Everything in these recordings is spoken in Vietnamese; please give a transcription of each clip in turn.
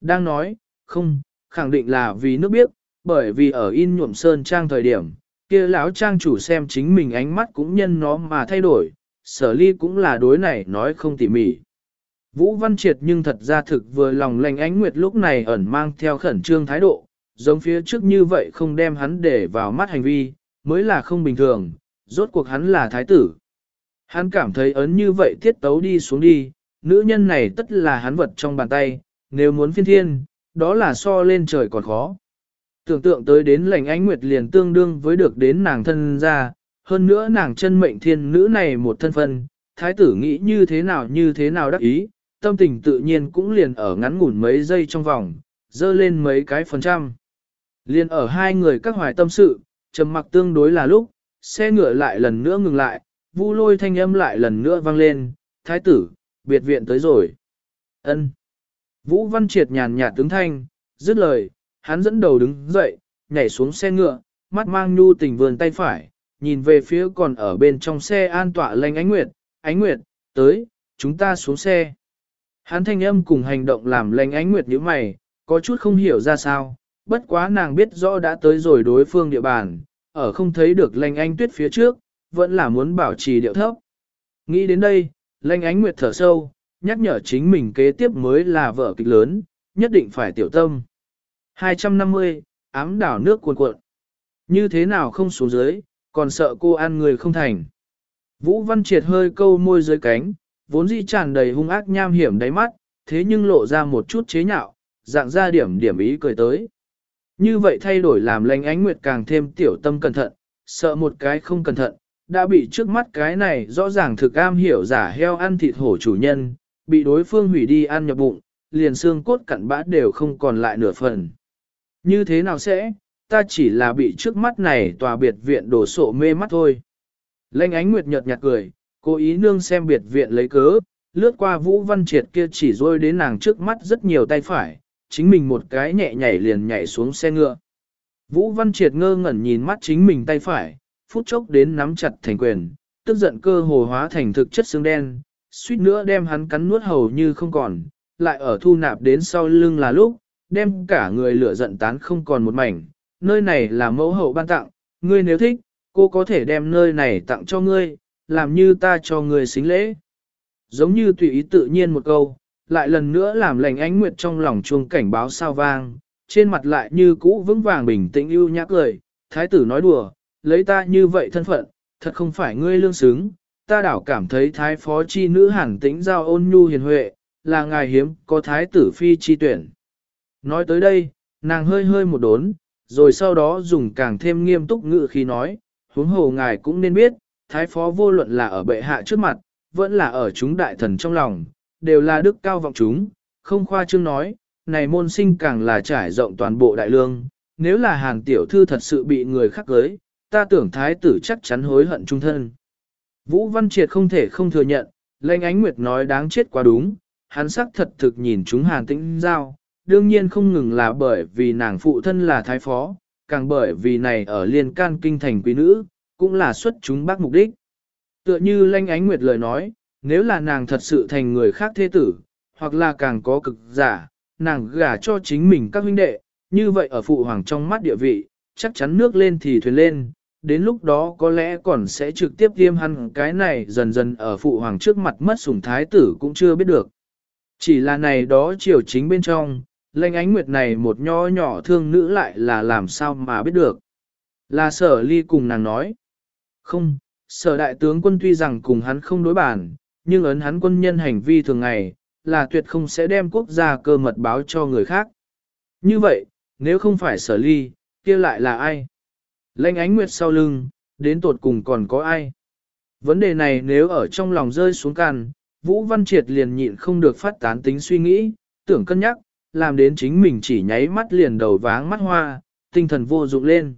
Đang nói, không, khẳng định là vì nước biết, bởi vì ở in nhuộm sơn trang thời điểm, kia lão trang chủ xem chính mình ánh mắt cũng nhân nó mà thay đổi, sở ly cũng là đối này nói không tỉ mỉ. Vũ Văn Triệt nhưng thật ra thực vừa lòng lành ánh nguyệt lúc này ẩn mang theo khẩn trương thái độ, giống phía trước như vậy không đem hắn để vào mắt hành vi, mới là không bình thường, rốt cuộc hắn là thái tử. Hắn cảm thấy ấn như vậy tiết tấu đi xuống đi, nữ nhân này tất là hắn vật trong bàn tay, nếu muốn phiên thiên, đó là so lên trời còn khó. Tưởng tượng tới đến lành ánh nguyệt liền tương đương với được đến nàng thân ra, hơn nữa nàng chân mệnh thiên nữ này một thân phân, thái tử nghĩ như thế nào như thế nào đắc ý, tâm tình tự nhiên cũng liền ở ngắn ngủn mấy giây trong vòng, dơ lên mấy cái phần trăm. Liền ở hai người các hoài tâm sự, trầm mặc tương đối là lúc, xe ngựa lại lần nữa ngừng lại, vu lôi thanh âm lại lần nữa vang lên, thái tử, biệt viện tới rồi. ân Vũ Văn Triệt nhàn nhạt tướng thanh, dứt lời, hắn dẫn đầu đứng dậy, nhảy xuống xe ngựa, mắt mang nhu tình vườn tay phải, nhìn về phía còn ở bên trong xe an tọa lanh ánh nguyệt, ánh nguyệt, tới, chúng ta xuống xe. Hắn thanh âm cùng hành động làm lanh ánh nguyệt như mày, có chút không hiểu ra sao, bất quá nàng biết rõ đã tới rồi đối phương địa bàn, ở không thấy được lanh ánh tuyết phía trước, vẫn là muốn bảo trì điệu thấp. Nghĩ đến đây, lanh ánh nguyệt thở sâu, nhắc nhở chính mình kế tiếp mới là vợ kịch lớn, nhất định phải tiểu tâm. 250, ám đảo nước cuồn cuộn. Như thế nào không xuống dưới, còn sợ cô ăn người không thành. Vũ Văn Triệt hơi câu môi dưới cánh, vốn dĩ tràn đầy hung ác nham hiểm đáy mắt, thế nhưng lộ ra một chút chế nhạo, dạng ra điểm điểm ý cười tới. Như vậy thay đổi làm lành ánh nguyệt càng thêm tiểu tâm cẩn thận, sợ một cái không cẩn thận, đã bị trước mắt cái này rõ ràng thực am hiểu giả heo ăn thịt hổ chủ nhân, bị đối phương hủy đi ăn nhập bụng, liền xương cốt cặn bã đều không còn lại nửa phần. Như thế nào sẽ, ta chỉ là bị trước mắt này tòa biệt viện đổ sộ mê mắt thôi. Lênh ánh nguyệt nhợt nhạt cười, cố ý nương xem biệt viện lấy cớ, lướt qua Vũ Văn Triệt kia chỉ rôi đến nàng trước mắt rất nhiều tay phải, chính mình một cái nhẹ nhảy liền nhảy xuống xe ngựa. Vũ Văn Triệt ngơ ngẩn nhìn mắt chính mình tay phải, phút chốc đến nắm chặt thành quyền, tức giận cơ hồ hóa thành thực chất xương đen, suýt nữa đem hắn cắn nuốt hầu như không còn, lại ở thu nạp đến sau lưng là lúc, đem cả người lửa giận tán không còn một mảnh, nơi này là mẫu hậu ban tặng, ngươi nếu thích, cô có thể đem nơi này tặng cho ngươi, làm như ta cho ngươi xính lễ. Giống như tùy ý tự nhiên một câu, lại lần nữa làm lành ánh nguyệt trong lòng chuông cảnh báo sao vang, trên mặt lại như cũ vững vàng bình tĩnh ưu nhã cười, thái tử nói đùa, lấy ta như vậy thân phận, thật không phải ngươi lương xứng, ta đảo cảm thấy thái phó chi nữ hẳn tĩnh giao ôn nhu hiền huệ, là ngài hiếm có thái tử phi chi tuyển. Nói tới đây, nàng hơi hơi một đốn, rồi sau đó dùng càng thêm nghiêm túc ngự khi nói, huống hồ ngài cũng nên biết, thái phó vô luận là ở bệ hạ trước mặt, vẫn là ở chúng đại thần trong lòng, đều là đức cao vọng chúng, không khoa trương nói, này môn sinh càng là trải rộng toàn bộ đại lương, nếu là hàn tiểu thư thật sự bị người khác cưới, ta tưởng thái tử chắc chắn hối hận trung thân. Vũ Văn Triệt không thể không thừa nhận, lệnh ánh nguyệt nói đáng chết quá đúng, hắn sắc thật thực nhìn chúng hàn tĩnh giao, đương nhiên không ngừng là bởi vì nàng phụ thân là thái phó, càng bởi vì này ở liên can kinh thành quý nữ, cũng là xuất chúng bác mục đích. Tựa như lanh ánh nguyệt lời nói, nếu là nàng thật sự thành người khác thế tử, hoặc là càng có cực giả, nàng gả cho chính mình các huynh đệ, như vậy ở phụ hoàng trong mắt địa vị, chắc chắn nước lên thì thuyền lên, đến lúc đó có lẽ còn sẽ trực tiếp tiêm hắn cái này dần dần ở phụ hoàng trước mặt mất sủng thái tử cũng chưa biết được. Chỉ là này đó chiều chính bên trong, lệnh ánh nguyệt này một nho nhỏ thương nữ lại là làm sao mà biết được. Là sở ly cùng nàng nói. Không, sở đại tướng quân tuy rằng cùng hắn không đối bản, nhưng ấn hắn quân nhân hành vi thường ngày, là tuyệt không sẽ đem quốc gia cơ mật báo cho người khác. Như vậy, nếu không phải sở ly, kia lại là ai? Lênh ánh nguyệt sau lưng, đến tột cùng còn có ai? Vấn đề này nếu ở trong lòng rơi xuống càn, Vũ Văn Triệt liền nhịn không được phát tán tính suy nghĩ, tưởng cân nhắc, làm đến chính mình chỉ nháy mắt liền đầu váng mắt hoa, tinh thần vô dụng lên.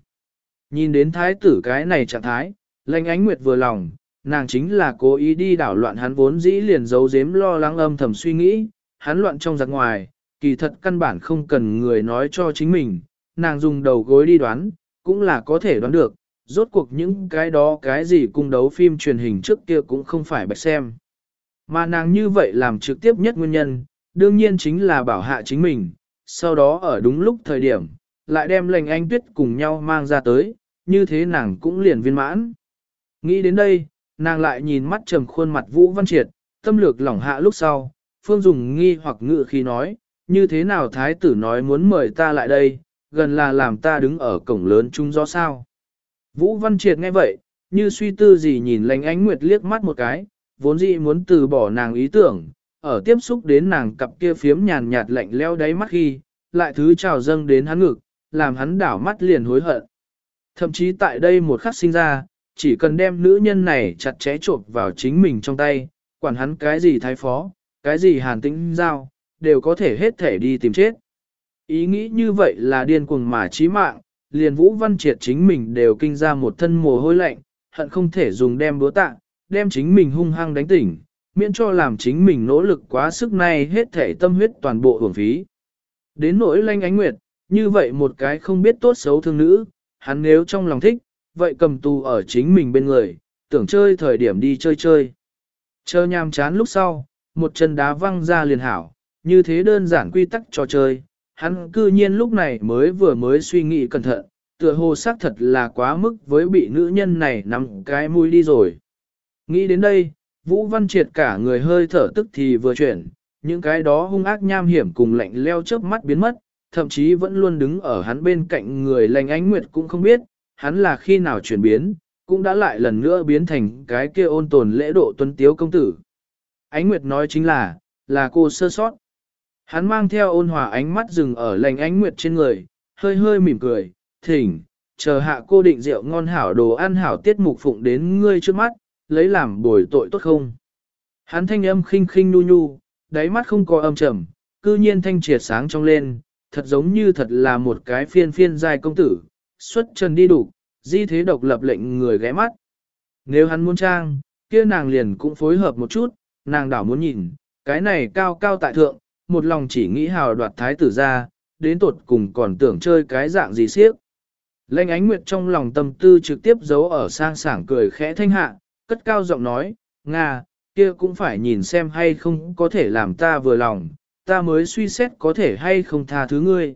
Nhìn đến thái tử cái này trạng thái, lệnh ánh nguyệt vừa lòng, nàng chính là cố ý đi đảo loạn hắn vốn dĩ liền giấu giếm lo lắng âm thầm suy nghĩ, hắn loạn trong giặc ngoài, kỳ thật căn bản không cần người nói cho chính mình, nàng dùng đầu gối đi đoán, cũng là có thể đoán được, rốt cuộc những cái đó cái gì cung đấu phim truyền hình trước kia cũng không phải bạch xem. Mà nàng như vậy làm trực tiếp nhất nguyên nhân, đương nhiên chính là bảo hạ chính mình, sau đó ở đúng lúc thời điểm, lại đem lệnh anh tuyết cùng nhau mang ra tới, như thế nàng cũng liền viên mãn. Nghĩ đến đây, nàng lại nhìn mắt trầm khuôn mặt Vũ Văn Triệt, tâm lược lỏng hạ lúc sau, Phương dùng nghi hoặc ngự khi nói, như thế nào thái tử nói muốn mời ta lại đây, gần là làm ta đứng ở cổng lớn chung gió sao. Vũ Văn Triệt nghe vậy, như suy tư gì nhìn lánh ánh nguyệt liếc mắt một cái, vốn dĩ muốn từ bỏ nàng ý tưởng, ở tiếp xúc đến nàng cặp kia phiếm nhàn nhạt lạnh leo đáy mắt khi, lại thứ trào dâng đến hắn ngực, làm hắn đảo mắt liền hối hận. Thậm chí tại đây một khắc sinh ra, chỉ cần đem nữ nhân này chặt chẽ trộn vào chính mình trong tay, quản hắn cái gì thái phó, cái gì hàn tĩnh giao, đều có thể hết thể đi tìm chết. Ý nghĩ như vậy là điên cuồng mà chí mạng, liền Vũ Văn Triệt chính mình đều kinh ra một thân mồ hôi lạnh, hận không thể dùng đem búa tạ, đem chính mình hung hăng đánh tỉnh, miễn cho làm chính mình nỗ lực quá sức này hết thể tâm huyết toàn bộ hưởng phí. Đến nỗi lanh ánh nguyệt, như vậy một cái không biết tốt xấu thương nữ, hắn nếu trong lòng thích, vậy cầm tù ở chính mình bên người, tưởng chơi thời điểm đi chơi chơi. Chờ nhàm chán lúc sau, một chân đá văng ra liền hảo, như thế đơn giản quy tắc trò chơi, hắn cư nhiên lúc này mới vừa mới suy nghĩ cẩn thận, tựa hồ xác thật là quá mức với bị nữ nhân này nắm cái mũi đi rồi. Nghĩ đến đây, Vũ Văn Triệt cả người hơi thở tức thì vừa chuyển, những cái đó hung ác nham hiểm cùng lạnh leo chớp mắt biến mất, thậm chí vẫn luôn đứng ở hắn bên cạnh người lành ánh nguyệt cũng không biết, hắn là khi nào chuyển biến, cũng đã lại lần nữa biến thành cái kia ôn tồn lễ độ tuấn tiếu công tử. Ánh nguyệt nói chính là, là cô sơ sót. Hắn mang theo ôn hòa ánh mắt dừng ở lành ánh nguyệt trên người, hơi hơi mỉm cười, thỉnh, chờ hạ cô định rượu ngon hảo đồ ăn hảo tiết mục phụng đến ngươi trước mắt, lấy làm bồi tội tốt không. Hắn thanh âm khinh khinh nu nhu, đáy mắt không có âm trầm, cư nhiên thanh triệt sáng trong lên, thật giống như thật là một cái phiên phiên dài công tử, xuất trần đi đủ, di thế độc lập lệnh người ghé mắt. Nếu hắn muốn trang, kia nàng liền cũng phối hợp một chút, nàng đảo muốn nhìn, cái này cao cao tại thượng, một lòng chỉ nghĩ hào đoạt thái tử ra, đến tột cùng còn tưởng chơi cái dạng gì siếc. Lệnh ánh nguyệt trong lòng tâm tư trực tiếp giấu ở sang sảng cười khẽ thanh hạ, cất cao giọng nói, Nga, kia cũng phải nhìn xem hay không có thể làm ta vừa lòng, ta mới suy xét có thể hay không tha thứ ngươi.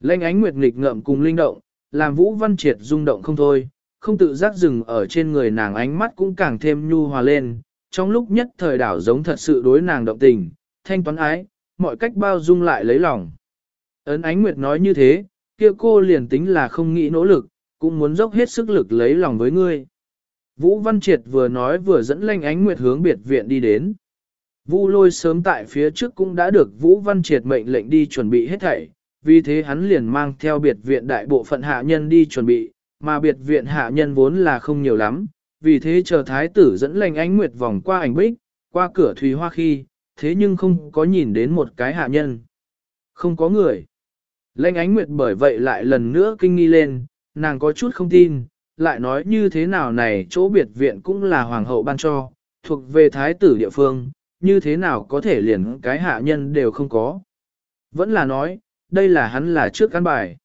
Lệnh ánh nguyệt nghịch ngợm cùng linh động, làm Vũ Văn Triệt rung động không thôi, không tự giác dừng ở trên người nàng ánh mắt cũng càng thêm nhu hòa lên, trong lúc nhất thời đảo giống thật sự đối nàng động tình, thanh toán ái, mọi cách bao dung lại lấy lòng. Ấn ánh nguyệt nói như thế, kia cô liền tính là không nghĩ nỗ lực, cũng muốn dốc hết sức lực lấy lòng với ngươi. Vũ Văn Triệt vừa nói vừa dẫn lanh ánh nguyệt hướng biệt viện đi đến. Vũ lôi sớm tại phía trước cũng đã được Vũ Văn Triệt mệnh lệnh đi chuẩn bị hết thảy, vì thế hắn liền mang theo biệt viện đại bộ phận hạ nhân đi chuẩn bị, mà biệt viện hạ nhân vốn là không nhiều lắm, vì thế chờ thái tử dẫn lành ánh nguyệt vòng qua ảnh bích, qua cửa thủy hoa khi, thế nhưng không có nhìn đến một cái hạ nhân. Không có người. Lệnh ánh nguyệt bởi vậy lại lần nữa kinh nghi lên, nàng có chút không tin, lại nói như thế nào này chỗ biệt viện cũng là hoàng hậu ban cho, thuộc về thái tử địa phương, như thế nào có thể liền cái hạ nhân đều không có. Vẫn là nói, đây là hắn là trước căn bài.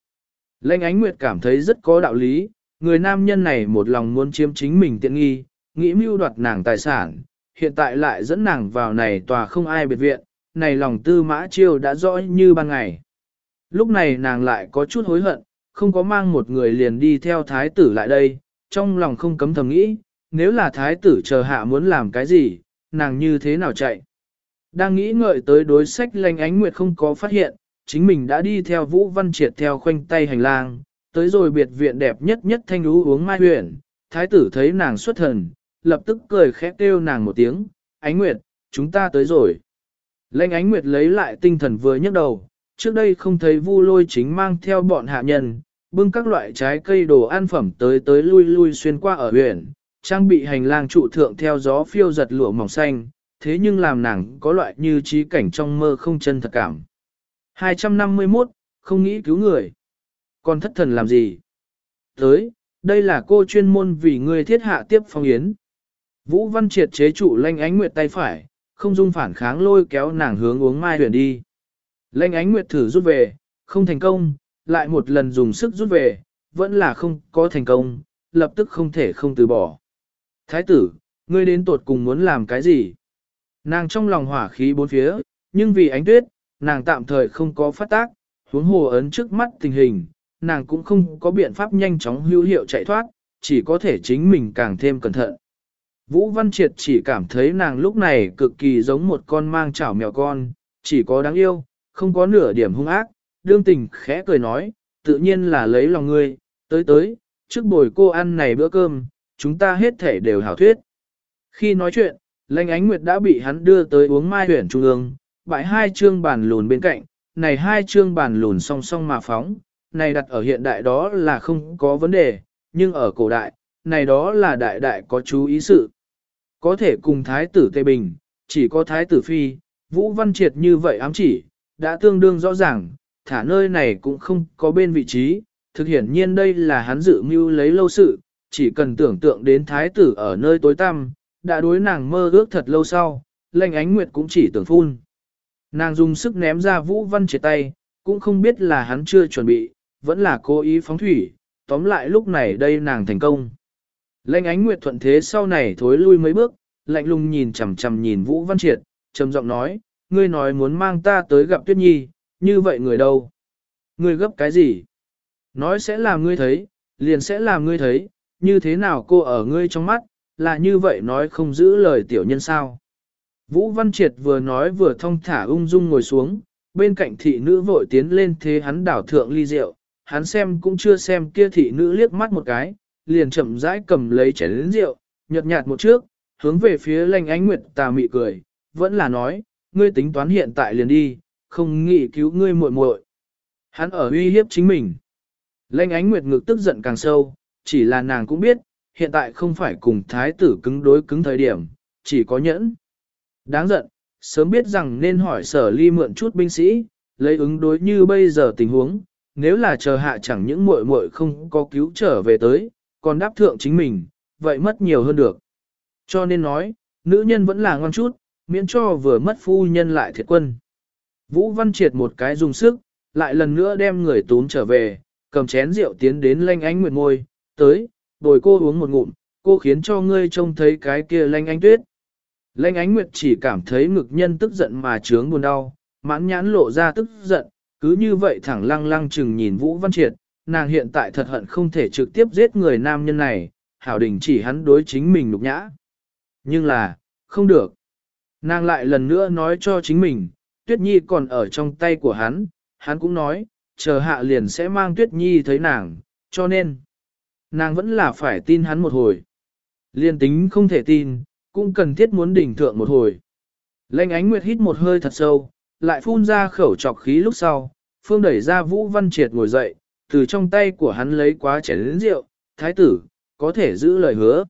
Lệnh ánh nguyệt cảm thấy rất có đạo lý, người nam nhân này một lòng muốn chiếm chính mình tiện nghi, nghĩ mưu đoạt nàng tài sản, hiện tại lại dẫn nàng vào này tòa không ai biệt viện, này lòng tư mã chiêu đã rõ như ban ngày. Lúc này nàng lại có chút hối hận, không có mang một người liền đi theo thái tử lại đây, trong lòng không cấm thầm nghĩ, nếu là thái tử chờ hạ muốn làm cái gì, nàng như thế nào chạy. Đang nghĩ ngợi tới đối sách lanh ánh nguyệt không có phát hiện, chính mình đã đi theo Vũ Văn Triệt theo khoanh tay hành lang, tới rồi biệt viện đẹp nhất nhất thanh đú uống mai huyền, thái tử thấy nàng xuất thần, lập tức cười khẽ kêu nàng một tiếng, ánh nguyệt, chúng ta tới rồi. Lệnh ánh nguyệt lấy lại tinh thần vừa nhấc đầu, trước đây không thấy vu lôi chính mang theo bọn hạ nhân, bưng các loại trái cây đồ ăn phẩm tới tới lui lui xuyên qua ở huyện, trang bị hành lang trụ thượng theo gió phiêu giật lụa mỏng xanh, thế nhưng làm nàng có loại như trí cảnh trong mơ không chân thật cảm. 251, không nghĩ cứu người. Còn thất thần làm gì? Tới, đây là cô chuyên môn vì người thiết hạ tiếp phong yến. Vũ Văn Triệt chế trụ lanh ánh nguyệt tay phải, không dung phản kháng lôi kéo nàng hướng uống mai huyền đi. Lanh ánh nguyệt thử rút về, không thành công, lại một lần dùng sức rút về, vẫn là không có thành công, lập tức không thể không từ bỏ. Thái tử, ngươi đến tột cùng muốn làm cái gì? Nàng trong lòng hỏa khí bốn phía, nhưng vì ánh tuyết, nàng tạm thời không có phát tác, huống hồ ấn trước mắt tình hình, nàng cũng không có biện pháp nhanh chóng hữu hiệu chạy thoát, chỉ có thể chính mình càng thêm cẩn thận. Vũ Văn Triệt chỉ cảm thấy nàng lúc này cực kỳ giống một con mang chảo mèo con, chỉ có đáng yêu, không có nửa điểm hung ác, đương tình khẽ cười nói, tự nhiên là lấy lòng ngươi, tới tới, trước bồi cô ăn này bữa cơm, chúng ta hết thể đều hảo thuyết. Khi nói chuyện, Lanh Ánh Nguyệt đã bị hắn đưa tới uống mai huyển trung ương, bãi hai chương bàn lùn bên cạnh, này hai chương bàn lùn song song mà phóng, này đặt ở hiện đại đó là không có vấn đề, nhưng ở cổ đại, này đó là đại đại có chú ý sự. Có thể cùng thái tử Tây Bình, chỉ có thái tử Phi, Vũ Văn Triệt như vậy ám chỉ, đã tương đương rõ ràng, thả nơi này cũng không có bên vị trí, thực hiện nhiên đây là hắn dự mưu lấy lâu sự, chỉ cần tưởng tượng đến thái tử ở nơi tối tăm, đã đối nàng mơ ước thật lâu sau, lệnh ánh nguyệt cũng chỉ tưởng phun. Nàng dùng sức ném ra Vũ Văn Triệt tay, cũng không biết là hắn chưa chuẩn bị, vẫn là cố ý phóng thủy, tóm lại lúc này đây nàng thành công. Lệnh ánh nguyệt thuận thế sau này thối lui mấy bước, lạnh lùng nhìn chằm chằm nhìn Vũ Văn Triệt, trầm giọng nói, ngươi nói muốn mang ta tới gặp Tuyết Nhi, như vậy người đâu? Ngươi gấp cái gì? Nói sẽ làm ngươi thấy, liền sẽ làm ngươi thấy, như thế nào cô ở ngươi trong mắt, là như vậy nói không giữ lời tiểu nhân sao? Vũ Văn Triệt vừa nói vừa thong thả ung dung ngồi xuống, bên cạnh thị nữ vội tiến lên thế hắn đảo thượng ly rượu, hắn xem cũng chưa xem kia thị nữ liếc mắt một cái, liền chậm rãi cầm lấy chén rượu, nhợt nhạt một trước, hướng về phía lanh ánh nguyệt tà mị cười, vẫn là nói, ngươi tính toán hiện tại liền đi, không nghĩ cứu ngươi muội muội. Hắn ở uy hiếp chính mình. Lanh ánh nguyệt ngực tức giận càng sâu, chỉ là nàng cũng biết, hiện tại không phải cùng thái tử cứng đối cứng thời điểm, chỉ có nhẫn. Đáng giận, sớm biết rằng nên hỏi sở ly mượn chút binh sĩ, lấy ứng đối như bây giờ tình huống, nếu là chờ hạ chẳng những muội muội không có cứu trở về tới, còn đáp thượng chính mình, vậy mất nhiều hơn được. Cho nên nói, nữ nhân vẫn là ngon chút, miễn cho vừa mất phu nhân lại thiệt quân. Vũ Văn Triệt một cái dùng sức, lại lần nữa đem người tún trở về, cầm chén rượu tiến đến lanh ánh nguyệt môi, tới, bồi cô uống một ngụm, cô khiến cho ngươi trông thấy cái kia lanh ánh tuyết. Lanh ánh nguyệt chỉ cảm thấy ngực nhân tức giận mà trướng buồn đau, mãn nhãn lộ ra tức giận, cứ như vậy thẳng lăng lăng chừng nhìn Vũ Văn Triệt, nàng hiện tại thật hận không thể trực tiếp giết người nam nhân này, hảo đình chỉ hắn đối chính mình nhục nhã. Nhưng là, không được. Nàng lại lần nữa nói cho chính mình, Tuyết Nhi còn ở trong tay của hắn, hắn cũng nói, chờ hạ liền sẽ mang Tuyết Nhi thấy nàng, cho nên, nàng vẫn là phải tin hắn một hồi. Liên tính không thể tin, cũng cần thiết muốn đỉnh thượng một hồi. Lênh ánh nguyệt hít một hơi thật sâu, lại phun ra khẩu trọc khí lúc sau, phương đẩy ra Vũ Văn Triệt ngồi dậy, từ trong tay của hắn lấy quá chén lĩnh rượu, thái tử, có thể giữ lời hứa.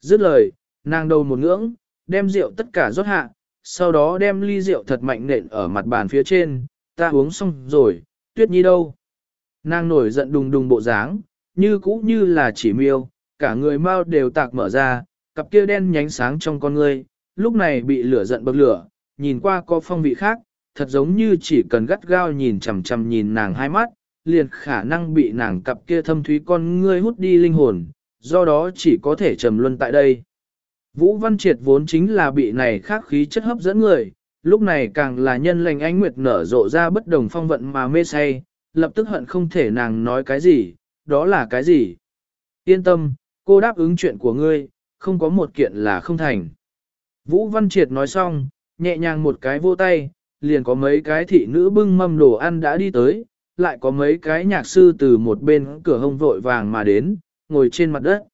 Dứt lời, nàng đầu một ngưỡng, đem rượu tất cả rót hạ, sau đó đem ly rượu thật mạnh nện ở mặt bàn phía trên, ta uống xong rồi, tuyết nhi đâu. Nàng nổi giận đùng đùng bộ dáng, như cũ như là chỉ miêu, cả người mau đều tạc mở ra, cặp kia đen nhánh sáng trong con ngươi, lúc này bị lửa giận bậc lửa, nhìn qua có phong vị khác, thật giống như chỉ cần gắt gao nhìn chằm chằm nhìn nàng hai mắt, liền khả năng bị nàng cặp kia thâm thúy con ngươi hút đi linh hồn, do đó chỉ có thể trầm luân tại đây. Vũ Văn Triệt vốn chính là bị này khác khí chất hấp dẫn người, lúc này càng là nhân lành ánh nguyệt nở rộ ra bất đồng phong vận mà mê say, lập tức hận không thể nàng nói cái gì, đó là cái gì. Yên tâm, cô đáp ứng chuyện của ngươi, không có một kiện là không thành. Vũ Văn Triệt nói xong, nhẹ nhàng một cái vô tay, liền có mấy cái thị nữ bưng mâm đồ ăn đã đi tới, lại có mấy cái nhạc sư từ một bên cửa hông vội vàng mà đến, ngồi trên mặt đất.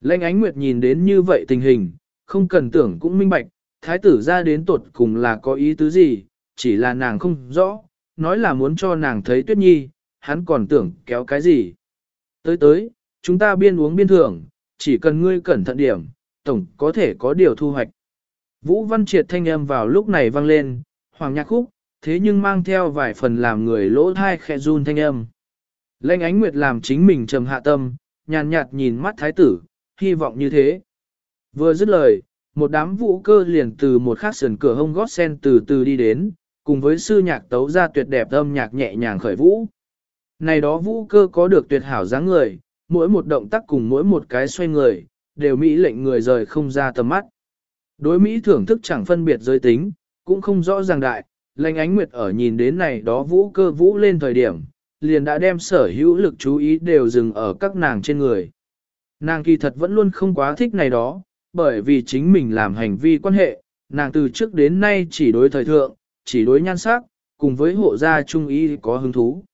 Lệnh ánh nguyệt nhìn đến như vậy tình hình, không cần tưởng cũng minh bạch, thái tử ra đến tuột cùng là có ý tứ gì, chỉ là nàng không rõ, nói là muốn cho nàng thấy tuyết nhi, hắn còn tưởng kéo cái gì. Tới tới, chúng ta biên uống biên thưởng, chỉ cần ngươi cẩn thận điểm, tổng có thể có điều thu hoạch. Vũ Văn Triệt thanh âm vào lúc này vang lên, hoàng nhạc khúc, thế nhưng mang theo vài phần làm người lỗ thai khẽ run thanh âm. Lệnh ánh nguyệt làm chính mình trầm hạ tâm, nhàn nhạt nhìn mắt thái tử, hy vọng như thế. Vừa dứt lời, một đám vũ cơ liền từ một khắc sườn cửa hông gót sen từ từ đi đến, cùng với sư nhạc tấu ra tuyệt đẹp âm nhạc nhẹ nhàng khởi vũ. Này đó vũ cơ có được tuyệt hảo dáng người, mỗi một động tác cùng mỗi một cái xoay người, đều mỹ lệnh người rời không ra tầm mắt. Đối Mỹ thưởng thức chẳng phân biệt giới tính, cũng không rõ ràng đại, Lệnh ánh nguyệt ở nhìn đến này đó vũ cơ vũ lên thời điểm, liền đã đem sở hữu lực chú ý đều dừng ở các nàng trên người. Nàng kỳ thật vẫn luôn không quá thích này đó, bởi vì chính mình làm hành vi quan hệ, nàng từ trước đến nay chỉ đối thời thượng, chỉ đối nhan sắc, cùng với hộ gia trung ý có hứng thú.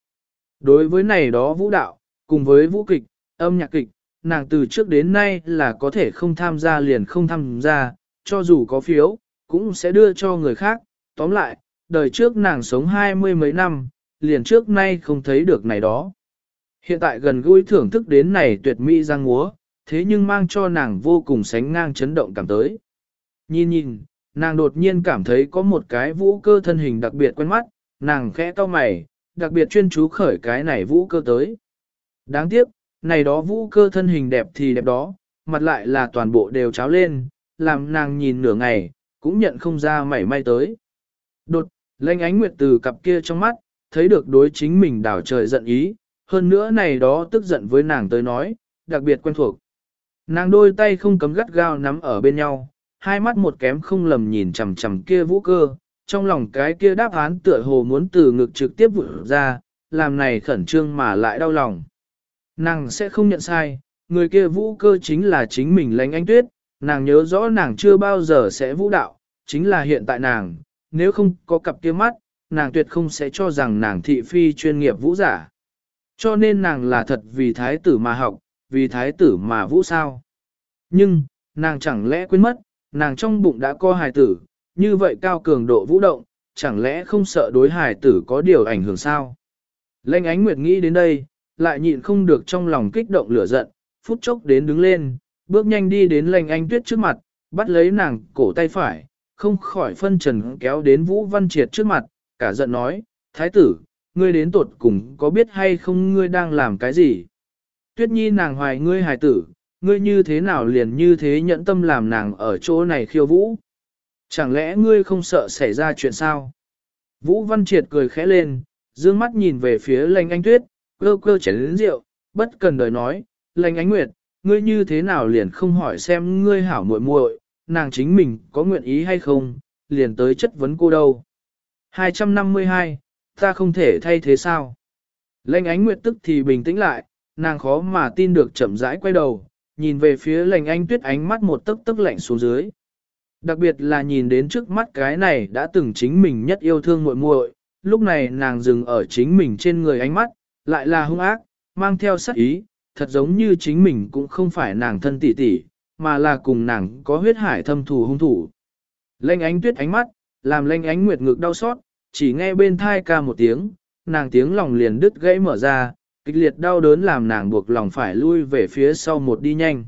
Đối với này đó vũ đạo, cùng với vũ kịch, âm nhạc kịch, nàng từ trước đến nay là có thể không tham gia liền không tham gia, cho dù có phiếu, cũng sẽ đưa cho người khác. Tóm lại, đời trước nàng sống hai mươi mấy năm, liền trước nay không thấy được này đó. Hiện tại gần gũi thưởng thức đến này tuyệt mỹ giang múa, thế nhưng mang cho nàng vô cùng sánh ngang chấn động cảm tới. Nhìn nhìn, nàng đột nhiên cảm thấy có một cái vũ cơ thân hình đặc biệt quen mắt, nàng khẽ to mày, đặc biệt chuyên chú khởi cái này vũ cơ tới. Đáng tiếc, này đó vũ cơ thân hình đẹp thì đẹp đó, mặt lại là toàn bộ đều cháo lên, làm nàng nhìn nửa ngày, cũng nhận không ra mảy may tới. Đột, lanh ánh nguyệt từ cặp kia trong mắt, thấy được đối chính mình đảo trời giận ý, hơn nữa này đó tức giận với nàng tới nói, đặc biệt quen thuộc. Nàng đôi tay không cấm gắt gao nắm ở bên nhau, hai mắt một kém không lầm nhìn chằm chằm kia vũ cơ, trong lòng cái kia đáp án tựa hồ muốn từ ngực trực tiếp vụt ra, làm này khẩn trương mà lại đau lòng. Nàng sẽ không nhận sai, người kia vũ cơ chính là chính mình lãnh Ánh tuyết, nàng nhớ rõ nàng chưa bao giờ sẽ vũ đạo, chính là hiện tại nàng, nếu không có cặp kia mắt, nàng tuyệt không sẽ cho rằng nàng thị phi chuyên nghiệp vũ giả. Cho nên nàng là thật vì thái tử mà học, vì thái tử mà vũ sao. Nhưng, nàng chẳng lẽ quên mất, nàng trong bụng đã có hài tử, như vậy cao cường độ vũ động, chẳng lẽ không sợ đối hài tử có điều ảnh hưởng sao? Lệnh ánh nguyệt nghĩ đến đây, lại nhịn không được trong lòng kích động lửa giận, phút chốc đến đứng lên, bước nhanh đi đến lệnh anh tuyết trước mặt, bắt lấy nàng cổ tay phải, không khỏi phân trần kéo đến Vũ Văn Triệt trước mặt, cả giận nói, Thái tử, ngươi đến tột cùng có biết hay không ngươi đang làm cái gì? Tuyết nhi nàng hoài ngươi hài tử, ngươi như thế nào liền như thế nhẫn tâm làm nàng ở chỗ này khiêu vũ? Chẳng lẽ ngươi không sợ xảy ra chuyện sao? Vũ Văn Triệt cười khẽ lên, dương mắt nhìn về phía lành anh tuyết, cơ cơ chén lĩnh rượu, bất cần đời nói, lành ánh nguyệt, ngươi như thế nào liền không hỏi xem ngươi hảo muội muội, nàng chính mình có nguyện ý hay không, liền tới chất vấn cô đâu. 252, ta không thể thay thế sao? Lệnh ánh nguyệt tức thì bình tĩnh lại, nàng khó mà tin được chậm rãi quay đầu, nhìn về phía lệnh Ánh tuyết ánh mắt một tấc tấc lạnh xuống dưới. Đặc biệt là nhìn đến trước mắt cái này đã từng chính mình nhất yêu thương muội muội, lúc này nàng dừng ở chính mình trên người ánh mắt, lại là hung ác, mang theo sát ý, thật giống như chính mình cũng không phải nàng thân tỷ tỷ, mà là cùng nàng có huyết hải thâm thù hung thủ. lênh ánh tuyết ánh mắt, làm lênh ánh nguyệt ngực đau xót, chỉ nghe bên thai ca một tiếng, nàng tiếng lòng liền đứt gãy mở ra, kịch liệt đau đớn làm nàng buộc lòng phải lui về phía sau một đi nhanh.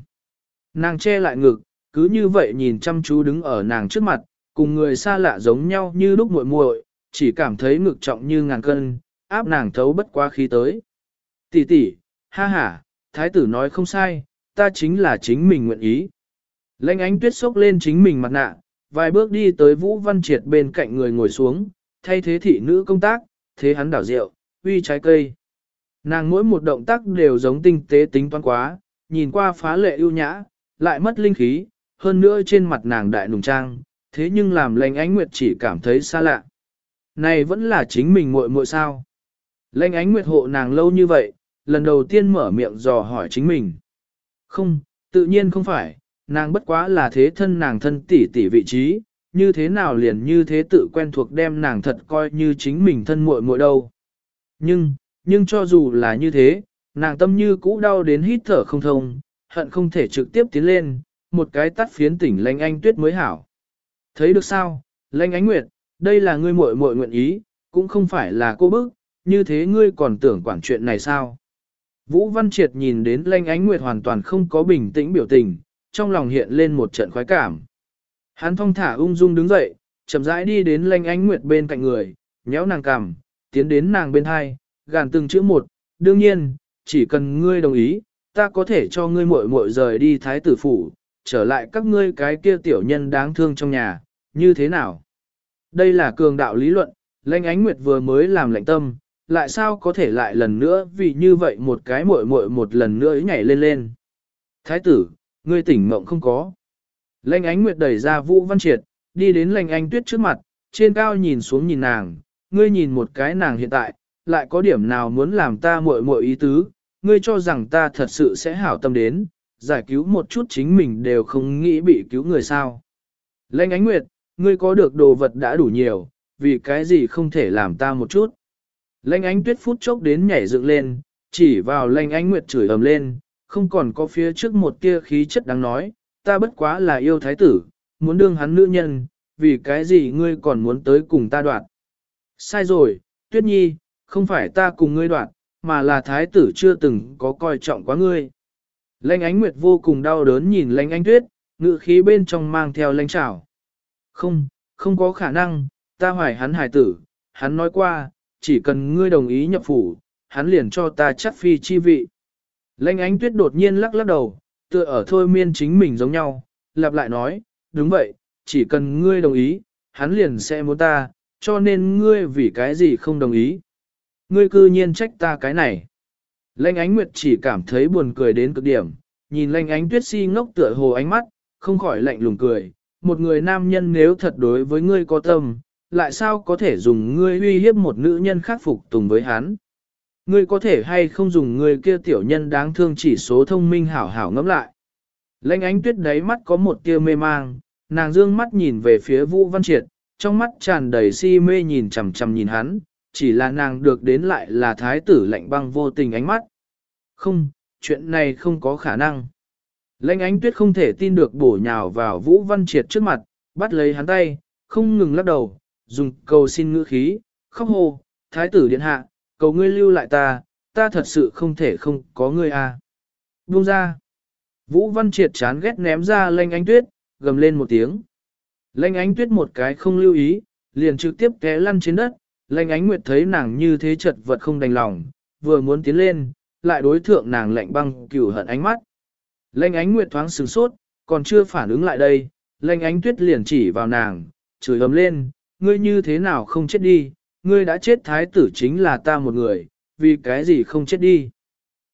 Nàng che lại ngực, cứ như vậy nhìn chăm chú đứng ở nàng trước mặt, cùng người xa lạ giống nhau như lúc muội muội, chỉ cảm thấy ngực trọng như ngàn cân, áp nàng thấu bất quá khí tới. Tỷ tỷ, ha ha, thái tử nói không sai, ta chính là chính mình nguyện ý. Lệnh ánh tuyết sốc lên chính mình mặt nạ, vài bước đi tới Vũ Văn Triệt bên cạnh người ngồi xuống, thay thế thị nữ công tác, thế hắn đảo rượu, uy trái cây. Nàng mỗi một động tác đều giống tinh tế tính toán quá, nhìn qua phá lệ ưu nhã, lại mất linh khí, hơn nữa trên mặt nàng đại nùng trang, thế nhưng làm lệnh ánh nguyệt chỉ cảm thấy xa lạ. Này vẫn là chính mình muội muội sao? Lệnh ánh nguyệt hộ nàng lâu như vậy, lần đầu tiên mở miệng dò hỏi chính mình. Không, tự nhiên không phải, nàng bất quá là thế thân nàng thân tỷ tỷ vị trí, như thế nào liền như thế tự quen thuộc đem nàng thật coi như chính mình thân muội muội đâu. Nhưng, nhưng cho dù là như thế, nàng tâm như cũ đau đến hít thở không thông, hận không thể trực tiếp tiến lên, một cái tắt phiến tỉnh lanh anh tuyết mới hảo. Thấy được sao, lanh ánh nguyệt, đây là ngươi muội muội nguyện ý, cũng không phải là cô bức, như thế ngươi còn tưởng quản chuyện này sao? Vũ Văn Triệt nhìn đến lanh ánh nguyệt hoàn toàn không có bình tĩnh biểu tình, trong lòng hiện lên một trận khoái cảm. Hắn thong thả ung dung đứng dậy, chậm rãi đi đến lanh ánh nguyệt bên cạnh người, nhéo nàng cằm, tiến đến nàng bên hai, gàn từng chữ một, đương nhiên, chỉ cần ngươi đồng ý, ta có thể cho ngươi muội muội rời đi thái tử phủ, trở lại các ngươi cái kia tiểu nhân đáng thương trong nhà, như thế nào? Đây là cường đạo lý luận, Lanh ánh nguyệt vừa mới làm lạnh tâm, lại sao có thể lại lần nữa vì như vậy một cái muội muội một lần nữa nhảy lên lên. Thái tử, ngươi tỉnh mộng không có. Lệnh ánh nguyệt đẩy ra Vũ Văn Triệt, đi đến Lệnh Ánh tuyết trước mặt, trên cao nhìn xuống nhìn nàng, ngươi nhìn một cái nàng hiện tại, lại có điểm nào muốn làm ta muội muội ý tứ, ngươi cho rằng ta thật sự sẽ hảo tâm đến, giải cứu một chút chính mình đều không nghĩ bị cứu người sao. Lệnh ánh nguyệt, ngươi có được đồ vật đã đủ nhiều, vì cái gì không thể làm ta một chút. Lênh ánh tuyết phút chốc đến nhảy dựng lên, chỉ vào lênh ánh nguyệt chửi ầm lên, không còn có phía trước một tia khí chất đáng nói, ta bất quá là yêu thái tử, muốn đương hắn nữ nhân, vì cái gì ngươi còn muốn tới cùng ta đoạt. Sai rồi, tuyết nhi, không phải ta cùng ngươi đoạt, mà là thái tử chưa từng có coi trọng quá ngươi. Lênh ánh nguyệt vô cùng đau đớn nhìn lênh ánh tuyết, ngự khí bên trong mang theo lênh trảo. Không, không có khả năng, ta hỏi hắn hài tử, hắn nói qua, chỉ cần ngươi đồng ý nhập phủ, hắn liền cho ta chắc phi chi vị. Lênh ánh tuyết đột nhiên lắc lắc đầu, tựa ở thôi miên chính mình giống nhau, lặp lại nói, đúng vậy, chỉ cần ngươi đồng ý, hắn liền sẽ muốn ta, cho nên ngươi vì cái gì không đồng ý. Ngươi cư nhiên trách ta cái này. Lênh ánh nguyệt chỉ cảm thấy buồn cười đến cực điểm, nhìn lênh ánh tuyết si ngốc tựa hồ ánh mắt, không khỏi lạnh lùng cười. Một người nam nhân nếu thật đối với ngươi có tâm, lại sao có thể dùng ngươi uy hiếp một nữ nhân khắc phục tùng với hắn. Ngươi có thể hay không dùng người kia tiểu nhân đáng thương chỉ số thông minh hảo hảo ngẫm lại. Lênh ánh tuyết đáy mắt có một tia mê mang, nàng dương mắt nhìn về phía Vũ Văn Triệt, trong mắt tràn đầy si mê nhìn chằm chằm nhìn hắn, chỉ là nàng được đến lại là thái tử lạnh băng vô tình ánh mắt. Không, chuyện này không có khả năng. Lệnh ánh tuyết không thể tin được bổ nhào vào Vũ Văn Triệt trước mặt, bắt lấy hắn tay, không ngừng lắc đầu, dùng cầu xin ngữ khí, khóc hô, thái tử điện hạ, cầu ngươi lưu lại ta, ta thật sự không thể không có ngươi à. Buông ra. Vũ Văn Triệt chán ghét ném ra lệnh ánh tuyết, gầm lên một tiếng. Lệnh ánh tuyết một cái không lưu ý, liền trực tiếp té lăn trên đất, lệnh ánh nguyệt thấy nàng như thế chật vật không đành lòng, vừa muốn tiến lên, lại đối thượng nàng lạnh băng cửu hận ánh mắt. Lệnh ánh nguyệt thoáng sửng sốt, còn chưa phản ứng lại đây, lệnh ánh tuyết liền chỉ vào nàng, chửi ấm lên, ngươi như thế nào không chết đi, ngươi đã chết thái tử chính là ta một người, vì cái gì không chết đi.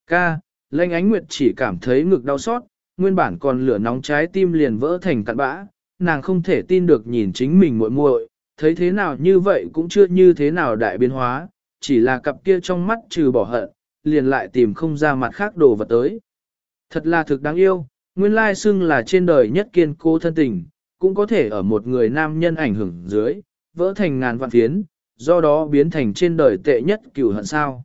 Ca, lãnh ánh nguyệt chỉ cảm thấy ngực đau xót, nguyên bản còn lửa nóng trái tim liền vỡ thành cặn bã, nàng không thể tin được nhìn chính mình muội muội, thấy thế nào như vậy cũng chưa như thế nào đại biến hóa, chỉ là cặp kia trong mắt trừ bỏ hận, liền lại tìm không ra mặt khác đồ vật tới. Thật là thực đáng yêu, nguyên lai xưng là trên đời nhất kiên cố thân tình, cũng có thể ở một người nam nhân ảnh hưởng dưới, vỡ thành ngàn vạn phiến, do đó biến thành trên đời tệ nhất cửu hận sao.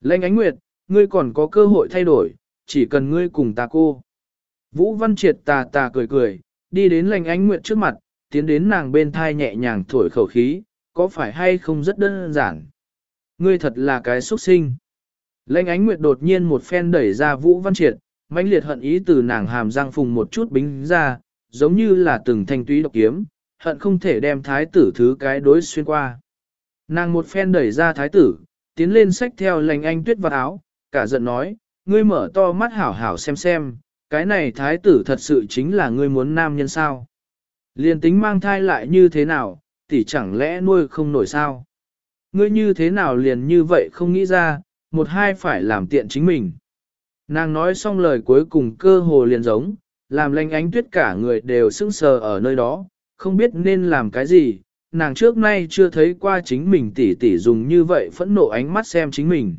Lênh ánh nguyệt, ngươi còn có cơ hội thay đổi, chỉ cần ngươi cùng ta cô. Vũ Văn Triệt tà tà cười cười, đi đến lành ánh nguyệt trước mặt, tiến đến nàng bên thai nhẹ nhàng thổi khẩu khí, có phải hay không rất đơn giản. Ngươi thật là cái xuất sinh. Lệnh ánh nguyệt đột nhiên một phen đẩy ra Vũ Văn Triệt, mãnh liệt hận ý từ nàng hàm răng phùng một chút bính ra, giống như là từng thanh túy độc kiếm, hận không thể đem thái tử thứ cái đối xuyên qua. Nàng một phen đẩy ra thái tử, tiến lên sách theo lệnh anh tuyết vào áo, cả giận nói, ngươi mở to mắt hảo hảo xem xem, cái này thái tử thật sự chính là ngươi muốn nam nhân sao. Liên tính mang thai lại như thế nào, tỷ chẳng lẽ nuôi không nổi sao? Ngươi như thế nào liền như vậy không nghĩ ra, một hai phải làm tiện chính mình. Nàng nói xong lời cuối cùng cơ hồ liền giống, làm lành ánh tuyết cả người đều sững sờ ở nơi đó, không biết nên làm cái gì, nàng trước nay chưa thấy qua chính mình tỉ tỉ dùng như vậy phẫn nộ ánh mắt xem chính mình.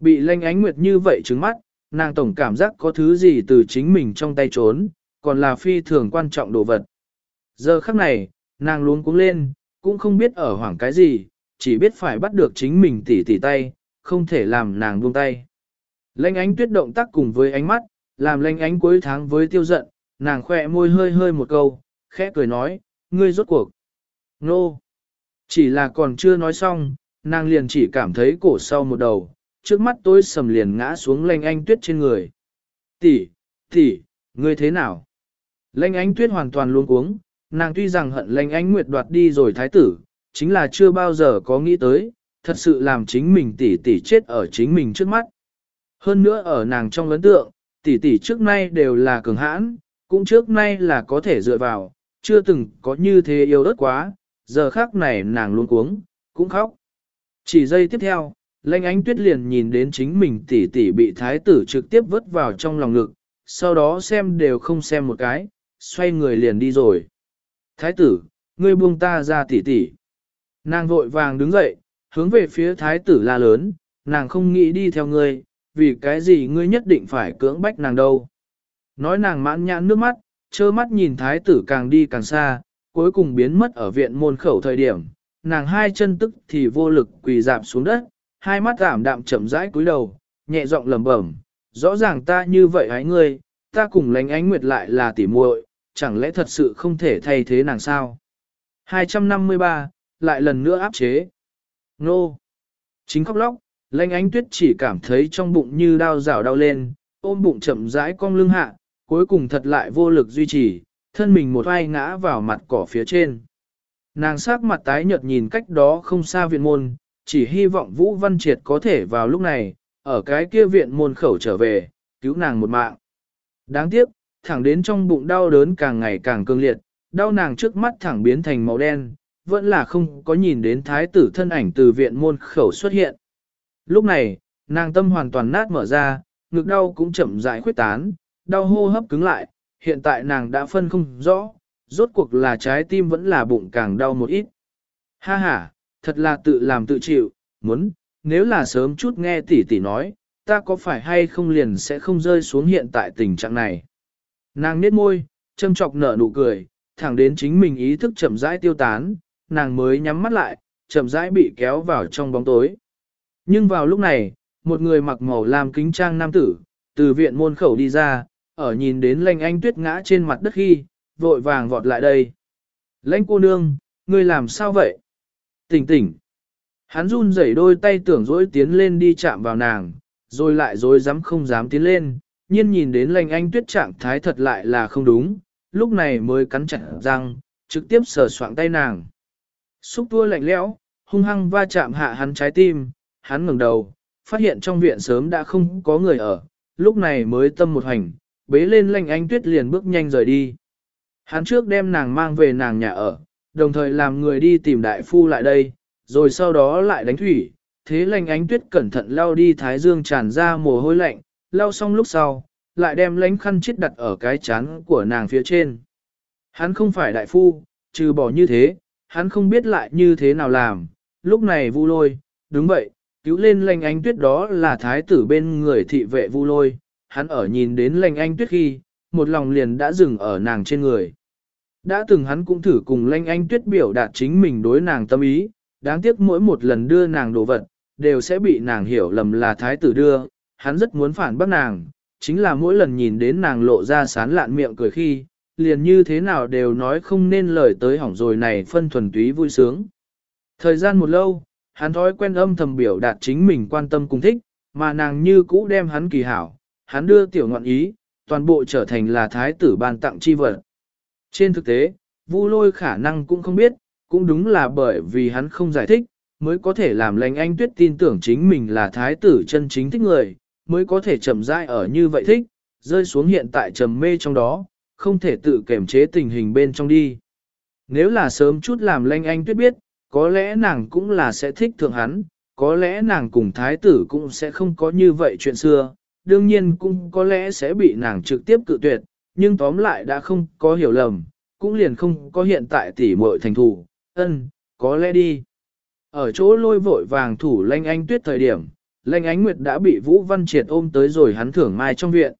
Bị lanh ánh nguyệt như vậy trứng mắt, nàng tổng cảm giác có thứ gì từ chính mình trong tay trốn, còn là phi thường quan trọng đồ vật. Giờ khắc này, nàng luôn cuống lên, cũng không biết ở hoảng cái gì, chỉ biết phải bắt được chính mình tỉ tỉ tay, không thể làm nàng buông tay. lanh ánh tuyết động tác cùng với ánh mắt, làm lanh ánh cuối tháng với tiêu giận, nàng khỏe môi hơi hơi một câu, khẽ cười nói, ngươi rốt cuộc. Nô! Chỉ là còn chưa nói xong, nàng liền chỉ cảm thấy cổ sau một đầu, trước mắt tôi sầm liền ngã xuống lênh anh tuyết trên người. Tỷ, tỷ, ngươi thế nào? Lênh ánh tuyết hoàn toàn luôn cuống, Nàng tuy rằng hận lanh ánh nguyệt đoạt đi rồi thái tử, chính là chưa bao giờ có nghĩ tới, thật sự làm chính mình tỷ tỷ chết ở chính mình trước mắt. Hơn nữa ở nàng trong ấn tượng, tỷ tỷ trước nay đều là cường hãn, cũng trước nay là có thể dựa vào, chưa từng có như thế yêu đất quá, giờ khác này nàng luôn cuống, cũng khóc. Chỉ giây tiếp theo, lãnh ánh tuyết liền nhìn đến chính mình tỷ tỷ bị thái tử trực tiếp vứt vào trong lòng ngực, sau đó xem đều không xem một cái, xoay người liền đi rồi. Thái tử, ngươi buông ta ra tỉ tỉ. Nàng vội vàng đứng dậy, hướng về phía thái tử la lớn, nàng không nghĩ đi theo ngươi, vì cái gì ngươi nhất định phải cưỡng bách nàng đâu. Nói nàng mãn nhãn nước mắt, trơ mắt nhìn thái tử càng đi càng xa, cuối cùng biến mất ở viện môn khẩu thời điểm, nàng hai chân tức thì vô lực quỳ dạp xuống đất, hai mắt giảm đạm chậm rãi cúi đầu, nhẹ giọng lẩm bẩm, rõ ràng ta như vậy hái ngươi, ta cùng lánh ánh nguyệt lại là tỉ muội, chẳng lẽ thật sự không thể thay thế nàng sao? 253, lại lần nữa áp chế. Nô! Chính khóc lóc, lánh ánh tuyết chỉ cảm thấy trong bụng như đau rào đau lên, ôm bụng chậm rãi cong lưng hạ, cuối cùng thật lại vô lực duy trì, thân mình một vai ngã vào mặt cỏ phía trên. Nàng sắc mặt tái nhợt nhìn cách đó không xa viện môn, chỉ hy vọng Vũ Văn Triệt có thể vào lúc này, ở cái kia viện môn khẩu trở về, cứu nàng một mạng. Đáng tiếc, thẳng đến trong bụng đau đớn càng ngày càng cương liệt, đau nàng trước mắt thẳng biến thành màu đen, vẫn là không có nhìn đến thái tử thân ảnh từ viện môn khẩu xuất hiện. Lúc này, nàng tâm hoàn toàn nát mở ra, ngực đau cũng chậm rãi khuyết tán, đau hô hấp cứng lại, hiện tại nàng đã phân không rõ, rốt cuộc là trái tim vẫn là bụng càng đau một ít. Ha ha, thật là tự làm tự chịu, muốn, nếu là sớm chút nghe tỷ tỷ nói, ta có phải hay không liền sẽ không rơi xuống hiện tại tình trạng này. Nàng nết môi, châm chọc nở nụ cười, thẳng đến chính mình ý thức chậm rãi tiêu tán, nàng mới nhắm mắt lại, chậm rãi bị kéo vào trong bóng tối. Nhưng vào lúc này, một người mặc màu làm kính trang nam tử, từ viện môn khẩu đi ra, ở nhìn đến lanh anh tuyết ngã trên mặt đất khi, vội vàng vọt lại đây. Lãnh cô nương, ngươi làm sao vậy? Tỉnh tỉnh. Hắn run rẩy đôi tay tưởng dỗi tiến lên đi chạm vào nàng, rồi lại dối dám không dám tiến lên, nhiên nhìn đến lành anh tuyết trạng thái thật lại là không đúng, lúc này mới cắn chặt răng, trực tiếp sờ soạng tay nàng. Xúc tua lạnh lẽo, hung hăng va chạm hạ hắn trái tim, hắn ngẩng đầu, phát hiện trong viện sớm đã không có người ở, lúc này mới tâm một hành, bế lên lanh anh tuyết liền bước nhanh rời đi. Hắn trước đem nàng mang về nàng nhà ở, đồng thời làm người đi tìm đại phu lại đây, rồi sau đó lại đánh thủy. Thế lanh ánh tuyết cẩn thận lau đi thái dương tràn ra mồ hôi lạnh, lau xong lúc sau, lại đem lánh khăn chết đặt ở cái chán của nàng phía trên. Hắn không phải đại phu, trừ bỏ như thế, hắn không biết lại như thế nào làm, lúc này vu lôi, đúng vậy, cứu lên lanh ánh tuyết đó là thái tử bên người thị vệ vu lôi, hắn ở nhìn đến lành Anh tuyết khi, một lòng liền đã dừng ở nàng trên người. Đã từng hắn cũng thử cùng lanh anh tuyết biểu đạt chính mình đối nàng tâm ý, đáng tiếc mỗi một lần đưa nàng đồ vật, đều sẽ bị nàng hiểu lầm là thái tử đưa, hắn rất muốn phản bác nàng, chính là mỗi lần nhìn đến nàng lộ ra sán lạn miệng cười khi, liền như thế nào đều nói không nên lời tới hỏng rồi này phân thuần túy vui sướng. Thời gian một lâu, hắn thói quen âm thầm biểu đạt chính mình quan tâm cùng thích, mà nàng như cũ đem hắn kỳ hảo, hắn đưa tiểu ngọn ý, toàn bộ trở thành là thái tử ban tặng chi vật. Trên thực tế, Vu lôi khả năng cũng không biết, cũng đúng là bởi vì hắn không giải thích, mới có thể làm Lãnh anh tuyết tin tưởng chính mình là thái tử chân chính thích người, mới có thể chậm rãi ở như vậy thích, rơi xuống hiện tại trầm mê trong đó, không thể tự kiểm chế tình hình bên trong đi. Nếu là sớm chút làm Lãnh anh tuyết biết, có lẽ nàng cũng là sẽ thích thượng hắn, có lẽ nàng cùng thái tử cũng sẽ không có như vậy chuyện xưa, đương nhiên cũng có lẽ sẽ bị nàng trực tiếp cự tuyệt, nhưng tóm lại đã không có hiểu lầm, cũng liền không có hiện tại tỉ muội thành thủ, ân, có lẽ đi. Ở chỗ lôi vội vàng thủ lanh anh tuyết thời điểm, lanh ánh nguyệt đã bị Vũ Văn Triệt ôm tới rồi hắn thưởng mai trong viện.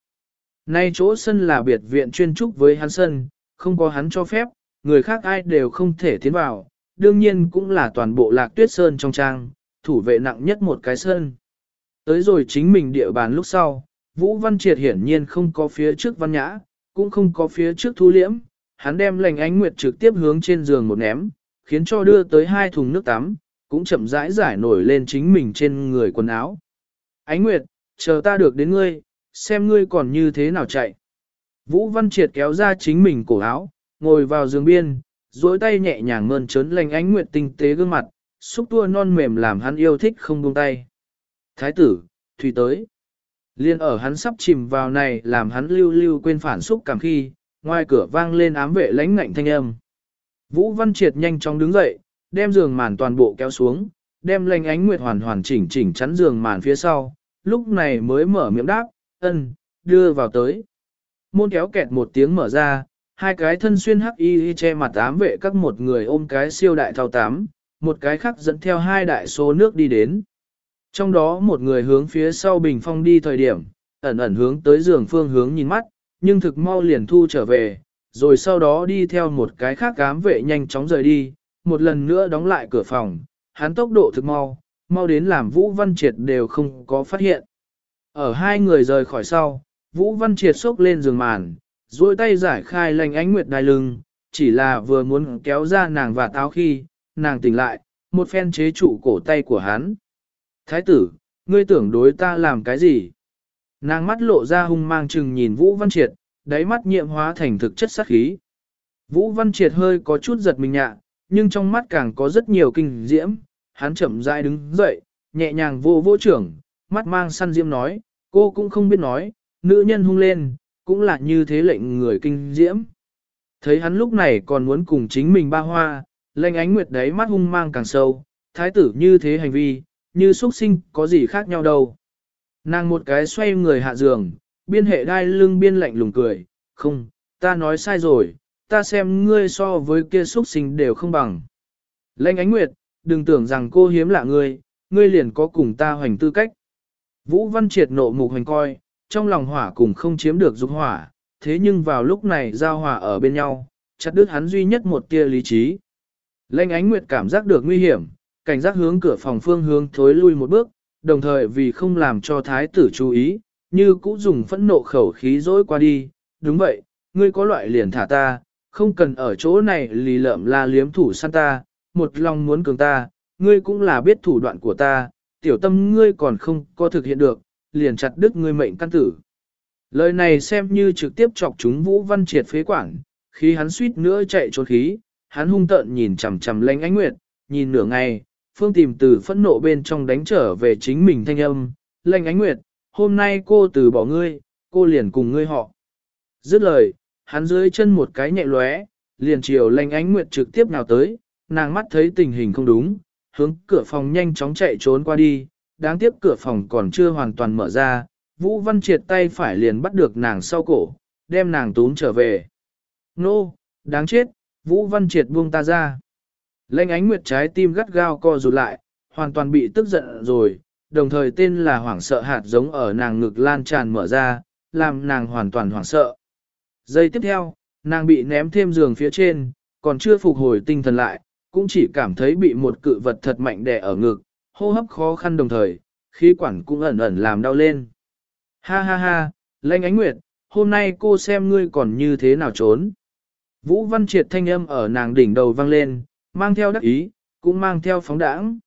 Nay chỗ sân là biệt viện chuyên trúc với hắn sân, không có hắn cho phép, người khác ai đều không thể tiến vào, đương nhiên cũng là toàn bộ lạc tuyết sơn trong trang, thủ vệ nặng nhất một cái sân. Tới rồi chính mình địa bàn lúc sau, Vũ Văn Triệt hiển nhiên không có phía trước văn nhã, cũng không có phía trước thu liễm, hắn đem lành ánh nguyệt trực tiếp hướng trên giường một ném, khiến cho đưa tới hai thùng nước tắm, cũng chậm rãi giải nổi lên chính mình trên người quần áo. Ánh nguyệt, chờ ta được đến ngươi, xem ngươi còn như thế nào chạy. Vũ Văn Triệt kéo ra chính mình cổ áo, ngồi vào giường biên, duỗi tay nhẹ nhàng mơn trớn lành ánh nguyệt tinh tế gương mặt, xúc tua non mềm làm hắn yêu thích không buông tay. Thái tử, Thủy tới. Liên ở hắn sắp chìm vào này làm hắn lưu lưu quên phản xúc cảm khi, ngoài cửa vang lên ám vệ lãnh ngạnh thanh âm. Vũ Văn Triệt nhanh chóng đứng dậy, đem giường màn toàn bộ kéo xuống, đem lệnh ánh nguyệt hoàn hoàn chỉnh chỉnh chắn giường màn phía sau, lúc này mới mở miệng đáp, ân, đưa vào tới. Môn kéo kẹt một tiếng mở ra, hai cái thân xuyên hắc y che mặt ám vệ các một người ôm cái siêu đại thao tám, một cái khác dẫn theo hai đại số nước đi đến. Trong đó một người hướng phía sau bình phong đi thời điểm, ẩn ẩn hướng tới giường phương hướng nhìn mắt, nhưng thực mau liền thu trở về, rồi sau đó đi theo một cái khác cám vệ nhanh chóng rời đi, một lần nữa đóng lại cửa phòng, hắn tốc độ thực mau, mau đến làm Vũ Văn Triệt đều không có phát hiện. Ở hai người rời khỏi sau, Vũ Văn Triệt xốc lên giường màn, duỗi tay giải khai lành ánh nguyệt đai lưng, chỉ là vừa muốn kéo ra nàng và táo khi, nàng tỉnh lại, một phen chế trụ cổ tay của hắn. Thái tử, ngươi tưởng đối ta làm cái gì? Nàng mắt lộ ra hung mang chừng nhìn Vũ Văn Triệt, đáy mắt nhiệm hóa thành thực chất sát khí. Vũ Văn Triệt hơi có chút giật mình nhạ, nhưng trong mắt càng có rất nhiều kinh diễm, hắn chậm rãi đứng dậy, nhẹ nhàng vô vô trưởng, mắt mang săn diễm nói, cô cũng không biết nói, nữ nhân hung lên, cũng là như thế lệnh người kinh diễm. Thấy hắn lúc này còn muốn cùng chính mình ba hoa, lệnh ánh nguyệt đấy mắt hung mang càng sâu, thái tử như thế hành vi, như xuất sinh có gì khác nhau đâu. Nàng một cái xoay người hạ giường, biên hệ đai lưng biên lạnh lùng cười, không, ta nói sai rồi, ta xem ngươi so với kia xuất sinh đều không bằng. lênh ánh nguyệt, đừng tưởng rằng cô hiếm lạ ngươi, ngươi liền có cùng ta hoành tư cách. Vũ Văn Triệt nộ mục hoành coi, trong lòng hỏa cùng không chiếm được dục hỏa, thế nhưng vào lúc này giao hỏa ở bên nhau, chặt đứt hắn duy nhất một tia lý trí. lênh ánh nguyệt cảm giác được nguy hiểm, cảnh giác hướng cửa phòng phương hướng thối lui một bước, đồng thời vì không làm cho thái tử chú ý, như cũ dùng phẫn nộ khẩu khí dối qua đi, đúng vậy, ngươi có loại liền thả ta, không cần ở chỗ này lì lợm la liếm thủ săn ta, một lòng muốn cường ta, ngươi cũng là biết thủ đoạn của ta, tiểu tâm ngươi còn không có thực hiện được, liền chặt đứt ngươi mệnh căn tử. Lời này xem như trực tiếp chọc chúng Vũ Văn Triệt phế quản, khi hắn suýt nữa chạy trốn khí, hắn hung tợn nhìn chằm chằm lanh ánh nguyệt, nhìn nửa ngày, phương tìm từ phẫn nộ bên trong đánh trở về chính mình thanh âm, lệnh ánh nguyệt, hôm nay cô từ bỏ ngươi, cô liền cùng ngươi họ. Dứt lời, hắn dưới chân một cái nhẹ lóe, liền chiều lệnh ánh nguyệt trực tiếp nào tới, nàng mắt thấy tình hình không đúng, hướng cửa phòng nhanh chóng chạy trốn qua đi, đáng tiếc cửa phòng còn chưa hoàn toàn mở ra, Vũ Văn triệt tay phải liền bắt được nàng sau cổ, đem nàng túm trở về. Nô, đáng chết, Vũ Văn triệt buông ta ra. Lệnh ánh nguyệt trái tim gắt gao co rụt lại, hoàn toàn bị tức giận rồi, đồng thời tên là hoảng sợ hạt giống ở nàng ngực lan tràn mở ra, làm nàng hoàn toàn hoảng sợ. Giây tiếp theo, nàng bị ném thêm giường phía trên, còn chưa phục hồi tinh thần lại, cũng chỉ cảm thấy bị một cự vật thật mạnh đè ở ngực, hô hấp khó khăn đồng thời, khí quản cũng ẩn ẩn làm đau lên. Ha ha ha, Lệnh Ánh Nguyệt, hôm nay cô xem ngươi còn như thế nào trốn. Vũ Văn Triệt thanh âm ở nàng đỉnh đầu vang lên, mang theo đắc ý, cũng mang theo phóng đãng.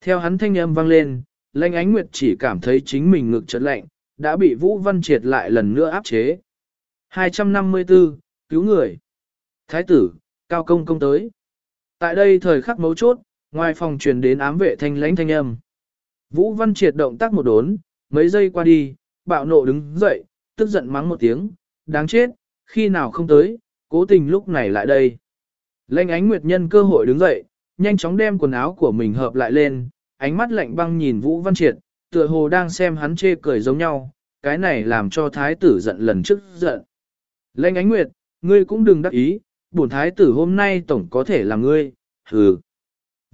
Theo hắn thanh âm vang lên, lanh Ánh Nguyệt chỉ cảm thấy chính mình ngực chợt lạnh, đã bị Vũ Văn Triệt lại lần nữa áp chế. 254, cứu người. Thái tử, cao công công tới. Tại đây thời khắc mấu chốt, ngoài phòng truyền đến ám vệ thanh lãnh thanh âm. Vũ Văn Triệt động tác một đốn, mấy giây qua đi, bạo nộ đứng dậy, tức giận mắng một tiếng, đáng chết, khi nào không tới, cố tình lúc này lại đây. Lệnh ánh nguyệt nhân cơ hội đứng dậy, nhanh chóng đem quần áo của mình hợp lại lên, ánh mắt lạnh băng nhìn Vũ Văn Triệt, tựa hồ đang xem hắn chê cười giống nhau, cái này làm cho thái tử giận lần trước giận. Lệnh ánh nguyệt, ngươi cũng đừng đắc ý, bổn thái tử hôm nay tổng có thể là ngươi, hừ.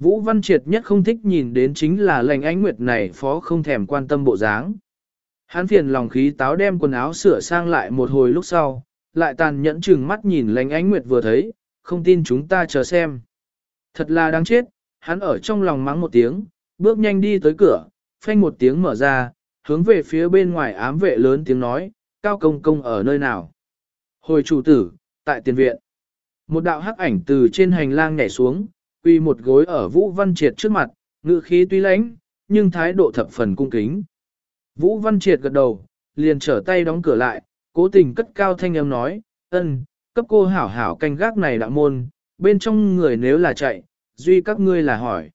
Vũ Văn Triệt nhất không thích nhìn đến chính là lệnh ánh nguyệt này phó không thèm quan tâm bộ dáng. Hắn phiền lòng khí táo đem quần áo sửa sang lại một hồi lúc sau, lại tàn nhẫn chừng mắt nhìn lệnh ánh nguyệt vừa thấy, không tin chúng ta chờ xem. Thật là đáng chết, hắn ở trong lòng mắng một tiếng, bước nhanh đi tới cửa, phanh một tiếng mở ra, hướng về phía bên ngoài ám vệ lớn tiếng nói, cao công công ở nơi nào. Hồi chủ tử, tại tiền viện. Một đạo hắc ảnh từ trên hành lang nhảy xuống, quy một gối ở Vũ Văn Triệt trước mặt, ngự khí tuy lãnh, nhưng thái độ thập phần cung kính. Vũ Văn Triệt gật đầu, liền trở tay đóng cửa lại, cố tình cất cao thanh âm nói, ân, cấp cô hảo hảo canh gác này đạo môn, bên trong người nếu là chạy, duy các ngươi là hỏi.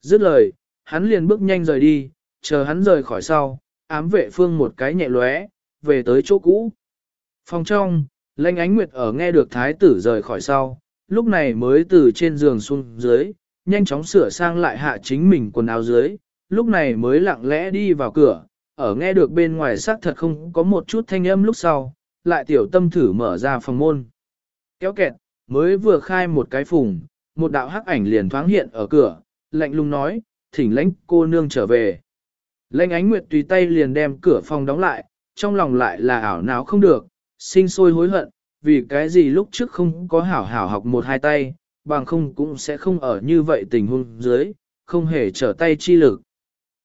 Dứt lời, hắn liền bước nhanh rời đi, chờ hắn rời khỏi sau, ám vệ phương một cái nhẹ lóe, về tới chỗ cũ. Phòng trong, lãnh ánh nguyệt ở nghe được thái tử rời khỏi sau, lúc này mới từ trên giường xuống dưới, nhanh chóng sửa sang lại hạ chính mình quần áo dưới, lúc này mới lặng lẽ đi vào cửa, ở nghe được bên ngoài xác thật không có một chút thanh âm lúc sau, lại tiểu tâm thử mở ra phòng môn. Kéo kẹt, mới vừa khai một cái phùng, một đạo hắc ảnh liền thoáng hiện ở cửa, lạnh lùng nói, thỉnh lãnh cô nương trở về. Lãnh ánh nguyệt tùy tay liền đem cửa phòng đóng lại, trong lòng lại là ảo não không được, sinh sôi hối hận, vì cái gì lúc trước không có hảo hảo học một hai tay, bằng không cũng sẽ không ở như vậy tình huống dưới, không hề trở tay chi lực.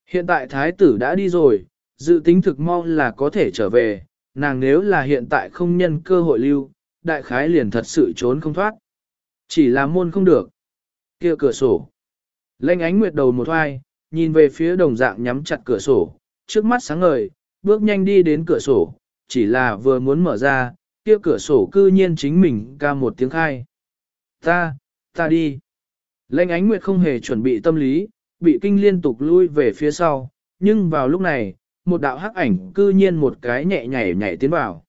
Hiện tại thái tử đã đi rồi, dự tính thực mong là có thể trở về, nàng nếu là hiện tại không nhân cơ hội lưu, đại khái liền thật sự trốn không thoát. Chỉ là môn không được. kia cửa sổ. Lênh ánh nguyệt đầu một hoai, nhìn về phía đồng dạng nhắm chặt cửa sổ, trước mắt sáng ngời, bước nhanh đi đến cửa sổ, chỉ là vừa muốn mở ra, kia cửa sổ cư nhiên chính mình ca một tiếng khai. Ta, ta đi. Lênh ánh nguyệt không hề chuẩn bị tâm lý, bị kinh liên tục lui về phía sau, nhưng vào lúc này, một đạo hắc ảnh cư nhiên một cái nhẹ nhảy nhảy tiến vào.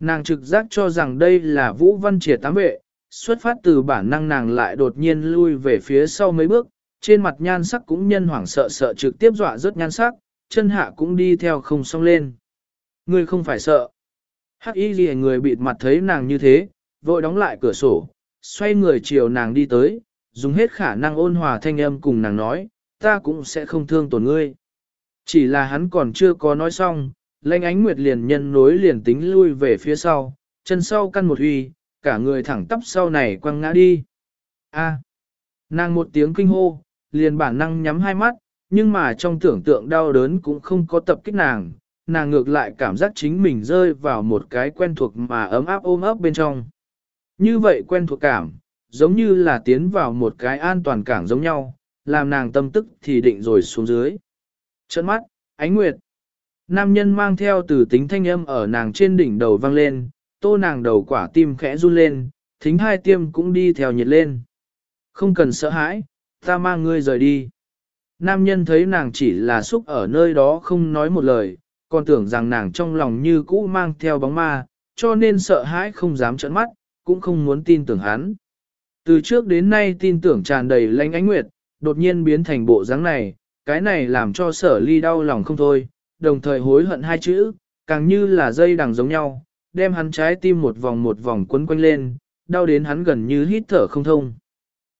Nàng trực giác cho rằng đây là Vũ Văn Triệt tám vệ, xuất phát từ bản năng nàng lại đột nhiên lui về phía sau mấy bước, trên mặt nhan sắc cũng nhân hoảng sợ sợ trực tiếp dọa rất nhan sắc, chân hạ cũng đi theo không song lên. người không phải sợ. Hắc y ghi người bịt mặt thấy nàng như thế, vội đóng lại cửa sổ, xoay người chiều nàng đi tới, dùng hết khả năng ôn hòa thanh âm cùng nàng nói, ta cũng sẽ không thương tổn ngươi. Chỉ là hắn còn chưa có nói xong, lệnh ánh nguyệt liền nhân nối liền tính lui về phía sau, chân sau căn một huy, cả người thẳng tắp sau này quăng ngã đi. A. nàng một tiếng kinh hô, liền bản năng nhắm hai mắt, nhưng mà trong tưởng tượng đau đớn cũng không có tập kích nàng, nàng ngược lại cảm giác chính mình rơi vào một cái quen thuộc mà ấm áp ôm ấp bên trong. Như vậy quen thuộc cảm, giống như là tiến vào một cái an toàn cảng giống nhau, làm nàng tâm tức thì định rồi xuống dưới. Trận mắt, ánh nguyệt. Nam nhân mang theo từ tính thanh âm ở nàng trên đỉnh đầu vang lên, tô nàng đầu quả tim khẽ run lên, thính hai tiêm cũng đi theo nhiệt lên. Không cần sợ hãi, ta mang ngươi rời đi. Nam nhân thấy nàng chỉ là xúc ở nơi đó không nói một lời, còn tưởng rằng nàng trong lòng như cũ mang theo bóng ma, cho nên sợ hãi không dám trợn mắt, cũng không muốn tin tưởng hắn. Từ trước đến nay tin tưởng tràn đầy lãnh ánh nguyệt, đột nhiên biến thành bộ dáng này, cái này làm cho sở ly đau lòng không thôi, đồng thời hối hận hai chữ, càng như là dây đằng giống nhau, đem hắn trái tim một vòng một vòng quấn quanh lên, đau đến hắn gần như hít thở không thông.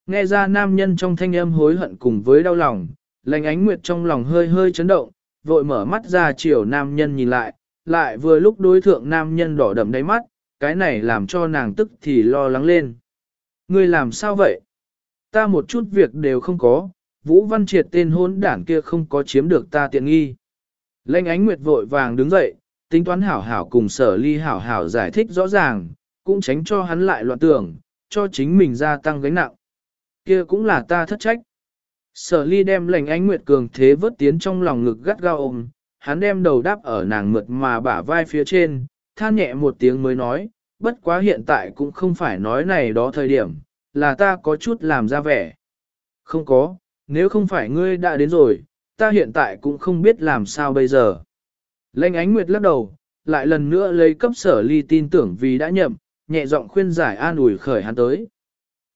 Nghe ra nam nhân trong thanh âm hối hận cùng với đau lòng, lành ánh nguyệt trong lòng hơi hơi chấn động, vội mở mắt ra chiều nam nhân nhìn lại, lại vừa lúc đối thượng nam nhân đỏ đậm đáy mắt, cái này làm cho nàng tức thì lo lắng lên. Ngươi làm sao vậy? Ta một chút việc đều không có, Vũ Văn Triệt tên hôn đảng kia không có chiếm được ta tiện nghi. Lệnh ánh nguyệt vội vàng đứng dậy, tính toán hảo hảo cùng sở ly hảo hảo giải thích rõ ràng, cũng tránh cho hắn lại loạn tưởng, cho chính mình gia tăng gánh nặng. Kia cũng là ta thất trách. Sở ly đem lệnh ánh nguyệt cường thế vớt tiến trong lòng ngực gắt gao ôm, hắn đem đầu đáp ở nàng mượt mà bả vai phía trên, than nhẹ một tiếng mới nói, bất quá hiện tại cũng không phải nói này đó thời điểm, là ta có chút làm ra vẻ. Không có, nếu không phải ngươi đã đến rồi, ta hiện tại cũng không biết làm sao bây giờ. Lệnh ánh nguyệt lắc đầu, lại lần nữa lấy cấp sở ly tin tưởng vì đã nhậm, nhẹ giọng khuyên giải an ủi khởi hắn tới.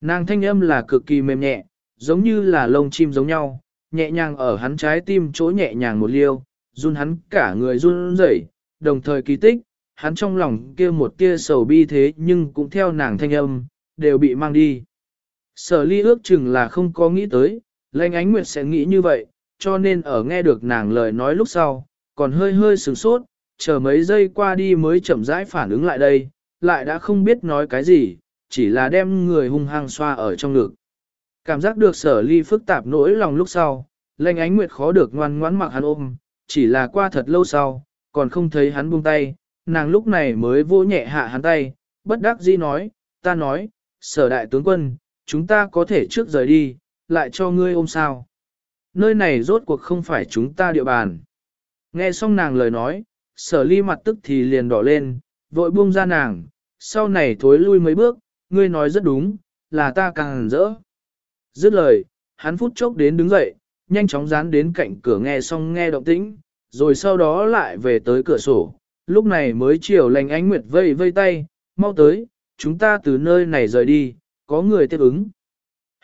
Nàng thanh âm là cực kỳ mềm nhẹ, giống như là lông chim giống nhau, nhẹ nhàng ở hắn trái tim chỗ nhẹ nhàng một liêu, run hắn cả người run rẩy, đồng thời kỳ tích, hắn trong lòng kia một tia sầu bi thế nhưng cũng theo nàng thanh âm, đều bị mang đi. Sở ly ước chừng là không có nghĩ tới, lệnh ánh nguyệt sẽ nghĩ như vậy, cho nên ở nghe được nàng lời nói lúc sau, còn hơi hơi sửng sốt, chờ mấy giây qua đi mới chậm rãi phản ứng lại đây, lại đã không biết nói cái gì, chỉ là đem người hung hăng xoa ở trong ngực. Cảm giác được sở ly phức tạp nỗi lòng lúc sau, lệnh ánh nguyệt khó được ngoan ngoãn mặc hắn ôm, chỉ là qua thật lâu sau, còn không thấy hắn buông tay, nàng lúc này mới vô nhẹ hạ hắn tay, bất đắc dĩ nói, ta nói, sở đại tướng quân, chúng ta có thể trước rời đi, lại cho ngươi ôm sao. Nơi này rốt cuộc không phải chúng ta địa bàn. Nghe xong nàng lời nói, sở ly mặt tức thì liền đỏ lên, vội buông ra nàng, sau này thối lui mấy bước, ngươi nói rất đúng, là ta càng rỡ. Dứt lời, hắn phút chốc đến đứng dậy, nhanh chóng dán đến cạnh cửa nghe xong nghe động tĩnh, rồi sau đó lại về tới cửa sổ, lúc này mới chiều lành ánh nguyệt vây vây tay, mau tới, chúng ta từ nơi này rời đi, có người tiếp ứng.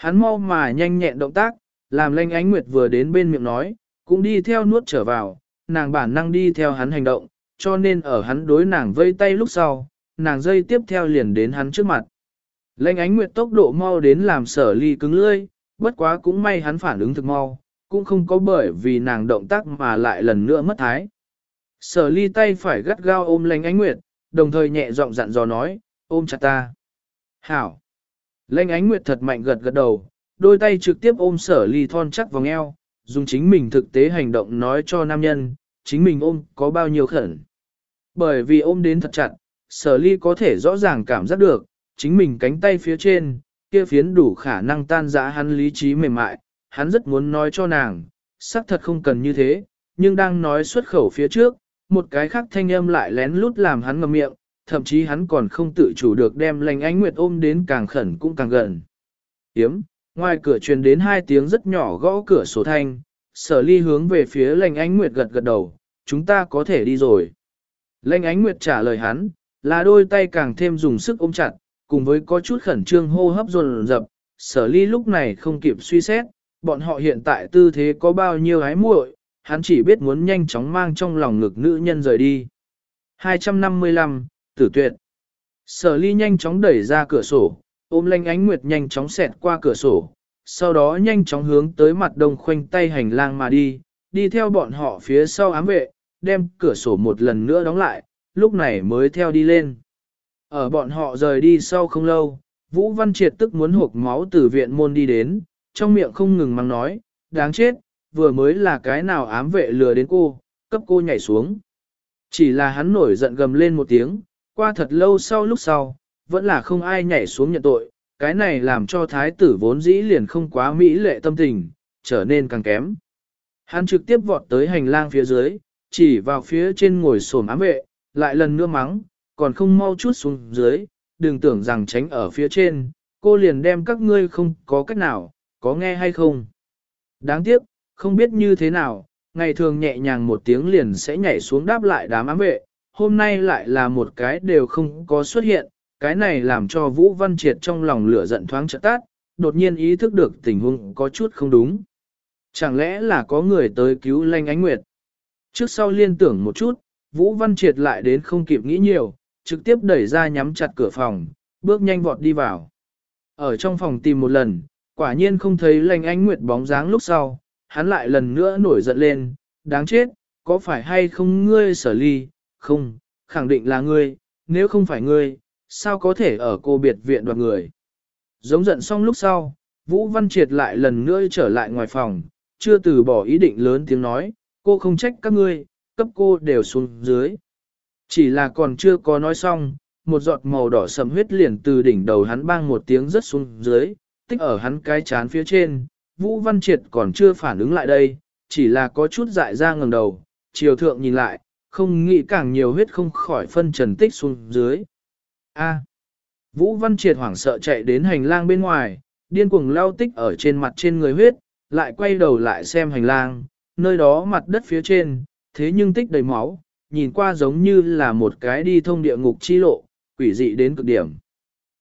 Hắn mau mà nhanh nhẹn động tác, làm lanh ánh nguyệt vừa đến bên miệng nói, cũng đi theo nuốt trở vào, nàng bản năng đi theo hắn hành động, cho nên ở hắn đối nàng vây tay lúc sau, nàng dây tiếp theo liền đến hắn trước mặt. Lanh ánh nguyệt tốc độ mau đến làm sở ly cứng lưỡi, bất quá cũng may hắn phản ứng thực mau, cũng không có bởi vì nàng động tác mà lại lần nữa mất thái. Sở ly tay phải gắt gao ôm Lanh ánh nguyệt, đồng thời nhẹ giọng dặn dò nói, ôm chặt ta. Hảo! Lênh ánh nguyệt thật mạnh gật gật đầu, đôi tay trực tiếp ôm sở ly thon chắc vòng eo, dùng chính mình thực tế hành động nói cho nam nhân, chính mình ôm có bao nhiêu khẩn. Bởi vì ôm đến thật chặt, sở ly có thể rõ ràng cảm giác được, chính mình cánh tay phía trên, kia phiến đủ khả năng tan rã hắn lý trí mềm mại, hắn rất muốn nói cho nàng, xác thật không cần như thế, nhưng đang nói xuất khẩu phía trước, một cái khác thanh âm lại lén lút làm hắn ngậm miệng, thậm chí hắn còn không tự chủ được đem lành ánh nguyệt ôm đến càng khẩn cũng càng gần. Yếm, ngoài cửa truyền đến hai tiếng rất nhỏ gõ cửa sổ thanh, sở ly hướng về phía lành ánh nguyệt gật gật đầu, chúng ta có thể đi rồi. Lệnh ánh nguyệt trả lời hắn, là đôi tay càng thêm dùng sức ôm chặt, cùng với có chút khẩn trương hô hấp dồn dập, sở ly lúc này không kịp suy xét, bọn họ hiện tại tư thế có bao nhiêu ái muội, hắn chỉ biết muốn nhanh chóng mang trong lòng ngực nữ nhân rời đi. 255, tử tuyệt. Sở ly nhanh chóng đẩy ra cửa sổ, ôm lanh ánh nguyệt nhanh chóng xẹt qua cửa sổ, sau đó nhanh chóng hướng tới mặt đông khoanh tay hành lang mà đi, đi theo bọn họ phía sau ám vệ, đem cửa sổ một lần nữa đóng lại, lúc này mới theo đi lên. Ở bọn họ rời đi sau không lâu, Vũ Văn Triệt tức muốn hộp máu từ viện môn đi đến, trong miệng không ngừng mang nói, đáng chết, vừa mới là cái nào ám vệ lừa đến cô, cấp cô nhảy xuống. Chỉ là hắn nổi giận gầm lên một tiếng, qua thật lâu sau lúc sau, vẫn là không ai nhảy xuống nhận tội, cái này làm cho thái tử vốn dĩ liền không quá mỹ lệ tâm tình, trở nên càng kém. Hắn trực tiếp vọt tới hành lang phía dưới, chỉ vào phía trên ngồi sổm ám vệ, lại lần nữa mắng, còn không mau chút xuống dưới, đừng tưởng rằng tránh ở phía trên, cô liền đem các ngươi không có cách nào, có nghe hay không. Đáng tiếc, không biết như thế nào, ngày thường nhẹ nhàng một tiếng liền sẽ nhảy xuống đáp lại đám ám vệ, hôm nay lại là một cái đều không có xuất hiện, cái này làm cho Vũ Văn Triệt trong lòng lửa giận thoáng chợt tát, đột nhiên ý thức được tình huống có chút không đúng. Chẳng lẽ là có người tới cứu Lanh Ánh Nguyệt? Trước sau liên tưởng một chút, Vũ Văn Triệt lại đến không kịp nghĩ nhiều, trực tiếp đẩy ra nhắm chặt cửa phòng, bước nhanh vọt đi vào. Ở trong phòng tìm một lần, quả nhiên không thấy Lanh Ánh Nguyệt bóng dáng lúc sau, hắn lại lần nữa nổi giận lên, đáng chết, có phải hay không ngươi sở ly, không, khẳng định là ngươi, nếu không phải ngươi, sao có thể ở cô biệt viện đoạt người. Giống giận xong lúc sau, Vũ Văn Triệt lại lần nữa trở lại ngoài phòng, chưa từ bỏ ý định lớn tiếng nói, cô không trách các ngươi, cấp cô đều xuống dưới. Chỉ là còn chưa có nói xong, một giọt màu đỏ sầm huyết liền từ đỉnh đầu hắn bang một tiếng rất xuống dưới, tích ở hắn cái chán phía trên, Vũ Văn Triệt còn chưa phản ứng lại đây, chỉ là có chút dại ra ngẩng đầu, chiều thượng nhìn lại, không nghĩ càng nhiều huyết không khỏi phân trần tích xuống dưới. A. Vũ Văn Triệt hoảng sợ chạy đến hành lang bên ngoài, điên cuồng lao tích ở trên mặt trên người huyết, lại quay đầu lại xem hành lang, nơi đó mặt đất phía trên, thế nhưng tích đầy máu, nhìn qua giống như là một cái đi thông địa ngục chi lộ, quỷ dị đến cực điểm.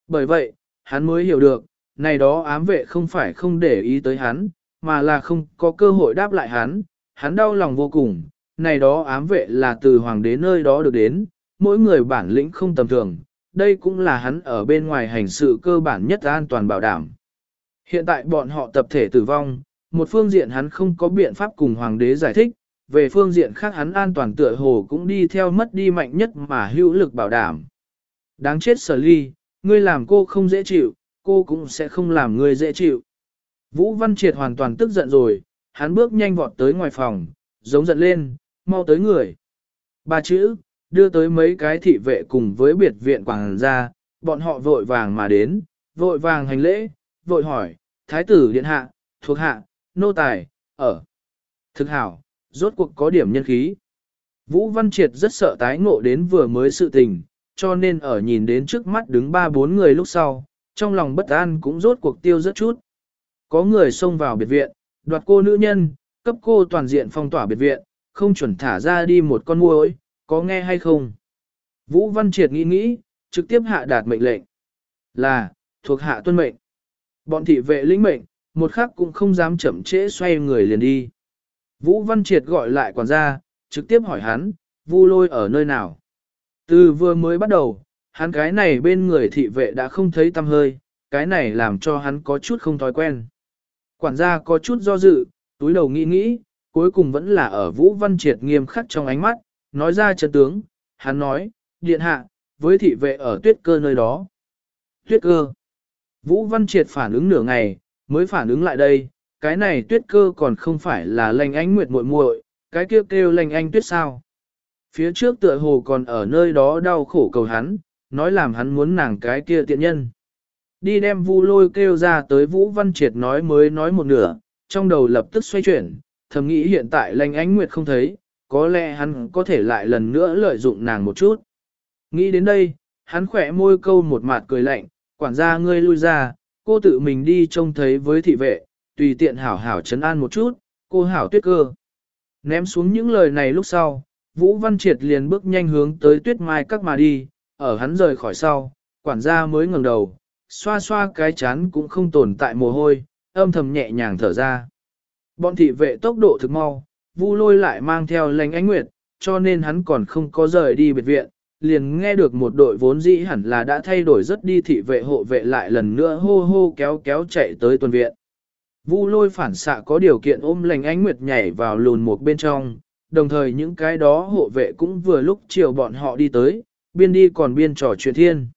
Bởi vậy, hắn mới hiểu được, này đó ám vệ không phải không để ý tới hắn, mà là không có cơ hội đáp lại hắn, hắn đau lòng vô cùng, này đó ám vệ là từ hoàng đế nơi đó được đến, mỗi người bản lĩnh không tầm thường, đây cũng là hắn ở bên ngoài hành sự cơ bản nhất an toàn bảo đảm. Hiện tại bọn họ tập thể tử vong, một phương diện hắn không có biện pháp cùng hoàng đế giải thích, về phương diện khác hắn an toàn tựa hồ cũng đi theo mất đi mạnh nhất mà hữu lực bảo đảm. Đáng chết sở ly, ngươi làm cô không dễ chịu, cô cũng sẽ không làm ngươi dễ chịu. Vũ Văn Triệt hoàn toàn tức giận rồi, hắn bước nhanh vọt tới ngoài phòng, giống giận lên, mau tới người. Ba chữ, đưa tới mấy cái thị vệ cùng với biệt viện quảng gia, bọn họ vội vàng mà đến, vội vàng hành lễ, vội hỏi, thái tử điện hạ, thuộc hạ, nô tài, ở. Thực hảo, rốt cuộc có điểm nhân khí. Vũ Văn Triệt rất sợ tái ngộ đến vừa mới sự tình, cho nên ở nhìn đến trước mắt đứng ba bốn người lúc sau, trong lòng bất an cũng rốt cuộc tiêu rất chút. Có người xông vào biệt viện, đoạt cô nữ nhân, cấp cô toàn diện phong tỏa biệt viện, không chuẩn thả ra đi một con muỗi, có nghe hay không? Vũ Văn Triệt nghĩ nghĩ, trực tiếp hạ đạt mệnh lệnh. Là, thuộc hạ tuân mệnh. Bọn thị vệ lĩnh mệnh, một khắc cũng không dám chậm trễ xoay người liền đi. Vũ Văn Triệt gọi lại quản gia, trực tiếp hỏi hắn, vu lôi ở nơi nào. Từ vừa mới bắt đầu, hắn cái này bên người thị vệ đã không thấy tâm hơi, cái này làm cho hắn có chút không thói quen. Quản gia có chút do dự, túi đầu nghĩ nghĩ, cuối cùng vẫn là ở Vũ Văn Triệt nghiêm khắc trong ánh mắt, nói ra chân tướng, hắn nói, điện hạ, với thị vệ ở tuyết cơ nơi đó. Tuyết cơ. Vũ Văn Triệt phản ứng nửa ngày, mới phản ứng lại đây, cái này tuyết cơ còn không phải là lành ánh nguyệt muội muội, cái kêu kêu lành anh tuyết sao. Phía trước tựa hồ còn ở nơi đó đau khổ cầu hắn, nói làm hắn muốn nàng cái kia tiện nhân. Đi đem vu lôi kêu ra tới Vũ Văn Triệt nói mới nói một nửa, trong đầu lập tức xoay chuyển, thầm nghĩ hiện tại lành ánh nguyệt không thấy, có lẽ hắn có thể lại lần nữa lợi dụng nàng một chút. Nghĩ đến đây, hắn khỏe môi câu một mặt cười lạnh, quản gia ngươi lui ra, cô tự mình đi trông thấy với thị vệ, tùy tiện hảo hảo chấn an một chút, cô hảo tuyết cơ. Ném xuống những lời này lúc sau, Vũ Văn Triệt liền bước nhanh hướng tới tuyết mai các mà đi, ở hắn rời khỏi sau, quản gia mới ngẩng đầu, xoa xoa cái chán cũng không tồn tại mồ hôi, âm thầm nhẹ nhàng thở ra. Bọn thị vệ tốc độ thực mau, Vu lôi lại mang theo lành ánh nguyệt, cho nên hắn còn không có rời đi biệt viện, liền nghe được một đội vốn dĩ hẳn là đã thay đổi rất đi thị vệ hộ vệ lại lần nữa hô hô kéo kéo chạy tới tuần viện. Vu lôi phản xạ có điều kiện ôm lành ánh nguyệt nhảy vào lùn một bên trong, đồng thời những cái đó hộ vệ cũng vừa lúc chiều bọn họ đi tới, biên đi còn biên trò chuyện thiên.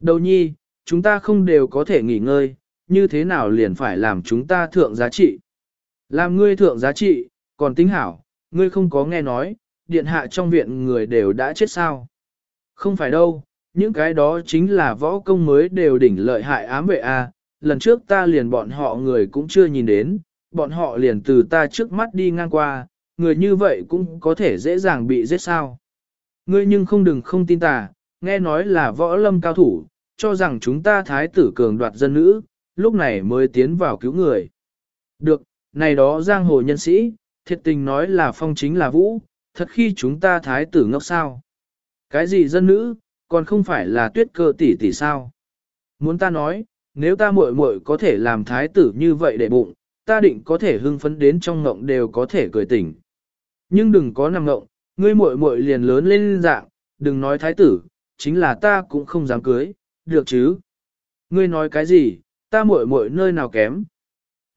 Đầu nhi, chúng ta không đều có thể nghỉ ngơi, như thế nào liền phải làm chúng ta thượng giá trị. Làm ngươi thượng giá trị, còn tính hảo, ngươi không có nghe nói, điện hạ trong viện người đều đã chết sao. Không phải đâu, những cái đó chính là võ công mới đều đỉnh lợi hại ám vệ a. lần trước ta liền bọn họ người cũng chưa nhìn đến, bọn họ liền từ ta trước mắt đi ngang qua, người như vậy cũng có thể dễ dàng bị giết sao. Ngươi nhưng không đừng không tin ta, nghe nói là võ lâm cao thủ, cho rằng chúng ta thái tử cường đoạt dân nữ, lúc này mới tiến vào cứu người. Được, này đó giang hồ nhân sĩ, thiệt tình nói là phong chính là vũ, thật khi chúng ta thái tử ngốc sao. Cái gì dân nữ, còn không phải là tuyết cơ tỷ tỷ sao. Muốn ta nói, nếu ta muội muội có thể làm thái tử như vậy để bụng, ta định có thể hưng phấn đến trong ngộng đều có thể cười tỉnh. Nhưng đừng có nằm ngộng, ngươi muội muội liền lớn lên dạng, đừng nói thái tử, chính là ta cũng không dám cưới, được chứ? Ngươi nói cái gì, ta muội muội nơi nào kém?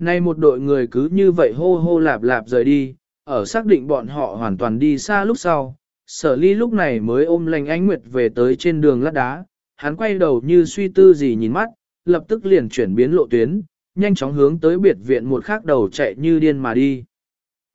Nay một đội người cứ như vậy hô hô lạp lạp rời đi, ở xác định bọn họ hoàn toàn đi xa lúc sau, sở ly lúc này mới ôm lành ánh nguyệt về tới trên đường lát đá, hắn quay đầu như suy tư gì nhìn mắt, lập tức liền chuyển biến lộ tuyến, nhanh chóng hướng tới biệt viện một khác đầu chạy như điên mà đi.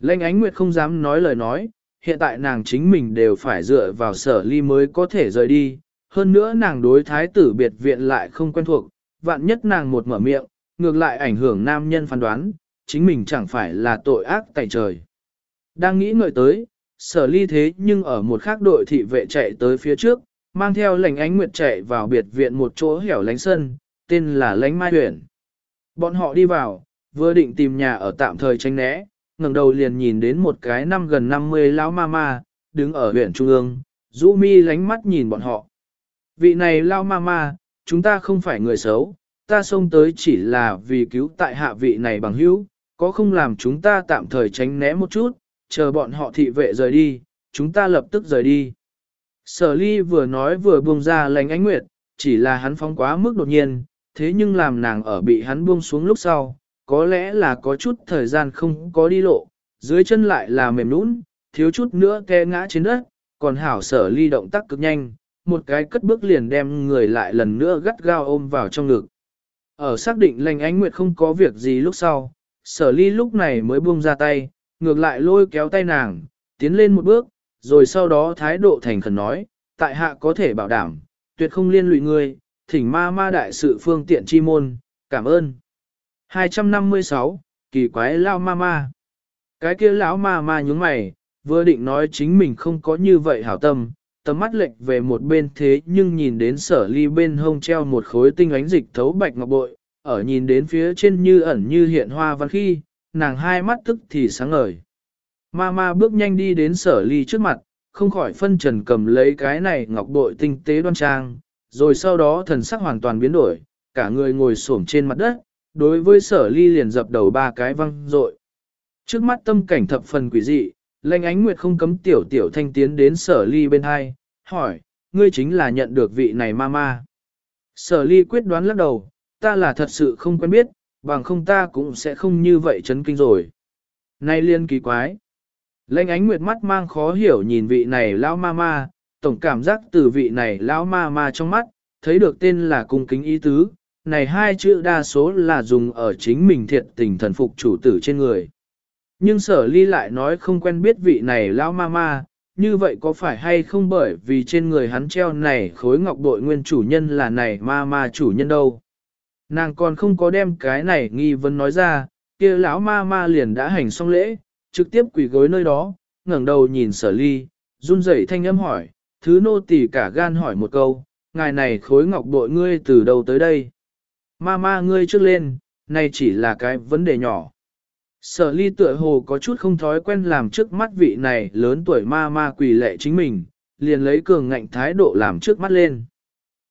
Lệnh ánh nguyệt không dám nói lời nói, hiện tại nàng chính mình đều phải dựa vào sở ly mới có thể rời đi, hơn nữa nàng đối thái tử biệt viện lại không quen thuộc, vạn nhất nàng một mở miệng, ngược lại ảnh hưởng nam nhân phán đoán, chính mình chẳng phải là tội ác tại trời. Đang nghĩ ngợi tới, sở ly thế nhưng ở một khác đội thị vệ chạy tới phía trước, mang theo lệnh ánh nguyệt chạy vào biệt viện một chỗ hẻo lánh sân, tên là lánh mai huyện. Bọn họ đi vào, vừa định tìm nhà ở tạm thời tranh né, ngẩng đầu liền nhìn đến một cái năm gần 50 lão ma ma, đứng ở huyện trung ương, rũ mi lánh mắt nhìn bọn họ. Vị này lão ma ma, chúng ta không phải người xấu, ta xông tới chỉ là vì cứu tại hạ vị này bằng hữu, có không làm chúng ta tạm thời tránh né một chút, chờ bọn họ thị vệ rời đi, chúng ta lập tức rời đi. Sở ly vừa nói vừa buông ra lành ánh nguyệt, chỉ là hắn phóng quá mức đột nhiên, thế nhưng làm nàng ở bị hắn buông xuống lúc sau, có lẽ là có chút thời gian không có đi lộ, dưới chân lại là mềm nũng, thiếu chút nữa ke ngã trên đất, còn hảo sở ly động tác cực nhanh, một cái cất bước liền đem người lại lần nữa gắt gao ôm vào trong ngực. Ở xác định lành ánh nguyệt không có việc gì lúc sau, sở ly lúc này mới buông ra tay, ngược lại lôi kéo tay nàng, tiến lên một bước, rồi sau đó thái độ thành khẩn nói, tại hạ có thể bảo đảm, tuyệt không liên lụy ngươi, thỉnh ma ma đại sự phương tiện chi môn, cảm ơn. 256, kỳ quái lao ma ma. Cái kia lão ma ma nhướng mày, vừa định nói chính mình không có như vậy hảo tâm, tầm mắt lệch về một bên thế nhưng nhìn đến sở ly bên hông treo một khối tinh ánh dịch thấu bạch ngọc bội, ở nhìn đến phía trên như ẩn như hiện hoa văn khi, nàng hai mắt tức thì sáng ngời. Ma ma bước nhanh đi đến sở ly trước mặt, không khỏi phân trần cầm lấy cái này ngọc bội tinh tế đoan trang, rồi sau đó thần sắc hoàn toàn biến đổi, cả người ngồi xổm trên mặt đất, đối với sở ly liền dập đầu ba cái văng rội. Trước mắt tâm cảnh thập phần quỷ dị, lệnh ánh nguyệt không cấm tiểu tiểu thanh tiến đến sở ly bên hai, hỏi, ngươi chính là nhận được vị này ma ma. Sở ly quyết đoán lắc đầu, ta là thật sự không quen biết, bằng không ta cũng sẽ không như vậy chấn kinh rồi. Nay liên kỳ quái. Lệnh ánh nguyệt mắt mang khó hiểu nhìn vị này lão ma ma, tổng cảm giác từ vị này lão ma ma trong mắt, thấy được tên là cung kính ý tứ, này hai chữ đa số là dùng ở chính mình thiệt tình thần phục chủ tử trên người. Nhưng sở ly lại nói không quen biết vị này lão ma ma, như vậy có phải hay không bởi vì trên người hắn treo này khối ngọc bội nguyên chủ nhân là này ma ma chủ nhân đâu. Nàng còn không có đem cái này nghi vấn nói ra, kia lão ma ma liền đã hành xong lễ, trực tiếp quỳ gối nơi đó, ngẩng đầu nhìn sở ly, run rẩy thanh âm hỏi, thứ nô tỳ cả gan hỏi một câu, ngài này khối ngọc bội ngươi từ đâu tới đây? Ma ma ngươi trước lên, này chỉ là cái vấn đề nhỏ. Sở ly tựa hồ có chút không thói quen làm trước mắt vị này lớn tuổi ma ma quỳ lệ chính mình, liền lấy cường ngạnh thái độ làm trước mắt lên.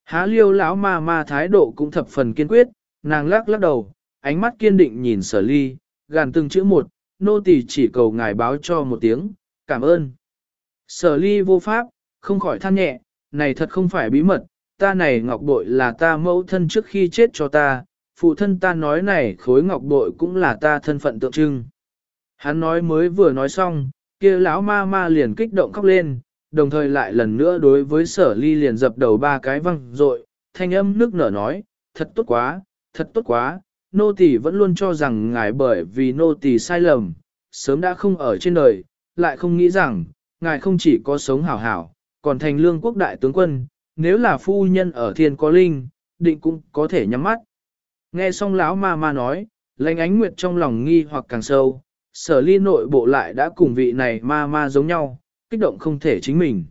Há liêu lão ma ma thái độ cũng thập phần kiên quyết, nàng lắc lắc đầu, ánh mắt kiên định nhìn sở ly, gàn từng chữ một, nô tỳ chỉ cầu ngài báo cho một tiếng, cảm ơn. Sở ly vô pháp, không khỏi than nhẹ, này thật không phải bí mật, ta này ngọc bội là ta mẫu thân trước khi chết cho ta, phụ thân ta nói này khối ngọc bội cũng là ta thân phận tượng trưng. Hắn nói mới vừa nói xong, kia lão ma ma liền kích động khóc lên, đồng thời lại lần nữa đối với sở ly liền dập đầu ba cái văng rội, thanh âm nước nở nói, thật tốt quá, thật tốt quá, nô tỳ vẫn luôn cho rằng ngài bởi vì nô tỳ sai lầm, sớm đã không ở trên đời, lại không nghĩ rằng, ngài không chỉ có sống hảo hảo, còn thành lương quốc đại tướng quân, nếu là phu nhân ở thiên có linh, định cũng có thể nhắm mắt. Nghe xong lão ma ma nói, lãnh ánh nguyệt trong lòng nghi hoặc càng sâu, sở ly nội bộ lại đã cùng vị này ma ma giống nhau, kích động không thể chính mình.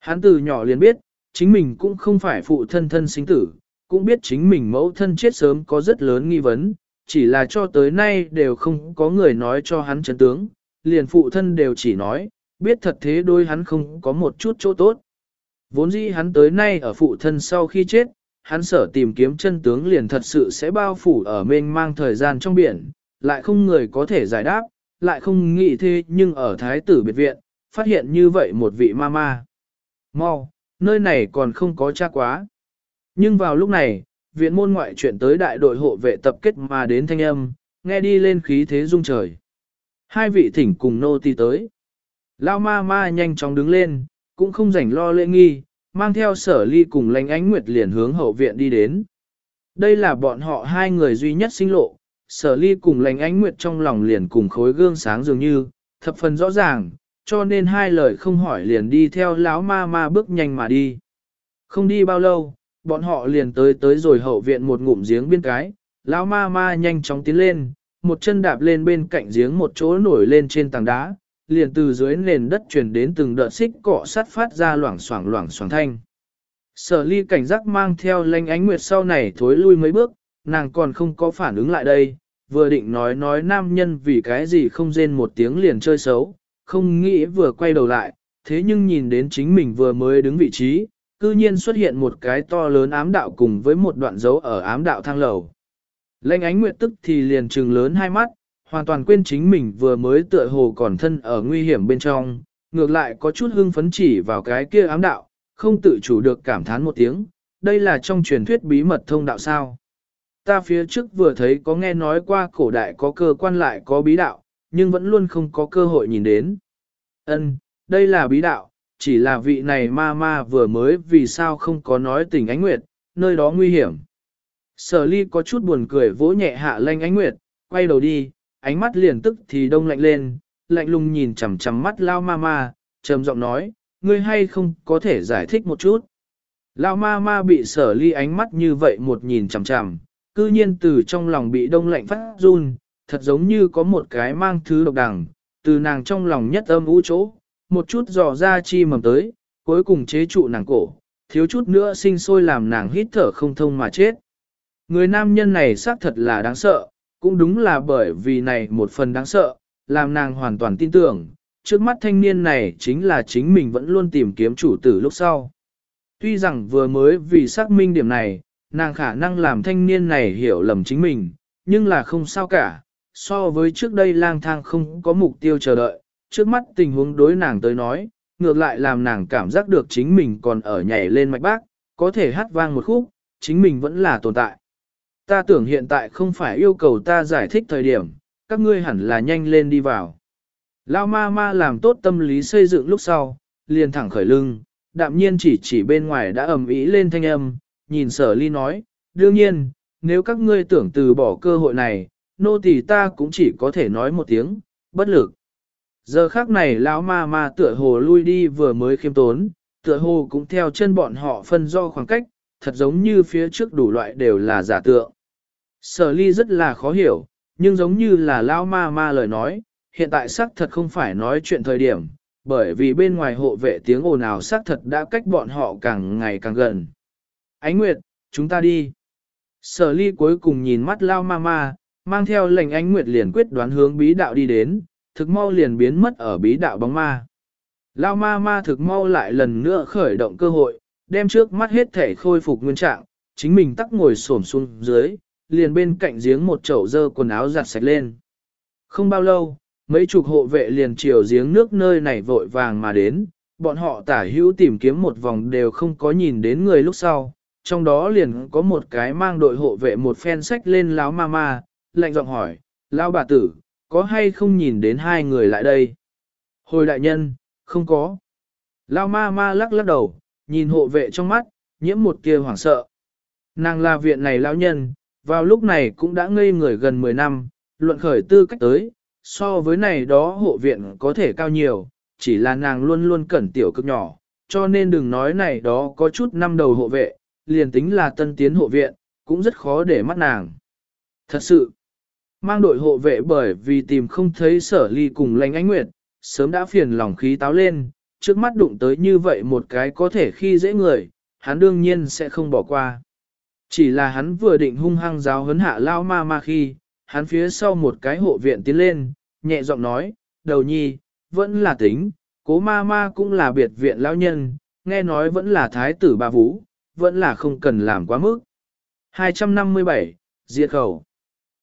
Hắn từ nhỏ liền biết, chính mình cũng không phải phụ thân thân sinh tử, cũng biết chính mình mẫu thân chết sớm có rất lớn nghi vấn, chỉ là cho tới nay đều không có người nói cho hắn chấn tướng, liền phụ thân đều chỉ nói, biết thật thế đôi hắn không có một chút chỗ tốt. Vốn dĩ hắn tới nay ở phụ thân sau khi chết, hắn sở tìm kiếm chân tướng liền thật sự sẽ bao phủ ở mênh mang thời gian trong biển, lại không người có thể giải đáp, lại không nghĩ thế nhưng ở thái tử biệt viện, phát hiện như vậy một vị ma ma. Mau, nơi này còn không có cha quá. Nhưng vào lúc này, viện môn ngoại chuyện tới đại đội hộ vệ tập kết mà đến thanh âm, nghe đi lên khí thế rung trời. Hai vị thỉnh cùng nô tỳ tới. Lao ma ma nhanh chóng đứng lên, cũng không rảnh lo lễ nghi, mang theo sở ly cùng lánh ánh nguyệt liền hướng hậu viện đi đến. Đây là bọn họ hai người duy nhất sinh lộ, sở ly cùng lánh ánh nguyệt trong lòng liền cùng khối gương sáng dường như, thập phần rõ ràng, cho nên hai lời không hỏi liền đi theo lão ma ma bước nhanh mà đi. Không đi bao lâu, bọn họ liền tới tới rồi hậu viện một ngụm giếng biên cái, lão ma ma nhanh chóng tiến lên, một chân đạp lên bên cạnh giếng một chỗ nổi lên trên tảng đá, liền từ dưới nền đất truyền đến từng đợt xích cọ sắt phát ra loảng xoảng loảng xoảng thanh. Sở ly cảnh giác mang theo lanh ánh nguyệt sau này thối lui mấy bước, nàng còn không có phản ứng lại đây, vừa định nói nói nam nhân vì cái gì không rên một tiếng liền chơi xấu, không nghĩ vừa quay đầu lại, thế nhưng nhìn đến chính mình vừa mới đứng vị trí, cư nhiên xuất hiện một cái to lớn ám đạo cùng với một đoạn dấu ở ám đạo thang lầu. Lệnh ánh nguyệt tức thì liền trừng lớn hai mắt, hoàn toàn quên chính mình vừa mới tựa hồ còn thân ở nguy hiểm bên trong, ngược lại có chút hưng phấn chỉ vào cái kia ám đạo, không tự chủ được cảm thán một tiếng, đây là trong truyền thuyết bí mật thông đạo sao. Ta phía trước vừa thấy có nghe nói qua cổ đại có cơ quan lại có bí đạo, nhưng vẫn luôn không có cơ hội nhìn đến. Ân, đây là bí đạo, chỉ là vị này ma ma vừa mới vì sao không có nói tình ánh nguyệt, nơi đó nguy hiểm. Sở ly có chút buồn cười vỗ nhẹ hạ lanh ánh nguyệt, quay đầu đi, ánh mắt liền tức thì đông lạnh lên, lạnh lùng nhìn chằm chằm mắt lao ma ma, trầm giọng nói, ngươi hay không có thể giải thích một chút. Lao ma ma bị sở ly ánh mắt như vậy một nhìn chằm chằm, cư nhiên từ trong lòng bị đông lạnh phát run, thật giống như có một cái mang thứ độc đằng, từ nàng trong lòng nhất âm u chỗ, một chút dò ra chi mầm tới, cuối cùng chế trụ nàng cổ, thiếu chút nữa sinh sôi làm nàng hít thở không thông mà chết. Người nam nhân này xác thật là đáng sợ, cũng đúng là bởi vì này một phần đáng sợ, làm nàng hoàn toàn tin tưởng, trước mắt thanh niên này chính là chính mình vẫn luôn tìm kiếm chủ tử lúc sau. Tuy rằng vừa mới vì xác minh điểm này, nàng khả năng làm thanh niên này hiểu lầm chính mình, nhưng là không sao cả, so với trước đây lang thang không có mục tiêu chờ đợi, trước mắt tình huống đối nàng tới nói, ngược lại làm nàng cảm giác được chính mình còn ở nhảy lên mạch bác, có thể hát vang một khúc, chính mình vẫn là tồn tại. Ta tưởng hiện tại không phải yêu cầu ta giải thích thời điểm, các ngươi hẳn là nhanh lên đi vào. Lao ma ma làm tốt tâm lý xây dựng lúc sau, liền thẳng khởi lưng, đạm nhiên chỉ chỉ bên ngoài đã ầm ĩ lên thanh âm, nhìn sở ly nói, đương nhiên, nếu các ngươi tưởng từ bỏ cơ hội này, nô tỳ ta cũng chỉ có thể nói một tiếng, bất lực. Giờ khác này lão ma ma tựa hồ lui đi vừa mới khiêm tốn, tựa hồ cũng theo chân bọn họ phân do khoảng cách, thật giống như phía trước đủ loại đều là giả tượng. Sở ly rất là khó hiểu, nhưng giống như là lão ma ma lời nói, hiện tại xác thật không phải nói chuyện thời điểm, bởi vì bên ngoài hộ vệ tiếng ồn ào xác thật đã cách bọn họ càng ngày càng gần. Ánh Nguyệt, chúng ta đi. Sở ly cuối cùng nhìn mắt lao ma ma, mang theo lệnh ánh Nguyệt liền quyết đoán hướng bí đạo đi đến, thực mau liền biến mất ở bí đạo bóng ma. Lao ma ma thực mau lại lần nữa khởi động cơ hội, đem trước mắt hết thể khôi phục nguyên trạng, chính mình tắc ngồi xổm xuống dưới, liền bên cạnh giếng một chậu dơ quần áo giặt sạch lên. Không bao lâu, mấy chục hộ vệ liền chiều giếng nước nơi này vội vàng mà đến, bọn họ tả hữu tìm kiếm một vòng đều không có nhìn đến người lúc sau, trong đó liền có một cái mang đội hộ vệ một phen sách lên láo ma ma, lạnh giọng hỏi, lão bà tử, có hay không nhìn đến hai người lại đây? Hồi đại nhân, không có. Lao ma ma lắc lắc đầu, nhìn hộ vệ trong mắt, nhiễm một kia hoảng sợ. Nàng là viện này lão nhân, vào lúc này cũng đã ngây người gần 10 năm, luận khởi tư cách tới, so với này đó hộ viện có thể cao nhiều, chỉ là nàng luôn luôn cẩn tiểu cực nhỏ, cho nên đừng nói này đó có chút năm đầu hộ vệ, liền tính là tân tiến hộ viện, cũng rất khó để mắt nàng. Thật sự, mang đội hộ vệ bởi vì tìm không thấy sở ly cùng lành ánh nguyệt, sớm đã phiền lòng khí táo lên, trước mắt đụng tới như vậy một cái có thể khi dễ người, hắn đương nhiên sẽ không bỏ qua. Chỉ là hắn vừa định hung hăng giáo huấn hạ lao ma ma khi, hắn phía sau một cái hộ viện tiến lên, nhẹ giọng nói, đầu nhi, vẫn là tính, cố ma ma cũng là biệt viện lão nhân, nghe nói vẫn là thái tử bà vũ, vẫn là không cần làm quá mức. 257, Diệt khẩu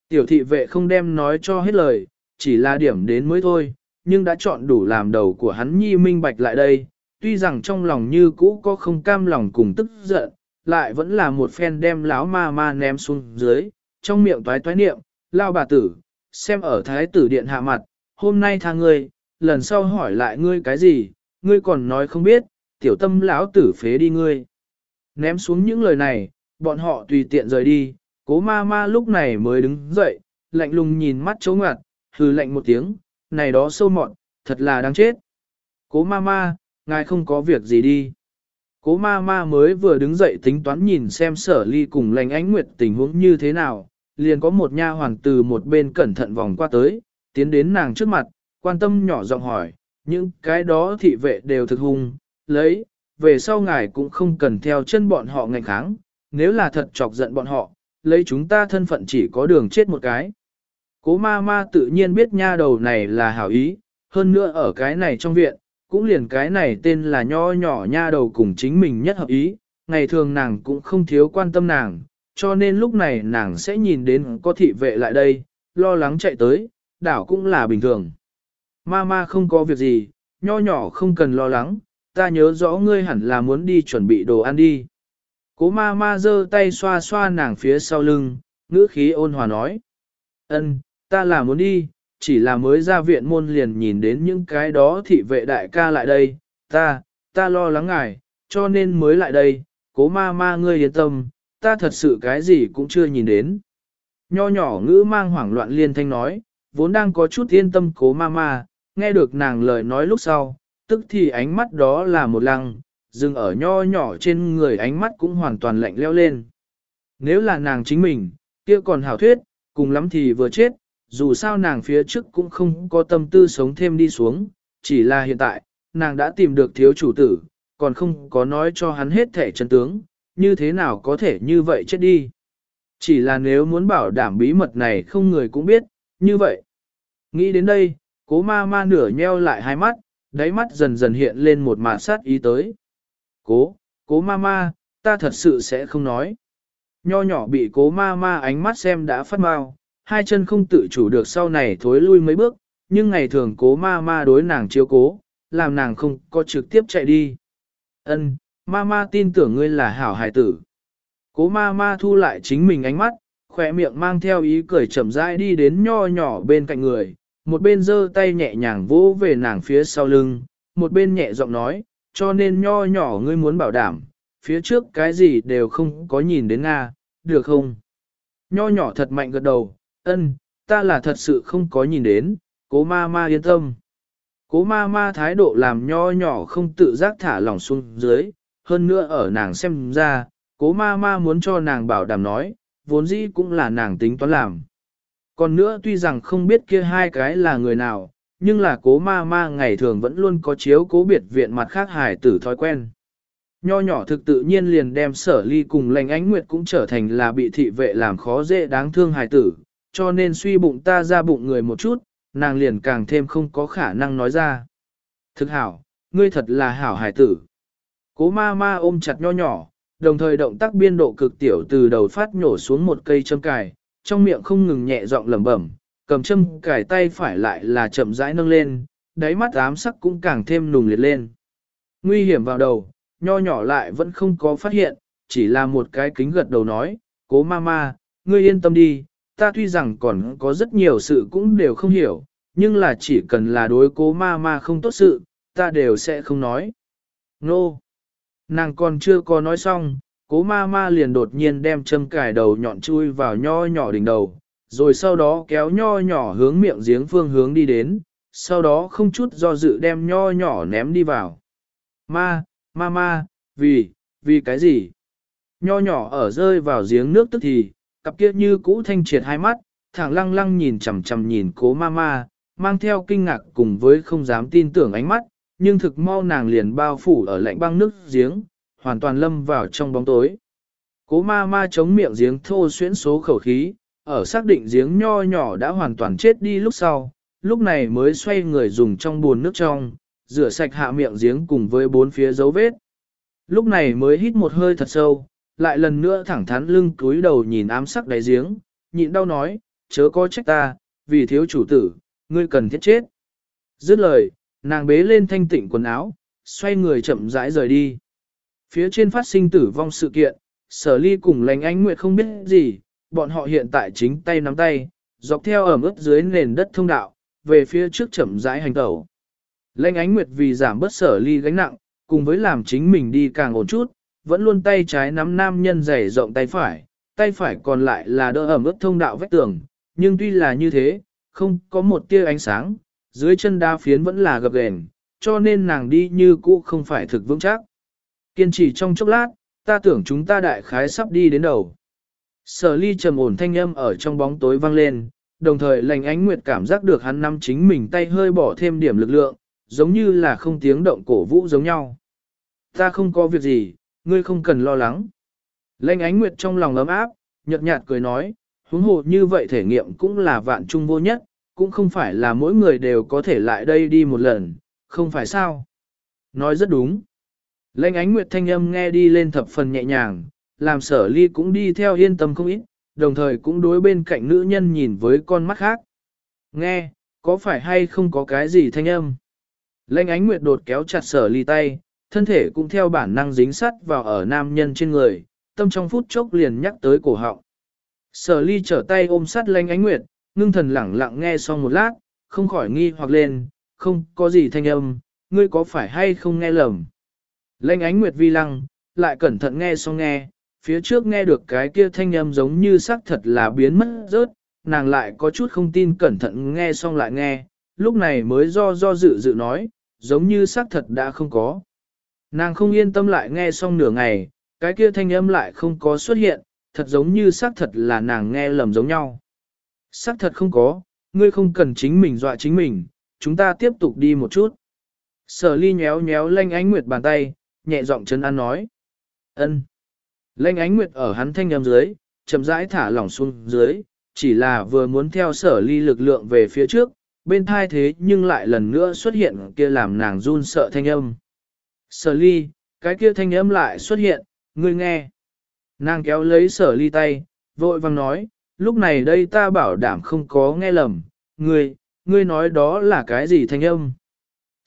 Tiểu thị vệ không đem nói cho hết lời, chỉ là điểm đến mới thôi, nhưng đã chọn đủ làm đầu của hắn nhi minh bạch lại đây, tuy rằng trong lòng như cũ có không cam lòng cùng tức giận, lại vẫn là một phen đem láo ma ma ném xuống dưới, trong miệng toái toái niệm, lao bà tử, xem ở thái tử điện hạ mặt, hôm nay tha ngươi, lần sau hỏi lại ngươi cái gì, ngươi còn nói không biết, tiểu tâm lão tử phế đi ngươi. Ném xuống những lời này, bọn họ tùy tiện rời đi, cố ma ma lúc này mới đứng dậy, lạnh lùng nhìn mắt chấu ngặt, hừ lạnh một tiếng, này đó sâu mọn, thật là đáng chết. Cố ma ma, ngài không có việc gì đi. Cố ma ma mới vừa đứng dậy tính toán nhìn xem sở ly cùng lành ánh nguyệt tình huống như thế nào, liền có một nha hoàng từ một bên cẩn thận vòng qua tới, tiến đến nàng trước mặt, quan tâm nhỏ giọng hỏi, những cái đó thị vệ đều thực hung, lấy, về sau ngài cũng không cần theo chân bọn họ ngành kháng, nếu là thật chọc giận bọn họ, lấy chúng ta thân phận chỉ có đường chết một cái. Cố ma ma tự nhiên biết nha đầu này là hảo ý, hơn nữa ở cái này trong viện, cũng liền cái này tên là nho nhỏ nha đầu cùng chính mình nhất hợp ý, ngày thường nàng cũng không thiếu quan tâm nàng, cho nên lúc này nàng sẽ nhìn đến có thị vệ lại đây, lo lắng chạy tới, đảo cũng là bình thường. mama không có việc gì, nho nhỏ không cần lo lắng, ta nhớ rõ ngươi hẳn là muốn đi chuẩn bị đồ ăn đi. Cố ma ma giơ tay xoa xoa nàng phía sau lưng, ngữ khí ôn hòa nói. ân ta là muốn đi, chỉ là mới ra viện môn liền nhìn đến những cái đó thị vệ đại ca lại đây, ta, ta lo lắng ngài, cho nên mới lại đây, cố ma ma ngươi yên tâm, ta thật sự cái gì cũng chưa nhìn đến. Nho nhỏ ngữ mang hoảng loạn liên thanh nói, vốn đang có chút yên tâm cố ma ma, nghe được nàng lời nói lúc sau, tức thì ánh mắt đó là một lăng, dừng ở nho nhỏ trên người ánh mắt cũng hoàn toàn lạnh leo lên. Nếu là nàng chính mình, kia còn hảo thuyết, cùng lắm thì vừa chết, dù sao nàng phía trước cũng không có tâm tư sống thêm đi xuống, chỉ là hiện tại, nàng đã tìm được thiếu chủ tử, còn không có nói cho hắn hết thể chân tướng, như thế nào có thể như vậy chết đi. Chỉ là nếu muốn bảo đảm bí mật này không người cũng biết, như vậy. Nghĩ đến đây, cố ma ma nửa nheo lại hai mắt, đáy mắt dần dần hiện lên một mạt sát ý tới. Cố, cố ma ma, ta thật sự sẽ không nói. Nho nhỏ bị cố ma ma ánh mắt xem đã phát mau, hai chân không tự chủ được sau này thối lui mấy bước, nhưng ngày thường cố ma ma đối nàng chiếu cố, làm nàng không có trực tiếp chạy đi. Ân, ma ma tin tưởng ngươi là hảo hài tử. Cố ma ma thu lại chính mình ánh mắt, khỏe miệng mang theo ý cười chậm rãi đi đến nho nhỏ bên cạnh người, một bên giơ tay nhẹ nhàng vỗ về nàng phía sau lưng, một bên nhẹ giọng nói, cho nên nho nhỏ ngươi muốn bảo đảm, phía trước cái gì đều không có nhìn đến Nga, được không? Nho nhỏ thật mạnh gật đầu, ân, ta là thật sự không có nhìn đến, cố ma ma yên tâm. Cố ma ma thái độ làm nho nhỏ không tự giác thả lỏng xuống dưới, hơn nữa ở nàng xem ra, cố ma ma muốn cho nàng bảo đảm nói, vốn dĩ cũng là nàng tính toán làm. Còn nữa tuy rằng không biết kia hai cái là người nào, nhưng là cố ma ma ngày thường vẫn luôn có chiếu cố biệt viện mặt khác hài tử thói quen. Nho nhỏ thực tự nhiên liền đem sở ly cùng lành ánh nguyệt cũng trở thành là bị thị vệ làm khó dễ đáng thương hài tử, cho nên suy bụng ta ra bụng người một chút, nàng liền càng thêm không có khả năng nói ra. Thực hảo, ngươi thật là hảo hài tử. Cố ma ma ôm chặt nho nhỏ, đồng thời động tác biên độ cực tiểu từ đầu phát nhổ xuống một cây châm cài, trong miệng không ngừng nhẹ giọng lẩm bẩm, cầm châm cài tay phải lại là chậm rãi nâng lên, đáy mắt ám sắc cũng càng thêm nùng liệt lên. Nguy hiểm vào đầu, nho nhỏ lại vẫn không có phát hiện, chỉ là một cái kính gật đầu nói, cố ma ma, ngươi yên tâm đi, ta tuy rằng còn có rất nhiều sự cũng đều không hiểu, nhưng là chỉ cần là đối cố ma ma không tốt sự, ta đều sẽ không nói. Nô! No. Nàng còn chưa có nói xong, cố ma ma liền đột nhiên đem châm cài đầu nhọn chui vào nho nhỏ đỉnh đầu, rồi sau đó kéo nho nhỏ hướng miệng giếng phương hướng đi đến, sau đó không chút do dự đem nho nhỏ ném đi vào. Ma, ma ma, vì, vì cái gì? Nho nhỏ ở rơi vào giếng nước tức thì, cặp kia như cũ thanh triệt hai mắt, thẳng lăng lăng nhìn chằm chằm nhìn cố ma ma, mang theo kinh ngạc cùng với không dám tin tưởng ánh mắt, nhưng thực mau nàng liền bao phủ ở lạnh băng nước giếng, hoàn toàn lâm vào trong bóng tối. Cố ma ma chống miệng giếng thô xuyễn số khẩu khí, ở xác định giếng nho nhỏ đã hoàn toàn chết đi lúc sau, lúc này mới xoay người dùng trong buồn nước trong, rửa sạch hạ miệng giếng cùng với bốn phía dấu vết. Lúc này mới hít một hơi thật sâu, lại lần nữa thẳng thắn lưng cúi đầu nhìn ám sắc đáy giếng, nhịn đau nói, chớ có trách ta, vì thiếu chủ tử, ngươi cần thiết chết. Dứt lời, nàng bế lên thanh tịnh quần áo, xoay người chậm rãi rời đi. Phía trên phát sinh tử vong sự kiện, sở ly cùng lành ánh nguyệt không biết gì, bọn họ hiện tại chính tay nắm tay, dọc theo ẩm ướt dưới nền đất thông đạo, về phía trước chậm rãi hành tẩu. Lệnh ánh nguyệt vì giảm bớt sở ly gánh nặng, cùng với làm chính mình đi càng ổn chút, vẫn luôn tay trái nắm nam nhân dày rộng tay phải, tay phải còn lại là đỡ ẩm ướt thông đạo vách tường, nhưng tuy là như thế, không có một tia ánh sáng, dưới chân đa phiến vẫn là gập ghềnh, cho nên nàng đi như cũ không phải thực vững chắc. Kiên trì trong chốc lát, ta tưởng chúng ta đại khái sắp đi đến đầu. Sở ly trầm ổn thanh âm ở trong bóng tối vang lên, đồng thời lành ánh nguyệt cảm giác được hắn nắm chính mình tay hơi bỏ thêm điểm lực lượng, giống như là không tiếng động cổ vũ giống nhau. Ta không có việc gì, ngươi không cần lo lắng. Lệnh ánh nguyệt trong lòng ấm áp, nhợt nhạt cười nói, huống hồ như vậy thể nghiệm cũng là vạn trung vô nhất, cũng không phải là mỗi người đều có thể lại đây đi một lần, không phải sao. Nói rất đúng. Lệnh ánh nguyệt thanh âm nghe đi lên thập phần nhẹ nhàng, làm sở ly cũng đi theo yên tâm không ít, đồng thời cũng đối bên cạnh nữ nhân nhìn với con mắt khác. Nghe, có phải hay không có cái gì thanh âm? Lệnh ánh nguyệt đột kéo chặt sở ly tay, thân thể cũng theo bản năng dính sắt vào ở nam nhân trên người, tâm trong phút chốc liền nhắc tới cổ họng. Sở ly trở tay ôm sắt lanh ánh nguyệt, ngưng thần lẳng lặng nghe xong một lát, không khỏi nghi hoặc lên, không có gì thanh âm, ngươi có phải hay không nghe lầm. Lanh ánh nguyệt vi lăng, lại cẩn thận nghe xong nghe, phía trước nghe được cái kia thanh âm giống như xác thật là biến mất rớt, nàng lại có chút không tin cẩn thận nghe xong lại nghe, lúc này mới do do dự dự nói, giống như xác thật đã không có. Nàng không yên tâm lại nghe xong nửa ngày, cái kia thanh âm lại không có xuất hiện, thật giống như xác thật là nàng nghe lầm giống nhau. Xác thật không có, ngươi không cần chính mình dọa chính mình, chúng ta tiếp tục đi một chút. Sở ly nhéo nhéo lanh ánh nguyệt bàn tay, nhẹ giọng chân ăn nói. ân. Lanh ánh nguyệt ở hắn thanh âm dưới, chậm rãi thả lỏng xuống dưới, chỉ là vừa muốn theo sở ly lực lượng về phía trước, bên thai thế nhưng lại lần nữa xuất hiện kia làm nàng run sợ thanh âm. Sở ly, cái kia thanh âm lại xuất hiện, ngươi nghe. Nàng kéo lấy sở ly tay, vội vang nói, lúc này đây ta bảo đảm không có nghe lầm, ngươi, ngươi nói đó là cái gì thanh âm.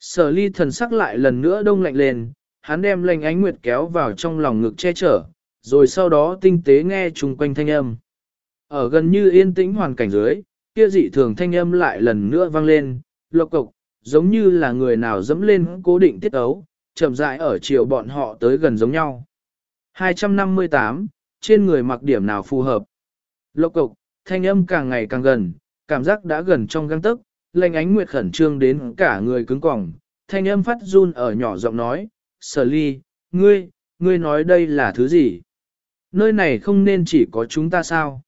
Sở ly thần sắc lại lần nữa đông lạnh lên, hắn đem lệnh ánh nguyệt kéo vào trong lòng ngực che chở, rồi sau đó tinh tế nghe chung quanh thanh âm. Ở gần như yên tĩnh hoàn cảnh dưới, kia dị thường thanh âm lại lần nữa vang lên, lộc cộc, giống như là người nào dẫm lên cố định tiết ấu, chậm rãi ở chiều bọn họ tới gần giống nhau. 258, trên người mặc điểm nào phù hợp. Lộc cục, thanh âm càng ngày càng gần, cảm giác đã gần trong găng tức, lệnh ánh nguyệt khẩn trương đến cả người cứng cỏng, thanh âm phát run ở nhỏ giọng nói, sở ly, ngươi, ngươi nói đây là thứ gì? Nơi này không nên chỉ có chúng ta sao?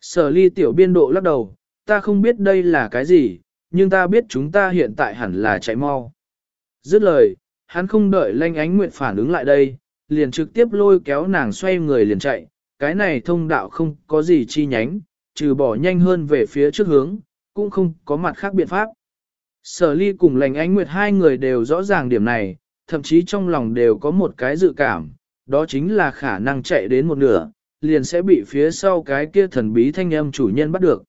Sở ly tiểu biên độ lắc đầu, ta không biết đây là cái gì, nhưng ta biết chúng ta hiện tại hẳn là chạy mau. Dứt lời, hắn không đợi lanh ánh nguyệt phản ứng lại đây, liền trực tiếp lôi kéo nàng xoay người liền chạy, cái này thông đạo không có gì chi nhánh, trừ bỏ nhanh hơn về phía trước hướng, cũng không có mặt khác biện pháp. Sở ly cùng lành ánh nguyệt hai người đều rõ ràng điểm này, thậm chí trong lòng đều có một cái dự cảm, đó chính là khả năng chạy đến một nửa, liền sẽ bị phía sau cái kia thần bí thanh âm chủ nhân bắt được.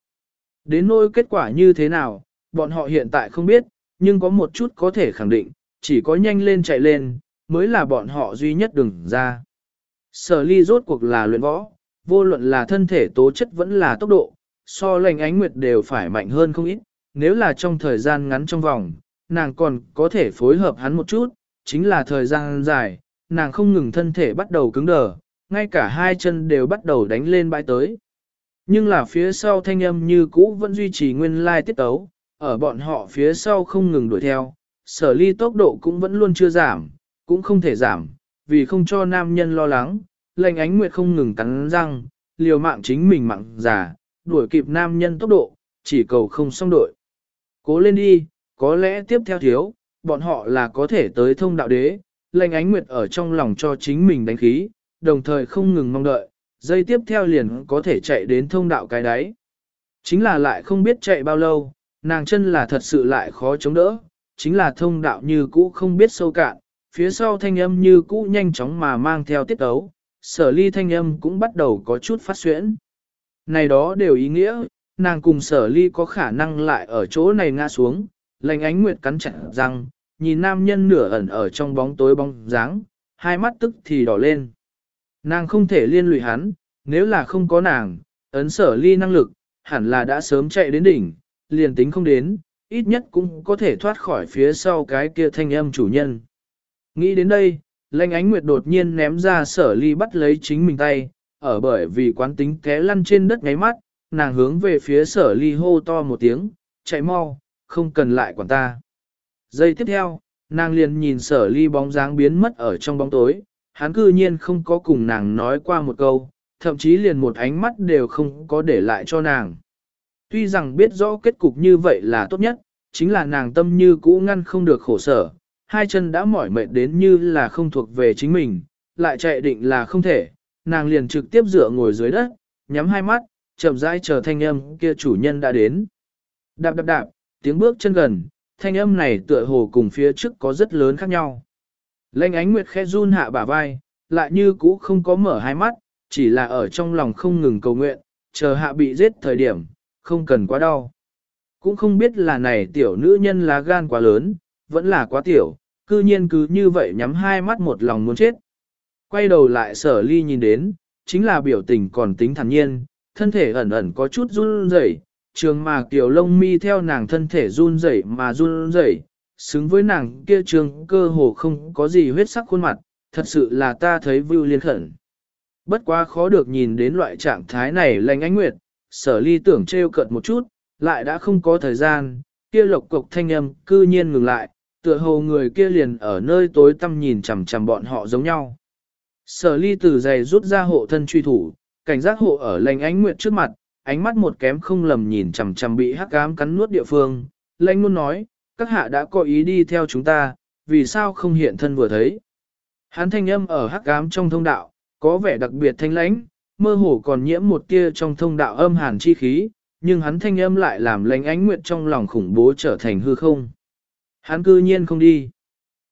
Đến nỗi kết quả như thế nào, bọn họ hiện tại không biết, nhưng có một chút có thể khẳng định, chỉ có nhanh lên chạy lên, mới là bọn họ duy nhất đừng ra. Sở ly rốt cuộc là luyện võ, vô luận là thân thể tố chất vẫn là tốc độ, so lành ánh nguyệt đều phải mạnh hơn không ít, nếu là trong thời gian ngắn trong vòng, nàng còn có thể phối hợp hắn một chút, chính là thời gian dài, nàng không ngừng thân thể bắt đầu cứng đờ, ngay cả hai chân đều bắt đầu đánh lên bãi tới. Nhưng là phía sau thanh âm như cũ vẫn duy trì nguyên lai tiết tấu, ở bọn họ phía sau không ngừng đuổi theo, sở ly tốc độ cũng vẫn luôn chưa giảm, cũng không thể giảm, vì không cho nam nhân lo lắng, lệnh ánh nguyệt không ngừng cắn răng, liều mạng chính mình mạng già, đuổi kịp nam nhân tốc độ, chỉ cầu không xong đội. Cố lên đi, có lẽ tiếp theo thiếu, bọn họ là có thể tới thông đạo đế, lệnh ánh nguyệt ở trong lòng cho chính mình đánh khí, đồng thời không ngừng mong đợi, dây tiếp theo liền có thể chạy đến thông đạo cái đáy. Chính là lại không biết chạy bao lâu, nàng chân là thật sự lại khó chống đỡ, chính là thông đạo như cũ không biết sâu cạn, phía sau thanh âm như cũ nhanh chóng mà mang theo tiết ấu, sở ly thanh âm cũng bắt đầu có chút phát xuyễn. Này đó đều ý nghĩa, nàng cùng sở ly có khả năng lại ở chỗ này ngã xuống, lành ánh nguyệt cắn chặt răng, nhìn nam nhân nửa ẩn ở trong bóng tối bóng dáng, hai mắt tức thì đỏ lên. Nàng không thể liên lụy hắn, nếu là không có nàng, ấn sở ly năng lực, hẳn là đã sớm chạy đến đỉnh, liền tính không đến, ít nhất cũng có thể thoát khỏi phía sau cái kia thanh âm chủ nhân. Nghĩ đến đây, lanh ánh nguyệt đột nhiên ném ra sở ly bắt lấy chính mình tay, ở bởi vì quán tính té lăn trên đất ngáy mắt, nàng hướng về phía sở ly hô to một tiếng, chạy mau, không cần lại quản ta. Giây tiếp theo, nàng liền nhìn sở ly bóng dáng biến mất ở trong bóng tối, hắn cư nhiên không có cùng nàng nói qua một câu, thậm chí liền một ánh mắt đều không có để lại cho nàng. Tuy rằng biết rõ kết cục như vậy là tốt nhất, chính là nàng tâm như cũ ngăn không được khổ sở, hai chân đã mỏi mệt đến như là không thuộc về chính mình, lại chạy định là không thể, nàng liền trực tiếp dựa ngồi dưới đất, nhắm hai mắt, chậm rãi chờ thanh âm kia chủ nhân đã đến. Đạp đạp đạp, tiếng bước chân gần, thanh âm này tựa hồ cùng phía trước có rất lớn khác nhau. Lênh ánh nguyệt khẽ run hạ bả vai, lại như cũ không có mở hai mắt, chỉ là ở trong lòng không ngừng cầu nguyện, chờ hạ bị giết thời điểm, không cần quá đau. Cũng không biết là này tiểu nữ nhân lá gan quá lớn, vẫn là quá tiểu, cư nhiên cứ như vậy nhắm hai mắt một lòng muốn chết. Quay đầu lại sở ly nhìn đến, chính là biểu tình còn tính thản nhiên, thân thể ẩn ẩn có chút run rẩy, trường mà tiểu lông mi theo nàng thân thể run rẩy mà run rẩy, xứng với nàng kia trường cơ hồ không có gì huyết sắc khuôn mặt, thật sự là ta thấy vui liên khẩn. Bất quá khó được nhìn đến loại trạng thái này lành ánh nguyệt, sở ly tưởng trêu cợt một chút, lại đã không có thời gian, kia lộc cục thanh âm cư nhiên ngừng lại, tựa hồ người kia liền ở nơi tối tăm nhìn chằm chằm bọn họ giống nhau. Sở ly từ giày rút ra hộ thân truy thủ, cảnh giác hộ ở lành ánh nguyệt trước mặt, ánh mắt một kém không lầm nhìn chằm chằm bị hắc ám cắn nuốt địa phương, lãnh luôn nói, các hạ đã có ý đi theo chúng ta, vì sao không hiện thân vừa thấy. Hắn thanh âm ở hắc ám trong thông đạo, có vẻ đặc biệt thanh lãnh, mơ hồ còn nhiễm một tia trong thông đạo âm hàn chi khí, nhưng hắn thanh âm lại làm lãnh ánh nguyệt trong lòng khủng bố trở thành hư không. Hắn cư nhiên không đi.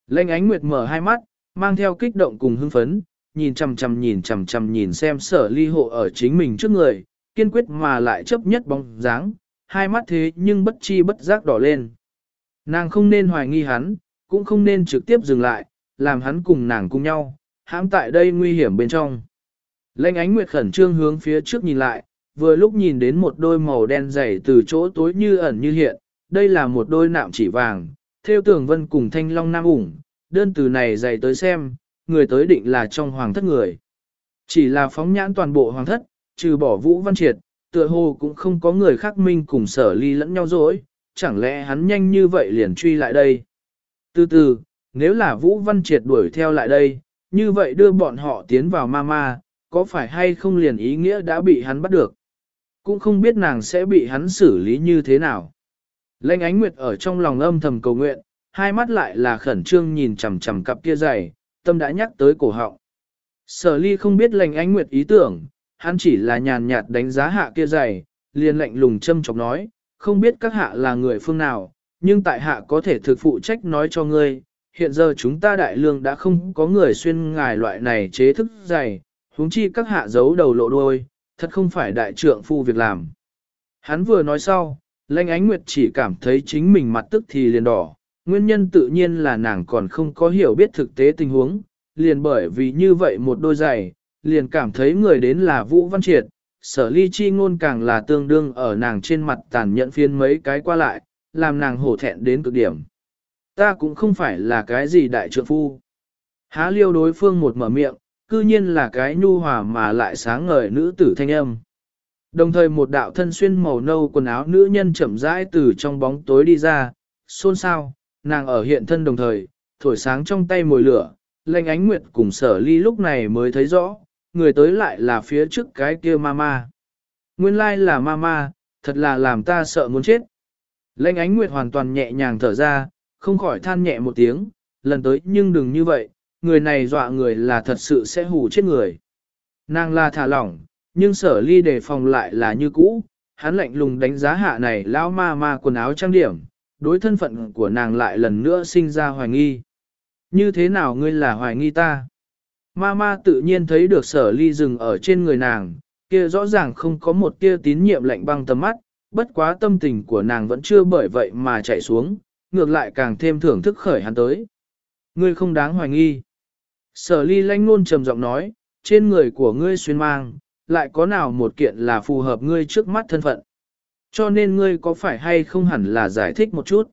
Lãnh ánh nguyệt mở hai mắt, mang theo kích động cùng hưng phấn, nhìn chằm chằm nhìn chằm chằm nhìn xem sở ly hộ ở chính mình trước người, kiên quyết mà lại chấp nhất bóng dáng, hai mắt thế nhưng bất chi bất giác đỏ lên. Nàng không nên hoài nghi hắn, cũng không nên trực tiếp dừng lại, làm hắn cùng nàng cùng nhau, hãm tại đây nguy hiểm bên trong. Lệnh ánh nguyệt khẩn trương hướng phía trước nhìn lại, vừa lúc nhìn đến một đôi màu đen dày từ chỗ tối như ẩn như hiện, đây là một đôi nạm chỉ vàng, theo tường vân cùng thanh long nam ủng, đơn từ này dày tới xem, người tới định là trong hoàng thất người. Chỉ là phóng nhãn toàn bộ hoàng thất, trừ bỏ vũ văn triệt, tựa hồ cũng không có người khác minh cùng sở ly lẫn nhau dối, chẳng lẽ hắn nhanh như vậy liền truy lại đây. Từ từ, nếu là vũ văn triệt đuổi theo lại đây, như vậy đưa bọn họ tiến vào ma ma, có phải hay không liền ý nghĩa đã bị hắn bắt được. Cũng không biết nàng sẽ bị hắn xử lý như thế nào. Lệnh ánh nguyệt ở trong lòng âm thầm cầu nguyện, hai mắt lại là khẩn trương nhìn chằm chằm cặp kia dày, tâm đã nhắc tới cổ họng. Sở ly không biết lệnh ánh nguyệt ý tưởng, hắn chỉ là nhàn nhạt đánh giá hạ kia dày, liền lệnh lùng châm chọc nói, không biết các hạ là người phương nào, nhưng tại hạ có thể thực phụ trách nói cho ngươi, hiện giờ chúng ta đại lương đã không có người xuyên ngài loại này chế thức dày, huống chi các hạ giấu đầu lộ đuôi, thật không phải đại trượng phu việc làm. Hắn vừa nói sau, lanh Ánh Nguyệt chỉ cảm thấy chính mình mặt tức thì liền đỏ, nguyên nhân tự nhiên là nàng còn không có hiểu biết thực tế tình huống, liền bởi vì như vậy một đôi giày, liền cảm thấy người đến là Vũ Văn Triệt, sở ly chi ngôn càng là tương đương ở nàng trên mặt tàn nhẫn phiên mấy cái qua lại, làm nàng hổ thẹn đến cực điểm. Ta cũng không phải là cái gì đại trượng phu. Há liêu đối phương một mở miệng, cư nhiên là cái nhu hòa mà lại sáng ngời nữ tử thanh âm. Đồng thời một đạo thân xuyên màu nâu quần áo nữ nhân chậm rãi từ trong bóng tối đi ra, xôn xao, nàng ở hiện thân đồng thời, thổi sáng trong tay mồi lửa, lệnh ánh nguyệt cùng sở ly lúc này mới thấy rõ, người tới lại là phía trước cái kia mama. Nguyên lai là mama, thật là làm ta sợ muốn chết. Lệnh ánh nguyệt hoàn toàn nhẹ nhàng thở ra, không khỏi than nhẹ một tiếng, lần tới nhưng đừng như vậy, người này dọa người là thật sự sẽ hù chết người. Nàng là thả lỏng, nhưng sở ly đề phòng lại là như cũ, hắn lạnh lùng đánh giá hạ này lão ma ma quần áo trang điểm, đối thân phận của nàng lại lần nữa sinh ra hoài nghi. Như thế nào ngươi là hoài nghi ta? Ma ma tự nhiên thấy được sở ly dừng ở trên người nàng, kia rõ ràng không có một tia tín nhiệm lạnh băng tầm mắt, bất quá tâm tình của nàng vẫn chưa bởi vậy mà chạy xuống, ngược lại càng thêm thưởng thức khởi hắn tới. Ngươi không đáng hoài nghi. Sở ly lanh ngôn trầm giọng nói, trên người của ngươi xuyên mang, lại có nào một kiện là phù hợp ngươi trước mắt thân phận. Cho nên ngươi có phải hay không hẳn là giải thích một chút.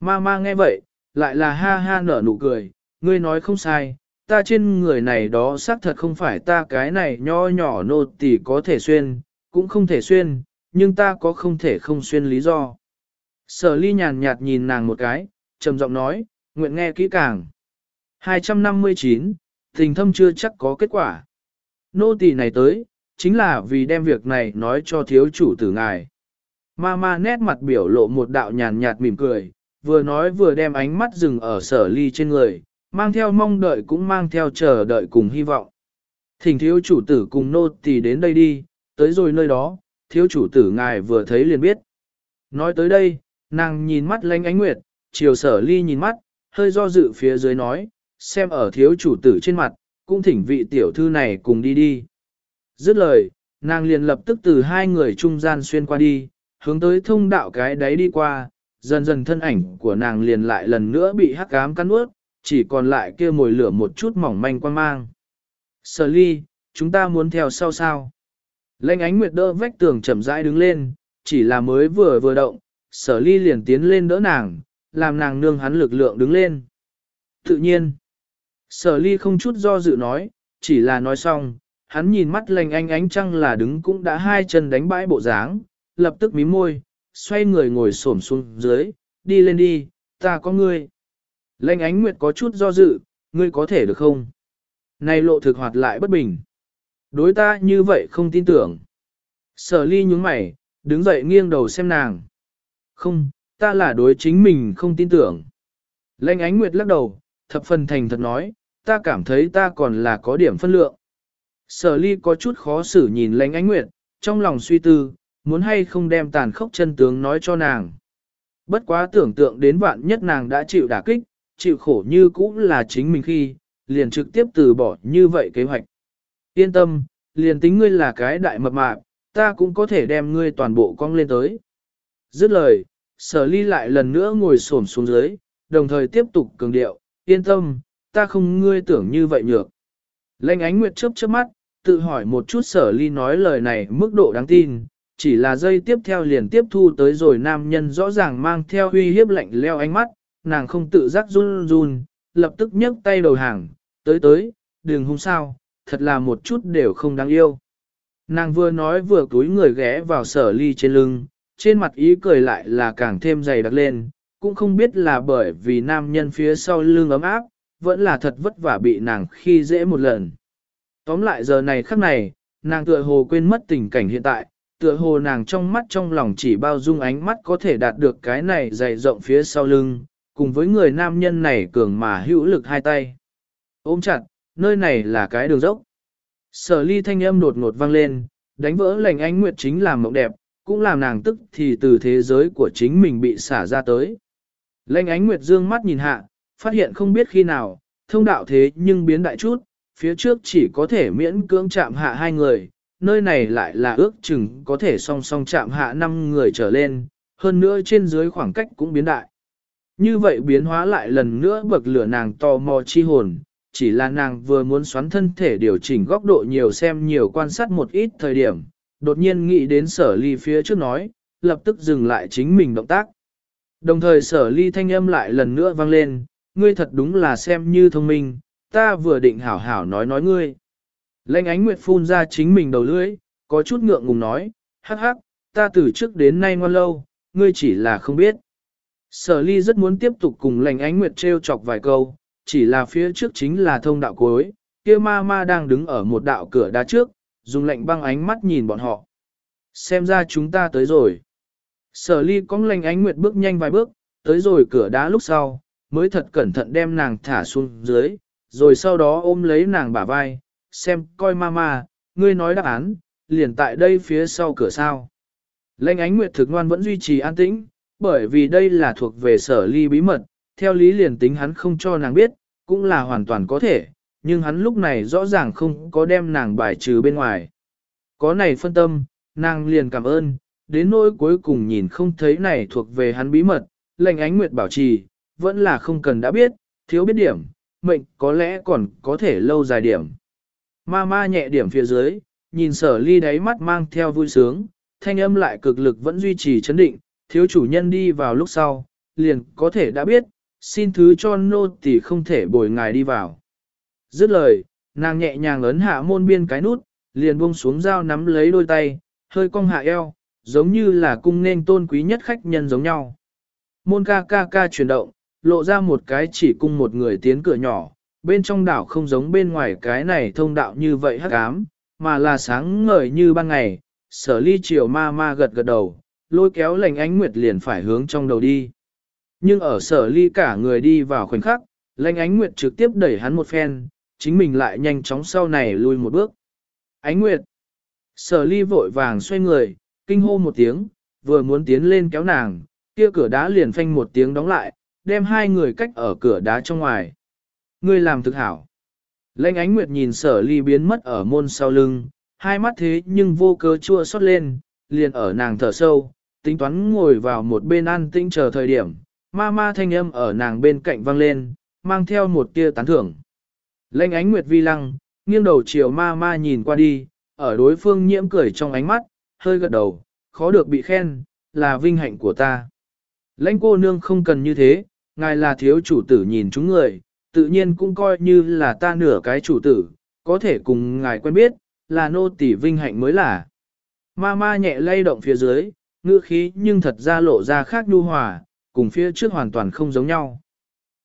Ma ma nghe vậy, lại là ha ha nở nụ cười, ngươi nói không sai, ta trên người này đó xác thật không phải ta cái này nho nhỏ nô tỳ có thể xuyên, cũng không thể xuyên, nhưng ta có không thể không xuyên lý do. Sở ly nhàn nhạt nhìn nàng một cái, trầm giọng nói, nguyện nghe kỹ càng. 259, tình thâm chưa chắc có kết quả. Nô tỳ này tới, chính là vì đem việc này nói cho thiếu chủ tử ngài. Ma ma nét mặt biểu lộ một đạo nhàn nhạt mỉm cười, vừa nói vừa đem ánh mắt dừng ở sở ly trên người, mang theo mong đợi cũng mang theo chờ đợi cùng hy vọng. Thỉnh thiếu chủ tử cùng nô tỳ đến đây đi, tới rồi nơi đó, thiếu chủ tử ngài vừa thấy liền biết. Nói tới đây, nàng nhìn mắt lanh ánh nguyệt, chiều sở ly nhìn mắt, hơi do dự phía dưới nói, xem ở thiếu chủ tử trên mặt, cũng thỉnh vị tiểu thư này cùng đi đi. Dứt lời, nàng liền lập tức từ hai người trung gian xuyên qua đi, hướng tới thông đạo cái đấy đi qua, dần dần thân ảnh của nàng liền lại lần nữa bị hắc ám cắn ướt, chỉ còn lại kia mồi lửa một chút mỏng manh quan mang. Sở ly, chúng ta muốn theo sau sao? Lệnh ánh nguyệt đỡ vách tường chậm rãi đứng lên, chỉ là mới vừa vừa động, sở ly liền tiến lên đỡ nàng, làm nàng nương hắn lực lượng đứng lên. Tự nhiên, sở ly không chút do dự nói, chỉ là nói xong, hắn nhìn mắt lành anh ánh trăng là đứng cũng đã hai chân đánh bãi bộ dáng, lập tức mím môi, xoay người ngồi xổm xuống dưới, đi lên đi, ta có ngươi. Lệnh ánh nguyệt có chút do dự, ngươi có thể được không? Này lộ thực hoạt lại bất bình. Đối ta như vậy không tin tưởng. Sở ly nhúng mày, đứng dậy nghiêng đầu xem nàng. Không, ta là đối chính mình không tin tưởng. Lệnh ánh nguyệt lắc đầu, thập phần thành thật nói, ta cảm thấy ta còn là có điểm phân lượng. Sở ly có chút khó xử nhìn lánh ánh nguyệt, trong lòng suy tư, muốn hay không đem tàn khốc chân tướng nói cho nàng. Bất quá tưởng tượng đến vạn nhất nàng đã chịu đả kích, chịu khổ như cũ là chính mình khi, liền trực tiếp từ bỏ như vậy kế hoạch. Yên tâm, liền tính ngươi là cái đại mập mạp, ta cũng có thể đem ngươi toàn bộ cong lên tới. Dứt lời, sở ly lại lần nữa ngồi xổm xuống dưới, đồng thời tiếp tục cường điệu, yên tâm, ta không ngươi tưởng như vậy nhược. Lệnh ánh nguyệt chớp chớp mắt, tự hỏi một chút sở ly nói lời này mức độ đáng tin, chỉ là dây tiếp theo liền tiếp thu tới rồi nam nhân rõ ràng mang theo uy hiếp lạnh leo ánh mắt, nàng không tự giác run run, lập tức nhấc tay đầu hàng, tới tới, đừng hung sao, thật là một chút đều không đáng yêu. Nàng vừa nói vừa cúi người ghé vào sở ly trên lưng, trên mặt ý cười lại là càng thêm dày đặc lên, cũng không biết là bởi vì nam nhân phía sau lưng ấm áp, vẫn là thật vất vả bị nàng khi dễ một lần. Tóm lại giờ này khắc này, nàng tựa hồ quên mất tình cảnh hiện tại, tựa hồ nàng trong mắt trong lòng chỉ bao dung ánh mắt có thể đạt được cái này dày rộng phía sau lưng, cùng với người nam nhân này cường mà hữu lực hai tay. Ôm chặt, nơi này là cái đường dốc. Sở ly thanh âm đột ngột vang lên, đánh vỡ lành ánh nguyệt chính làm mộng đẹp, cũng làm nàng tức thì từ thế giới của chính mình bị xả ra tới. Lênh ánh nguyệt dương mắt nhìn hạ, phát hiện không biết khi nào, thông đạo thế nhưng biến đại chút, phía trước chỉ có thể miễn cưỡng chạm hạ hai người, nơi này lại là ước chừng có thể song song chạm hạ năm người trở lên, hơn nữa trên dưới khoảng cách cũng biến đại. Như vậy biến hóa lại lần nữa bậc lửa nàng tò mò chi hồn, chỉ là nàng vừa muốn xoắn thân thể điều chỉnh góc độ nhiều xem nhiều quan sát một ít thời điểm, đột nhiên nghĩ đến sở ly phía trước nói, lập tức dừng lại chính mình động tác. Đồng thời sở ly thanh âm lại lần nữa vang lên, ngươi thật đúng là xem như thông minh, ta vừa định hảo hảo nói nói ngươi. Lệnh ánh nguyệt phun ra chính mình đầu lưỡi, có chút ngượng ngùng nói, hắc hắc, ta từ trước đến nay ngoan lâu, ngươi chỉ là không biết. Sở ly rất muốn tiếp tục cùng lệnh ánh nguyệt treo chọc vài câu, chỉ là phía trước chính là thông đạo cuối, kia ma ma đang đứng ở một đạo cửa đá trước, dùng lệnh băng ánh mắt nhìn bọn họ. Xem ra chúng ta tới rồi. Sở ly cong lệnh ánh nguyệt bước nhanh vài bước, tới rồi cửa đá lúc sau, mới thật cẩn thận đem nàng thả xuống dưới, rồi sau đó ôm lấy nàng bả vai, xem coi mama, ngươi nói đáp án, liền tại đây phía sau cửa sao. Lệnh ánh nguyệt thực ngoan vẫn duy trì an tĩnh, bởi vì đây là thuộc về sở ly bí mật, theo lý liền tính hắn không cho nàng biết, cũng là hoàn toàn có thể, nhưng hắn lúc này rõ ràng không có đem nàng bài trừ bên ngoài. Có này phân tâm, nàng liền cảm ơn, đến nỗi cuối cùng nhìn không thấy này thuộc về hắn bí mật, lệnh ánh nguyệt bảo trì, vẫn là không cần đã biết, thiếu biết điểm, mệnh có lẽ còn có thể lâu dài điểm. Ma ma nhẹ điểm phía dưới, nhìn sở ly đáy mắt mang theo vui sướng, thanh âm lại cực lực vẫn duy trì chấn định, thiếu chủ nhân đi vào lúc sau, liền có thể đã biết, xin thứ cho nô tỳ không thể bồi ngài đi vào. Dứt lời, nàng nhẹ nhàng ấn hạ môn biên cái nút, liền buông xuống dao nắm lấy đôi tay, hơi cong hạ eo, giống như là cung nên tôn quý nhất khách nhân giống nhau. Môn ca ca ca chuyển động, lộ ra một cái chỉ cung một người tiến cửa nhỏ, bên trong đảo không giống bên ngoài cái này thông đạo như vậy hắc ám, mà là sáng ngời như ban ngày, sở ly chiều ma ma gật gật đầu, lôi kéo lành ánh nguyệt liền phải hướng trong đầu đi. Nhưng ở sở ly cả người đi vào khoảnh khắc, lành ánh nguyệt trực tiếp đẩy hắn một phen, chính mình lại nhanh chóng sau này lui một bước. Ánh nguyệt, sở ly vội vàng xoay người, kinh hô một tiếng, vừa muốn tiến lên kéo nàng, kia cửa đá liền phanh một tiếng đóng lại, đem hai người cách ở cửa đá trong ngoài. Ngươi làm thực hảo. Lệnh ánh nguyệt nhìn sở ly biến mất ở môn sau lưng, hai mắt thế nhưng vô cớ chua xót lên, liền ở nàng thở sâu, tính toán ngồi vào một bên ăn tinh chờ thời điểm, ma ma thanh âm ở nàng bên cạnh vang lên, mang theo một tia tán thưởng. Lệnh ánh nguyệt vi lăng, nghiêng đầu chiều ma ma nhìn qua đi, ở đối phương nhiễm cười trong ánh mắt, hơi gật đầu, khó được bị khen, là vinh hạnh của ta. Lãnh cô nương không cần như thế, ngài là thiếu chủ tử nhìn chúng người, tự nhiên cũng coi như là ta nửa cái chủ tử, có thể cùng ngài quen biết, là nô tỳ vinh hạnh mới là. Ma ma nhẹ lay động phía dưới, ngữ khí nhưng thật ra lộ ra khác nhu hòa, cùng phía trước hoàn toàn không giống nhau.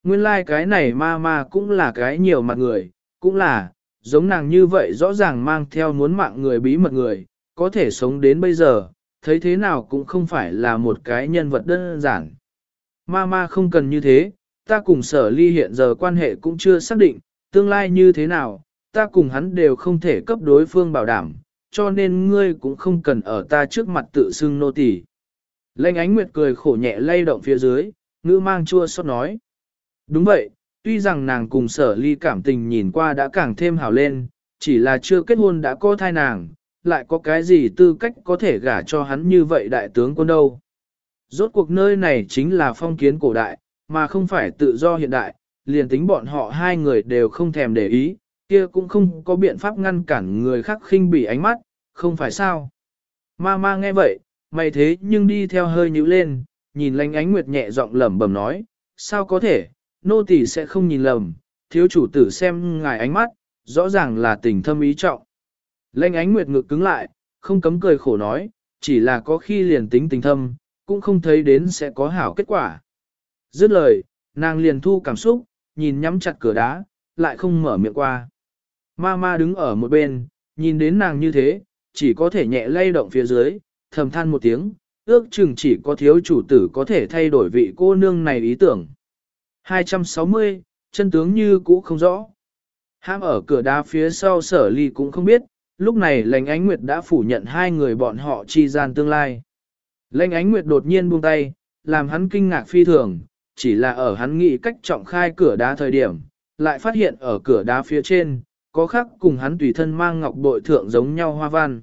Nguyên lai like cái này ma ma cũng là cái nhiều mặt người, cũng là, giống nàng như vậy rõ ràng mang theo muốn mạng người bí mật người, có thể sống đến bây giờ, thấy thế nào cũng không phải là một cái nhân vật đơn giản. Ma ma không cần như thế, ta cùng sở ly hiện giờ quan hệ cũng chưa xác định, tương lai như thế nào, ta cùng hắn đều không thể cấp đối phương bảo đảm, cho nên ngươi cũng không cần ở ta trước mặt tự xưng nô tỳ. Lệnh ánh nguyệt cười khổ nhẹ lay động phía dưới, ngữ mang chua xót nói. Đúng vậy, tuy rằng nàng cùng sở ly cảm tình nhìn qua đã càng thêm hào lên, chỉ là chưa kết hôn đã có thai nàng, lại có cái gì tư cách có thể gả cho hắn như vậy đại tướng quân đâu. Rốt cuộc nơi này chính là phong kiến cổ đại, mà không phải tự do hiện đại, liền tính bọn họ hai người đều không thèm để ý, kia cũng không có biện pháp ngăn cản người khác khinh bỉ ánh mắt, không phải sao. Ma ma nghe vậy, mày thế nhưng đi theo hơi nhíu lên, nhìn lánh ánh nguyệt nhẹ giọng lẩm bẩm nói, sao có thể, nô tỳ sẽ không nhìn lầm, thiếu chủ tử xem ngài ánh mắt, rõ ràng là tình thâm ý trọng. Lanh ánh nguyệt ngực cứng lại, không cấm cười khổ nói, chỉ là có khi liền tính tình thâm, cũng không thấy đến sẽ có hảo kết quả. Dứt lời, nàng liền thu cảm xúc, nhìn nhắm chặt cửa đá, lại không mở miệng qua. Ma ma đứng ở một bên, nhìn đến nàng như thế, chỉ có thể nhẹ lay động phía dưới, thầm than một tiếng, ước chừng chỉ có thiếu chủ tử có thể thay đổi vị cô nương này ý tưởng. 260, chân tướng như cũ không rõ. Ham ở cửa đá phía sau sở ly cũng không biết, lúc này lãnh ánh nguyệt đã phủ nhận hai người bọn họ chi gian tương lai. Lệnh ánh nguyệt đột nhiên buông tay, làm hắn kinh ngạc phi thường, chỉ là ở hắn nghĩ cách trọng khai cửa đá thời điểm, lại phát hiện ở cửa đá phía trên, có khắc cùng hắn tùy thân mang ngọc bội thượng giống nhau hoa văn.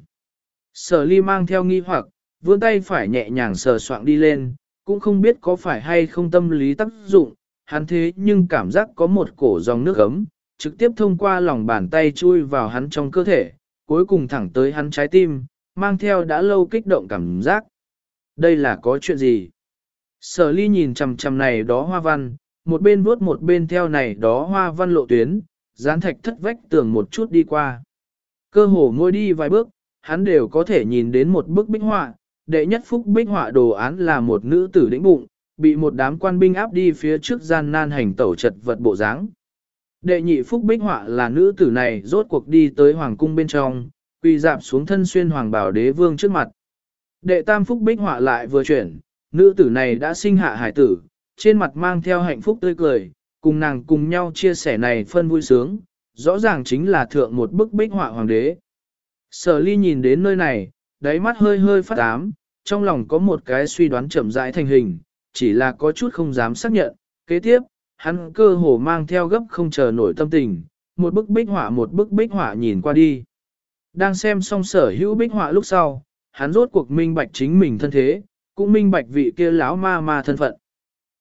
Sở ly mang theo nghi hoặc, vươn tay phải nhẹ nhàng sờ soạng đi lên, cũng không biết có phải hay không tâm lý tác dụng, hắn thế nhưng cảm giác có một cổ dòng nước ấm, trực tiếp thông qua lòng bàn tay chui vào hắn trong cơ thể, cuối cùng thẳng tới hắn trái tim, mang theo đã lâu kích động cảm giác. Đây là có chuyện gì? Sở ly nhìn chằm chằm này đó hoa văn, một bên vuốt một bên theo này đó hoa văn lộ tuyến, dán thạch thất vách tường một chút đi qua. Cơ hồ ngôi đi vài bước, hắn đều có thể nhìn đến một bức bích họa, đệ nhất phúc bích họa đồ án là một nữ tử đĩnh bụng, bị một đám quan binh áp đi phía trước gian nan hành tẩu chật vật bộ dáng. Đệ nhị phúc bích họa là nữ tử này rốt cuộc đi tới hoàng cung bên trong, quỳ dạp xuống thân xuyên hoàng bảo đế vương trước mặt. Đệ tam phúc bích họa lại vừa chuyển, nữ tử này đã sinh hạ hải tử, trên mặt mang theo hạnh phúc tươi cười, cùng nàng cùng nhau chia sẻ này phân vui sướng, rõ ràng chính là thượng một bức bích họa hoàng đế. Sở ly nhìn đến nơi này, đáy mắt hơi hơi phát ám, trong lòng có một cái suy đoán chậm rãi thành hình, chỉ là có chút không dám xác nhận. Kế tiếp, hắn cơ hồ mang theo gấp không chờ nổi tâm tình, một bức bích họa một bức bích họa nhìn qua đi. Đang xem xong sở hữu bích họa lúc sau, hắn rốt cuộc minh bạch chính mình thân thế, cũng minh bạch vị kia lão ma ma thân phận.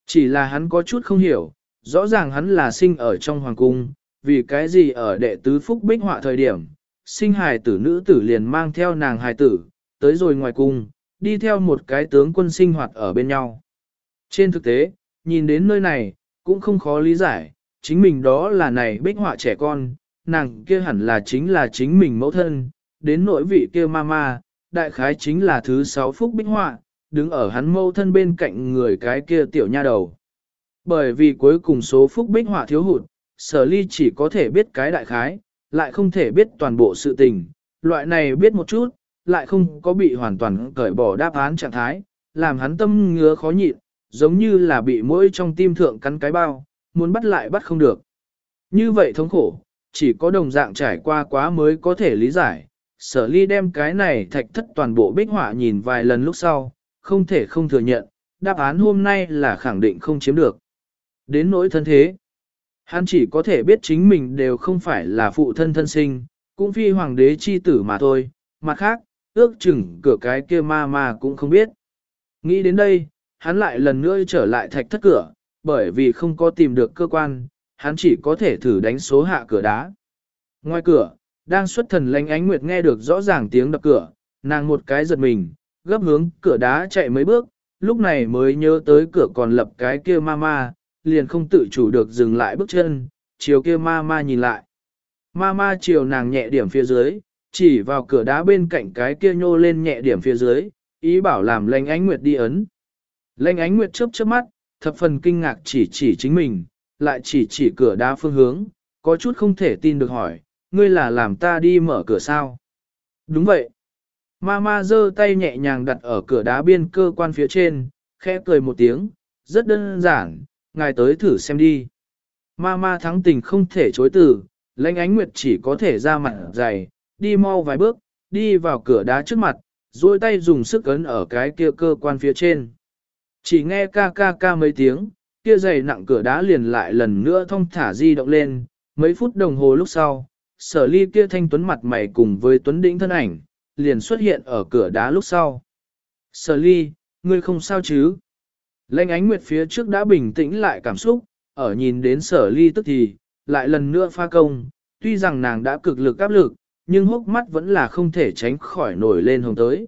Chỉ là hắn có chút không hiểu, rõ ràng hắn là sinh ở trong hoàng cung, vì cái gì ở đệ tứ phúc bích họa thời điểm, sinh hài tử nữ tử liền mang theo nàng hài tử, tới rồi ngoài cung, đi theo một cái tướng quân sinh hoạt ở bên nhau. Trên thực tế, nhìn đến nơi này, cũng không khó lý giải, chính mình đó là này bích họa trẻ con, nàng kia hẳn là chính là chính mình mẫu thân, đến nỗi vị kia mama, đại khái chính là thứ sáu phúc bích họa, đứng ở hắn mẫu thân bên cạnh người cái kia tiểu nha đầu. Bởi vì cuối cùng số phúc bích họa thiếu hụt, sở ly chỉ có thể biết cái đại khái, lại không thể biết toàn bộ sự tình, loại này biết một chút, lại không có bị hoàn toàn cởi bỏ đáp án trạng thái, làm hắn tâm ngứa khó nhịn, giống như là bị mũi trong tim thượng cắn cái bao, muốn bắt lại bắt không được. Như vậy thống khổ, chỉ có đồng dạng trải qua quá mới có thể lý giải. Sở ly đem cái này thạch thất toàn bộ bích họa nhìn vài lần lúc sau, không thể không thừa nhận, đáp án hôm nay là khẳng định không chiếm được. Đến nỗi thân thế, hắn chỉ có thể biết chính mình đều không phải là phụ thân thân sinh, cũng phi hoàng đế chi tử mà thôi, mặt khác, ước chừng cửa cái kia ma ma cũng không biết. Nghĩ đến đây, hắn lại lần nữa trở lại thạch thất cửa, bởi vì không có tìm được cơ quan, hắn chỉ có thể thử đánh số hạ cửa đá. Ngoài cửa, đang xuất thần lánh ánh nguyệt nghe được rõ ràng tiếng đập cửa, nàng một cái giật mình, gấp hướng cửa đá chạy mấy bước, lúc này mới nhớ tới cửa còn lập cái kia ma ma, liền không tự chủ được dừng lại bước chân, chiều kia ma ma nhìn lại. Ma ma chiều nàng nhẹ điểm phía dưới, chỉ vào cửa đá bên cạnh cái kia nhô lên nhẹ điểm phía dưới, ý bảo làm lanh ánh nguyệt đi ấn. Lanh ánh nguyệt chớp chớp mắt, thập phần kinh ngạc chỉ chỉ chính mình, lại chỉ chỉ cửa đá phương hướng, có chút không thể tin được hỏi, ngươi là làm ta đi mở cửa sao? Đúng vậy. Mama giơ tay nhẹ nhàng đặt ở cửa đá biên cơ quan phía trên, khẽ cười một tiếng, rất đơn giản, ngài tới thử xem đi. Mama thắng tình không thể chối từ, lãnh ánh nguyệt chỉ có thể ra mặt dày, đi mau vài bước, đi vào cửa đá trước mặt, duỗi tay dùng sức ấn ở cái kia cơ quan phía trên. Chỉ nghe ca ca ca mấy tiếng, kia dày nặng cửa đá liền lại lần nữa thông thả di động lên, mấy phút đồng hồ lúc sau, sở ly kia thanh tuấn mặt mày cùng với tuấn đĩnh thân ảnh, liền xuất hiện ở cửa đá lúc sau. Sở ly, ngươi không sao chứ? Lênh ánh nguyệt phía trước đã bình tĩnh lại cảm xúc, ở nhìn đến sở ly tức thì, lại lần nữa pha công, tuy rằng nàng đã cực lực áp lực, nhưng hốc mắt vẫn là không thể tránh khỏi nổi lên hồng tới.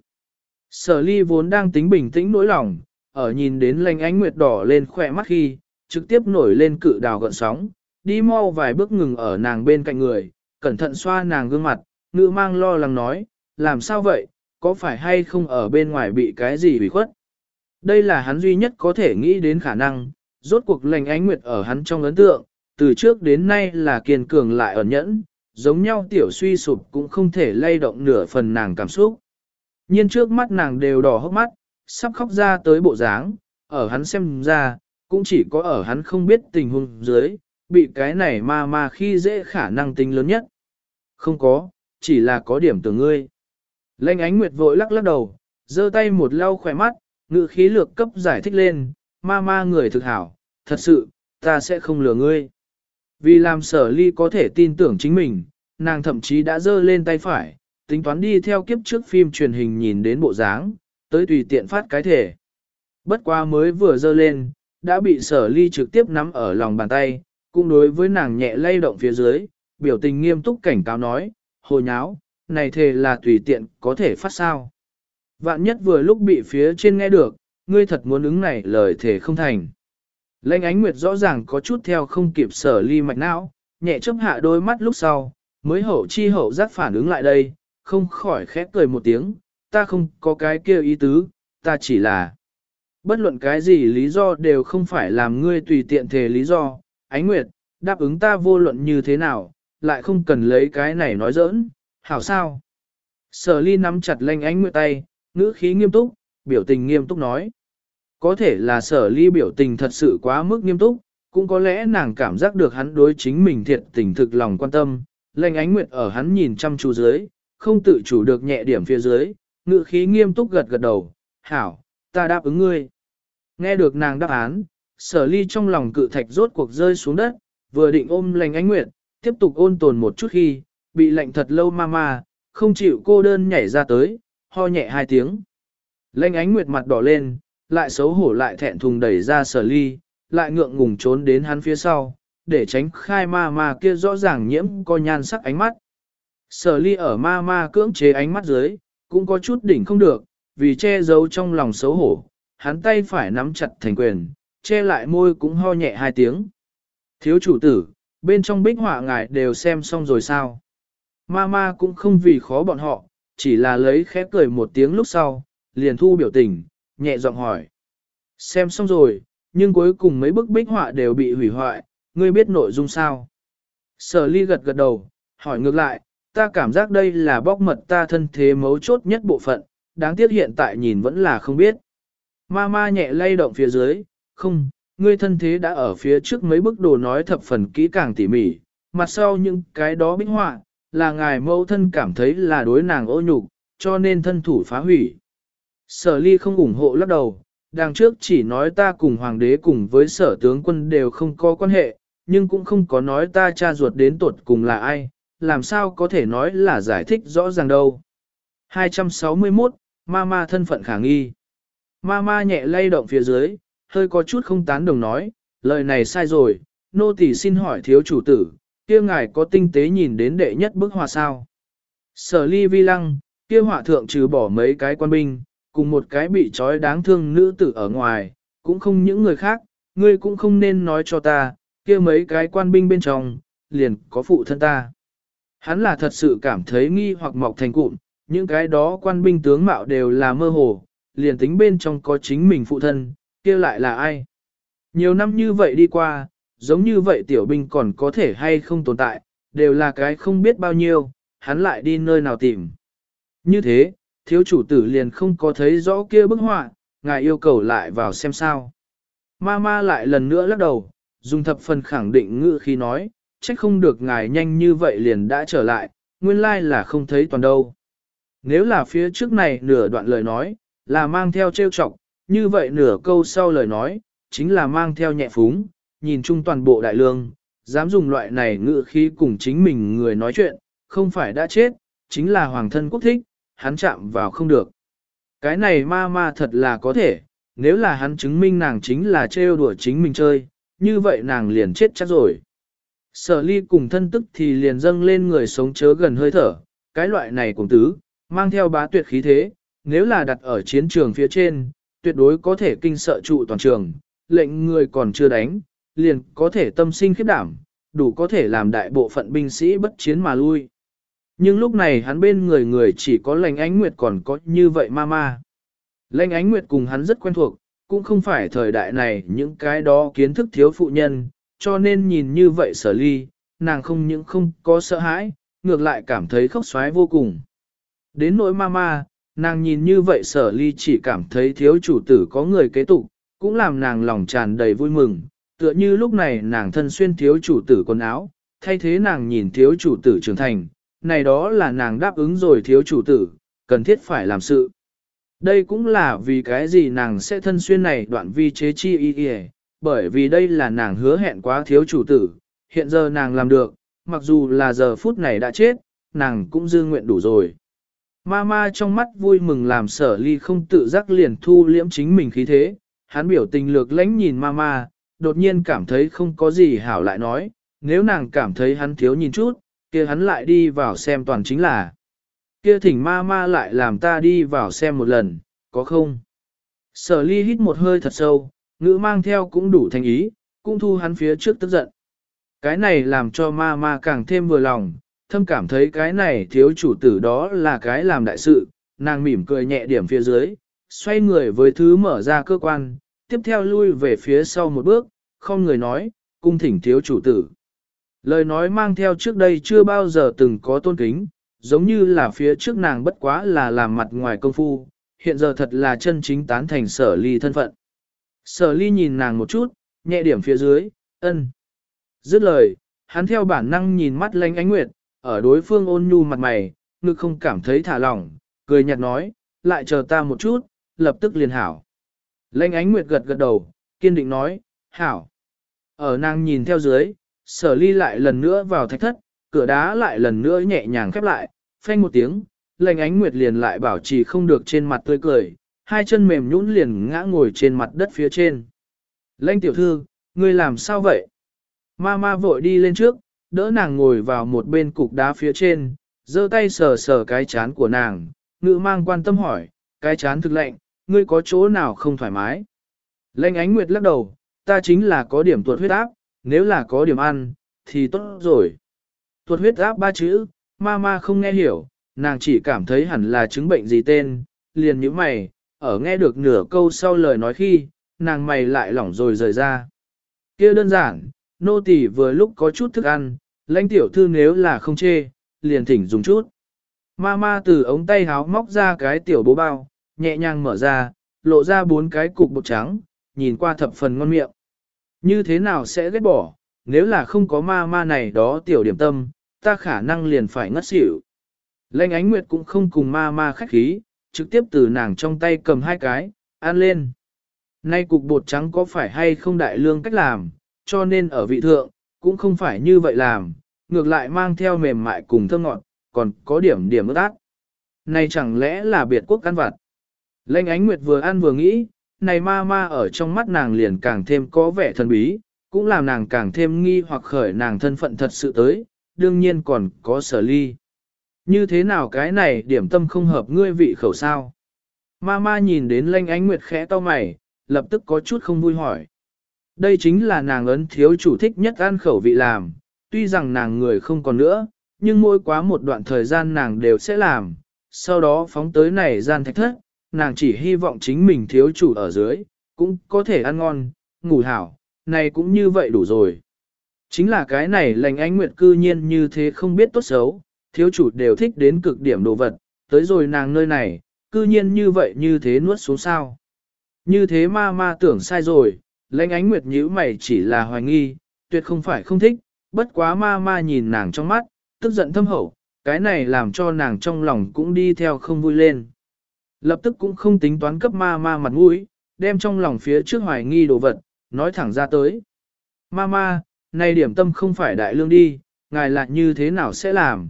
Sở ly vốn đang tính bình tĩnh nỗi lòng, ở nhìn đến lanh ánh nguyệt đỏ lên khỏe mắt khi, trực tiếp nổi lên cự đào gợn sóng, đi mau vài bước ngừng ở nàng bên cạnh người, cẩn thận xoa nàng gương mặt, ngữ mang lo lắng nói, làm sao vậy, có phải hay không ở bên ngoài bị cái gì bị khuất. Đây là hắn duy nhất có thể nghĩ đến khả năng, rốt cuộc lành ánh nguyệt ở hắn trong ấn tượng, từ trước đến nay là kiên cường lại ẩn nhẫn, giống nhau tiểu suy sụp cũng không thể lay động nửa phần nàng cảm xúc. Nhiên trước mắt nàng đều đỏ hốc mắt, sắp khóc ra tới bộ dáng, ở hắn xem ra, cũng chỉ có ở hắn không biết tình huống dưới, bị cái này ma ma khi dễ khả năng tính lớn nhất. Không có, chỉ là có điểm từ ngươi. Lênh ánh nguyệt vội lắc lắc đầu, giơ tay một lau khỏe mắt, ngự khí lược cấp giải thích lên, ma ma người thực hảo, thật sự, ta sẽ không lừa ngươi. Vì làm sở ly có thể tin tưởng chính mình, nàng thậm chí đã giơ lên tay phải, tính toán đi theo kiếp trước phim truyền hình nhìn đến bộ dáng, tới tùy tiện phát cái thể. Bất qua mới vừa dơ lên, đã bị sở ly trực tiếp nắm ở lòng bàn tay, cũng đối với nàng nhẹ lay động phía dưới, biểu tình nghiêm túc cảnh cáo nói, hồ nháo, này thề là tùy tiện có thể phát sao. Vạn nhất vừa lúc bị phía trên nghe được, ngươi thật muốn ứng này lời thề không thành. Lệnh ánh nguyệt rõ ràng có chút theo không kịp sở ly mạch não, nhẹ chấp hạ đôi mắt lúc sau, mới hậu chi hậu giác phản ứng lại đây, không khỏi khép cười một tiếng, ta không có cái kia ý tứ, ta chỉ là bất luận cái gì lý do đều không phải làm ngươi tùy tiện thể lý do, ánh nguyệt, đáp ứng ta vô luận như thế nào, lại không cần lấy cái này nói giỡn, hảo sao. Sở ly nắm chặt lanh ánh nguyệt tay, ngữ khí nghiêm túc, biểu tình nghiêm túc nói. Có thể là sở ly biểu tình thật sự quá mức nghiêm túc, cũng có lẽ nàng cảm giác được hắn đối chính mình thiệt tình thực lòng quan tâm, lanh ánh nguyệt ở hắn nhìn chăm chú dưới, không tự chủ được nhẹ điểm phía dưới, ngự khí nghiêm túc gật gật đầu, hảo, ta đáp ứng ngươi. Nghe được nàng đáp án, sở ly trong lòng cự thạch rốt cuộc rơi xuống đất, vừa định ôm lành ánh nguyệt, tiếp tục ôn tồn một chút khi, bị lạnh thật lâu ma ma, không chịu cô đơn nhảy ra tới, ho nhẹ hai tiếng. Lệnh ánh nguyệt mặt đỏ lên, lại xấu hổ lại thẹn thùng đẩy ra sở ly, lại ngượng ngùng trốn đến hắn phía sau, để tránh khai ma ma kia rõ ràng nhiễm co nhan sắc ánh mắt. Sở ly ở ma ma cưỡng chế ánh mắt dưới, cũng có chút đỉnh không được, vì che giấu trong lòng xấu hổ, hắn tay phải nắm chặt thành quyền, che lại môi cũng ho nhẹ hai tiếng. Thiếu chủ tử, bên trong bích họa ngài đều xem xong rồi sao? mama cũng không vì khó bọn họ, chỉ là lấy khép cười một tiếng lúc sau, liền thu biểu tình, nhẹ giọng hỏi. Xem xong rồi, nhưng cuối cùng mấy bức bích họa đều bị hủy hoại, ngươi biết nội dung sao? Sở ly gật gật đầu, hỏi ngược lại, ta cảm giác đây là bóc mật ta thân thế mấu chốt nhất bộ phận, đáng tiếc hiện tại nhìn vẫn là không biết. Ma ma nhẹ lay động phía dưới, không, ngươi thân thế đã ở phía trước mấy bức đồ nói thập phần kỹ càng tỉ mỉ, mặt sau những cái đó bích họa, là ngài mẫu thân cảm thấy là đối nàng ô nhục, cho nên thân thủ phá hủy. Sở ly không ủng hộ lắc đầu, đằng trước chỉ nói ta cùng hoàng đế cùng với sở tướng quân đều không có quan hệ, nhưng cũng không có nói ta cha ruột đến tuột cùng là ai, làm sao có thể nói là giải thích rõ ràng đâu. 261, Mama thân phận khả nghi. Mama nhẹ lay động phía dưới, hơi có chút không tán đồng nói, lời này sai rồi, nô tỳ xin hỏi thiếu chủ tử, kia ngài có tinh tế nhìn đến đệ nhất bức họa sao? Sở ly vi lăng, kia họa thượng trừ bỏ mấy cái quan binh, cùng một cái bị trói đáng thương nữ tử ở ngoài, cũng không những người khác, ngươi cũng không nên nói cho ta, kia mấy cái quan binh bên trong, liền có phụ thân ta. Hắn là thật sự cảm thấy nghi hoặc mọc thành cụm, những cái đó quan binh tướng mạo đều là mơ hồ, liền tính bên trong có chính mình phụ thân, kia lại là ai. Nhiều năm như vậy đi qua, giống như vậy tiểu binh còn có thể hay không tồn tại, đều là cái không biết bao nhiêu, hắn lại đi nơi nào tìm. Như thế, thiếu chủ tử liền không có thấy rõ kia bức họa, ngài yêu cầu lại vào xem sao. Ma ma lại lần nữa lắc đầu, dùng thập phần khẳng định ngữ khi nói, trách không được ngài nhanh như vậy liền đã trở lại, nguyên lai là không thấy toàn đâu. Nếu là phía trước này nửa đoạn lời nói, là mang theo trêu chọc, như vậy nửa câu sau lời nói, chính là mang theo nhẹ phúng, nhìn chung toàn bộ đại lương, dám dùng loại này ngự khí cùng chính mình người nói chuyện, không phải đã chết, chính là hoàng thân quốc thích, hắn chạm vào không được. Cái này ma ma thật là có thể, nếu là hắn chứng minh nàng chính là trêu đùa chính mình chơi, như vậy nàng liền chết chắc rồi. Sở ly cùng thân tức thì liền dâng lên người sống chớ gần hơi thở, cái loại này cùng tứ, mang theo bá tuyệt khí thế, nếu là đặt ở chiến trường phía trên, tuyệt đối có thể kinh sợ trụ toàn trường, lệnh người còn chưa đánh, liền có thể tâm sinh khiếp đảm, đủ có thể làm đại bộ phận binh sĩ bất chiến mà lui. Nhưng lúc này hắn bên người người chỉ có lệnh ánh nguyệt còn có như vậy ma ma. Lệnh ánh nguyệt cùng hắn rất quen thuộc, cũng không phải thời đại này những cái đó kiến thức thiếu phụ nhân, cho nên nhìn như vậy sở ly, nàng không những không có sợ hãi, ngược lại cảm thấy khóc xoái vô cùng. Đến nỗi ma ma, nàng nhìn như vậy sở ly chỉ cảm thấy thiếu chủ tử có người kế tục, cũng làm nàng lòng tràn đầy vui mừng, tựa như lúc này nàng thân xuyên thiếu chủ tử quần áo, thay thế nàng nhìn thiếu chủ tử trưởng thành, này đó là nàng đáp ứng rồi thiếu chủ tử, cần thiết phải làm sự. Đây cũng là vì cái gì nàng sẽ thân xuyên này đoạn vi chế chi y y, bởi vì đây là nàng hứa hẹn quá thiếu chủ tử, hiện giờ nàng làm được, mặc dù là giờ phút này đã chết, nàng cũng dư nguyện đủ rồi. mama trong mắt vui mừng làm sở ly không tự giác liền thu liễm chính mình khí thế, hắn biểu tình lược lánh nhìn mama đột nhiên cảm thấy không có gì hảo lại nói, nếu nàng cảm thấy hắn thiếu nhìn chút, kia hắn lại đi vào xem toàn chính là. Kia thỉnh mama lại làm ta đi vào xem một lần, có không? Sở ly hít một hơi thật sâu, ngữ mang theo cũng đủ thành ý, cũng thu hắn phía trước tức giận. Cái này làm cho ma ma càng thêm vừa lòng, thâm cảm thấy cái này thiếu chủ tử đó là cái làm đại sự, nàng mỉm cười nhẹ điểm phía dưới, xoay người với thứ mở ra cơ quan, tiếp theo lui về phía sau một bước, không người nói, cung thỉnh thiếu chủ tử. Lời nói mang theo trước đây chưa bao giờ từng có tôn kính, giống như là phía trước nàng bất quá là làm mặt ngoài công phu, hiện giờ thật là chân chính tán thành sở ly thân phận. Sở ly nhìn nàng một chút, nhẹ điểm phía dưới, ân. Dứt lời, hắn theo bản năng nhìn mắt lanh ánh nguyệt, ở đối phương ôn nhu mặt mày, ngực không cảm thấy thả lỏng, cười nhạt nói, lại chờ ta một chút, lập tức liền hảo. Lanh ánh nguyệt gật gật đầu, kiên định nói, hảo. Ở nàng nhìn theo dưới, sở ly lại lần nữa vào thạch thất, cửa đá lại lần nữa nhẹ nhàng khép lại, phanh một tiếng, lanh ánh nguyệt liền lại bảo trì không được trên mặt tươi cười, hai chân mềm nhũn liền ngã ngồi trên mặt đất phía trên. Lanh tiểu thư, ngươi làm sao vậy? Ma ma vội đi lên trước, đỡ nàng ngồi vào một bên cục đá phía trên, giơ tay sờ sờ cái chán của nàng, ngự mang quan tâm hỏi, cái chán thực lạnh, ngươi có chỗ nào không thoải mái? Lanh ánh nguyệt lắc đầu, ta chính là có điểm tuột huyết áp, nếu là có điểm ăn, thì tốt rồi. Tuột huyết áp ba chữ, ma ma không nghe hiểu, nàng chỉ cảm thấy hẳn là chứng bệnh gì tên, liền như mày, ở nghe được nửa câu sau lời nói khi, nàng mày lại lỏng rồi rời ra. kia đơn giản, nô tỳ vừa lúc có chút thức ăn, lãnh tiểu thư nếu là không chê, liền thỉnh dùng chút. Ma ma từ ống tay háo móc ra cái tiểu bố bao, nhẹ nhàng mở ra, lộ ra bốn cái cục bột trắng, nhìn qua thập phần ngon miệng. Như thế nào sẽ ghét bỏ, nếu là không có ma ma này đó tiểu điểm tâm, ta khả năng liền phải ngất xỉu. Lệnh ánh nguyệt cũng không cùng ma ma khách khí, trực tiếp từ nàng trong tay cầm hai cái, ăn lên. Nay cục bột trắng có phải hay không đại lương cách làm, cho nên ở vị thượng, cũng không phải như vậy làm, ngược lại mang theo mềm mại cùng thơm ngọt, còn có điểm điểm ướt át. Này chẳng lẽ là biệt quốc ăn vặt? Lệnh ánh nguyệt vừa ăn vừa nghĩ, này ma ma ở trong mắt nàng liền càng thêm có vẻ thần bí, cũng làm nàng càng thêm nghi hoặc khởi nàng thân phận thật sự tới, đương nhiên còn có sở ly. Như thế nào cái này điểm tâm không hợp ngươi vị khẩu sao? Ma ma nhìn đến lanh ánh nguyệt khẽ to mày, lập tức có chút không vui hỏi. Đây chính là nàng ấn thiếu chủ thích nhất ăn khẩu vị làm, tuy rằng nàng người không còn nữa, nhưng mỗi quá một đoạn thời gian nàng đều sẽ làm, sau đó phóng tới này gian thạch thất, nàng chỉ hy vọng chính mình thiếu chủ ở dưới, cũng có thể ăn ngon, ngủ hảo, này cũng như vậy đủ rồi. Chính là cái này lành ánh nguyệt cư nhiên như thế không biết tốt xấu, thiếu chủ đều thích đến cực điểm đồ vật, tới rồi nàng nơi này, cư nhiên như vậy như thế nuốt xuống sao. Như thế ma ma tưởng sai rồi, lãnh ánh nguyệt nhíu mày chỉ là hoài nghi, tuyệt không phải không thích, bất quá ma ma nhìn nàng trong mắt, tức giận thâm hậu, cái này làm cho nàng trong lòng cũng đi theo không vui lên. Lập tức cũng không tính toán cấp ma ma mặt mũi, đem trong lòng phía trước hoài nghi đồ vật, nói thẳng ra tới. Ma ma, này điểm tâm không phải đại lương đi, ngài lại như thế nào sẽ làm?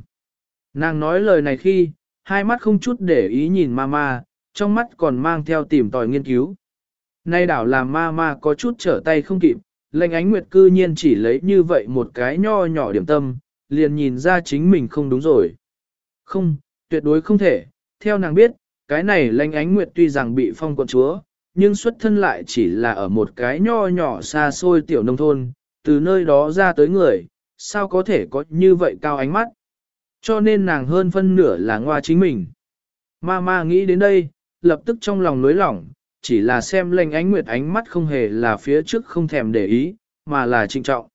Nàng nói lời này khi, hai mắt không chút để ý nhìn ma ma, trong mắt còn mang theo tìm tòi nghiên cứu. Nay đảo làm ma ma có chút trở tay không kịp, lệnh ánh nguyệt cư nhiên chỉ lấy như vậy một cái nho nhỏ điểm tâm, liền nhìn ra chính mình không đúng rồi. Không, tuyệt đối không thể, theo nàng biết, cái này lệnh ánh nguyệt tuy rằng bị phong quận chúa, nhưng xuất thân lại chỉ là ở một cái nho nhỏ xa xôi tiểu nông thôn, từ nơi đó ra tới người, sao có thể có như vậy cao ánh mắt. Cho nên nàng hơn phân nửa là ngoa chính mình. Ma ma nghĩ đến đây, lập tức trong lòng nối lỏng, chỉ là xem lệnh ánh nguyệt ánh mắt không hề là phía trước không thèm để ý, mà là trinh trọng.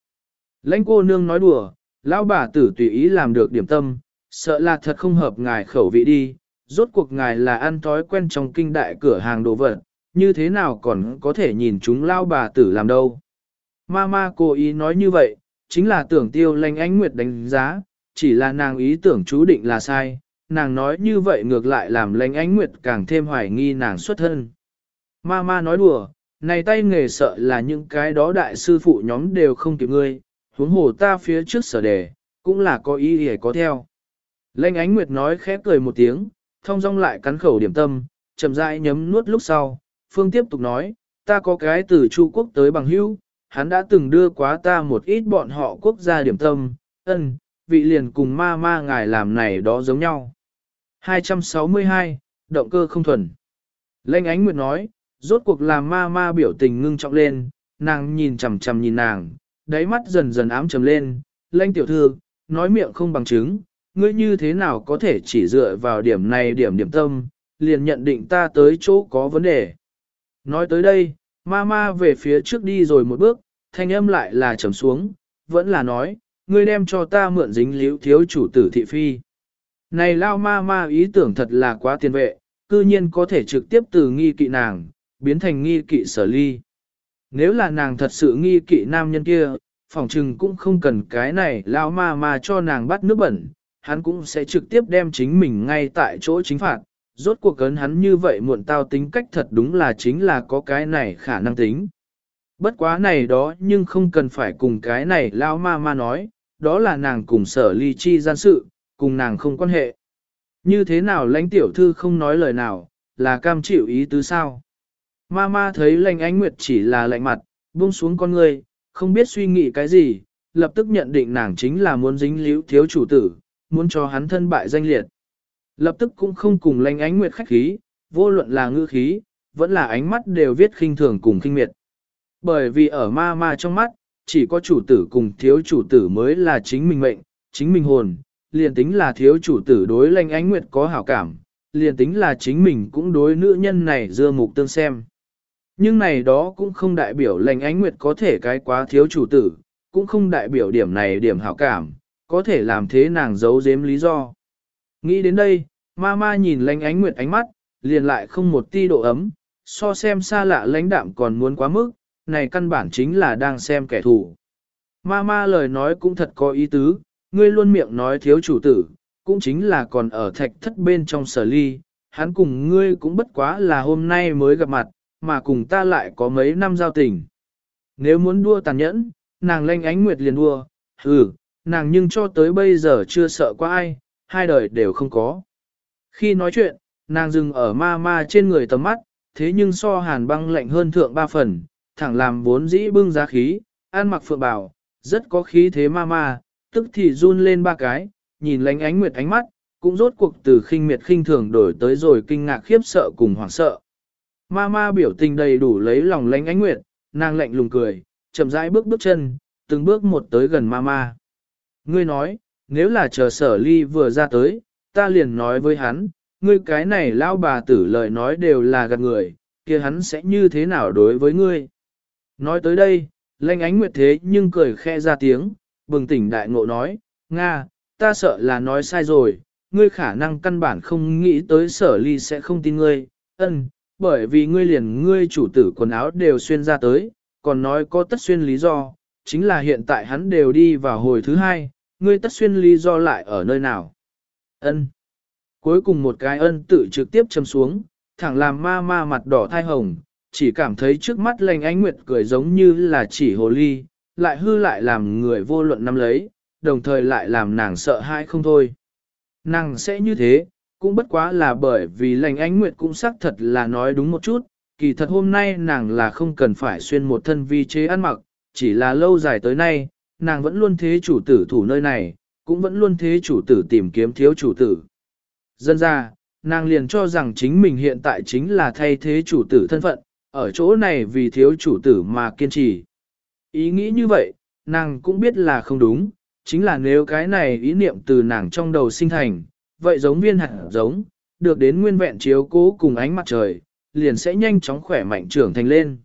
Lãnh cô nương nói đùa, lão bà tử tùy ý làm được điểm tâm, sợ là thật không hợp ngài khẩu vị đi, rốt cuộc ngài là ăn thói quen trong kinh đại cửa hàng đồ vật, như thế nào còn có thể nhìn chúng lão bà tử làm đâu. Mama cố ý nói như vậy, chính là tưởng tiêu lanh ánh nguyệt đánh giá, chỉ là nàng ý tưởng chú định là sai, nàng nói như vậy ngược lại làm lãnh ánh nguyệt càng thêm hoài nghi nàng xuất thân. Mama nói đùa, này tay nghề sợ là những cái đó đại sư phụ nhóm đều không kịp ngươi, huống hồ ta phía trước sở đề, cũng là có ý để có theo. Lãnh ánh nguyệt nói khẽ cười một tiếng, thông dong lại cắn khẩu điểm tâm, chậm rãi nhấm nuốt lúc sau, Phương tiếp tục nói, ta có cái từ Chu quốc tới bằng hữu, hắn đã từng đưa quá ta một ít bọn họ quốc gia điểm tâm, ân, vị liền cùng ma ma ngài làm này đó giống nhau. 262, động cơ không thuần. Lênh ánh nguyệt nói, rốt cuộc làm ma ma biểu tình ngưng trọng lên, nàng nhìn chằm chằm nhìn nàng, đáy mắt dần dần ám trầm lên, lênh tiểu thư, nói miệng không bằng chứng, ngươi như thế nào có thể chỉ dựa vào điểm này điểm điểm tâm, liền nhận định ta tới chỗ có vấn đề. Nói tới đây, ma ma về phía trước đi rồi một bước, thanh âm lại là trầm xuống, vẫn là nói, ngươi đem cho ta mượn dính liễu thiếu chủ tử thị phi. Này lao ma ma ý tưởng thật là quá tiền vệ, cư nhiên có thể trực tiếp từ nghi kỵ nàng, biến thành nghi kỵ sở ly. Nếu là nàng thật sự nghi kỵ nam nhân kia, phòng trừng cũng không cần cái này lao ma ma cho nàng bắt nước bẩn, hắn cũng sẽ trực tiếp đem chính mình ngay tại chỗ chính phạt, rốt cuộc cấn hắn như vậy muộn tao tính cách thật đúng là chính là có cái này khả năng tính. Bất quá này đó nhưng không cần phải cùng cái này lao ma ma nói, đó là nàng cùng sở ly chi gian sự, cùng nàng không quan hệ. Như thế nào lãnh tiểu thư không nói lời nào, là cam chịu ý tứ sao? Ma ma thấy lãnh ánh nguyệt chỉ là lạnh mặt, buông xuống con người, không biết suy nghĩ cái gì, lập tức nhận định nàng chính là muốn dính liễu thiếu chủ tử, muốn cho hắn thân bại danh liệt. Lập tức cũng không cùng lãnh ánh nguyệt khách khí, vô luận là ngư khí, vẫn là ánh mắt đều viết khinh thường cùng khinh miệt. Bởi vì ở ma ma trong mắt, chỉ có chủ tử cùng thiếu chủ tử mới là chính mình mệnh, chính mình hồn, liền tính là thiếu chủ tử đối lãnh ánh nguyệt có hảo cảm, liền tính là chính mình cũng đối nữ nhân này dưa mục tương xem. Nhưng này đó cũng không đại biểu lãnh ánh nguyệt có thể cái quá thiếu chủ tử, cũng không đại biểu điểm này điểm hảo cảm, có thể làm thế nàng giấu giếm lý do. Nghĩ đến đây, ma ma nhìn lãnh ánh nguyệt ánh mắt, liền lại không một ti độ ấm, so xem xa lạ lãnh đạm còn muốn quá mức, này căn bản chính là đang xem kẻ thù. Ma ma lời nói cũng thật có ý tứ, ngươi luôn miệng nói thiếu chủ tử, cũng chính là còn ở thạch thất bên trong sở ly, hắn cùng ngươi cũng bất quá là hôm nay mới gặp mặt, mà cùng ta lại có mấy năm giao tình. Nếu muốn đua tàn nhẫn, nàng lanh ánh nguyệt liền đua, ừ, nàng nhưng cho tới bây giờ chưa sợ qua ai, hai đời đều không có. Khi nói chuyện, nàng dừng ở ma ma trên người tầm mắt, thế nhưng so hàn băng lạnh hơn thượng ba phần, thẳng làm vốn dĩ bưng giá khí, an mặc phượng bảo, rất có khí thế ma ma, tức thì run lên ba cái, nhìn lánh ánh nguyệt ánh mắt, cũng rốt cuộc từ khinh miệt khinh thường đổi tới rồi kinh ngạc khiếp sợ cùng hoảng sợ. Ma ma biểu tình đầy đủ lấy lòng lánh ánh nguyệt, nàng lạnh lùng cười, chậm rãi bước bước chân, từng bước một tới gần ma ma. Ngươi nói, nếu là chờ sở ly vừa ra tới, ta liền nói với hắn, ngươi cái này lao bà tử lời nói đều là gạt người, kia hắn sẽ như thế nào đối với ngươi. Nói tới đây, lanh ánh nguyệt thế nhưng cười khe ra tiếng, bừng tỉnh đại ngộ nói, Nga, ta sợ là nói sai rồi, ngươi khả năng căn bản không nghĩ tới sở ly sẽ không tin ngươi, ân, bởi vì ngươi liền ngươi chủ tử quần áo đều xuyên ra tới, còn nói có tất xuyên lý do, chính là hiện tại hắn đều đi vào hồi thứ hai, ngươi tất xuyên lý do lại ở nơi nào. Ân. Cuối cùng một cái ân tự trực tiếp châm xuống, thẳng làm ma ma mặt đỏ thai hồng, chỉ cảm thấy trước mắt lành ánh nguyệt cười giống như là chỉ hồ ly, lại hư lại làm người vô luận nắm lấy, đồng thời lại làm nàng sợ hãi không thôi. Nàng sẽ như thế, cũng bất quá là bởi vì lành ánh nguyệt cũng xác thật là nói đúng một chút, kỳ thật hôm nay nàng là không cần phải xuyên một thân vi chế ăn mặc, chỉ là lâu dài tới nay, nàng vẫn luôn thế chủ tử thủ nơi này, cũng vẫn luôn thế chủ tử tìm kiếm thiếu chủ tử. Dân ra, nàng liền cho rằng chính mình hiện tại chính là thay thế chủ tử thân phận, ở chỗ này vì thiếu chủ tử mà kiên trì. Ý nghĩ như vậy, nàng cũng biết là không đúng, chính là nếu cái này ý niệm từ nàng trong đầu sinh thành, vậy giống viên hạt giống, được đến nguyên vẹn chiếu cố cùng ánh mặt trời, liền sẽ nhanh chóng khỏe mạnh trưởng thành lên.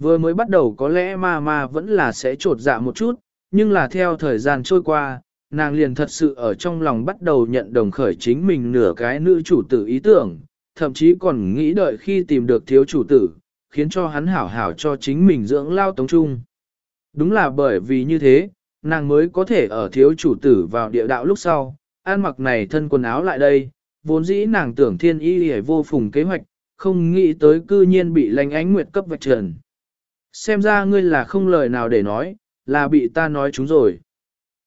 Vừa mới bắt đầu có lẽ ma ma vẫn là sẽ trột dạ một chút, nhưng là theo thời gian trôi qua, nàng liền thật sự ở trong lòng bắt đầu nhận đồng khởi chính mình nửa cái nữ chủ tử ý tưởng, thậm chí còn nghĩ đợi khi tìm được thiếu chủ tử, khiến cho hắn hảo hảo cho chính mình dưỡng lao tống trung. Đúng là bởi vì như thế, nàng mới có thể ở thiếu chủ tử vào địa đạo lúc sau, an mặc này thân quần áo lại đây, vốn dĩ nàng tưởng thiên y hề vô phùng kế hoạch, không nghĩ tới cư nhiên bị lành ánh nguyệt cấp vạch trần. Xem ra ngươi là không lời nào để nói, là bị ta nói chúng rồi.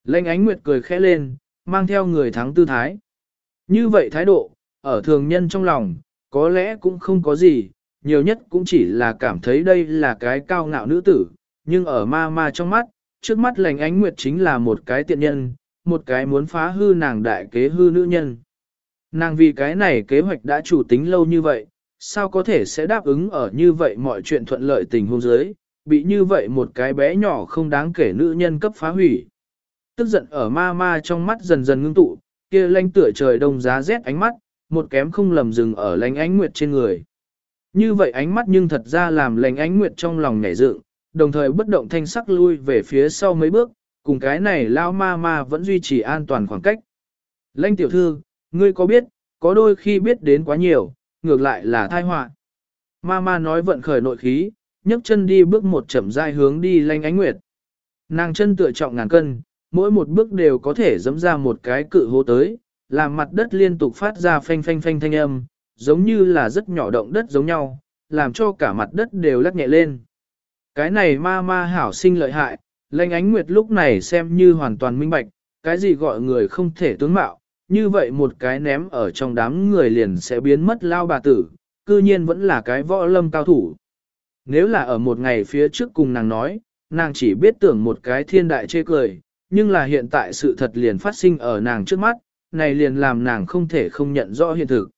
Lệnh ánh nguyệt cười khẽ lên, mang theo người thắng tư thái. Như vậy thái độ, ở thường nhân trong lòng, có lẽ cũng không có gì, nhiều nhất cũng chỉ là cảm thấy đây là cái cao ngạo nữ tử, nhưng ở ma ma trong mắt, trước mắt lệnh ánh nguyệt chính là một cái tiện nhân, một cái muốn phá hư nàng đại kế hư nữ nhân. Nàng vì cái này kế hoạch đã chủ tính lâu như vậy, sao có thể sẽ đáp ứng ở như vậy mọi chuyện thuận lợi tình huống dưới, bị như vậy một cái bé nhỏ không đáng kể nữ nhân cấp phá hủy. Tức giận ở ma ma trong mắt dần dần ngưng tụ, kia lanh tựa trời đông giá rét ánh mắt, một kém không lầm dừng ở lánh ánh nguyệt trên người. Như vậy ánh mắt nhưng thật ra làm lành ánh nguyệt trong lòng nhảy dựng, đồng thời bất động thanh sắc lui về phía sau mấy bước, cùng cái này lao ma ma vẫn duy trì an toàn khoảng cách. Lanh tiểu thư, ngươi có biết, có đôi khi biết đến quá nhiều, ngược lại là thai họa. Ma ma nói vận khởi nội khí, nhấc chân đi bước một chậm rãi hướng đi lanh ánh nguyệt. Nàng chân tựa trọng ngàn cân, mỗi một bước đều có thể dẫm ra một cái cự hố tới, làm mặt đất liên tục phát ra phanh phanh phanh thanh âm, giống như là rất nhỏ động đất giống nhau, làm cho cả mặt đất đều lắc nhẹ lên. Cái này ma ma hảo sinh lợi hại, lãnh ánh nguyệt lúc này xem như hoàn toàn minh bạch, cái gì gọi người không thể tướng mạo, như vậy một cái ném ở trong đám người liền sẽ biến mất lao bà tử, cư nhiên vẫn là cái võ lâm cao thủ. Nếu là ở một ngày phía trước cùng nàng nói, nàng chỉ biết tưởng một cái thiên đại chê cười, nhưng là hiện tại sự thật liền phát sinh ở nàng trước mắt, này liền làm nàng không thể không nhận rõ hiện thực.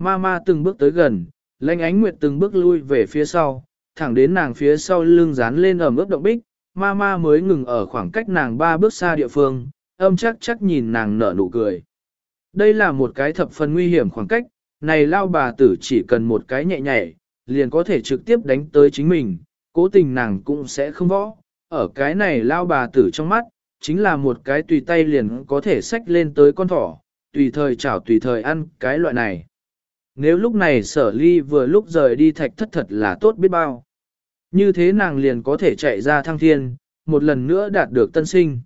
Ma ma từng bước tới gần, lãnh ánh nguyệt từng bước lui về phía sau, thẳng đến nàng phía sau lưng dán lên ở mức động bích, ma ma mới ngừng ở khoảng cách nàng ba bước xa địa phương, âm chắc chắc nhìn nàng nở nụ cười. Đây là một cái thập phần nguy hiểm khoảng cách, này lao bà tử chỉ cần một cái nhẹ nhảy, liền có thể trực tiếp đánh tới chính mình, cố tình nàng cũng sẽ không võ. Ở cái này lao bà tử trong mắt, chính là một cái tùy tay liền có thể xách lên tới con thỏ, tùy thời chảo tùy thời ăn cái loại này. Nếu lúc này sở ly vừa lúc rời đi thạch thất thật là tốt biết bao. Như thế nàng liền có thể chạy ra thăng thiên, một lần nữa đạt được tân sinh.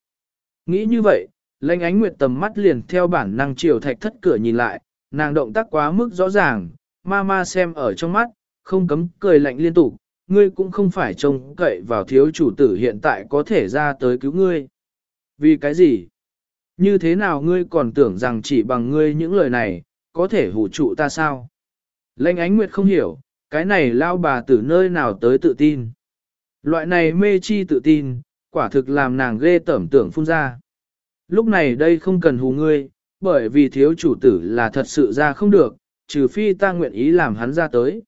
Nghĩ như vậy, lãnh ánh nguyệt tầm mắt liền theo bản năng chiều thạch thất cửa nhìn lại, nàng động tác quá mức rõ ràng, ma ma xem ở trong mắt, không cấm cười lạnh liên tục, ngươi cũng không phải trông cậy vào thiếu chủ tử hiện tại có thể ra tới cứu ngươi. Vì cái gì? Như thế nào ngươi còn tưởng rằng chỉ bằng ngươi những lời này, có thể hủ trụ ta sao? Lệnh ánh nguyệt không hiểu, cái này lao bà từ nơi nào tới tự tin. Loại này mê chi tự tin, quả thực làm nàng ghê tẩm tưởng phun ra. Lúc này đây không cần hù ngươi, bởi vì thiếu chủ tử là thật sự ra không được, trừ phi ta nguyện ý làm hắn ra tới.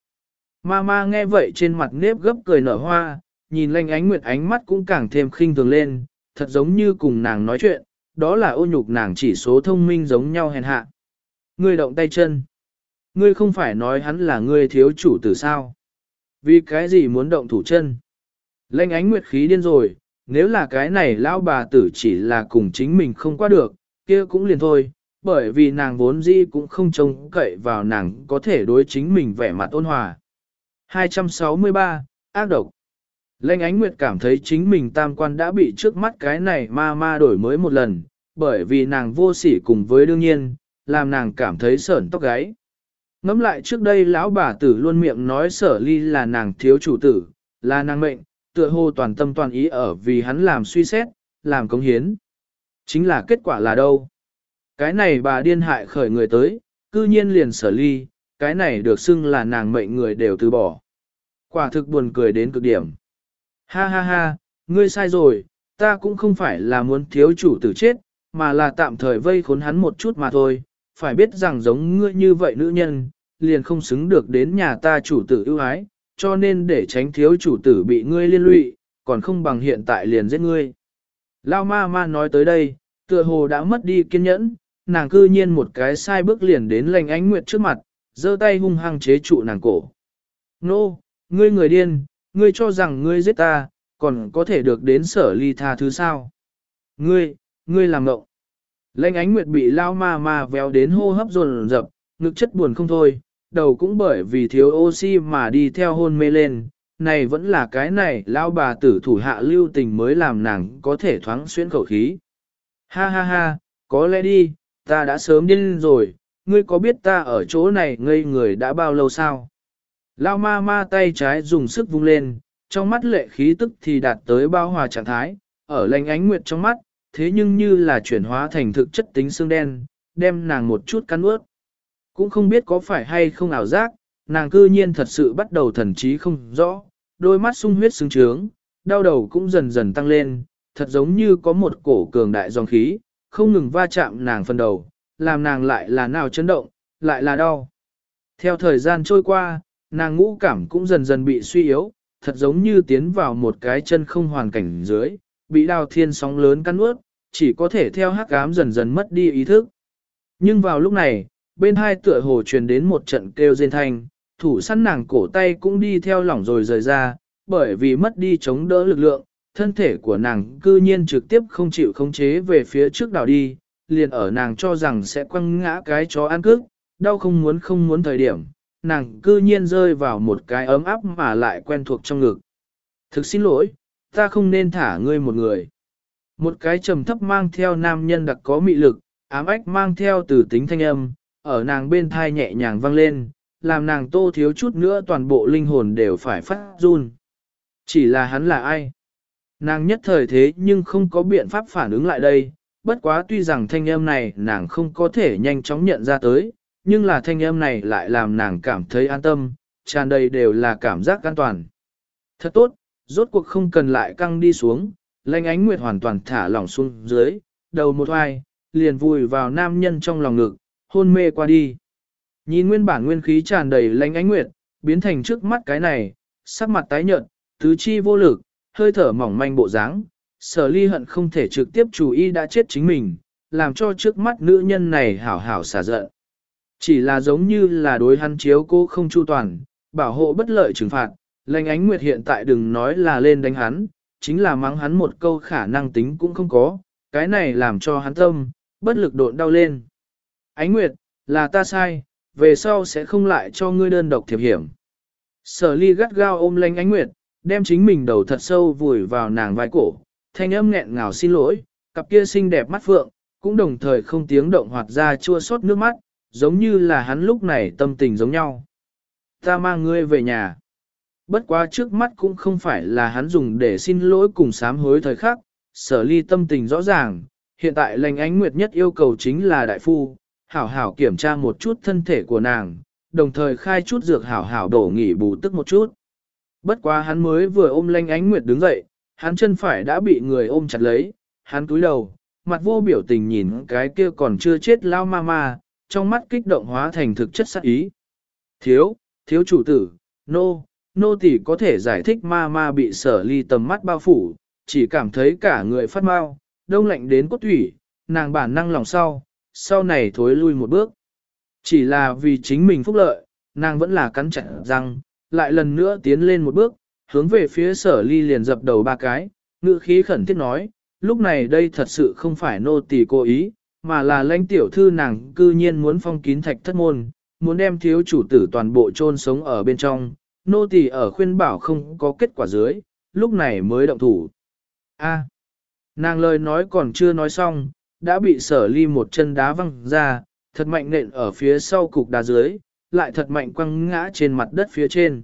Ma ma nghe vậy trên mặt nếp gấp cười nở hoa, nhìn lanh ánh nguyệt ánh mắt cũng càng thêm khinh thường lên, thật giống như cùng nàng nói chuyện, đó là ô nhục nàng chỉ số thông minh giống nhau hèn hạ. Ngươi động tay chân. Ngươi không phải nói hắn là ngươi thiếu chủ tử sao. Vì cái gì muốn động thủ chân? Lanh ánh nguyệt khí điên rồi, nếu là cái này lão bà tử chỉ là cùng chính mình không qua được, kia cũng liền thôi, bởi vì nàng vốn dĩ cũng không trông cậy vào nàng có thể đối chính mình vẻ mặt ôn hòa. 263, ác độc. Lệnh ánh nguyệt cảm thấy chính mình tam quan đã bị trước mắt cái này ma ma đổi mới một lần, bởi vì nàng vô sỉ cùng với đương nhiên, làm nàng cảm thấy sởn tóc gáy. Ngắm lại trước đây lão bà tử luôn miệng nói sở ly là nàng thiếu chủ tử, là nàng mệnh, tựa hồ toàn tâm toàn ý ở vì hắn làm suy xét, làm công hiến. Chính là kết quả là đâu? Cái này bà điên hại khởi người tới, cư nhiên liền sở ly, cái này được xưng là nàng mệnh người đều từ bỏ. Quả thực buồn cười đến cực điểm. Ha ha ha, ngươi sai rồi, ta cũng không phải là muốn thiếu chủ tử chết, mà là tạm thời vây khốn hắn một chút mà thôi, phải biết rằng giống ngươi như vậy nữ nhân, liền không xứng được đến nhà ta chủ tử ưu ái, cho nên để tránh thiếu chủ tử bị ngươi liên lụy, còn không bằng hiện tại liền giết ngươi. Lao ma ma nói tới đây, tựa hồ đã mất đi kiên nhẫn, nàng cư nhiên một cái sai bước liền đến lành ánh nguyệt trước mặt, giơ tay hung hăng chế trụ nàng cổ. Nô, ngươi người điên, ngươi cho rằng ngươi giết ta, còn có thể được đến sở ly tha thứ sao? Ngươi, ngươi làm ngộng. Lệnh ánh nguyệt bị lao ma ma véo đến hô hấp dồn dập, ngực chất buồn không thôi, đầu cũng bởi vì thiếu oxy mà đi theo hôn mê lên. Này vẫn là cái này lao bà tử thủ hạ lưu tình mới làm nàng có thể thoáng xuyên khẩu khí. Ha ha ha, có lẽ đi, ta đã sớm điên rồi, ngươi có biết ta ở chỗ này ngây người đã bao lâu sao? Lao ma ma tay trái dùng sức vung lên, trong mắt lệ khí tức thì đạt tới bao hòa trạng thái, ở lành ánh nguyệt trong mắt, thế nhưng như là chuyển hóa thành thực chất tính xương đen, đem nàng một chút cắn ướt. Cũng không biết có phải hay không ảo giác, nàng cư nhiên thật sự bắt đầu thần trí không rõ, đôi mắt sung huyết sưng trướng, đau đầu cũng dần dần tăng lên, thật giống như có một cổ cường đại dòng khí, không ngừng va chạm nàng phần đầu, làm nàng lại là nào chấn động, lại là đau. Theo thời gian trôi qua, nàng ngũ cảm cũng dần dần bị suy yếu, thật giống như tiến vào một cái chân không hoàn cảnh dưới, bị đào thiên sóng lớn cắn ướt, chỉ có thể theo hắc ám dần dần mất đi ý thức. Nhưng vào lúc này, bên hai tựa hồ truyền đến một trận kêu rên thanh, thủ săn nàng cổ tay cũng đi theo lỏng rồi rời ra, bởi vì mất đi chống đỡ lực lượng, thân thể của nàng cư nhiên trực tiếp không chịu khống chế về phía trước đảo đi, liền ở nàng cho rằng sẽ quăng ngã cái chó ăn cước, đau không muốn không muốn thời điểm, nàng cư nhiên rơi vào một cái ấm áp mà lại quen thuộc trong ngực. Thực xin lỗi, ta không nên thả ngươi một người. Một cái trầm thấp mang theo nam nhân đặc có mị lực, ám ách mang theo từ tính thanh âm, ở nàng bên thai nhẹ nhàng vang lên, làm nàng tô thiếu chút nữa toàn bộ linh hồn đều phải phát run. Chỉ là hắn là ai? Nàng nhất thời thế nhưng không có biện pháp phản ứng lại đây, bất quá tuy rằng thanh âm này nàng không có thể nhanh chóng nhận ra tới, nhưng là thanh âm này lại làm nàng cảm thấy an tâm, tràn đầy đều là cảm giác an toàn. Thật tốt, rốt cuộc không cần lại căng đi xuống, lanh ánh nguyệt hoàn toàn thả lỏng xuống dưới, đầu một hoài, liền vùi vào nam nhân trong lòng ngực, hôn mê qua đi. Nhìn nguyên bản nguyên khí tràn đầy lanh ánh nguyệt, biến thành trước mắt cái này, sắc mặt tái nhợt, tứ chi vô lực, hơi thở mỏng manh bộ dáng, sở ly hận không thể trực tiếp chủ y đã chết chính mình, làm cho trước mắt nữ nhân này hảo hảo xả giận. Chỉ là giống như là đối hắn chiếu cô không chu toàn, bảo hộ bất lợi trừng phạt, Lanh ánh nguyệt hiện tại đừng nói là lên đánh hắn, chính là mắng hắn một câu khả năng tính cũng không có, cái này làm cho hắn tâm, bất lực độn đau lên. Ánh nguyệt, là ta sai, về sau sẽ không lại cho ngươi đơn độc thiệp hiểm. Sở ly gắt gao ôm lệnh ánh nguyệt, đem chính mình đầu thật sâu vùi vào nàng vai cổ, thanh âm nghẹn ngào xin lỗi, cặp kia xinh đẹp mắt phượng, cũng đồng thời không tiếng động hoạt ra chua xót nước mắt, giống như là hắn lúc này tâm tình giống nhau. Ta mang ngươi về nhà. Bất quá trước mắt cũng không phải là hắn dùng để xin lỗi cùng sám hối thời khắc, sở ly tâm tình rõ ràng, hiện tại lành ánh nguyệt nhất yêu cầu chính là đại phu, hảo hảo kiểm tra một chút thân thể của nàng, đồng thời khai chút dược hảo hảo đổ nghỉ bù tức một chút. Bất quá hắn mới vừa ôm lanh ánh nguyệt đứng dậy, hắn chân phải đã bị người ôm chặt lấy, hắn cúi đầu, mặt vô biểu tình nhìn cái kia còn chưa chết lao ma ma, trong mắt kích động hóa thành thực chất sát ý. Thiếu, thiếu chủ tử, nô, nô tỷ có thể giải thích ma ma bị sở ly tầm mắt bao phủ, chỉ cảm thấy cả người phát mau, đông lạnh đến cốt thủy, nàng bản năng lòng sau, sau này thối lui một bước. Chỉ là vì chính mình phúc lợi, nàng vẫn là cắn chặt răng, lại lần nữa tiến lên một bước, hướng về phía sở ly liền dập đầu ba cái, ngữ khí khẩn thiết nói, lúc này đây thật sự không phải nô tỳ cố ý, mà là lãnh tiểu thư nàng cư nhiên muốn phong kín thạch thất môn, muốn đem thiếu chủ tử toàn bộ chôn sống ở bên trong, nô tỳ ở khuyên bảo không có kết quả dưới, lúc này mới động thủ. A, nàng lời nói còn chưa nói xong, đã bị sở ly một chân đá văng ra, thật mạnh nện ở phía sau cục đá dưới, lại thật mạnh quăng ngã trên mặt đất phía trên.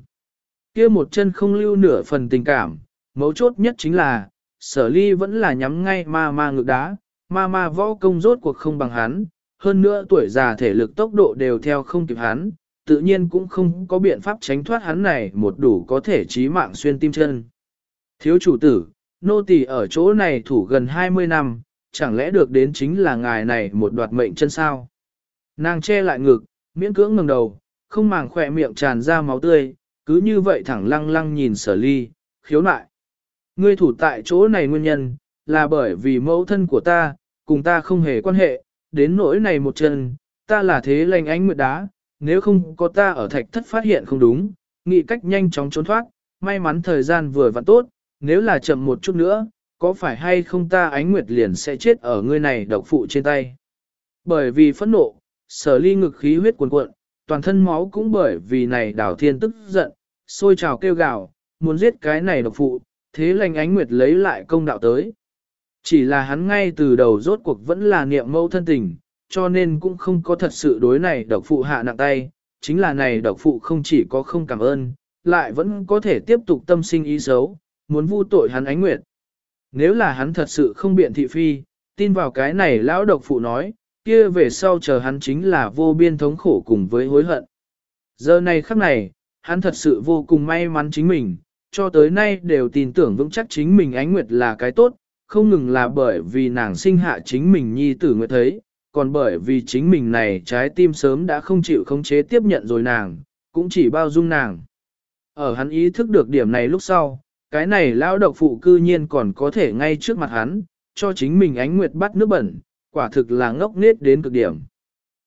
kia một chân không lưu nửa phần tình cảm, mấu chốt nhất chính là, sở ly vẫn là nhắm ngay ma ma ngực đá, ma ma võ công rốt cuộc không bằng hắn, hơn nữa tuổi già thể lực tốc độ đều theo không kịp hắn, tự nhiên cũng không có biện pháp tránh thoát hắn này một đủ có thể chí mạng xuyên tim chân. Thiếu chủ tử, nô tỳ ở chỗ này thủ gần 20 năm, chẳng lẽ được đến chính là ngài này một đoạt mệnh chân sao? Nàng che lại ngực, miễn cưỡng ngẩng đầu, không màng khỏe miệng tràn ra máu tươi, cứ như vậy thẳng lăng lăng nhìn sở ly, khiếu nại. Ngươi thủ tại chỗ này nguyên nhân, là bởi vì mẫu thân của ta, cùng ta không hề quan hệ, đến nỗi này một chân, ta là thế lành ánh nguyệt đá, nếu không có ta ở thạch thất phát hiện không đúng, nghĩ cách nhanh chóng trốn thoát, may mắn thời gian vừa vặn tốt, nếu là chậm một chút nữa, có phải hay không ta ánh nguyệt liền sẽ chết ở ngươi này độc phụ trên tay. Bởi vì phẫn nộ, sở ly ngực khí huyết cuồn cuộn, toàn thân máu cũng bởi vì này đảo thiên tức giận, sôi trào kêu gào, muốn giết cái này độc phụ, thế lành ánh nguyệt lấy lại công đạo tới. Chỉ là hắn ngay từ đầu rốt cuộc vẫn là niệm mâu thân tình, cho nên cũng không có thật sự đối này độc phụ hạ nặng tay, chính là này độc phụ không chỉ có không cảm ơn, lại vẫn có thể tiếp tục tâm sinh ý xấu, muốn vu tội hắn ánh nguyệt. Nếu là hắn thật sự không biện thị phi, tin vào cái này lão độc phụ nói, kia về sau chờ hắn chính là vô biên thống khổ cùng với hối hận. Giờ này khắc này, hắn thật sự vô cùng may mắn chính mình, cho tới nay đều tin tưởng vững chắc chính mình ánh nguyệt là cái tốt, không ngừng là bởi vì nàng sinh hạ chính mình nhi tử nguyệt thấy, còn bởi vì chính mình này trái tim sớm đã không chịu khống chế tiếp nhận rồi nàng, cũng chỉ bao dung nàng. Ở hắn ý thức được điểm này lúc sau, cái này lão độc phụ cư nhiên còn có thể ngay trước mặt hắn, cho chính mình ánh nguyệt bắt nước bẩn, quả thực là ngốc nết đến cực điểm.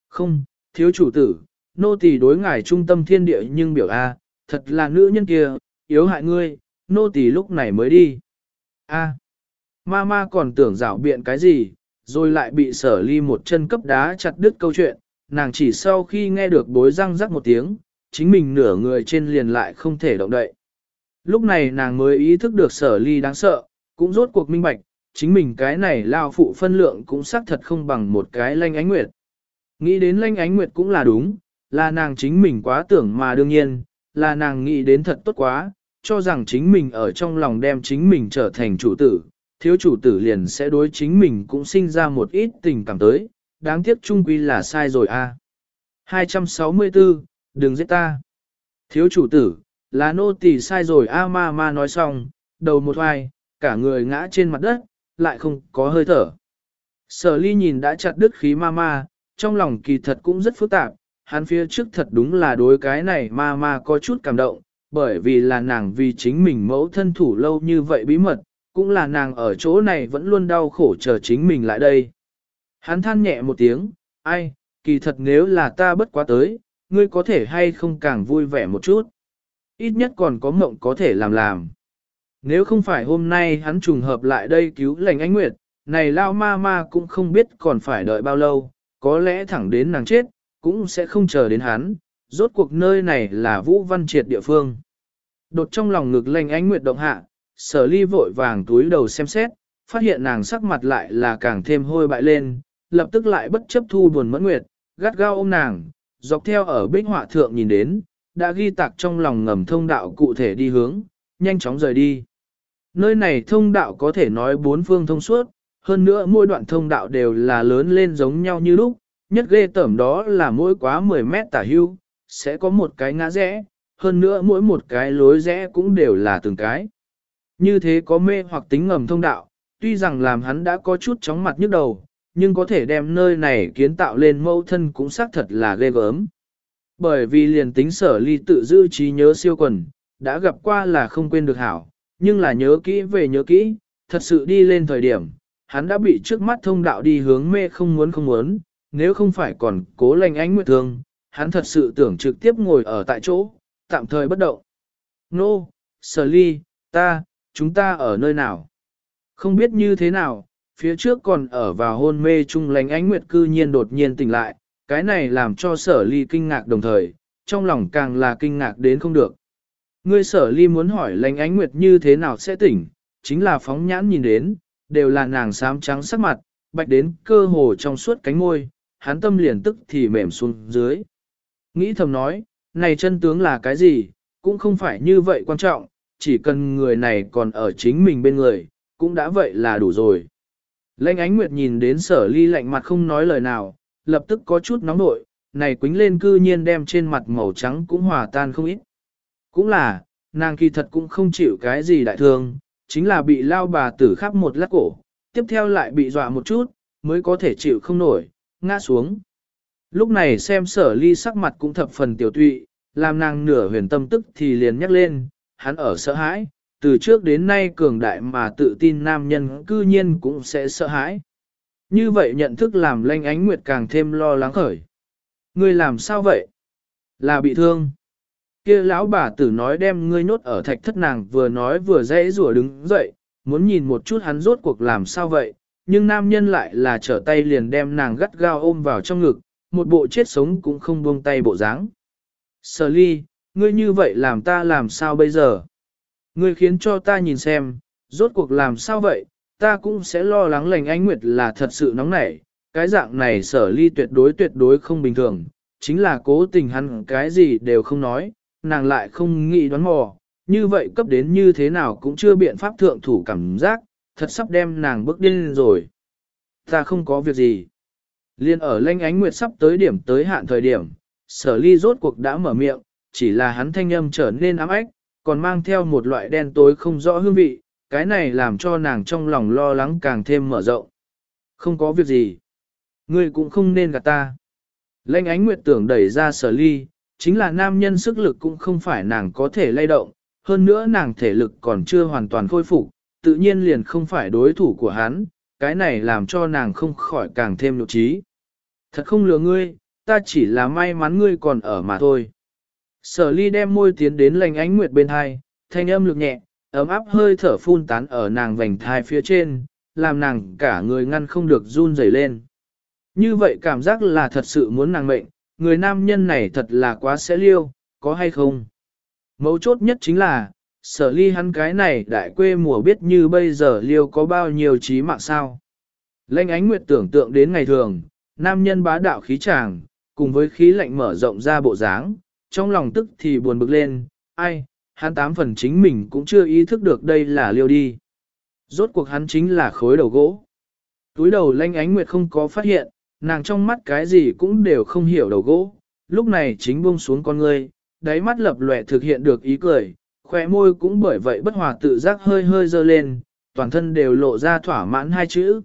Không, thiếu chủ tử, nô tỳ đối ngài trung tâm thiên địa nhưng biểu A, thật là nữ nhân kia, yếu hại ngươi, nô tỳ lúc này mới đi. A, ma ma còn tưởng rảo biện cái gì, rồi lại bị sở ly một chân cấp đá chặt đứt câu chuyện, nàng chỉ sau khi nghe được bối răng rắc một tiếng, chính mình nửa người trên liền lại không thể động đậy. Lúc này nàng mới ý thức được sở ly đáng sợ, cũng rốt cuộc minh bạch, chính mình cái này lao phụ phân lượng cũng xác thật không bằng một cái lanh ánh nguyệt. Nghĩ đến lanh ánh nguyệt cũng là đúng, là nàng chính mình quá tưởng mà đương nhiên, là nàng nghĩ đến thật tốt quá, cho rằng chính mình ở trong lòng đem chính mình trở thành chủ tử, thiếu chủ tử liền sẽ đối chính mình cũng sinh ra một ít tình cảm tới, đáng tiếc trung quy là sai rồi a. À. 264, đừng giết ta. Thiếu chủ tử, là nô tỳ sai rồi a ma ma nói xong, đầu một hoài, cả người ngã trên mặt đất, lại không có hơi thở. Sở ly nhìn đã chặt đứt khí ma ma, trong lòng kỳ thật cũng rất phức tạp, hắn phía trước thật đúng là đối cái này ma ma có chút cảm động, bởi vì là nàng vì chính mình mẫu thân thủ lâu như vậy bí mật, cũng là nàng ở chỗ này vẫn luôn đau khổ chờ chính mình lại đây. Hắn than nhẹ một tiếng, ai, kỳ thật nếu là ta bất quá tới, ngươi có thể hay không càng vui vẻ một chút. Ít nhất còn có mộng có thể làm làm. Nếu không phải hôm nay hắn trùng hợp lại đây cứu lành ánh nguyệt, này lao ma ma cũng không biết còn phải đợi bao lâu, có lẽ thẳng đến nàng chết, cũng sẽ không chờ đến hắn, rốt cuộc nơi này là vũ văn triệt địa phương. Đột trong lòng ngực lành ánh nguyệt động hạ, sở ly vội vàng túi đầu xem xét, phát hiện nàng sắc mặt lại là càng thêm hôi bại lên, lập tức lại bất chấp thu buồn mẫn nguyệt, gắt gao ôm nàng, dọc theo ở bích họa thượng nhìn đến, đã ghi tạc trong lòng ngầm thông đạo cụ thể đi hướng, nhanh chóng rời đi. Nơi này thông đạo có thể nói bốn phương thông suốt, hơn nữa mỗi đoạn thông đạo đều là lớn lên giống nhau như lúc, nhất ghê tởm đó là mỗi quá 10 mét tả hưu, sẽ có một cái ngã rẽ, hơn nữa mỗi một cái lối rẽ cũng đều là từng cái. Như thế có mê hoặc tính ngầm thông đạo, tuy rằng làm hắn đã có chút chóng mặt nhức đầu, nhưng có thể đem nơi này kiến tạo lên mâu thân cũng xác thật là ghê gớm. Bởi vì liền tính sở ly tự giữ trí nhớ siêu quần, đã gặp qua là không quên được hảo, nhưng là nhớ kỹ về nhớ kỹ, thật sự đi lên thời điểm, hắn đã bị trước mắt thông đạo đi hướng mê không muốn không muốn, nếu không phải còn cố lành ánh nguyệt thương, hắn thật sự tưởng trực tiếp ngồi ở tại chỗ, tạm thời bất động. Nô, no, sở ly, ta, chúng ta ở nơi nào? Không biết như thế nào, phía trước còn ở vào hôn mê chung lánh ánh nguyệt cư nhiên đột nhiên tỉnh lại, cái này làm cho sở ly kinh ngạc đồng thời, trong lòng càng là kinh ngạc đến không được. Ngươi sở ly muốn hỏi lánh ánh nguyệt như thế nào sẽ tỉnh, chính là phóng nhãn nhìn đến, đều là nàng xám trắng sắc mặt, bạch đến cơ hồ trong suốt cánh môi, hắn tâm liền tức thì mềm xuống dưới. Nghĩ thầm nói, này chân tướng là cái gì, cũng không phải như vậy quan trọng, chỉ cần người này còn ở chính mình bên người, cũng đã vậy là đủ rồi. Lệnh ánh nguyệt nhìn đến sở ly lạnh mặt không nói lời nào, lập tức có chút nóng nội, này quính lên cư nhiên đem trên mặt màu trắng cũng hòa tan không ít. Cũng là, nàng kỳ thật cũng không chịu cái gì đại thương, chính là bị lao bà tử khắp một lát cổ, tiếp theo lại bị dọa một chút, mới có thể chịu không nổi, ngã xuống. Lúc này xem sở ly sắc mặt cũng thập phần tiểu tụy, làm nàng nửa huyền tâm tức thì liền nhắc lên, hắn ở sợ hãi, từ trước đến nay cường đại mà tự tin nam nhân cư nhiên cũng sẽ sợ hãi. Như vậy nhận thức làm lanh ánh nguyệt càng thêm lo lắng khởi. Ngươi làm sao vậy? Là bị thương. Kia lão bà tử nói đem ngươi nhốt ở thạch thất nàng vừa nói vừa dễ rủa đứng dậy, muốn nhìn một chút hắn rốt cuộc làm sao vậy, nhưng nam nhân lại là trở tay liền đem nàng gắt gao ôm vào trong ngực, một bộ chết sống cũng không buông tay bộ dáng. Sở ly, ngươi như vậy làm ta làm sao bây giờ? Ngươi khiến cho ta nhìn xem, rốt cuộc làm sao vậy, ta cũng sẽ lo lắng lành ánh nguyệt là thật sự nóng nảy, cái dạng này sở ly tuyệt đối tuyệt đối không bình thường, chính là cố tình hắn cái gì đều không nói, nàng lại không nghĩ đoán mò, như vậy cấp đến như thế nào cũng chưa biện pháp thượng thủ cảm giác, thật sắp đem nàng bước điên rồi. Ta không có việc gì. Liên ở lanh ánh nguyệt sắp tới điểm tới hạn thời điểm, sở ly rốt cuộc đã mở miệng, chỉ là hắn thanh âm trở nên ám ách, còn mang theo một loại đen tối không rõ hương vị, cái này làm cho nàng trong lòng lo lắng càng thêm mở rộng. Không có việc gì. Ngươi cũng không nên gạt ta. Lênh ánh nguyệt tưởng đẩy ra sở ly, chính là nam nhân sức lực cũng không phải nàng có thể lay động, hơn nữa nàng thể lực còn chưa hoàn toàn khôi phục, tự nhiên liền không phải đối thủ của hắn, cái này làm cho nàng không khỏi càng thêm nhục trí. Thật không lừa ngươi, ta chỉ là may mắn ngươi còn ở mà thôi. Sở ly đem môi tiến đến lành ánh nguyệt bên hai, thanh âm lực nhẹ, ấm áp hơi thở phun tán ở nàng vành thai phía trên, làm nàng cả người ngăn không được run rẩy lên. Như vậy cảm giác là thật sự muốn nàng mệnh, người nam nhân này thật là quá sẽ liêu, có hay không? Mấu chốt nhất chính là, sở ly hắn cái này đại quê mùa biết như bây giờ liêu có bao nhiêu trí mạng sao. Lênh ánh nguyệt tưởng tượng đến ngày thường, nam nhân bá đạo khí tràng, cùng với khí lạnh mở rộng ra bộ dáng, trong lòng tức thì buồn bực lên, ai, hắn tám phần chính mình cũng chưa ý thức được đây là liêu đi. Rốt cuộc hắn chính là khối đầu gỗ. Túi đầu lanh ánh nguyệt không có phát hiện, nàng trong mắt cái gì cũng đều không hiểu đầu gỗ, lúc này chính buông xuống con ngươi, đáy mắt lập lòe thực hiện được ý cười, khỏe môi cũng bởi vậy bất hòa tự giác hơi hơi dơ lên, toàn thân đều lộ ra thỏa mãn hai chữ.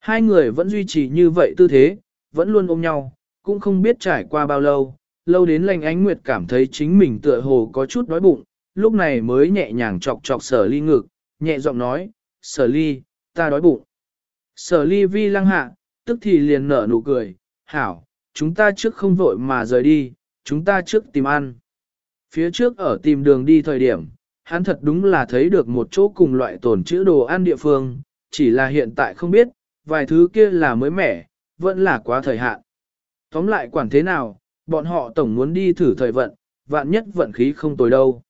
Hai người vẫn duy trì như vậy tư thế, vẫn luôn ôm nhau, cũng không biết trải qua bao lâu, lâu đến lành ánh nguyệt cảm thấy chính mình tựa hồ có chút đói bụng, lúc này mới nhẹ nhàng chọc chọc sở ly ngực, nhẹ giọng nói, sở ly, ta đói bụng. Sở ly vi lăng hạ, tức thì liền nở nụ cười, hảo, chúng ta trước không vội mà rời đi, chúng ta trước tìm ăn. Phía trước ở tìm đường đi thời điểm, hắn thật đúng là thấy được một chỗ cùng loại tổn chữ đồ ăn địa phương, chỉ là hiện tại không biết, vài thứ kia là mới mẻ, vẫn là quá thời hạn. Tóm lại quản thế nào, bọn họ tổng muốn đi thử thời vận, vạn nhất vận khí không tồi đâu.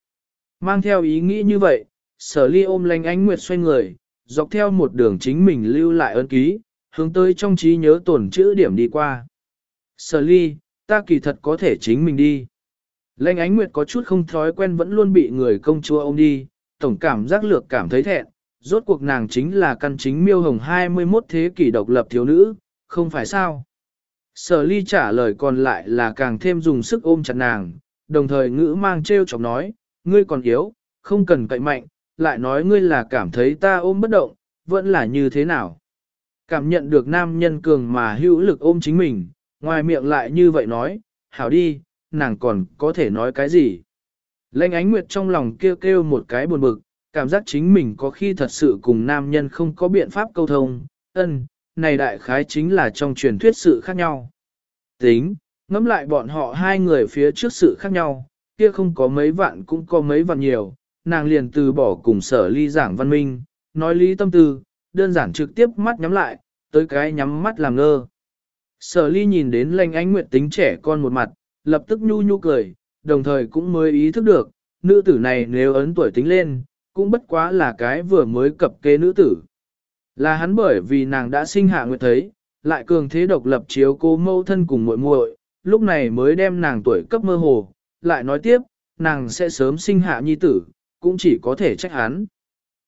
Mang theo ý nghĩ như vậy, sở ly ôm lánh ánh nguyệt xoay người, dọc theo một đường chính mình lưu lại ơn ký, hướng tới trong trí nhớ tổn chữ điểm đi qua. Sở ly, ta kỳ thật có thể chính mình đi. Lanh ánh nguyệt có chút không thói quen vẫn luôn bị người công chúa ôm đi, tổng cảm giác lược cảm thấy thẹn, rốt cuộc nàng chính là căn chính miêu hồng 21 thế kỷ độc lập thiếu nữ, không phải sao. Sở ly trả lời còn lại là càng thêm dùng sức ôm chặt nàng, đồng thời ngữ mang treo chọc nói, ngươi còn yếu, không cần cậy mạnh, lại nói ngươi là cảm thấy ta ôm bất động, vẫn là như thế nào. Cảm nhận được nam nhân cường mà hữu lực ôm chính mình, ngoài miệng lại như vậy nói, hảo đi, nàng còn có thể nói cái gì. Lênh ánh nguyệt trong lòng kêu kêu một cái buồn bực, cảm giác chính mình có khi thật sự cùng nam nhân không có biện pháp câu thông, ân, này đại khái chính là trong truyền thuyết sự khác nhau. Tính, ngẫm lại bọn họ hai người phía trước sự khác nhau, kia không có mấy vạn cũng có mấy vạn nhiều, nàng liền từ bỏ cùng sở ly giảng văn minh, nói lý tâm tư, đơn giản trực tiếp mắt nhắm lại, tới cái nhắm mắt làm ngơ. Sở ly nhìn đến lanh ánh nguyện tính trẻ con một mặt, lập tức nhu nhu cười, đồng thời cũng mới ý thức được, nữ tử này nếu ấn tuổi tính lên, cũng bất quá là cái vừa mới cập kê nữ tử. Là hắn bởi vì nàng đã sinh hạ nguyệt thấy, lại cường thế độc lập chiếu cô mâu thân cùng muội muội, lúc này mới đem nàng tuổi cấp mơ hồ, lại nói tiếp, nàng sẽ sớm sinh hạ nhi tử, cũng chỉ có thể trách hắn.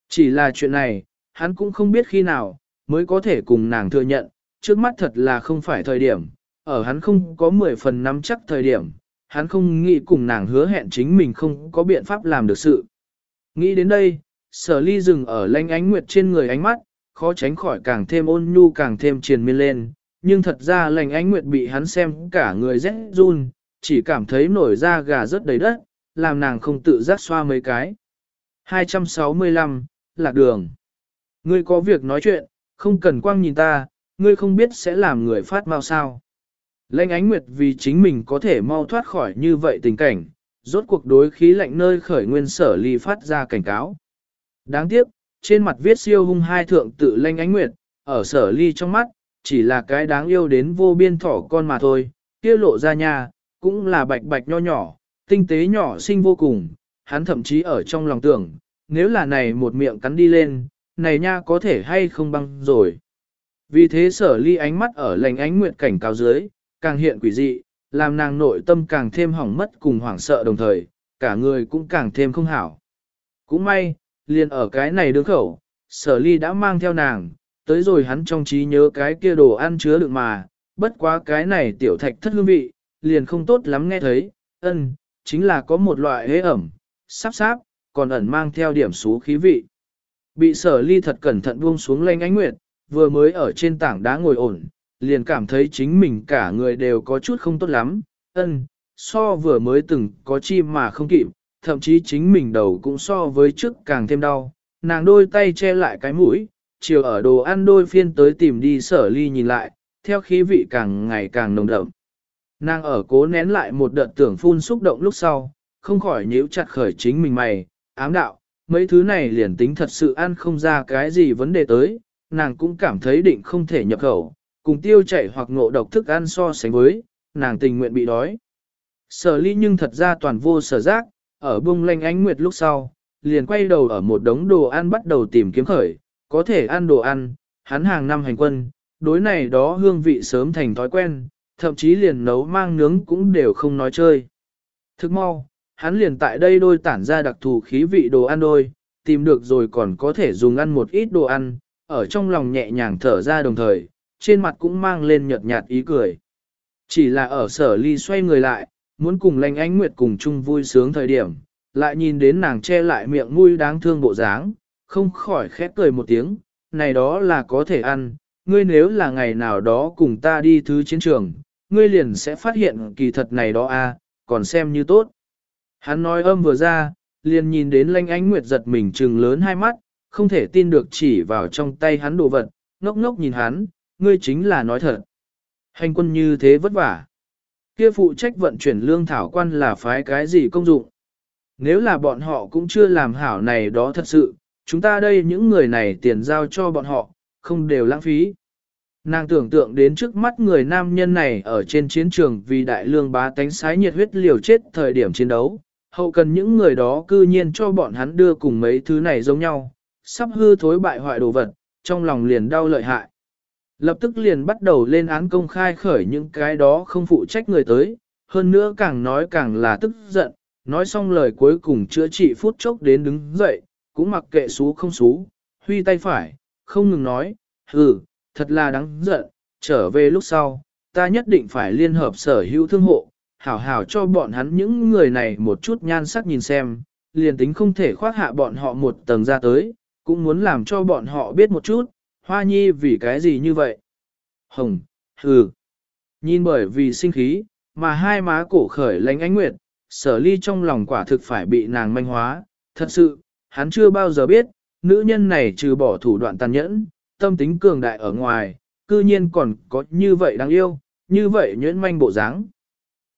Chỉ là chuyện này, hắn cũng không biết khi nào, mới có thể cùng nàng thừa nhận, trước mắt thật là không phải thời điểm, ở hắn không có 10 phần nắm chắc thời điểm, hắn không nghĩ cùng nàng hứa hẹn chính mình không có biện pháp làm được sự. Nghĩ đến đây, Sở ly dừng ở lanh ánh nguyệt trên người ánh mắt, khó tránh khỏi càng thêm ôn nhu càng thêm triền miên lên, nhưng thật ra lành ánh nguyệt bị hắn xem cả người rét run, chỉ cảm thấy nổi da gà rất đầy đất, làm nàng không tự giác xoa mấy cái. 265, Lạc đường. Ngươi có việc nói chuyện, không cần quang nhìn ta, ngươi không biết sẽ làm người phát mau sao. Lệnh ánh nguyệt vì chính mình có thể mau thoát khỏi như vậy tình cảnh, rốt cuộc đối khí lạnh nơi khởi nguyên sở ly phát ra cảnh cáo. Đáng tiếc, trên mặt viết siêu hung hai thượng tự lanh ánh nguyệt, ở sở ly trong mắt, chỉ là cái đáng yêu đến vô biên thỏ con mà thôi, kia lộ ra nhà cũng là bạch bạch nho nhỏ, tinh tế nhỏ xinh vô cùng, hắn thậm chí ở trong lòng tưởng, nếu là này một miệng cắn đi lên, này nha có thể hay không băng rồi. Vì thế sở ly ánh mắt ở lành ánh nguyệt cảnh cao dưới, càng hiện quỷ dị, làm nàng nội tâm càng thêm hỏng mất cùng hoảng sợ đồng thời, cả người cũng càng thêm không hảo. Cũng may, liền ở cái này đứng khẩu, sở ly đã mang theo nàng, tới rồi hắn trong trí nhớ cái kia đồ ăn chứa đựng mà, bất quá cái này tiểu thạch thất hương vị, liền không tốt lắm nghe thấy, ân, chính là có một loại hế ẩm, sáp sáp, còn ẩn mang theo điểm xú khí vị. Bị sở ly thật cẩn thận buông xuống lanh ánh nguyệt, vừa mới ở trên tảng đá ngồi ổn, liền cảm thấy chính mình cả người đều có chút không tốt lắm, ân, so vừa mới từng có chi mà không kịp, thậm chí chính mình đầu cũng so với trước càng thêm đau, nàng đôi tay che lại cái mũi, chiều ở đồ ăn đôi phiên tới tìm đi sở ly nhìn lại, theo khí vị càng ngày càng nồng đậm. Nàng ở cố nén lại một đợt tưởng phun xúc động lúc sau, không khỏi nhíu chặt khởi chính mình mày, ám đạo, mấy thứ này liền tính thật sự ăn không ra cái gì vấn đề tới, nàng cũng cảm thấy định không thể nhập khẩu, cùng tiêu chảy hoặc ngộ độc thức ăn so sánh với, nàng tình nguyện bị đói. Sở ly nhưng thật ra toàn vô sở giác, ở bung lanh ánh nguyệt lúc sau, liền quay đầu ở một đống đồ ăn bắt đầu tìm kiếm khởi, có thể ăn đồ ăn, hắn hàng năm hành quân, đối này đó hương vị sớm thành thói quen, thậm chí liền nấu mang nướng cũng đều không nói chơi. Thức mau, hắn liền tại đây đôi tản ra đặc thù khí vị đồ ăn đôi, tìm được rồi còn có thể dùng ăn một ít đồ ăn, ở trong lòng nhẹ nhàng thở ra đồng thời, trên mặt cũng mang lên nhợt nhạt ý cười. Chỉ là ở sở ly xoay người lại, muốn cùng lành ánh nguyệt cùng chung vui sướng thời điểm, lại nhìn đến nàng che lại miệng mũi đáng thương bộ dáng, không khỏi khép cười một tiếng, này đó là có thể ăn, ngươi nếu là ngày nào đó cùng ta đi thứ chiến trường, ngươi liền sẽ phát hiện kỳ thật này đó a, còn xem như tốt. Hắn nói âm vừa ra, liền nhìn đến lanh ánh nguyệt giật mình trừng lớn hai mắt, không thể tin được chỉ vào trong tay hắn đồ vật, ngốc ngốc nhìn hắn, ngươi chính là nói thật. Hành quân như thế vất vả. Kia phụ trách vận chuyển lương thảo quan là phái cái gì công dụng. Nếu là bọn họ cũng chưa làm hảo này đó thật sự, chúng ta đây những người này tiền giao cho bọn họ, không đều lãng phí. Nàng tưởng tượng đến trước mắt người nam nhân này ở trên chiến trường vì đại lương bá tánh sái nhiệt huyết liều chết thời điểm chiến đấu, hậu cần những người đó cư nhiên cho bọn hắn đưa cùng mấy thứ này giống nhau, sắp hư thối bại hoại đồ vật, trong lòng liền đau lợi hại. Lập tức liền bắt đầu lên án công khai khởi những cái đó không phụ trách người tới, hơn nữa càng nói càng là tức giận, nói xong lời cuối cùng chữa trị phút chốc đến đứng dậy, cũng mặc kệ xú không xú, huy tay phải, không ngừng nói, hừ, thật là đáng giận, trở về lúc sau, ta nhất định phải liên hợp sở hữu thương hộ, hảo hảo cho bọn hắn những người này một chút nhan sắc nhìn xem, liền tính không thể khoác hạ bọn họ một tầng ra tới, cũng muốn làm cho bọn họ biết một chút, hoa nhi vì cái gì như vậy. Hồng, hừ, nhìn bởi vì sinh khí, mà hai má cổ khởi lánh ánh nguyệt, sở ly trong lòng quả thực phải bị nàng manh hóa, thật sự, hắn chưa bao giờ biết, nữ nhân này trừ bỏ thủ đoạn tàn nhẫn, tâm tính cường đại ở ngoài, cư nhiên còn có như vậy đáng yêu, như vậy nhuyễn manh bộ dáng.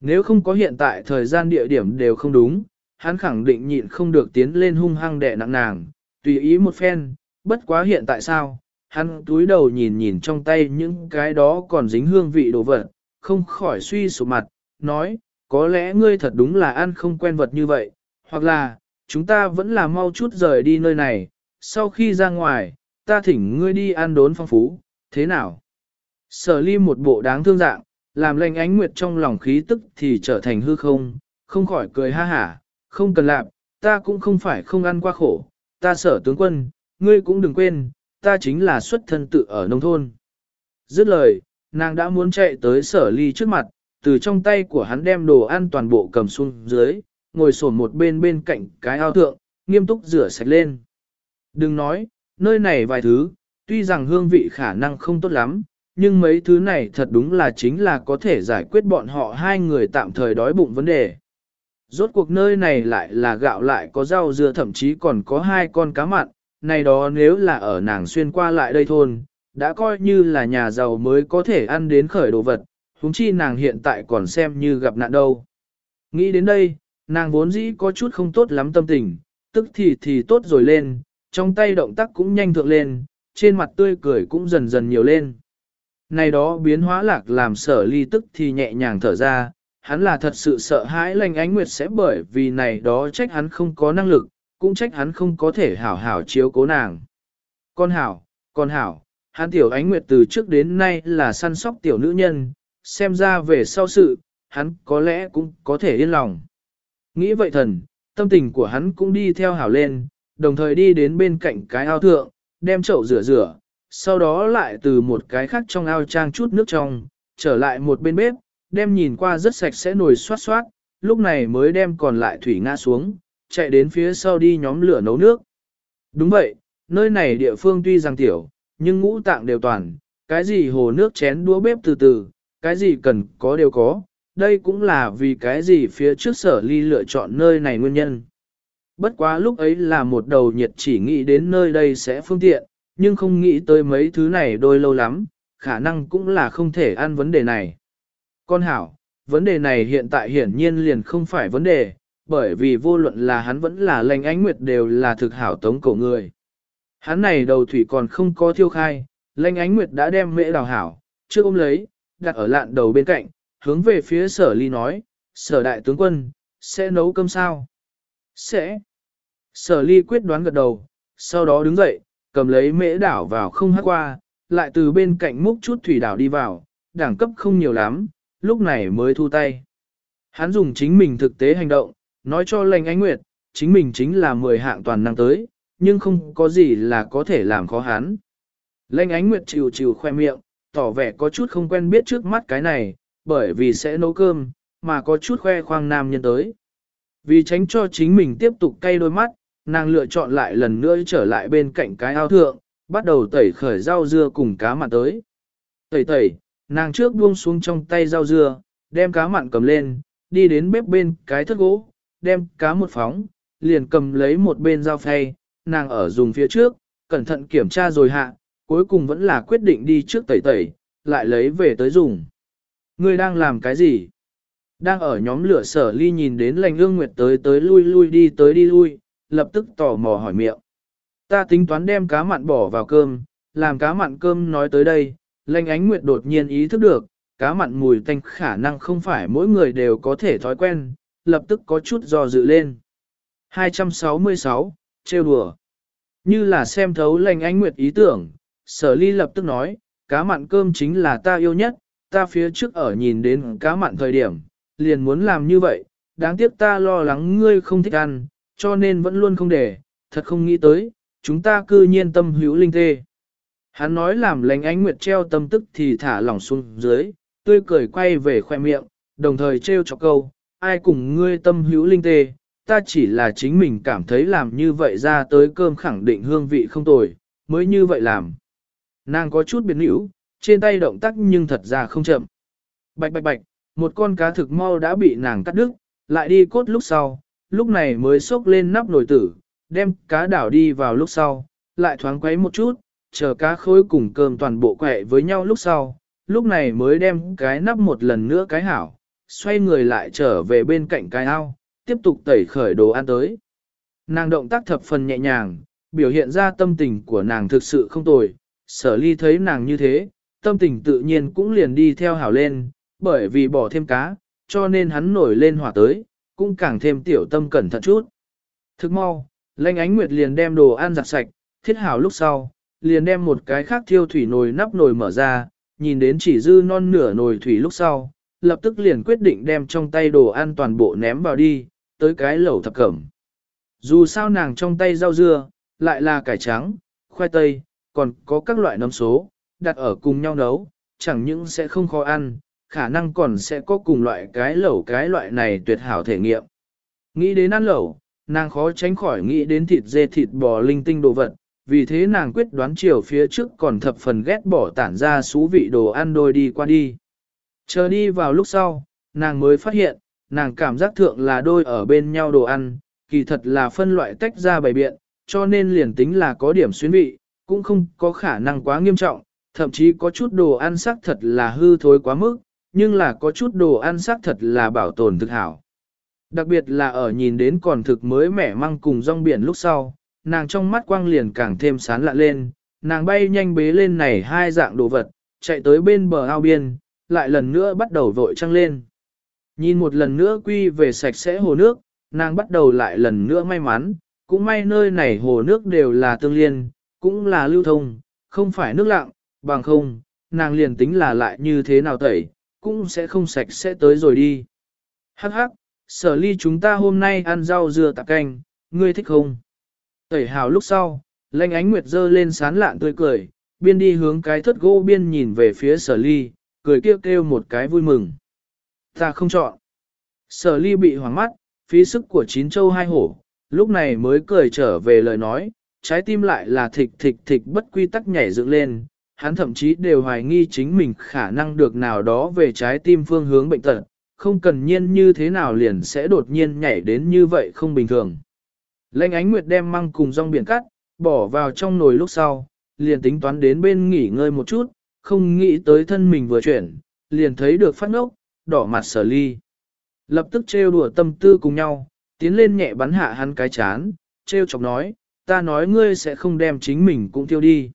Nếu không có hiện tại thời gian địa điểm đều không đúng, hắn khẳng định nhịn không được tiến lên hung hăng đè nặng nàng, tùy ý một phen, bất quá hiện tại sao, hắn túi đầu nhìn nhìn trong tay những cái đó còn dính hương vị đồ vật, không khỏi suy sụp mặt, nói, có lẽ ngươi thật đúng là ăn không quen vật như vậy, hoặc là, chúng ta vẫn là mau chút rời đi nơi này, sau khi ra ngoài, ta thỉnh ngươi đi ăn đốn phong phú, thế nào? Sở ly một bộ đáng thương dạng, làm lành ánh nguyệt trong lòng khí tức thì trở thành hư không, không khỏi cười ha hả, không cần làm, ta cũng không phải không ăn qua khổ, ta sở tướng quân, ngươi cũng đừng quên, ta chính là xuất thân tự ở nông thôn. Dứt lời, nàng đã muốn chạy tới sở ly trước mặt, từ trong tay của hắn đem đồ ăn toàn bộ cầm xuống dưới, ngồi sổn một bên bên cạnh cái ao thượng, nghiêm túc rửa sạch lên. Đừng nói, nơi này vài thứ, tuy rằng hương vị khả năng không tốt lắm, nhưng mấy thứ này thật đúng là chính là có thể giải quyết bọn họ hai người tạm thời đói bụng vấn đề. Rốt cuộc nơi này lại là gạo lại có rau dưa thậm chí còn có hai con cá mặn, này đó nếu là ở nàng xuyên qua lại đây thôn, đã coi như là nhà giàu mới có thể ăn đến khởi đồ vật, huống chi nàng hiện tại còn xem như gặp nạn đâu. Nghĩ đến đây, nàng vốn dĩ có chút không tốt lắm tâm tình, tức thì thì tốt rồi lên, trong tay động tác cũng nhanh thượng lên, trên mặt tươi cười cũng dần dần nhiều lên. Này đó biến hóa lạc làm sở ly tức thì nhẹ nhàng thở ra, hắn là thật sự sợ hãi lành ánh nguyệt sẽ bởi vì này đó trách hắn không có năng lực, cũng trách hắn không có thể hảo hảo chiếu cố nàng. Con hảo, con hảo, hắn tiểu ánh nguyệt từ trước đến nay là săn sóc tiểu nữ nhân, xem ra về sau sự, hắn có lẽ cũng có thể yên lòng. Nghĩ vậy thần, tâm tình của hắn cũng đi theo hảo lên, đồng thời đi đến bên cạnh cái ao thượng, đem chậu rửa rửa, sau đó lại từ một cái khác trong ao trang chút nước trong, trở lại một bên bếp, đem nhìn qua rất sạch sẽ nồi xoát xoát, lúc này mới đem còn lại thủy ngã xuống, chạy đến phía sau đi nhóm lửa nấu nước. Đúng vậy, nơi này địa phương tuy rằng tiểu, nhưng ngũ tạng đều toàn, cái gì hồ nước chén đũa bếp từ từ, cái gì cần có đều có, đây cũng là vì cái gì phía trước sở ly lựa chọn nơi này nguyên nhân. Bất quá lúc ấy là một đầu nhiệt chỉ nghĩ đến nơi đây sẽ phương tiện, nhưng không nghĩ tới mấy thứ này đôi lâu lắm, khả năng cũng là không thể ăn vấn đề này. Con hảo, vấn đề này hiện tại hiển nhiên liền không phải vấn đề, bởi vì vô luận là hắn vẫn là lành ánh nguyệt đều là thực hảo tống cổ người. Hắn này đầu thủy còn không có thiêu khai, lành ánh nguyệt đã đem mễ đào hảo, chưa ôm lấy, đặt ở lạn đầu bên cạnh, hướng về phía sở ly nói, sở đại tướng quân, sẽ nấu cơm sao? Sẽ. Sở ly quyết đoán gật đầu, sau đó đứng dậy, cầm lấy mễ đảo vào không hát qua, lại từ bên cạnh múc chút thủy đảo đi vào, đẳng cấp không nhiều lắm, lúc này mới thu tay. Hắn dùng chính mình thực tế hành động, nói cho lệnh ánh nguyệt, chính mình chính là 10 hạng toàn năng tới, nhưng không có gì là có thể làm khó hắn. Lệnh ánh nguyệt chịu chịu khoe miệng, tỏ vẻ có chút không quen biết trước mắt cái này, bởi vì sẽ nấu cơm, mà có chút khoe khoang nam nhân tới. Vì tránh cho chính mình tiếp tục cay đôi mắt, nàng lựa chọn lại lần nữa trở lại bên cạnh cái ao thượng, bắt đầu tẩy khởi rau dưa cùng cá mặn tới. Tẩy tẩy, nàng trước buông xuống trong tay rau dưa, đem cá mặn cầm lên, đi đến bếp bên cái thất gỗ, đem cá một phóng, liền cầm lấy một bên dao phay, nàng ở dùng phía trước, cẩn thận kiểm tra rồi hạ, cuối cùng vẫn là quyết định đi trước tẩy tẩy, lại lấy về tới dùng. Ngươi đang làm cái gì? Đang ở nhóm lửa sở ly nhìn đến lành ương nguyệt tới tới lui lui đi tới đi lui, lập tức tò mò hỏi miệng. Ta tính toán đem cá mặn bỏ vào cơm, làm cá mặn cơm nói tới đây, lành ánh nguyệt đột nhiên ý thức được, cá mặn mùi tanh khả năng không phải mỗi người đều có thể thói quen, lập tức có chút do dự lên. 266, trêu đùa. Như là xem thấu lành ánh nguyệt ý tưởng, sở ly lập tức nói, cá mặn cơm chính là ta yêu nhất, ta phía trước ở nhìn đến cá mặn thời điểm, liền muốn làm như vậy, đáng tiếc ta lo lắng ngươi không thích ăn, cho nên vẫn luôn không để, thật không nghĩ tới, chúng ta cư nhiên tâm hữu linh tê. Hắn nói làm lành ánh nguyệt treo tâm tức thì thả lỏng xuống dưới, tươi cười quay về khoe miệng, đồng thời treo cho câu, ai cùng ngươi tâm hữu linh tê, ta chỉ là chính mình cảm thấy làm như vậy ra tới cơm khẳng định hương vị không tồi, mới như vậy làm. Nàng có chút biến hữu, trên tay động tác nhưng thật ra không chậm. Bạch bạch bạch, một con cá thực mau đã bị nàng cắt đứt, lại đi cốt lúc sau, lúc này mới xốc lên nắp nồi tử, đem cá đảo đi vào lúc sau, lại thoáng quấy một chút, chờ cá khối cùng cơm toàn bộ quẹ với nhau lúc sau, lúc này mới đem cái nắp một lần nữa cái hảo, xoay người lại trở về bên cạnh cái ao, tiếp tục tẩy khởi đồ ăn tới. Nàng động tác thập phần nhẹ nhàng, biểu hiện ra tâm tình của nàng thực sự không tồi, sở ly thấy nàng như thế, tâm tình tự nhiên cũng liền đi theo hảo lên, bởi vì bỏ thêm cá, cho nên hắn nổi lên hỏa tới, cũng càng thêm tiểu tâm cẩn thận chút. Thức mau, lanh ánh nguyệt liền đem đồ ăn giặt sạch, thiết hảo lúc sau, liền đem một cái khác thiêu thủy nồi nắp nồi mở ra, nhìn đến chỉ dư non nửa nồi thủy lúc sau, lập tức liền quyết định đem trong tay đồ ăn toàn bộ ném vào đi, tới cái lẩu thập cẩm. Dù sao nàng trong tay rau dưa, lại là cải trắng, khoai tây, còn có các loại nấm số, đặt ở cùng nhau nấu, chẳng những sẽ không khó ăn, khả năng còn sẽ có cùng loại cái lẩu cái loại này tuyệt hảo thể nghiệm. Nghĩ đến ăn lẩu, nàng khó tránh khỏi nghĩ đến thịt dê thịt bò linh tinh đồ vật, vì thế nàng quyết đoán chiều phía trước còn thập phần ghét bỏ tản ra xú vị đồ ăn đôi đi qua đi. Chờ đi vào lúc sau, nàng mới phát hiện, nàng cảm giác thượng là đôi ở bên nhau đồ ăn, kỳ thật là phân loại tách ra bày biện, cho nên liền tính là có điểm xuyến vị, cũng không có khả năng quá nghiêm trọng, thậm chí có chút đồ ăn sắc thật là hư thối quá mức, nhưng là có chút đồ ăn sắc thật là bảo tồn thực hảo. Đặc biệt là ở nhìn đến còn thực mới mẻ măng cùng rong biển lúc sau, nàng trong mắt quang liền càng thêm sán lạ lên, nàng bay nhanh bế lên này hai dạng đồ vật, chạy tới bên bờ ao biên, lại lần nữa bắt đầu vội trăng lên. Nhìn một lần nữa quy về sạch sẽ hồ nước, nàng bắt đầu lại lần nữa may mắn, cũng may nơi này hồ nước đều là tương liên, cũng là lưu thông, không phải nước lặng, bằng không, nàng liền tính là lại như thế nào tẩy, cũng sẽ không sạch sẽ tới rồi đi. Hắc hắc, sở ly chúng ta hôm nay ăn rau dưa tạp canh, ngươi thích không? Tẩy hào lúc sau, lanh ánh nguyệt dơ lên sán lạn tươi cười, biên đi hướng cái thất gỗ biên nhìn về phía sở ly, cười kêu kêu một cái vui mừng. Ta không chọn. Sở ly bị hoảng mắt, phí sức của chín châu hai hổ, lúc này mới cười trở về lời nói, trái tim lại là thịch thịch thịch bất quy tắc nhảy dựng lên, hắn thậm chí đều hoài nghi chính mình khả năng được nào đó về trái tim phương hướng bệnh tật, không cần nhiên như thế nào liền sẽ đột nhiên nhảy đến như vậy không bình thường. Lệnh ánh nguyệt đem măng cùng rong biển cắt, bỏ vào trong nồi lúc sau, liền tính toán đến bên nghỉ ngơi một chút, không nghĩ tới thân mình vừa chuyển, liền thấy được phát ngốc, đỏ mặt sở ly. Lập tức trêu đùa tâm tư cùng nhau, tiến lên nhẹ bắn hạ hắn cái chán, trêu chọc nói, ta nói ngươi sẽ không đem chính mình cũng tiêu đi.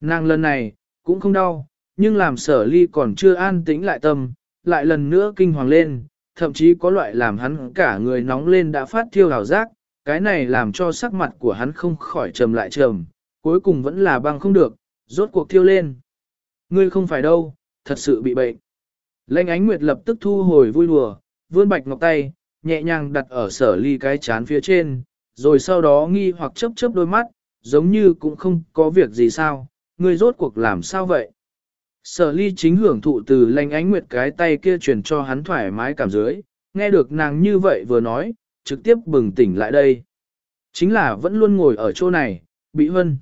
Nàng lần này, cũng không đau, nhưng làm sở ly còn chưa an tĩnh lại tâm, lại lần nữa kinh hoàng lên, thậm chí có loại làm hắn cả người nóng lên đã phát thiêu hào giác, cái này làm cho sắc mặt của hắn không khỏi trầm lại trầm, cuối cùng vẫn là băng không được, rốt cuộc thiêu lên. Ngươi không phải đâu, thật sự bị bệnh. Lệnh ánh nguyệt lập tức thu hồi vui đùa, vươn bạch ngọc tay, nhẹ nhàng đặt ở sở ly cái chán phía trên, rồi sau đó nghi hoặc chớp chớp đôi mắt, giống như cũng không có việc gì sao, ngươi rốt cuộc làm sao vậy? Sở ly chính hưởng thụ từ lanh ánh nguyệt cái tay kia truyền cho hắn thoải mái cảm dưới, nghe được nàng như vậy vừa nói, trực tiếp bừng tỉnh lại đây. Chính là vẫn luôn ngồi ở chỗ này, bị hân.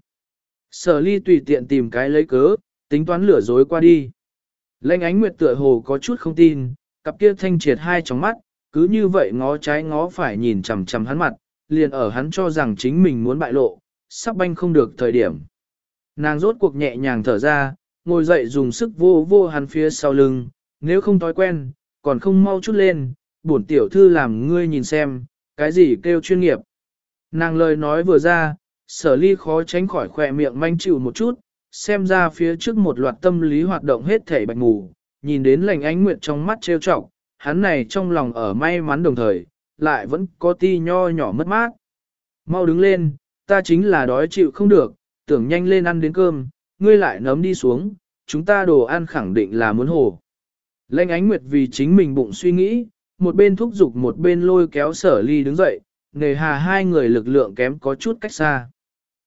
Sở ly tùy tiện tìm cái lấy cớ, tính toán lửa dối qua đi. lệnh ánh nguyệt tựa hồ có chút không tin, cặp kia thanh triệt hai tròng mắt, cứ như vậy ngó trái ngó phải nhìn chằm chằm hắn mặt, liền ở hắn cho rằng chính mình muốn bại lộ, sắp banh không được thời điểm. Nàng rốt cuộc nhẹ nhàng thở ra, ngồi dậy dùng sức vô vô hắn phía sau lưng, nếu không thói quen, còn không mau chút lên, bổn tiểu thư làm ngươi nhìn xem, cái gì kêu chuyên nghiệp. Nàng lời nói vừa ra, sở ly khó tránh khỏi khỏe miệng manh chịu một chút, xem ra phía trước một loạt tâm lý hoạt động hết thể bạch ngủ, nhìn đến lành ánh nguyệt trong mắt trêu trọng, hắn này trong lòng ở may mắn đồng thời, lại vẫn có ti nho nhỏ mất mát. Mau đứng lên, ta chính là đói chịu không được, tưởng nhanh lên ăn đến cơm, ngươi lại nấm đi xuống, chúng ta đồ ăn khẳng định là muốn hồ. Lệnh ánh nguyệt vì chính mình bụng suy nghĩ, một bên thúc giục một bên lôi kéo sở ly đứng dậy, nề hà hai người lực lượng kém có chút cách xa.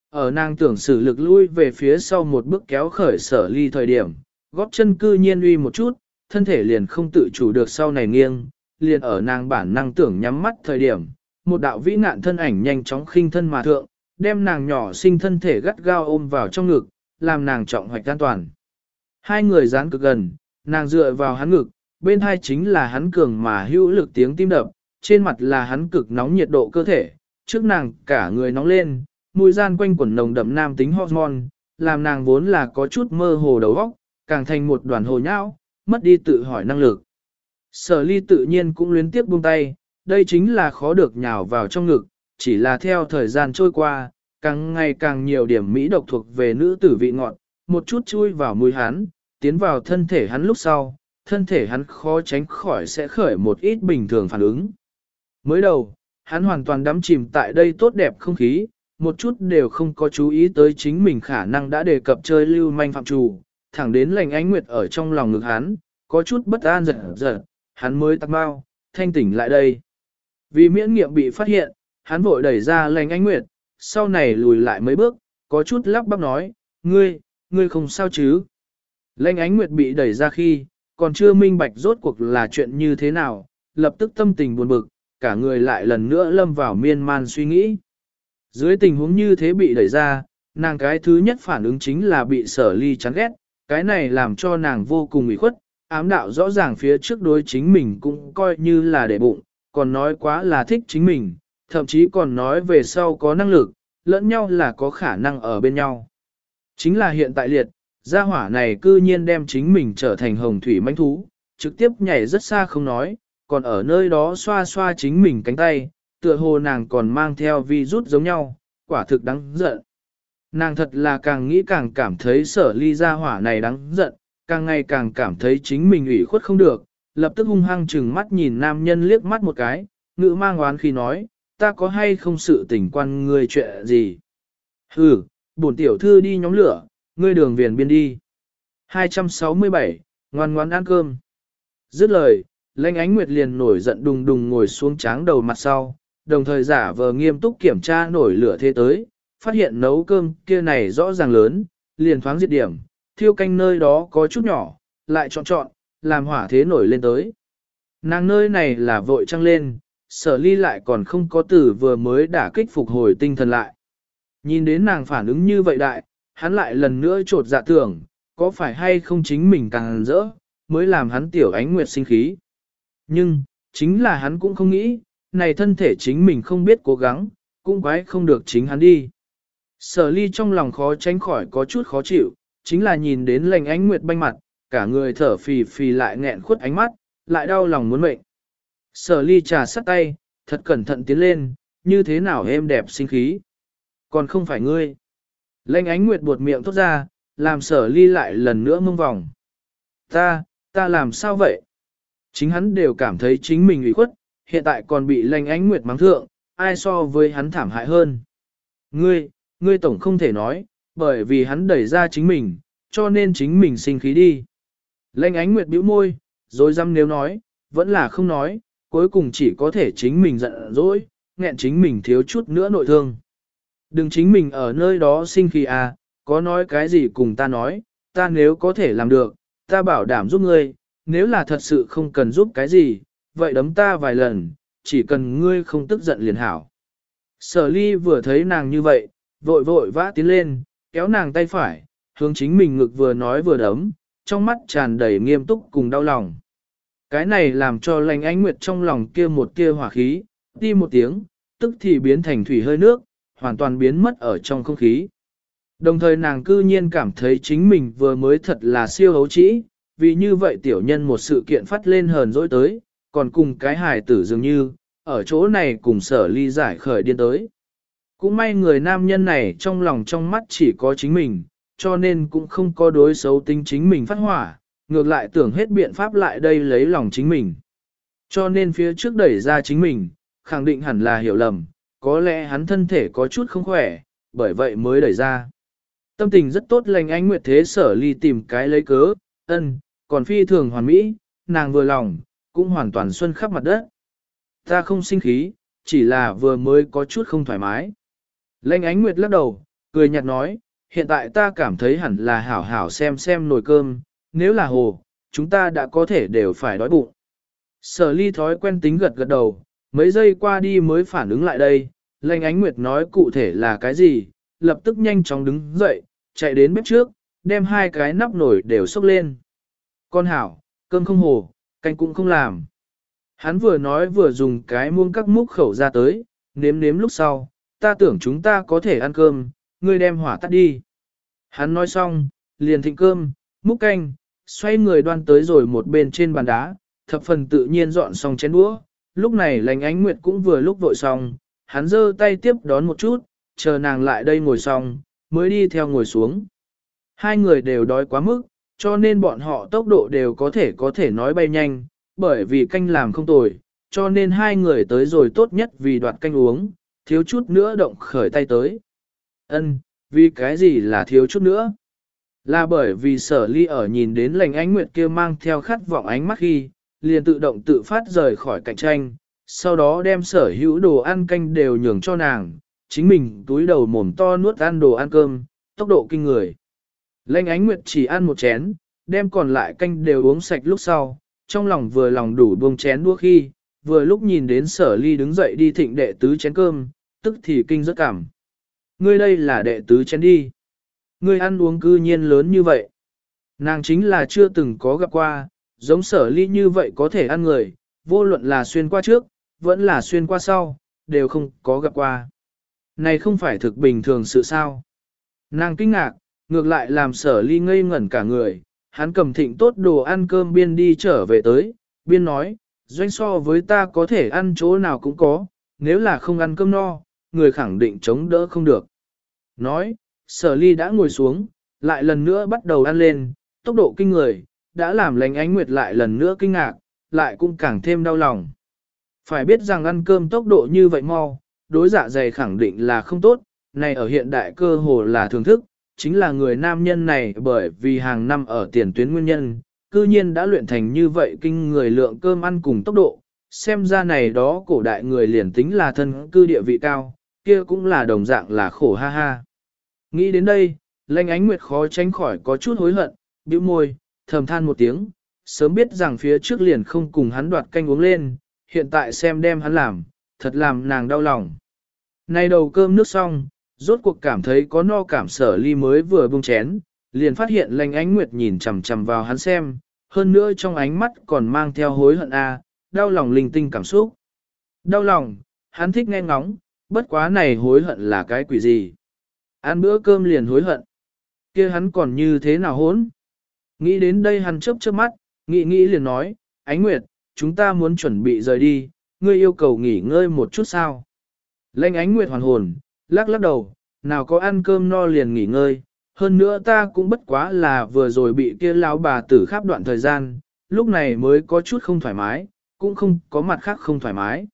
Ở nàng tưởng sử lực lui về phía sau một bước kéo khởi sở ly thời điểm, góp chân cư nhiên uy một chút, thân thể liền không tự chủ được sau này nghiêng, liền ở nàng bản năng tưởng nhắm mắt thời điểm, một đạo vĩ nạn thân ảnh nhanh chóng khinh thân mà thượng, đem nàng nhỏ sinh thân thể gắt gao ôm vào trong ngực, làm nàng trọng hoạch an toàn. Hai người dán cực gần, nàng dựa vào hắn ngực, bên hai chính là hắn cường mà hữu lực tiếng tim đập, trên mặt là hắn cực nóng nhiệt độ cơ thể, trước nàng cả người nóng lên, mùi gian quanh quẩn nồng đậm nam tính hormone, làm nàng vốn là có chút mơ hồ đầu óc, càng thành một đoàn hồ nhão, mất đi tự hỏi năng lực. Sở ly tự nhiên cũng luyến tiếp buông tay, đây chính là khó được nhào vào trong ngực, chỉ là theo thời gian trôi qua, càng ngày càng nhiều điểm mỹ độc thuộc về nữ tử vị ngọt, một chút chui vào mũi hắn, tiến vào thân thể hắn lúc sau, thân thể hắn khó tránh khỏi sẽ khởi một ít bình thường phản ứng. Mới đầu, hắn hoàn toàn đắm chìm tại đây tốt đẹp không khí, một chút đều không có chú ý tới chính mình khả năng đã đề cập chơi lưu manh phạm trù, thẳng đến lành ánh nguyệt ở trong lòng ngực hắn, có chút bất an giật giật, hắn mới tắt bao, thanh tỉnh lại đây. Vì miễn nghiệm bị phát hiện, hắn vội đẩy ra lành ánh nguyệt, sau này lùi lại mấy bước, có chút lắp bắp nói, ngươi, ngươi không sao chứ. Lệnh ánh nguyệt bị đẩy ra khi, còn chưa minh bạch rốt cuộc là chuyện như thế nào, lập tức tâm tình buồn bực, cả người lại lần nữa lâm vào miên man suy nghĩ. Dưới tình huống như thế bị đẩy ra, Nàng cái thứ nhất phản ứng chính là bị sở ly chán ghét, cái này làm cho nàng vô cùng ủy khuất, ám đạo rõ ràng phía trước đối chính mình cũng coi như là để bụng, còn nói quá là thích chính mình, thậm chí còn nói về sau có năng lực, lẫn nhau là có khả năng ở bên nhau. Chính là hiện tại liệt, gia hỏa này cư nhiên đem chính mình trở thành hồng thủy manh thú, trực tiếp nhảy rất xa không nói, còn ở nơi đó xoa xoa chính mình cánh tay, tựa hồ nàng còn mang theo vi rút giống nhau, quả thực đáng giận. Nàng thật là càng nghĩ càng cảm thấy sở ly gia hỏa này đáng giận, càng ngày càng cảm thấy chính mình ủy khuất không được, lập tức hung hăng chừng mắt nhìn nam nhân liếc mắt một cái, ngữ mang oán khi nói, ta có hay không sự tình quan người chuyện gì. Hừ, bổn tiểu thư đi nhóm lửa, ngươi đường viền biên đi. 267, ngoan ngoan ăn cơm. Dứt lời, lãnh ánh nguyệt liền nổi giận đùng đùng ngồi xuống tráng đầu mặt sau, đồng thời giả vờ nghiêm túc kiểm tra nổi lửa thế tới, phát hiện nấu cơm kia này rõ ràng lớn, liền thoáng diệt điểm, thiêu canh nơi đó có chút nhỏ, lại chọn chọn, làm hỏa thế nổi lên tới. Nàng nơi này là vội trăng lên, sở ly lại còn không có tử vừa mới đả kích phục hồi tinh thần lại. Nhìn đến nàng phản ứng như vậy đại, hắn lại lần nữa trột dạ tưởng, có phải hay không chính mình càng rỡ, mới làm hắn tiểu ánh nguyệt sinh khí. Nhưng, chính là hắn cũng không nghĩ, này thân thể chính mình không biết cố gắng, cũng quái không được chính hắn đi. Sở ly trong lòng khó tránh khỏi có chút khó chịu, chính là nhìn đến lành ánh nguyệt banh mặt, cả người thở phì phì lại nghẹn khuất ánh mắt, lại đau lòng muốn mệnh. Sở ly trà sắt tay, thật cẩn thận tiến lên, như thế nào êm đẹp sinh khí. Còn không phải ngươi. Lệnh ánh nguyệt buột miệng thốt ra, làm sở ly lại lần nữa mông vòng. Ta, ta làm sao vậy? Chính hắn đều cảm thấy chính mình ủy khuất, hiện tại còn bị lệnh ánh nguyệt mắng thượng, ai so với hắn thảm hại hơn. Ngươi, ngươi tổng không thể nói, bởi vì hắn đẩy ra chính mình, cho nên chính mình sinh khí đi. Lệnh ánh nguyệt bĩu môi, rồi dăm nếu nói, vẫn là không nói, cuối cùng chỉ có thể chính mình giận dỗi, nghẹn chính mình thiếu chút nữa nội thương. Đừng chính mình ở nơi đó sinh khí à, có nói cái gì cùng ta nói, ta nếu có thể làm được, ta bảo đảm giúp ngươi, nếu là thật sự không cần giúp cái gì, vậy đấm ta vài lần, chỉ cần ngươi không tức giận liền hảo. Sở ly vừa thấy nàng như vậy, vội vội vã tiến lên, kéo nàng tay phải, hướng chính mình ngực vừa nói vừa đấm, trong mắt tràn đầy nghiêm túc cùng đau lòng. Cái này làm cho lành ánh nguyệt trong lòng kia một kia hỏa khí, đi một tiếng, tức thì biến thành thủy hơi nước, hoàn toàn biến mất ở trong không khí. Đồng thời nàng cư nhiên cảm thấy chính mình vừa mới thật là siêu hấu trĩ, vì như vậy tiểu nhân một sự kiện phát lên hờn dỗi tới, còn cùng cái hài tử dường như, ở chỗ này cùng sở ly giải khởi điên tới. Cũng may người nam nhân này trong lòng trong mắt chỉ có chính mình, cho nên cũng không có đối xấu tính chính mình phát hỏa, ngược lại tưởng hết biện pháp lại đây lấy lòng chính mình. Cho nên phía trước đẩy ra chính mình, khẳng định hẳn là hiểu lầm, có lẽ hắn thân thể có chút không khỏe, bởi vậy mới đẩy ra. Tâm tình rất tốt lành ánh nguyệt thế sở ly tìm cái lấy cớ, ân, còn phi thường hoàn mỹ, nàng vừa lòng, cũng hoàn toàn xuân khắp mặt đất. Ta không sinh khí, chỉ là vừa mới có chút không thoải mái. Lênh ánh nguyệt lắc đầu, cười nhạt nói, hiện tại ta cảm thấy hẳn là hảo hảo xem xem nồi cơm, nếu là hồ, chúng ta đã có thể đều phải đói bụng. Sở ly thói quen tính gật gật đầu, mấy giây qua đi mới phản ứng lại đây, lênh ánh nguyệt nói cụ thể là cái gì, lập tức nhanh chóng đứng dậy, chạy đến bếp trước, đem hai cái nắp nồi đều xốc lên. Con hảo, cơm không hồ, canh cũng không làm. Hắn vừa nói vừa dùng cái muông các múc khẩu ra tới, nếm nếm lúc sau, ta tưởng chúng ta có thể ăn cơm, ngươi đem hỏa tắt đi. Hắn nói xong, liền thịnh cơm, múc canh, xoay người đoan tới rồi một bên trên bàn đá, thập phần tự nhiên dọn xong chén đũa. Lúc này lành ánh nguyệt cũng vừa lúc vội xong, hắn giơ tay tiếp đón một chút, chờ nàng lại đây ngồi xong, mới đi theo ngồi xuống. Hai người đều đói quá mức, cho nên bọn họ tốc độ đều có thể có thể nói bay nhanh, bởi vì canh làm không tồi, cho nên hai người tới rồi tốt nhất vì đoạt canh uống, thiếu chút nữa động khởi tay tới. Ân, vì cái gì là thiếu chút nữa? Là bởi vì sở ly ở nhìn đến lành ánh nguyệt kia mang theo khát vọng ánh mắt khi, liền tự động tự phát rời khỏi cạnh tranh, sau đó đem sở hữu đồ ăn canh đều nhường cho nàng, chính mình túi đầu mồm to nuốt ăn đồ ăn cơm, tốc độ kinh người. Lênh ánh nguyệt chỉ ăn một chén, đem còn lại canh đều uống sạch lúc sau, trong lòng vừa lòng đủ buông chén đua khi, vừa lúc nhìn đến sở ly đứng dậy đi thịnh đệ tứ chén cơm, tức thì kinh rất cảm. Ngươi đây là đệ tứ chén đi. Ngươi ăn uống cư nhiên lớn như vậy. Nàng chính là chưa từng có gặp qua, giống sở ly như vậy có thể ăn người, vô luận là xuyên qua trước, vẫn là xuyên qua sau, đều không có gặp qua. Này không phải thực bình thường sự sao. Nàng kinh ngạc, ngược lại làm sở ly ngây ngẩn cả người, hắn cầm thịnh tốt đồ ăn cơm biên đi trở về tới, biên nói, doanh so với ta có thể ăn chỗ nào cũng có, nếu là không ăn cơm no, người khẳng định chống đỡ không được. Nói, sở ly đã ngồi xuống, lại lần nữa bắt đầu ăn lên, tốc độ kinh người, đã làm lành ánh nguyệt lại lần nữa kinh ngạc, lại cũng càng thêm đau lòng. Phải biết rằng ăn cơm tốc độ như vậy mau, đối dạ dày khẳng định là không tốt, này ở hiện đại cơ hồ là thưởng thức, chính là người nam nhân này bởi vì hàng năm ở tiền tuyến nguyên nhân, cư nhiên đã luyện thành như vậy kinh người lượng cơm ăn cùng tốc độ, xem ra này đó cổ đại người liền tính là thân cư địa vị cao, kia cũng là đồng dạng là khổ ha ha. Nghĩ đến đây, lanh ánh nguyệt khó tránh khỏi có chút hối hận, bĩu môi, thầm than một tiếng, sớm biết rằng phía trước liền không cùng hắn đoạt canh uống lên, hiện tại xem đem hắn làm, thật làm nàng đau lòng. Nay đầu cơm nước xong, rốt cuộc cảm thấy có no cảm sở ly mới vừa bung chén, liền phát hiện lành ánh nguyệt nhìn chằm chằm vào hắn xem, hơn nữa trong ánh mắt còn mang theo hối hận a, đau lòng linh tinh cảm xúc. Đau lòng, hắn thích nghe ngóng, bất quá này hối hận là cái quỷ gì. Ăn bữa cơm liền hối hận. kia hắn còn như thế nào hốn? Nghĩ đến đây hắn chớp chớp mắt, nghĩ nghĩ liền nói, ánh nguyệt, chúng ta muốn chuẩn bị rời đi, ngươi yêu cầu nghỉ ngơi một chút sao. Lênh ánh nguyệt hoàn hồn, lắc lắc đầu, nào có ăn cơm no liền nghỉ ngơi, hơn nữa ta cũng bất quá là vừa rồi bị kia lão bà tử khắp đoạn thời gian, lúc này mới có chút không thoải mái, cũng không có mặt khác không thoải mái.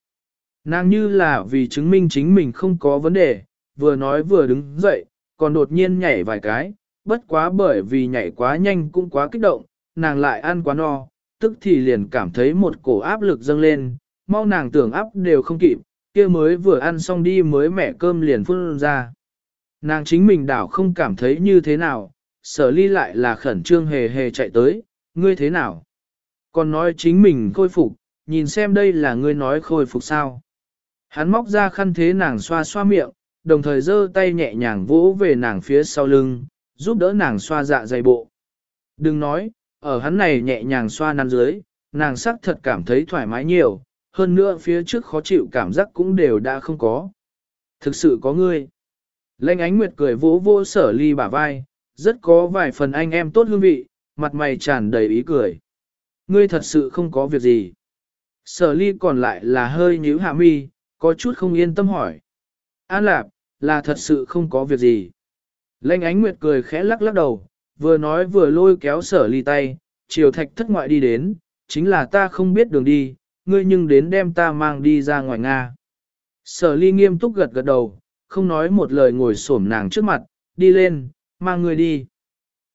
Nàng như là vì chứng minh chính mình không có vấn đề, vừa nói vừa đứng dậy, còn đột nhiên nhảy vài cái, bất quá bởi vì nhảy quá nhanh cũng quá kích động, nàng lại ăn quá no, tức thì liền cảm thấy một cổ áp lực dâng lên, mau nàng tưởng áp đều không kịp, kia mới vừa ăn xong đi mới mẹ cơm liền phun ra. Nàng chính mình đảo không cảm thấy như thế nào, sở ly lại là khẩn trương hề hề chạy tới, ngươi thế nào? Còn nói chính mình khôi phục, nhìn xem đây là ngươi nói khôi phục sao? Hắn móc ra khăn thế nàng xoa xoa miệng, đồng thời giơ tay nhẹ nhàng vỗ về nàng phía sau lưng, giúp đỡ nàng xoa dạ dày bộ. Đừng nói, ở hắn này nhẹ nhàng xoa năn dưới, nàng sắc thật cảm thấy thoải mái nhiều, hơn nữa phía trước khó chịu cảm giác cũng đều đã không có. Thực sự có ngươi. Lênh ánh nguyệt cười vỗ vỗ sở ly bả vai, rất có vài phần anh em tốt hương vị, mặt mày tràn đầy ý cười. Ngươi thật sự không có việc gì. Sở ly còn lại là hơi nhíu hạ mi, có chút không yên tâm hỏi. An lạp, là thật sự không có việc gì. Lênh ánh nguyệt cười khẽ lắc lắc đầu, vừa nói vừa lôi kéo sở ly tay, chiều thạch thất ngoại đi đến, chính là ta không biết đường đi, ngươi nhưng đến đem ta mang đi ra ngoài Nga. Sở ly nghiêm túc gật gật đầu, không nói một lời ngồi xổm nàng trước mặt, đi lên, mang ngươi đi.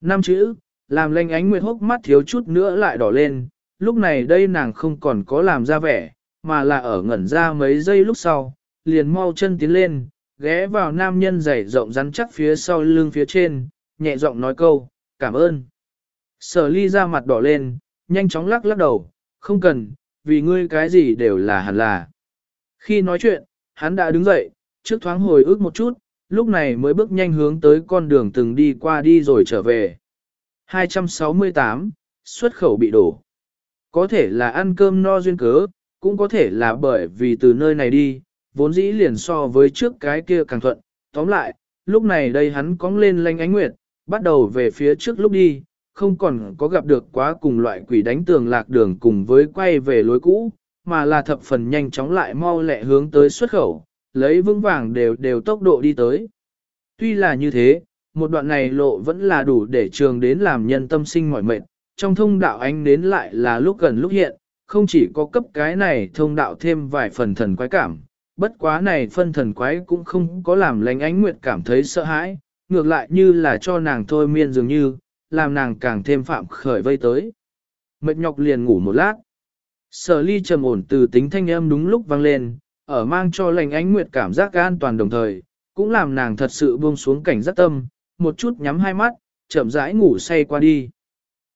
Năm chữ, làm lanh ánh nguyệt hốc mắt thiếu chút nữa lại đỏ lên, lúc này đây nàng không còn có làm ra vẻ, mà là ở ngẩn ra mấy giây lúc sau, liền mau chân tiến lên, ghé vào nam nhân dày rộng rắn chắc phía sau lưng phía trên, nhẹ giọng nói câu, cảm ơn. Sở ly ra mặt đỏ lên, nhanh chóng lắc lắc đầu, không cần, vì ngươi cái gì đều là hẳn là. Khi nói chuyện, hắn đã đứng dậy, trước thoáng hồi ức một chút, lúc này mới bước nhanh hướng tới con đường từng đi qua đi rồi trở về. 268, xuất khẩu bị đổ. Có thể là ăn cơm no duyên cớ, cũng có thể là bởi vì từ nơi này đi, vốn dĩ liền so với trước cái kia càng thuận. Tóm lại, lúc này đây hắn cóng lên lanh ánh nguyệt, bắt đầu về phía trước lúc đi, không còn có gặp được quá cùng loại quỷ đánh tường lạc đường cùng với quay về lối cũ, mà là thập phần nhanh chóng lại mau lẹ hướng tới xuất khẩu, lấy vững vàng đều đều tốc độ đi tới. Tuy là như thế, một đoạn này lộ vẫn là đủ để trường đến làm nhân tâm sinh mỏi mệt, trong thông đạo ánh đến lại là lúc gần lúc hiện, không chỉ có cấp cái này thông đạo thêm vài phần thần quái cảm, bất quá này phân thần quái cũng không có làm lánh ánh nguyệt cảm thấy sợ hãi, ngược lại như là cho nàng thôi miên dường như, làm nàng càng thêm phạm khởi vây tới. Mệt nhọc liền ngủ một lát. Sở ly trầm ổn từ tính thanh âm đúng lúc vang lên, ở mang cho lành ánh nguyệt cảm giác an toàn đồng thời, cũng làm nàng thật sự buông xuống cảnh giác tâm, một chút nhắm hai mắt, chậm rãi ngủ say qua đi.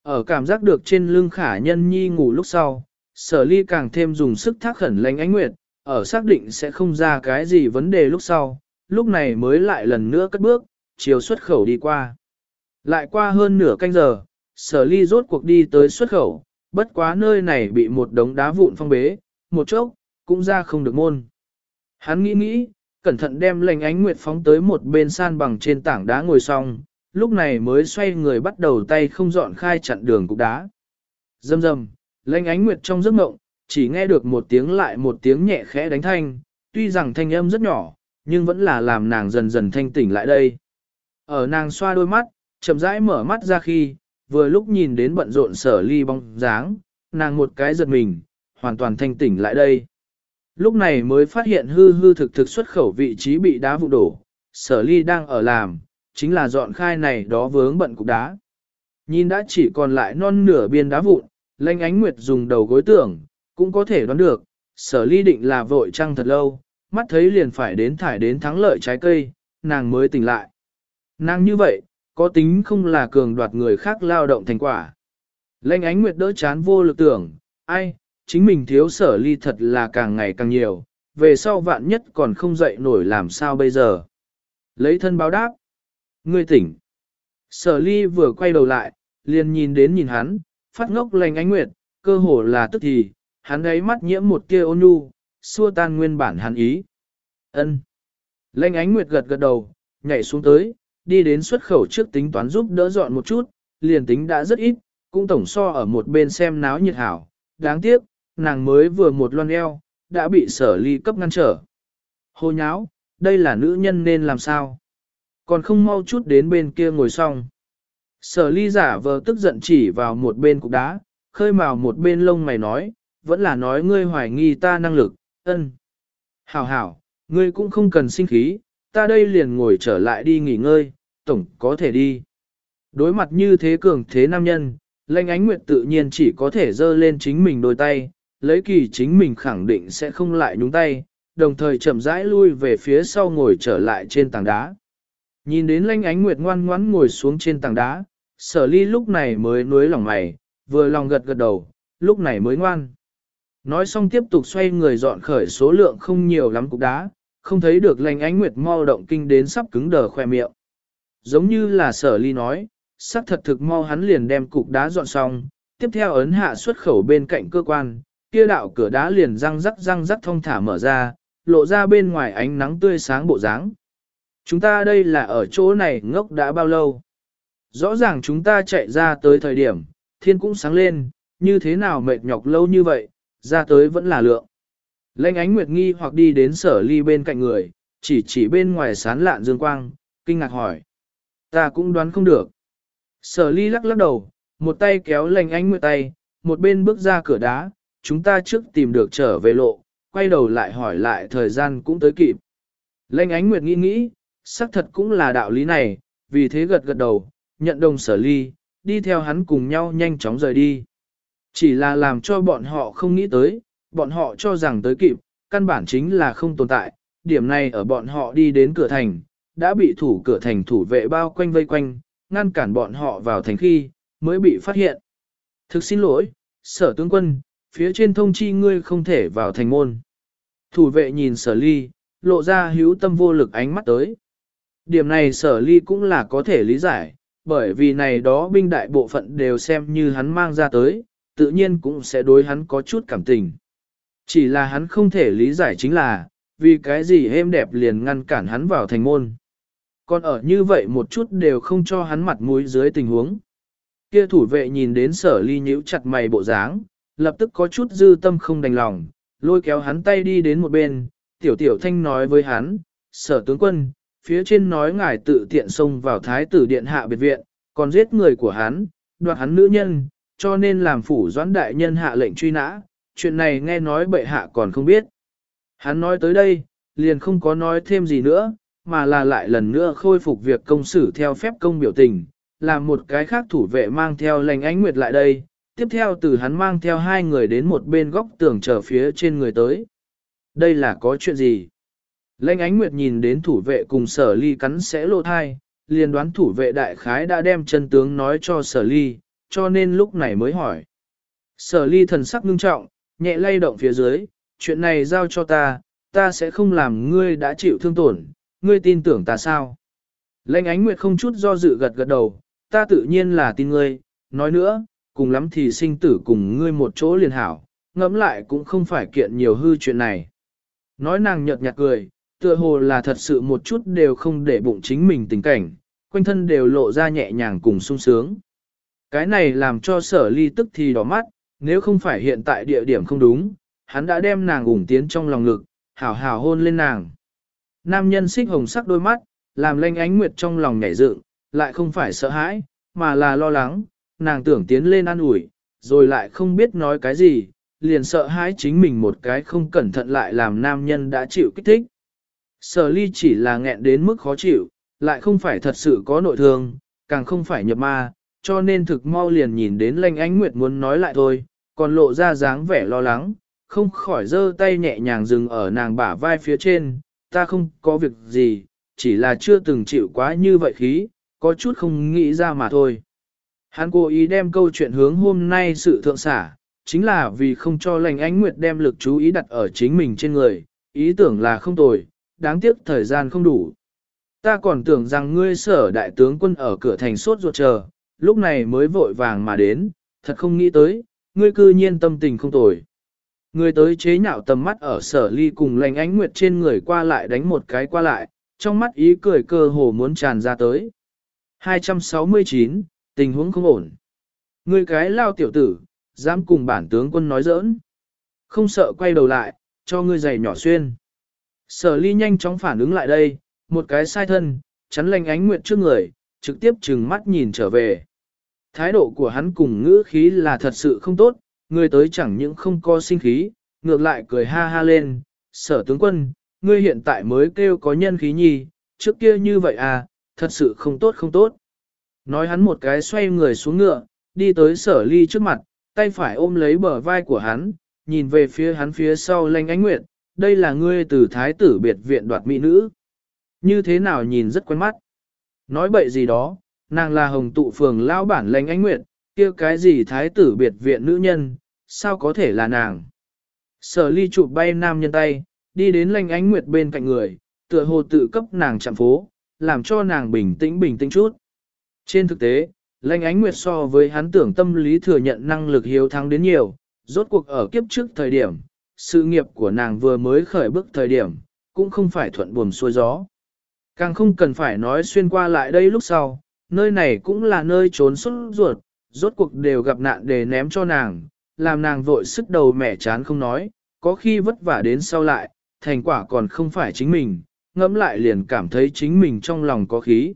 Ở cảm giác được trên lưng khả nhân nhi ngủ lúc sau, sở ly càng thêm dùng sức thác khẩn lành ánh nguyệt, ở xác định sẽ không ra cái gì vấn đề lúc sau, lúc này mới lại lần nữa cất bước, chiều xuất khẩu đi qua. Lại qua hơn nửa canh giờ, sở ly rốt cuộc đi tới xuất khẩu, bất quá nơi này bị một đống đá vụn phong bế, một chốc, cũng ra không được môn. Hắn nghĩ nghĩ, cẩn thận đem lệnh ánh nguyệt phóng tới một bên san bằng trên tảng đá ngồi xong, lúc này mới xoay người bắt đầu tay không dọn khai chặn đường cục đá. Dầm dầm, lệnh ánh nguyệt trong giấc mộng, chỉ nghe được một tiếng lại một tiếng nhẹ khẽ đánh thanh, tuy rằng thanh âm rất nhỏ, nhưng vẫn là làm nàng dần dần thanh tỉnh lại đây. Ở nàng xoa đôi mắt, chậm rãi mở mắt ra khi, vừa lúc nhìn đến bận rộn sở ly bóng dáng, nàng một cái giật mình, hoàn toàn thanh tỉnh lại đây. Lúc này mới phát hiện hư hư thực thực xuất khẩu vị trí bị đá vụ đổ, sở ly đang ở làm, chính là dọn khai này đó vướng bận cục đá. Nhìn đã chỉ còn lại non nửa biên đá vụn, lanh ánh nguyệt dùng đầu gối tưởng, cũng có thể đoán được, sở ly định là vội trăng thật lâu, mắt thấy liền phải đến thải đến thắng lợi trái cây, nàng mới tỉnh lại. Nàng như vậy, có tính không là cường đoạt người khác lao động thành quả. Lệnh ánh nguyệt đỡ chán vô lực tưởng, ai, chính mình thiếu sở ly thật là càng ngày càng nhiều, về sau vạn nhất còn không dậy nổi làm sao bây giờ. Lấy thân báo đáp. Ngươi tỉnh. Sở ly vừa quay đầu lại, liền nhìn đến nhìn hắn, phát ngốc lành ánh nguyệt, cơ hồ là tức thì, hắn ấy mắt nhiễm một tia ôn nhu, xua tan nguyên bản hắn ý. ân Lệnh ánh nguyệt gật gật đầu, nhảy xuống tới, đi đến xuất khẩu trước tính toán giúp đỡ dọn một chút, liền tính đã rất ít, cũng tổng so ở một bên xem náo nhiệt hảo. Đáng tiếc, nàng mới vừa một loan eo, đã bị sở ly cấp ngăn trở. Hồ nháo, đây là nữ nhân nên làm sao? Còn không mau chút đến bên kia ngồi xong. Sở ly giả vờ tức giận chỉ vào một bên cục đá, khơi mào một bên lông mày nói, vẫn là nói ngươi hoài nghi ta năng lực, ân. Hảo hảo, ngươi cũng không cần sinh khí, ta đây liền ngồi trở lại đi nghỉ ngơi, tổng có thể đi. Đối mặt như thế cường thế nam nhân, lệnh ánh nguyệt tự nhiên chỉ có thể dơ lên chính mình đôi tay, lấy kỳ chính mình khẳng định sẽ không lại nhúng tay, đồng thời chậm rãi lui về phía sau ngồi trở lại trên tảng đá. Nhìn đến lanh ánh nguyệt ngoan ngoãn ngồi xuống trên tảng đá, sở ly lúc này mới nuối lòng mày, vừa lòng gật gật đầu, lúc này mới ngoan. Nói xong tiếp tục xoay người dọn khởi số lượng không nhiều lắm cục đá, không thấy được lành ánh nguyệt mau động kinh đến sắp cứng đờ khoe miệng. Giống như là sở ly nói, sắc thật thực mau hắn liền đem cục đá dọn xong, tiếp theo ấn hạ xuất khẩu bên cạnh cơ quan, kia đạo cửa đá liền răng rắc răng rắc thông thả mở ra, lộ ra bên ngoài ánh nắng tươi sáng bộ dáng. Chúng ta đây là ở chỗ này ngốc đã bao lâu? Rõ ràng chúng ta chạy ra tới thời điểm, thiên cũng sáng lên, như thế nào mệt nhọc lâu như vậy, ra tới vẫn là lượng. Lệnh ánh nguyệt nghi hoặc đi đến sở ly bên cạnh người, chỉ chỉ bên ngoài sán lạn dương quang, kinh ngạc hỏi. Ta cũng đoán không được. Sở ly lắc lắc đầu, một tay kéo lệnh ánh nguyệt tay, một bên bước ra cửa đá, chúng ta trước tìm được trở về lộ, quay đầu lại hỏi lại thời gian cũng tới kịp. Lệnh ánh nguyệt nghĩ nghĩ, xác thật cũng là đạo lý này, vì thế gật gật đầu, nhận đồng sở ly, đi theo hắn cùng nhau nhanh chóng rời đi. Chỉ là làm cho bọn họ không nghĩ tới, bọn họ cho rằng tới kịp, căn bản chính là không tồn tại, điểm này ở bọn họ đi đến cửa thành, đã bị thủ cửa thành thủ vệ bao quanh vây quanh, ngăn cản bọn họ vào thành khi, mới bị phát hiện. Thực xin lỗi, sở tướng quân, phía trên thông chi ngươi không thể vào thành môn. Thủ vệ nhìn sở ly, lộ ra hữu tâm vô lực ánh mắt tới. Điểm này sở ly cũng là có thể lý giải, bởi vì này đó binh đại bộ phận đều xem như hắn mang ra tới, tự nhiên cũng sẽ đối hắn có chút cảm tình. Chỉ là hắn không thể lý giải chính là, vì cái gì êm đẹp liền ngăn cản hắn vào thành môn. Còn ở như vậy một chút đều không cho hắn mặt mũi dưới tình huống. Kia thủ vệ nhìn đến sở ly nhíu chặt mày bộ dáng, lập tức có chút dư tâm không đành lòng, lôi kéo hắn tay đi đến một bên, tiểu tiểu thanh nói với hắn, sở tướng quân, phía trên nói ngài tự tiện xông vào thái tử điện hạ biệt viện, còn giết người của hắn, đoạt hắn nữ nhân, cho nên làm phủ doãn đại nhân hạ lệnh truy nã, chuyện này nghe nói bệ hạ còn không biết. Hắn nói tới đây, liền không có nói thêm gì nữa, mà là lại lần nữa khôi phục việc công xử theo phép công biểu tình, làm một cái khác thủ vệ mang theo lệnh ánh nguyệt lại đây, tiếp theo từ hắn mang theo hai người đến một bên góc tường chờ phía trên người tới. Đây là có chuyện gì? Lệnh ánh nguyệt nhìn đến thủ vệ cùng sở ly cắn sẽ lộ thai, liền đoán thủ vệ đại khái đã đem chân tướng nói cho sở ly, cho nên lúc này mới hỏi. Sở ly thần sắc ngưng trọng, nhẹ lay động phía dưới, chuyện này giao cho ta, ta sẽ không làm ngươi đã chịu thương tổn, ngươi tin tưởng ta sao? Lệnh ánh nguyệt không chút do dự gật gật đầu, ta tự nhiên là tin ngươi, nói nữa, cùng lắm thì sinh tử cùng ngươi một chỗ liền hảo, ngẫm lại cũng không phải kiện nhiều hư chuyện này. Nói nàng nhợt nhạt cười, tựa hồ là thật sự một chút đều không để bụng chính mình tình cảnh, quanh thân đều lộ ra nhẹ nhàng cùng sung sướng. Cái này làm cho sở ly tức thì đỏ mắt, nếu không phải hiện tại địa điểm không đúng, hắn đã đem nàng ủng tiến trong lòng ngực, hảo hảo hôn lên nàng. Nam nhân xích hồng sắc đôi mắt, làm lanh ánh nguyệt trong lòng nhảy dựng, lại không phải sợ hãi, mà là lo lắng, nàng tưởng tiến lên an ủi, rồi lại không biết nói cái gì, liền sợ hãi chính mình một cái không cẩn thận lại làm nam nhân đã chịu kích thích. Sở ly chỉ là nghẹn đến mức khó chịu, lại không phải thật sự có nội thương, càng không phải nhập ma, cho nên thực mau liền nhìn đến lanh ánh nguyệt muốn nói lại thôi, còn lộ ra dáng vẻ lo lắng, không khỏi giơ tay nhẹ nhàng dừng ở nàng bả vai phía trên, ta không có việc gì, chỉ là chưa từng chịu quá như vậy khí, có chút không nghĩ ra mà thôi. Hắn cố ý đem câu chuyện hướng hôm nay sự thượng xả, chính là vì không cho lành ánh nguyệt đem lực chú ý đặt ở chính mình trên người, ý tưởng là không tồi, đáng tiếc thời gian không đủ. Ta còn tưởng rằng ngươi sở đại tướng quân ở cửa thành sốt ruột chờ, lúc này mới vội vàng mà đến, thật không nghĩ tới, ngươi cư nhiên tâm tình không tồi. Người tới chế nhạo tầm mắt ở sở ly cùng lành ánh nguyệt trên người qua lại đánh một cái qua lại, trong mắt ý cười cơ hồ muốn tràn ra tới. 269, tình huống không ổn. Người cái lao tiểu tử, dám cùng bản tướng quân nói giỡn. Không sợ quay đầu lại, cho ngươi giày nhỏ xuyên. Sở ly nhanh chóng phản ứng lại đây, một cái sai thân, chắn lành ánh nguyệt trước người, trực tiếp trừng mắt nhìn trở về. Thái độ của hắn cùng ngữ khí là thật sự không tốt, người tới chẳng những không có sinh khí, ngược lại cười ha ha lên, sở tướng quân, ngươi hiện tại mới kêu có nhân khí nhi, trước kia như vậy à, thật sự không tốt không tốt. Nói hắn một cái xoay người xuống ngựa, đi tới sở ly trước mặt, tay phải ôm lấy bờ vai của hắn, nhìn về phía hắn phía sau lanh ánh nguyệt, đây là ngươi từ thái tử biệt viện đoạt mỹ nữ. Như thế nào nhìn rất quen mắt. Nói bậy gì đó, nàng là hồng tụ phường lao bản lãnh ánh nguyệt, kia cái gì thái tử biệt viện nữ nhân, sao có thể là nàng. Sở ly chụp bay nam nhân tay, đi đến lãnh ánh nguyệt bên cạnh người, tựa hồ tự cấp nàng chạm phố, làm cho nàng bình tĩnh bình tĩnh chút. Trên thực tế, lãnh ánh nguyệt so với hắn tưởng tâm lý thừa nhận năng lực hiếu thắng đến nhiều, rốt cuộc ở kiếp trước thời điểm, sự nghiệp của nàng vừa mới khởi bước thời điểm, cũng không phải thuận buồm xuôi gió. Càng không cần phải nói xuyên qua lại đây lúc sau, nơi này cũng là nơi trốn xuất ruột, rốt cuộc đều gặp nạn để ném cho nàng, làm nàng vội sức đầu mẻ chán không nói, có khi vất vả đến sau lại, thành quả còn không phải chính mình, ngẫm lại liền cảm thấy chính mình trong lòng có khí.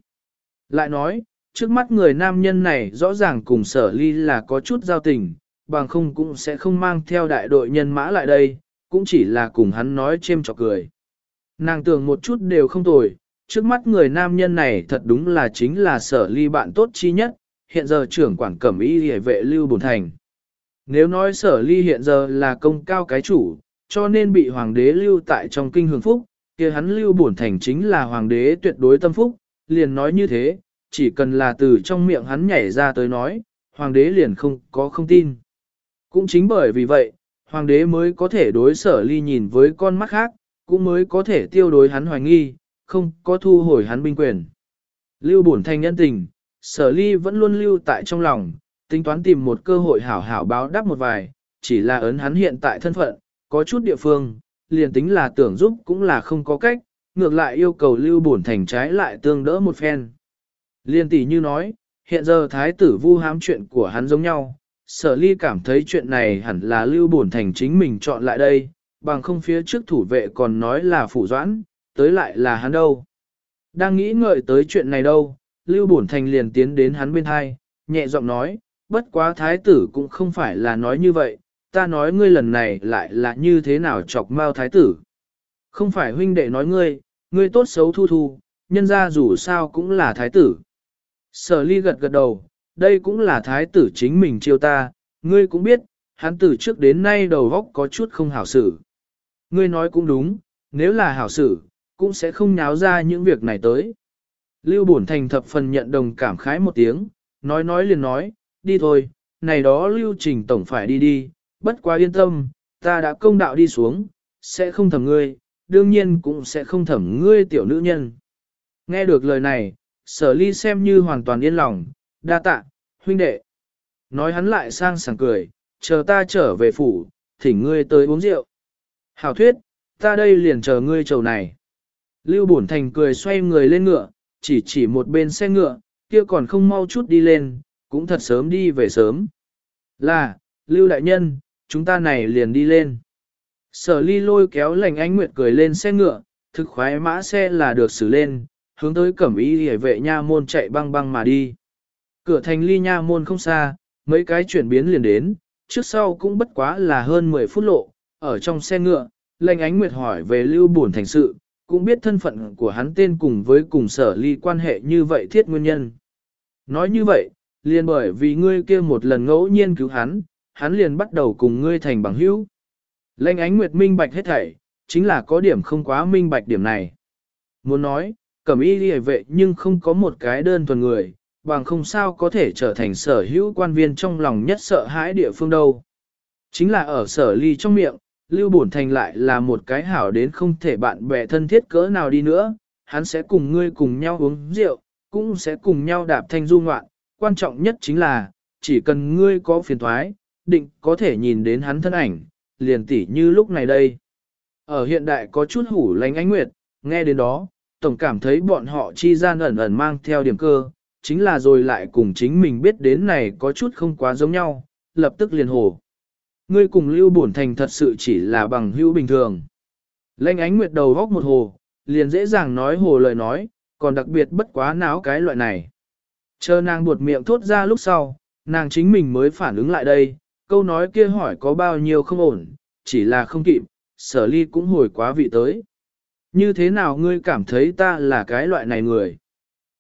Lại nói, trước mắt người nam nhân này rõ ràng cùng sở ly là có chút giao tình, bằng không cũng sẽ không mang theo đại đội nhân mã lại đây, cũng chỉ là cùng hắn nói chêm chọc cười. Nàng tưởng một chút đều không tồi, trước mắt người nam nhân này thật đúng là chính là sở ly bạn tốt chi nhất, hiện giờ trưởng quản cẩm y hề vệ lưu bồn thành. Nếu nói sở ly hiện giờ là công cao cái chủ, cho nên bị hoàng đế lưu tại trong kinh hưởng phúc, kia hắn lưu bổn thành chính là hoàng đế tuyệt đối tâm phúc, liền nói như thế, chỉ cần là từ trong miệng hắn nhảy ra tới nói, hoàng đế liền không có không tin. Cũng chính bởi vì vậy, hoàng đế mới có thể đối sở ly nhìn với con mắt khác, cũng mới có thể tiêu đối hắn hoài nghi, không có thu hồi hắn binh quyền. Lưu bổn thanh nhân tình, sở ly vẫn luôn lưu tại trong lòng, tính toán tìm một cơ hội hảo hảo báo đáp một vài, chỉ là ấn hắn hiện tại thân phận, có chút địa phương, liền tính là tưởng giúp cũng là không có cách, ngược lại yêu cầu lưu bổn thành trái lại tương đỡ một phen. Liên tỷ như nói, hiện giờ thái tử vu hám chuyện của hắn giống nhau, sở ly cảm thấy chuyện này hẳn là lưu bổn thành chính mình chọn lại đây, bằng không phía trước thủ vệ còn nói là phủ doãn, tới lại là hắn đâu. Đang nghĩ ngợi tới chuyện này đâu, lưu bổn thành liền tiến đến hắn bên hai, nhẹ giọng nói, bất quá thái tử cũng không phải là nói như vậy, ta nói ngươi lần này lại là như thế nào chọc mao thái tử. Không phải huynh đệ nói ngươi, ngươi tốt xấu thu thu, nhân ra dù sao cũng là thái tử. Sở ly gật gật đầu, đây cũng là thái tử chính mình chiêu ta, ngươi cũng biết, hắn từ trước đến nay đầu góc có chút không hảo xử. Ngươi nói cũng đúng, nếu là hảo xử, cũng sẽ không nháo ra những việc này tới. Lưu Bổn Thành thập phần nhận đồng cảm khái một tiếng, nói nói liền nói, đi thôi, này đó lưu trình tổng phải đi đi, bất quá yên tâm, ta đã công đạo đi xuống, sẽ không thầm ngươi, đương nhiên cũng sẽ không thẩm ngươi tiểu nữ nhân. Nghe được lời này, sở ly xem như hoàn toàn yên lòng, đa tạ, huynh đệ. Nói hắn lại sang sảng cười, chờ ta trở về phủ, thỉnh ngươi tới uống rượu. Hảo thuyết, ta đây liền chờ ngươi chầu này. Lưu Bổn Thành cười xoay người lên ngựa, chỉ chỉ một bên xe ngựa, kia còn không mau chút đi lên, cũng thật sớm đi về sớm. Là, Lưu Đại Nhân, chúng ta này liền đi lên. Sở ly lôi kéo lành ánh nguyệt cười lên xe ngựa, thực khoái mã xe là được xử lên, hướng tới cẩm ý hề vệ nha môn chạy băng băng mà đi. Cửa thành ly nha môn không xa, mấy cái chuyển biến liền đến, trước sau cũng bất quá là hơn 10 phút lộ, ở trong xe ngựa, lệnh ánh nguyệt hỏi về lưu buồn thành sự, cũng biết thân phận của hắn tên cùng với cùng sở ly quan hệ như vậy thiết nguyên nhân. Nói như vậy, liền bởi vì ngươi kia một lần ngẫu nhiên cứu hắn, hắn liền bắt đầu cùng ngươi thành bằng hữu. Lệnh ánh nguyệt minh bạch hết thảy, chính là có điểm không quá minh bạch điểm này. Muốn nói, cẩm y liề vệ nhưng không có một cái đơn thuần người, bằng không sao có thể trở thành sở hữu quan viên trong lòng nhất sợ hãi địa phương đâu. Chính là ở sở ly trong miệng, Lưu Bổn Thành lại là một cái hảo đến không thể bạn bè thân thiết cỡ nào đi nữa, hắn sẽ cùng ngươi cùng nhau uống rượu, cũng sẽ cùng nhau đạp thanh du ngoạn, quan trọng nhất chính là, chỉ cần ngươi có phiền thoái, định có thể nhìn đến hắn thân ảnh, liền tỉ như lúc này đây. Ở hiện đại có chút hủ lánh ánh nguyệt, nghe đến đó, tổng cảm thấy bọn họ chi gian ẩn ẩn mang theo điểm cơ, chính là rồi lại cùng chính mình biết đến này có chút không quá giống nhau, lập tức liền hồ. Ngươi cùng Lưu Bổn Thành thật sự chỉ là bằng hữu bình thường. Lênh ánh nguyệt đầu góc một hồ, liền dễ dàng nói hồ lời nói, còn đặc biệt bất quá náo cái loại này. Chờ nàng buột miệng thốt ra lúc sau, nàng chính mình mới phản ứng lại đây, câu nói kia hỏi có bao nhiêu không ổn, chỉ là không kịp, sở ly cũng hồi quá vị tới. Như thế nào ngươi cảm thấy ta là cái loại này người?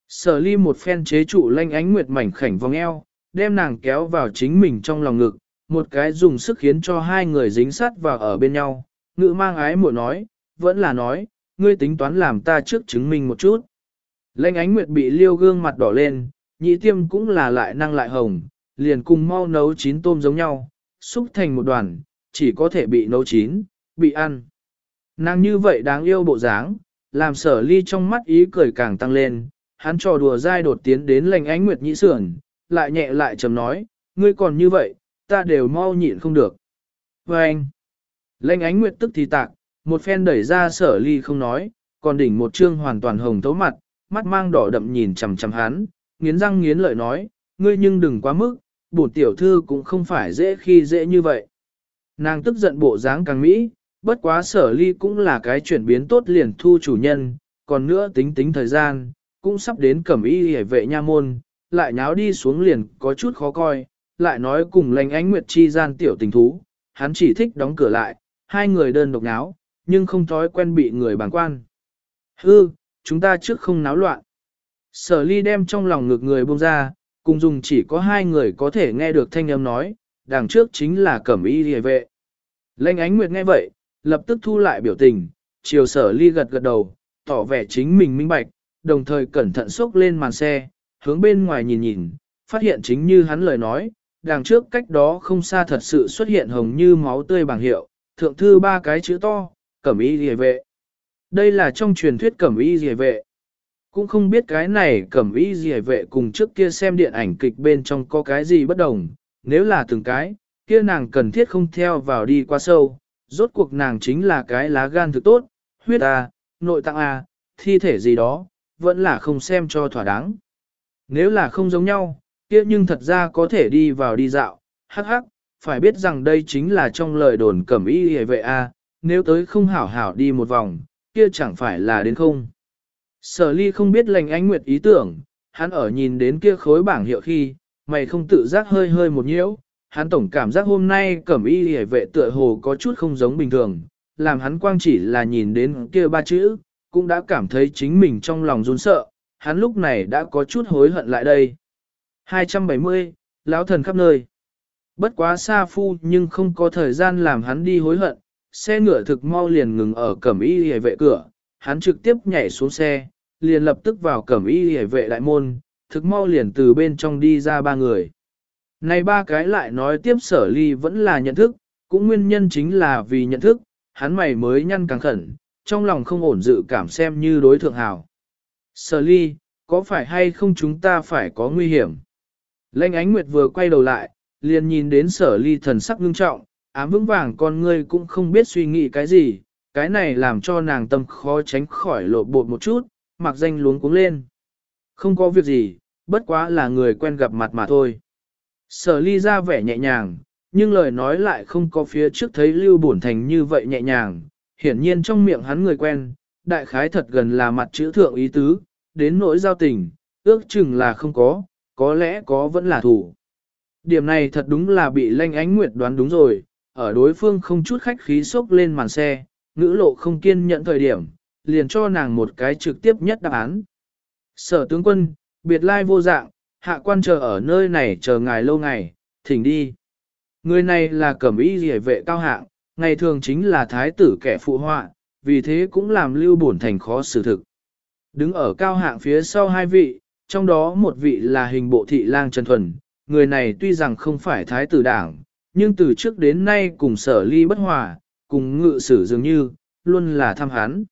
Sở ly một phen chế trụ lanh ánh nguyệt mảnh khảnh vòng eo, đem nàng kéo vào chính mình trong lòng ngực, một cái dùng sức khiến cho hai người dính sát vào ở bên nhau. Ngự mang ái muội nói, vẫn là nói, ngươi tính toán làm ta trước chứng minh một chút. Lệnh ánh nguyệt bị liêu gương mặt đỏ lên, nhị tiêm cũng là lại năng lại hồng, liền cùng mau nấu chín tôm giống nhau, xúc thành một đoàn, chỉ có thể bị nấu chín, bị ăn. Nàng như vậy đáng yêu bộ dáng, làm sở ly trong mắt ý cười càng tăng lên, hắn trò đùa dai đột tiến đến lành ánh nguyệt nhĩ sườn, lại nhẹ lại trầm nói, ngươi còn như vậy, ta đều mau nhịn không được. Và anh, lệnh ánh nguyệt tức thì tạc, một phen đẩy ra sở ly không nói, còn đỉnh một trương hoàn toàn hồng thấu mặt, mắt mang đỏ đậm nhìn chằm chằm hắn, nghiến răng nghiến lợi nói, ngươi nhưng đừng quá mức, bổn tiểu thư cũng không phải dễ khi dễ như vậy. Nàng tức giận bộ dáng càng mỹ, bất quá sở ly cũng là cái chuyển biến tốt liền thu chủ nhân, còn nữa tính tính thời gian, cũng sắp đến cẩm y hề vệ nha môn, lại nháo đi xuống liền có chút khó coi, lại nói cùng lành ánh nguyệt chi gian tiểu tình thú, hắn chỉ thích đóng cửa lại, hai người đơn độc náo, nhưng không thói quen bị người bàn quan. Hư, chúng ta trước không náo loạn. Sở ly đem trong lòng ngực người buông ra, cùng dùng chỉ có hai người có thể nghe được thanh âm nói, đằng trước chính là cẩm y hề vệ. Lệnh ánh nguyệt nghe vậy, lập tức thu lại biểu tình, chiều sở ly gật gật đầu, tỏ vẻ chính mình minh bạch, đồng thời cẩn thận xốc lên màn xe, hướng bên ngoài nhìn nhìn, phát hiện chính như hắn lời nói, đằng trước cách đó không xa thật sự xuất hiện hồng như máu tươi bằng hiệu, thượng thư ba cái chữ to, cẩm y rìa vệ. Đây là trong truyền thuyết cẩm y rìa vệ. Cũng không biết cái này cẩm y rìa vệ cùng trước kia xem điện ảnh kịch bên trong có cái gì bất đồng, nếu là từng cái, kia nàng cần thiết không theo vào đi qua sâu, rốt cuộc nàng chính là cái lá gan thực tốt, huyết A, nội tạng A, thi thể gì đó, vẫn là không xem cho thỏa đáng. Nếu là không giống nhau, kia nhưng thật ra có thể đi vào đi dạo, hắc hắc, phải biết rằng đây chính là trong lời đồn cẩm y hề vệ a, nếu tới không hảo hảo đi một vòng, kia chẳng phải là đến không. Sở ly không biết lành ánh nguyệt ý tưởng, hắn ở nhìn đến kia khối bảng hiệu khi, mày không tự giác hơi hơi một nhiễu, hắn tổng cảm giác hôm nay cẩm y hề vệ tựa hồ có chút không giống bình thường, làm hắn quang chỉ là nhìn đến kia ba chữ, cũng đã cảm thấy chính mình trong lòng run sợ, hắn lúc này đã có chút hối hận lại đây. 270, lão thần khắp nơi. Bất quá xa phu nhưng không có thời gian làm hắn đi hối hận, xe ngựa thực mau liền ngừng ở cẩm y hề vệ cửa, hắn trực tiếp nhảy xuống xe, liền lập tức vào cẩm y hề vệ đại môn, thực mau liền từ bên trong đi ra ba người. Này ba cái lại nói tiếp sở ly vẫn là nhận thức, cũng nguyên nhân chính là vì nhận thức, hắn mày mới nhăn càng khẩn, trong lòng không ổn dự cảm xem như đối thượng hảo. Sở ly, có phải hay không chúng ta phải có nguy hiểm? Lệnh ánh nguyệt vừa quay đầu lại, liền nhìn đến sở ly thần sắc ngưng trọng, ám vững vàng con ngươi cũng không biết suy nghĩ cái gì, cái này làm cho nàng tâm khó tránh khỏi lộ bột một chút, mặc danh luống cuống lên. Không có việc gì, bất quá là người quen gặp mặt mà thôi. Sở ly ra vẻ nhẹ nhàng, nhưng lời nói lại không có phía trước thấy lưu bổn thành như vậy nhẹ nhàng, hiển nhiên trong miệng hắn người quen, đại khái thật gần là mặt chữ thượng ý tứ, đến nỗi giao tình, ước chừng là không có, có lẽ có vẫn là thủ. Điểm này thật đúng là bị lanh ánh nguyệt đoán đúng rồi, ở đối phương không chút khách khí xốc lên màn xe, ngữ lộ không kiên nhẫn thời điểm, liền cho nàng một cái trực tiếp nhất đáp án. Sở tướng quân, biệt lai vô dạng, hạ quan chờ ở nơi này chờ ngài lâu ngày, thỉnh đi. Người này là cẩm y rỉa vệ cao hạng, ngày thường chính là thái tử kẻ phụ họa, vì thế cũng làm lưu bổn thành khó xử thực. Đứng ở cao hạng phía sau hai vị, trong đó một vị là hình bộ thị lang Trần Thuần, người này tuy rằng không phải thái tử đảng, nhưng từ trước đến nay cùng sở ly bất hòa, cùng ngự sử dường như, luôn là tham hán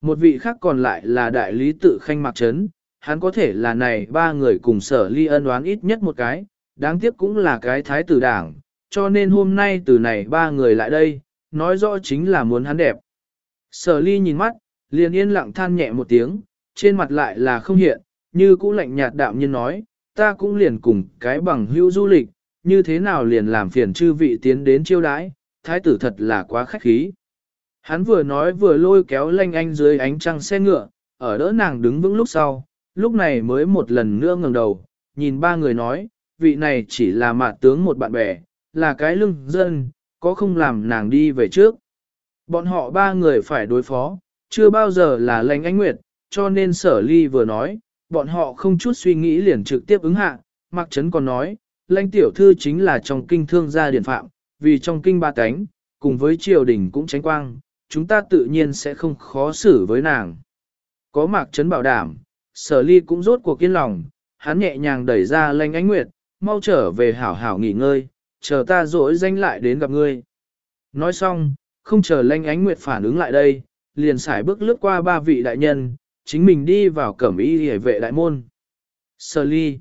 Một vị khác còn lại là đại lý tự khanh mạc trấn, hắn có thể là này ba người cùng sở ly ân oán ít nhất một cái, đáng tiếc cũng là cái thái tử đảng, cho nên hôm nay từ này ba người lại đây, nói rõ chính là muốn hắn đẹp. Sở ly nhìn mắt, liền yên lặng than nhẹ một tiếng, trên mặt lại là không hiện, như cũ lạnh nhạt đạm nhiên nói, ta cũng liền cùng cái bằng hữu du lịch, như thế nào liền làm phiền chư vị tiến đến chiêu đãi, thái tử thật là quá khách khí. Hắn vừa nói vừa lôi kéo lanh anh dưới ánh trăng xe ngựa, ở đỡ nàng đứng vững lúc sau, lúc này mới một lần nữa ngẩng đầu, nhìn ba người nói, vị này chỉ là mạt tướng một bạn bè, là cái lưng dân, có không làm nàng đi về trước. Bọn họ ba người phải đối phó, chưa bao giờ là lanh anh nguyệt, cho nên sở ly vừa nói, bọn họ không chút suy nghĩ liền trực tiếp ứng hạ, Mạc Trấn còn nói, lãnh tiểu thư chính là trong kinh thương gia điển phạm, vì trong kinh ba cánh, cùng với triều đình cũng tránh quang, chúng ta tự nhiên sẽ không khó xử với nàng. Có Mạc Trấn bảo đảm, sở ly cũng rốt cuộc kiên lòng, hắn nhẹ nhàng đẩy ra lãnh ánh nguyệt, mau trở về hảo hảo nghỉ ngơi, chờ ta dỗi danh lại đến gặp ngươi. Nói xong, không chờ lãnh ánh nguyệt phản ứng lại đây, liền xài bước lướt qua ba vị đại nhân, chính mình đi vào cẩm y hề vệ đại môn. Sở ly.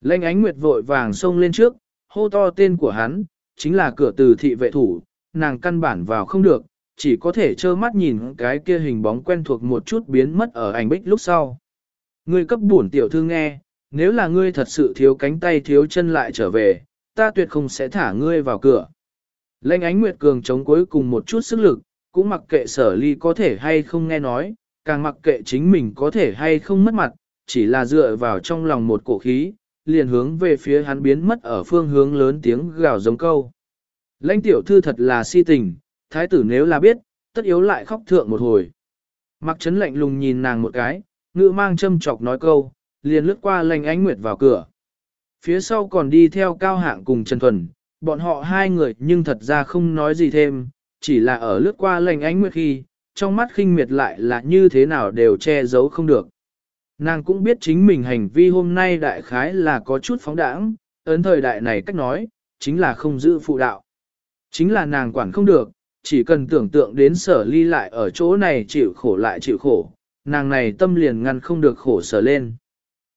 Lênh ánh nguyệt vội vàng xông lên trước, hô to tên của hắn, chính là cửa từ thị vệ thủ, nàng căn bản vào không được, chỉ có thể trơ mắt nhìn cái kia hình bóng quen thuộc một chút biến mất ở ảnh bích lúc sau. Ngươi cấp bổn tiểu thư nghe, nếu là ngươi thật sự thiếu cánh tay thiếu chân lại trở về, ta tuyệt không sẽ thả ngươi vào cửa. Lênh ánh nguyệt cường chống cuối cùng một chút sức lực, cũng mặc kệ sở ly có thể hay không nghe nói, càng mặc kệ chính mình có thể hay không mất mặt, chỉ là dựa vào trong lòng một cổ khí, liền hướng về phía hắn biến mất ở phương hướng lớn tiếng gào giống câu. Lãnh tiểu thư thật là si tình, thái tử nếu là biết, tất yếu lại khóc thượng một hồi. Mặc chấn lạnh lùng nhìn nàng một cái, ngữ mang châm chọc nói câu, liền lướt qua lành ánh nguyệt vào cửa. Phía sau còn đi theo cao hạng cùng Trần Thuần, bọn họ hai người nhưng thật ra không nói gì thêm, chỉ là ở lướt qua lành ánh nguyệt khi, trong mắt khinh miệt lại là như thế nào đều che giấu không được. Nàng cũng biết chính mình hành vi hôm nay đại khái là có chút phóng đãng, ấn thời đại này cách nói, chính là không giữ phụ đạo. Chính là nàng quản không được, chỉ cần tưởng tượng đến sở ly lại ở chỗ này chịu khổ lại chịu khổ, nàng này tâm liền ngăn không được khổ sở lên.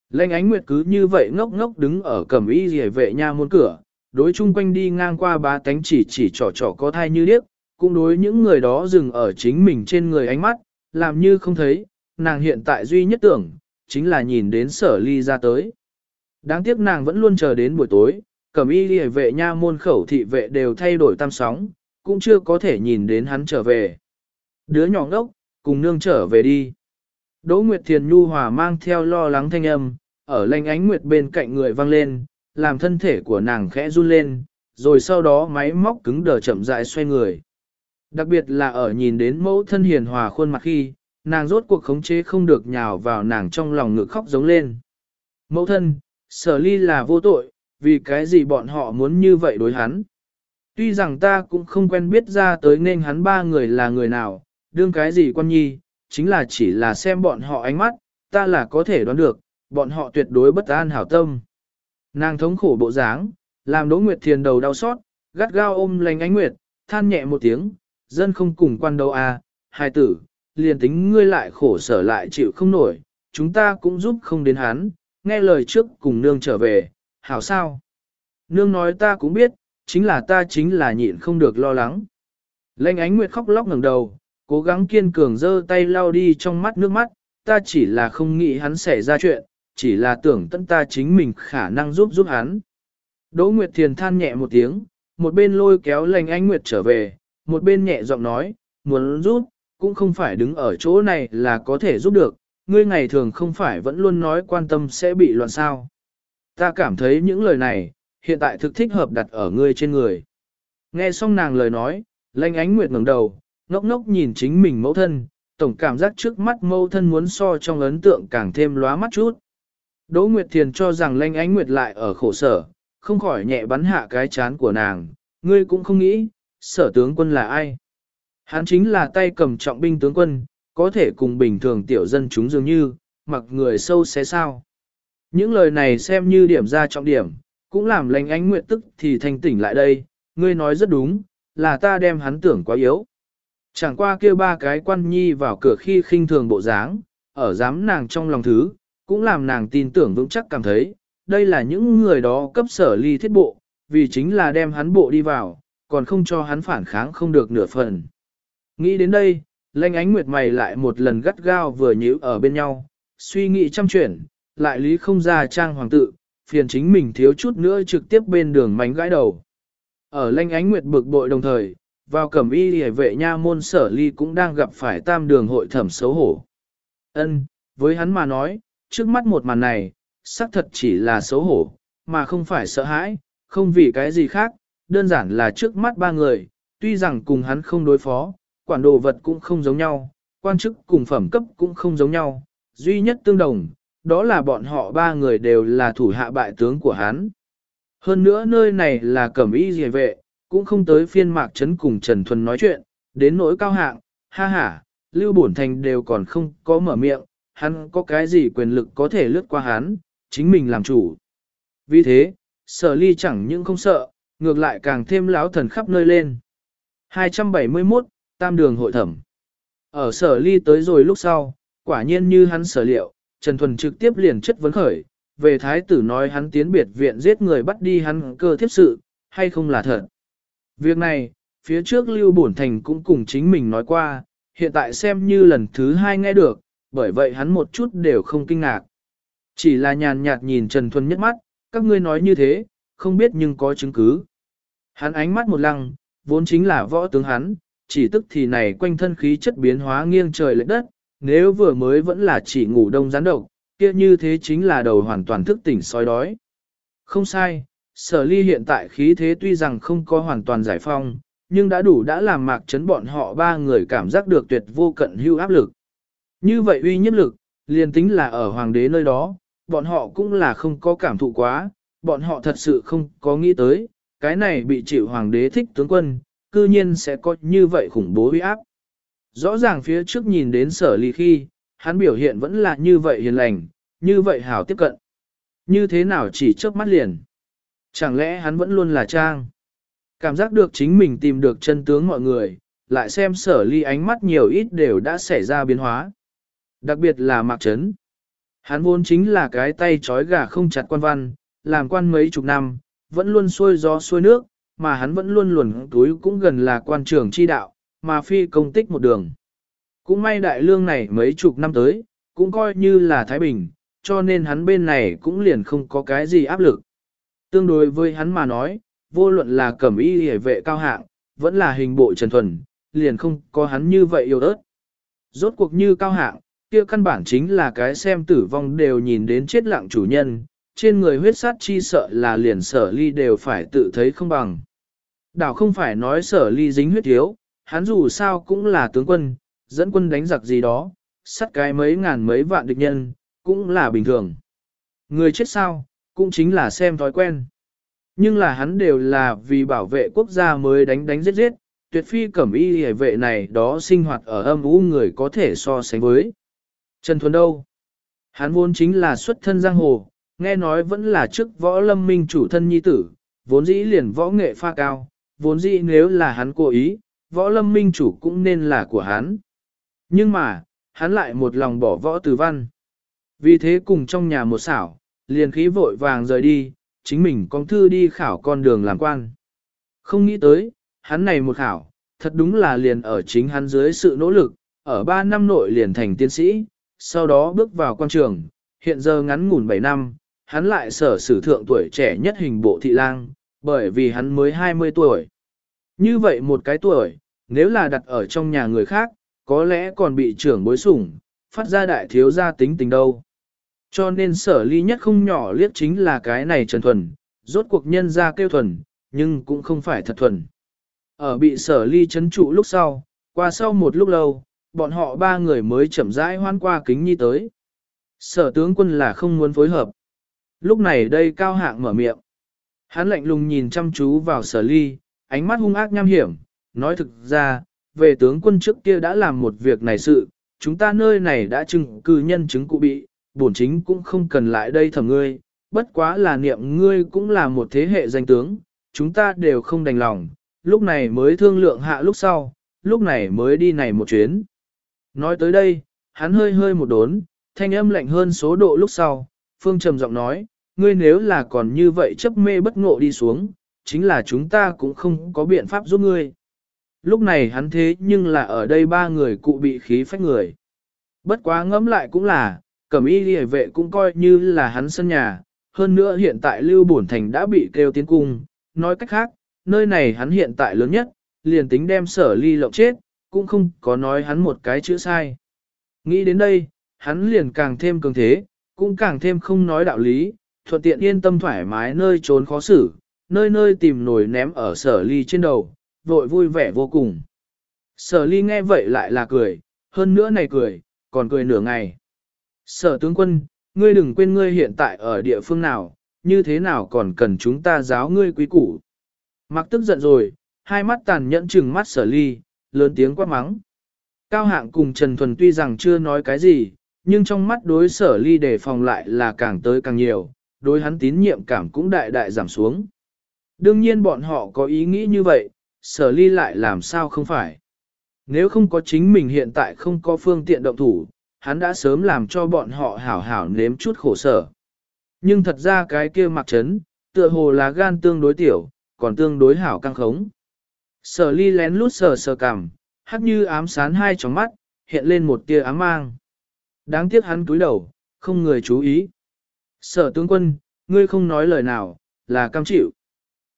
Lệnh ánh nguyệt cứ như vậy ngốc ngốc đứng ở cẩm y rỉa vệ nha môn cửa, đối chung quanh đi ngang qua ba tánh chỉ chỉ trò trò có thai như điếc, cũng đối những người đó dừng ở chính mình trên người ánh mắt, làm như không thấy, nàng hiện tại duy nhất tưởng, chính là nhìn đến sở ly ra tới. Đáng tiếc nàng vẫn luôn chờ đến buổi tối, cẩm y liề vệ nha môn khẩu thị vệ đều thay đổi tam sóng, cũng chưa có thể nhìn đến hắn trở về. Đứa nhỏ ngốc, cùng nương trở về đi. Đỗ Nguyệt Thiền Nhu Hòa mang theo lo lắng thanh âm, ở lanh ánh nguyệt bên cạnh người vang lên, làm thân thể của nàng khẽ run lên, rồi sau đó máy móc cứng đờ chậm rãi xoay người. Đặc biệt là ở nhìn đến mẫu thân hiền hòa khuôn mặt khi, nàng rốt cuộc khống chế không được nhào vào nàng trong lòng ngực khóc giống lên. Mẫu thân, sở ly là vô tội, vì cái gì bọn họ muốn như vậy đối hắn. Tuy rằng ta cũng không quen biết ra tới nên hắn ba người là người nào, đương cái gì quan nhi, chính là chỉ là xem bọn họ ánh mắt, ta là có thể đoán được, bọn họ tuyệt đối bất an hảo tâm. Nàng thống khổ bộ dáng, làm Đỗ Nguyệt Thiền đầu đau xót, gắt gao ôm lành ánh Nguyệt, than nhẹ một tiếng, dân không cùng quan đâu à, hai tử, liền tính ngươi lại khổ sở lại chịu không nổi, chúng ta cũng giúp không đến hắn, nghe lời trước cùng nương trở về, hảo sao? Nương nói ta cũng biết, chính là ta chính là nhịn không được lo lắng. Lệnh ánh nguyệt khóc lóc ngẩng đầu, cố gắng kiên cường giơ tay lau đi trong mắt nước mắt, ta chỉ là không nghĩ hắn xảy ra chuyện, chỉ là tưởng tận ta chính mình khả năng giúp giúp hắn. Đỗ Nguyệt Thiền than nhẹ một tiếng, một bên lôi kéo lành ánh nguyệt trở về, một bên nhẹ giọng nói, muốn giúp, cũng không phải đứng ở chỗ này là có thể giúp được, ngươi ngày thường không phải vẫn luôn nói quan tâm sẽ bị loạn sao. Ta cảm thấy những lời này, hiện tại thực thích hợp đặt ở ngươi trên người. Nghe xong nàng lời nói, lanh ánh nguyệt ngẩng đầu, ngốc ngốc nhìn chính mình mẫu thân, tổng cảm giác trước mắt mẫu thân muốn so trong ấn tượng càng thêm lóa mắt chút. Đỗ Nguyệt Thiền cho rằng lanh ánh nguyệt lại ở khổ sở, không khỏi nhẹ bắn hạ cái chán của nàng, ngươi cũng không nghĩ, sở tướng quân là ai. Hắn chính là tay cầm trọng binh tướng quân, có thể cùng bình thường tiểu dân chúng dường như, mặc người sâu xé sao. Những lời này xem như điểm ra trọng điểm, cũng làm lành ánh nguyện tức thì thanh tỉnh lại đây, ngươi nói rất đúng, là ta đem hắn tưởng quá yếu. Chẳng qua kêu ba cái quan nhi vào cửa khi khinh thường bộ dáng, ở dám nàng trong lòng thứ, cũng làm nàng tin tưởng vững chắc cảm thấy, đây là những người đó cấp sở ly thiết bộ, vì chính là đem hắn bộ đi vào, còn không cho hắn phản kháng không được nửa phần. Nghĩ đến đây, lanh ánh nguyệt mày lại một lần gắt gao vừa nhíu ở bên nhau, suy nghĩ chăm chuyển, lại lý không ra trang hoàng tự, phiền chính mình thiếu chút nữa trực tiếp bên đường mánh gãi đầu. Ở lanh ánh nguyệt bực bội đồng thời, vào cẩm y hề vệ nha môn sở ly cũng đang gặp phải tam đường hội thẩm xấu hổ. Ân, với hắn mà nói, trước mắt một màn này, xác thật chỉ là xấu hổ, mà không phải sợ hãi, không vì cái gì khác, đơn giản là trước mắt ba người, tuy rằng cùng hắn không đối phó, quản đồ vật cũng không giống nhau, quan chức cùng phẩm cấp cũng không giống nhau, duy nhất tương đồng, đó là bọn họ ba người đều là thủ hạ bại tướng của hắn. Hơn nữa nơi này là cẩm y dề vệ, cũng không tới phiên mạc trấn cùng Trần Thuần nói chuyện, đến nỗi cao hạng, ha ha, Lưu Bổn Thành đều còn không có mở miệng, hắn có cái gì quyền lực có thể lướt qua hắn, chính mình làm chủ. Vì thế, sở ly chẳng những không sợ, ngược lại càng thêm láo thần khắp nơi lên. 271, Tam đường hội thẩm. Ở sở ly tới rồi lúc sau, quả nhiên như hắn sở liệu, Trần Thuần trực tiếp liền chất vấn khởi, về thái tử nói hắn tiến biệt viện giết người bắt đi hắn cơ thiếp sự, hay không là thật. Việc này, phía trước Lưu Bổn Thành cũng cùng chính mình nói qua, hiện tại xem như lần thứ hai nghe được, bởi vậy hắn một chút đều không kinh ngạc. Chỉ là nhàn nhạt nhìn Trần Thuần nhất mắt, các ngươi nói như thế, không biết nhưng có chứng cứ. Hắn ánh mắt một lăng, vốn chính là võ tướng hắn, chỉ tức thì này quanh thân khí chất biến hóa nghiêng trời lệch đất, nếu vừa mới vẫn là chỉ ngủ đông gián độc, kia như thế chính là đầu hoàn toàn thức tỉnh sói đói. Không sai, sở ly hiện tại khí thế tuy rằng không có hoàn toàn giải phong, nhưng đã đủ đã làm mạc chấn bọn họ ba người cảm giác được tuyệt vô cận hưu áp lực. Như vậy uy nhất lực, liền tính là ở hoàng đế nơi đó, bọn họ cũng là không có cảm thụ quá, bọn họ thật sự không có nghĩ tới, cái này bị chịu hoàng đế thích tướng quân, cư nhiên sẽ có như vậy khủng bố uy áp. Rõ ràng phía trước nhìn đến sở ly khi, hắn biểu hiện vẫn là như vậy hiền lành, như vậy hảo tiếp cận. Như thế nào chỉ trước mắt liền. Chẳng lẽ hắn vẫn luôn là trang. Cảm giác được chính mình tìm được chân tướng mọi người, lại xem sở ly ánh mắt nhiều ít đều đã xảy ra biến hóa. Đặc biệt là mạc trấn. Hắn vốn chính là cái tay trói gà không chặt quan văn, làm quan mấy chục năm, vẫn luôn xuôi gió xuôi nước, mà hắn vẫn luôn luồn túi cũng gần là quan trưởng chi đạo, mà phi công tích một đường. Cũng may đại lương này mấy chục năm tới, cũng coi như là Thái Bình, cho nên hắn bên này cũng liền không có cái gì áp lực. Tương đối với hắn mà nói, vô luận là cẩm y hề vệ cao hạng, vẫn là hình bộ trần thuần, liền không có hắn như vậy yêu ớt. Rốt cuộc như cao hạng, kia căn bản chính là cái xem tử vong đều nhìn đến chết lặng chủ nhân, trên người huyết sát chi sợ là liền sở ly đều phải tự thấy không bằng. Đảo không phải nói sở ly dính huyết thiếu, hắn dù sao cũng là tướng quân, dẫn quân đánh giặc gì đó, sát cái mấy ngàn mấy vạn địch nhân, cũng là bình thường. Người chết sao, cũng chính là xem thói quen. Nhưng là hắn đều là vì bảo vệ quốc gia mới đánh đánh giết giết, tuyệt phi cẩm y hề vệ này đó sinh hoạt ở âm u người có thể so sánh với. Trần Thuần đâu? Hắn vốn chính là xuất thân giang hồ, nghe nói vẫn là chức võ lâm minh chủ thân nhi tử, vốn dĩ liền võ nghệ pha cao, vốn dĩ nếu là hắn cố ý, võ lâm minh chủ cũng nên là của hắn. Nhưng mà, hắn lại một lòng bỏ võ từ văn. Vì thế cùng trong nhà một xảo, liền khí vội vàng rời đi, chính mình con thư đi khảo con đường làm quan. Không nghĩ tới, hắn này một khảo, thật đúng là liền ở chính hắn dưới sự nỗ lực, ở 3 năm nội liền thành tiến sĩ, sau đó bước vào quan trường, hiện giờ ngắn ngủn 7 năm, hắn lại sở sử thượng tuổi trẻ nhất hình bộ thị lang, bởi vì hắn mới 20 tuổi. Như vậy một cái tuổi, nếu là đặt ở trong nhà người khác, có lẽ còn bị trưởng bối sủng, phát ra đại thiếu gia tính tình đâu. Cho nên sở ly nhất không nhỏ liếc chính là cái này trần thuần, rốt cuộc nhân ra kêu thuần, nhưng cũng không phải thật thuần. Ở bị sở ly chấn trụ lúc sau, qua sau một lúc lâu, bọn họ ba người mới chậm rãi hoan qua kính nhi tới. Sở tướng quân là không muốn phối hợp. Lúc này đây cao hạng mở miệng. Hắn lạnh lùng nhìn chăm chú vào sở ly, ánh mắt hung ác nham hiểm, nói thực ra, về tướng quân trước kia đã làm một việc này sự, chúng ta nơi này đã chứng cư nhân chứng cụ bị, bổn chính cũng không cần lại đây thẩm ngươi, bất quá là niệm ngươi cũng là một thế hệ danh tướng, chúng ta đều không đành lòng, lúc này mới thương lượng hạ lúc sau, lúc này mới đi này một chuyến. Nói tới đây, hắn hơi hơi một đốn, thanh âm lạnh hơn số độ lúc sau, Phương trầm giọng nói, ngươi nếu là còn như vậy chấp mê bất ngộ đi xuống, chính là chúng ta cũng không có biện pháp giúp ngươi. Lúc này hắn thế nhưng là ở đây ba người cụ bị khí phách người. Bất quá ngẫm lại cũng là, cẩm y hề vệ cũng coi như là hắn sân nhà, hơn nữa hiện tại Lưu Bổn Thành đã bị kêu tiến cung, nói cách khác, nơi này hắn hiện tại lớn nhất, liền tính đem sở ly lộng chết, cũng không có nói hắn một cái chữ sai. Nghĩ đến đây, hắn liền càng thêm cường thế, cũng càng thêm không nói đạo lý, thuận tiện yên tâm thoải mái nơi trốn khó xử, nơi nơi tìm nổi ném ở sở ly trên đầu, vội vui vẻ vô cùng. Sở ly nghe vậy lại là cười, hơn nữa này cười, còn cười nửa ngày. Sở tướng quân, ngươi đừng quên ngươi hiện tại ở địa phương nào, như thế nào còn cần chúng ta giáo ngươi quý củ. Mặc tức giận rồi, hai mắt tàn nhẫn chừng mắt sở ly, lớn tiếng quát mắng. Cao hạng cùng Trần Thuần tuy rằng chưa nói cái gì, nhưng trong mắt đối sở ly đề phòng lại là càng tới càng nhiều, đối hắn tín nhiệm cảm cũng đại đại giảm xuống. Đương nhiên bọn họ có ý nghĩ như vậy, sở ly lại làm sao không phải. Nếu không có chính mình hiện tại không có phương tiện động thủ, hắn đã sớm làm cho bọn họ hảo hảo nếm chút khổ sở. Nhưng thật ra cái kia mặc trấn tựa hồ là gan tương đối tiểu, còn tương đối hảo căng khống. Sở ly lén lút sờ sờ cằm, hắc như ám sán hai tròng mắt, hiện lên một tia ám mang. Đáng tiếc hắn túi đầu, không người chú ý. Sở tướng quân, ngươi không nói lời nào, là cam chịu.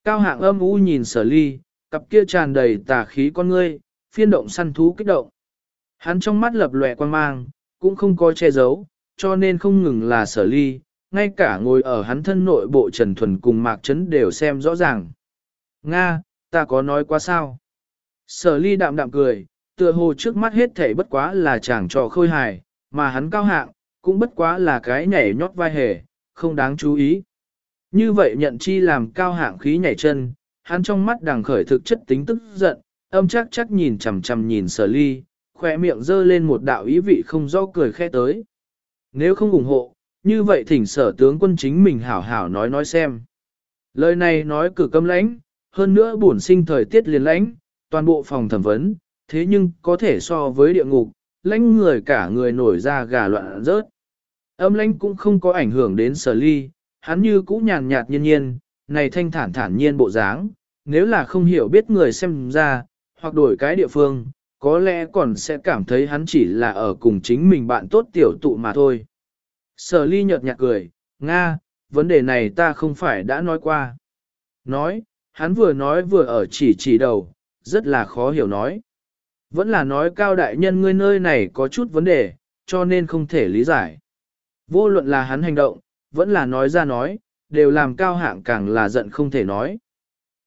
Cao hạng âm u nhìn sở ly, cặp kia tràn đầy tà khí con ngươi, phiên động săn thú kích động. Hắn trong mắt lập lòe quan mang, cũng không có che giấu, cho nên không ngừng là sở ly, ngay cả ngồi ở hắn thân nội bộ Trần Thuần cùng Mạc Trấn đều xem rõ ràng. Nga, ta có nói quá sao? Sở ly đạm đạm cười, tựa hồ trước mắt hết thảy bất quá là chàng trò khôi hài, mà hắn cao hạng, cũng bất quá là cái nhảy nhót vai hề, không đáng chú ý. Như vậy nhận chi làm cao hạng khí nhảy chân, hắn trong mắt đằng khởi thực chất tính tức giận, âm chắc chắc nhìn chằm chằm nhìn sở ly, khỏe miệng dơ lên một đạo ý vị không do cười khe tới. Nếu không ủng hộ, như vậy thỉnh sở tướng quân chính mình hảo hảo nói nói xem. Lời này nói cử câm lãnh, hơn nữa bổn sinh thời tiết liền lãnh, toàn bộ phòng thẩm vấn, thế nhưng có thể so với địa ngục, lãnh người cả người nổi ra gà loạn rớt. Âm lãnh cũng không có ảnh hưởng đến sở ly, hắn như cũ nhàn nhạt nhiên nhiên, này thanh thản thản nhiên bộ dáng, nếu là không hiểu biết người xem ra, hoặc đổi cái địa phương, có lẽ còn sẽ cảm thấy hắn chỉ là ở cùng chính mình bạn tốt tiểu tụ mà thôi. Sở ly nhợt nhạt cười, Nga, vấn đề này ta không phải đã nói qua. Nói, hắn vừa nói vừa ở chỉ chỉ đầu, rất là khó hiểu nói. Vẫn là nói cao đại nhân ngươi nơi này có chút vấn đề, cho nên không thể lý giải. Vô luận là hắn hành động, vẫn là nói ra nói, đều làm cao hạng càng là giận không thể nói.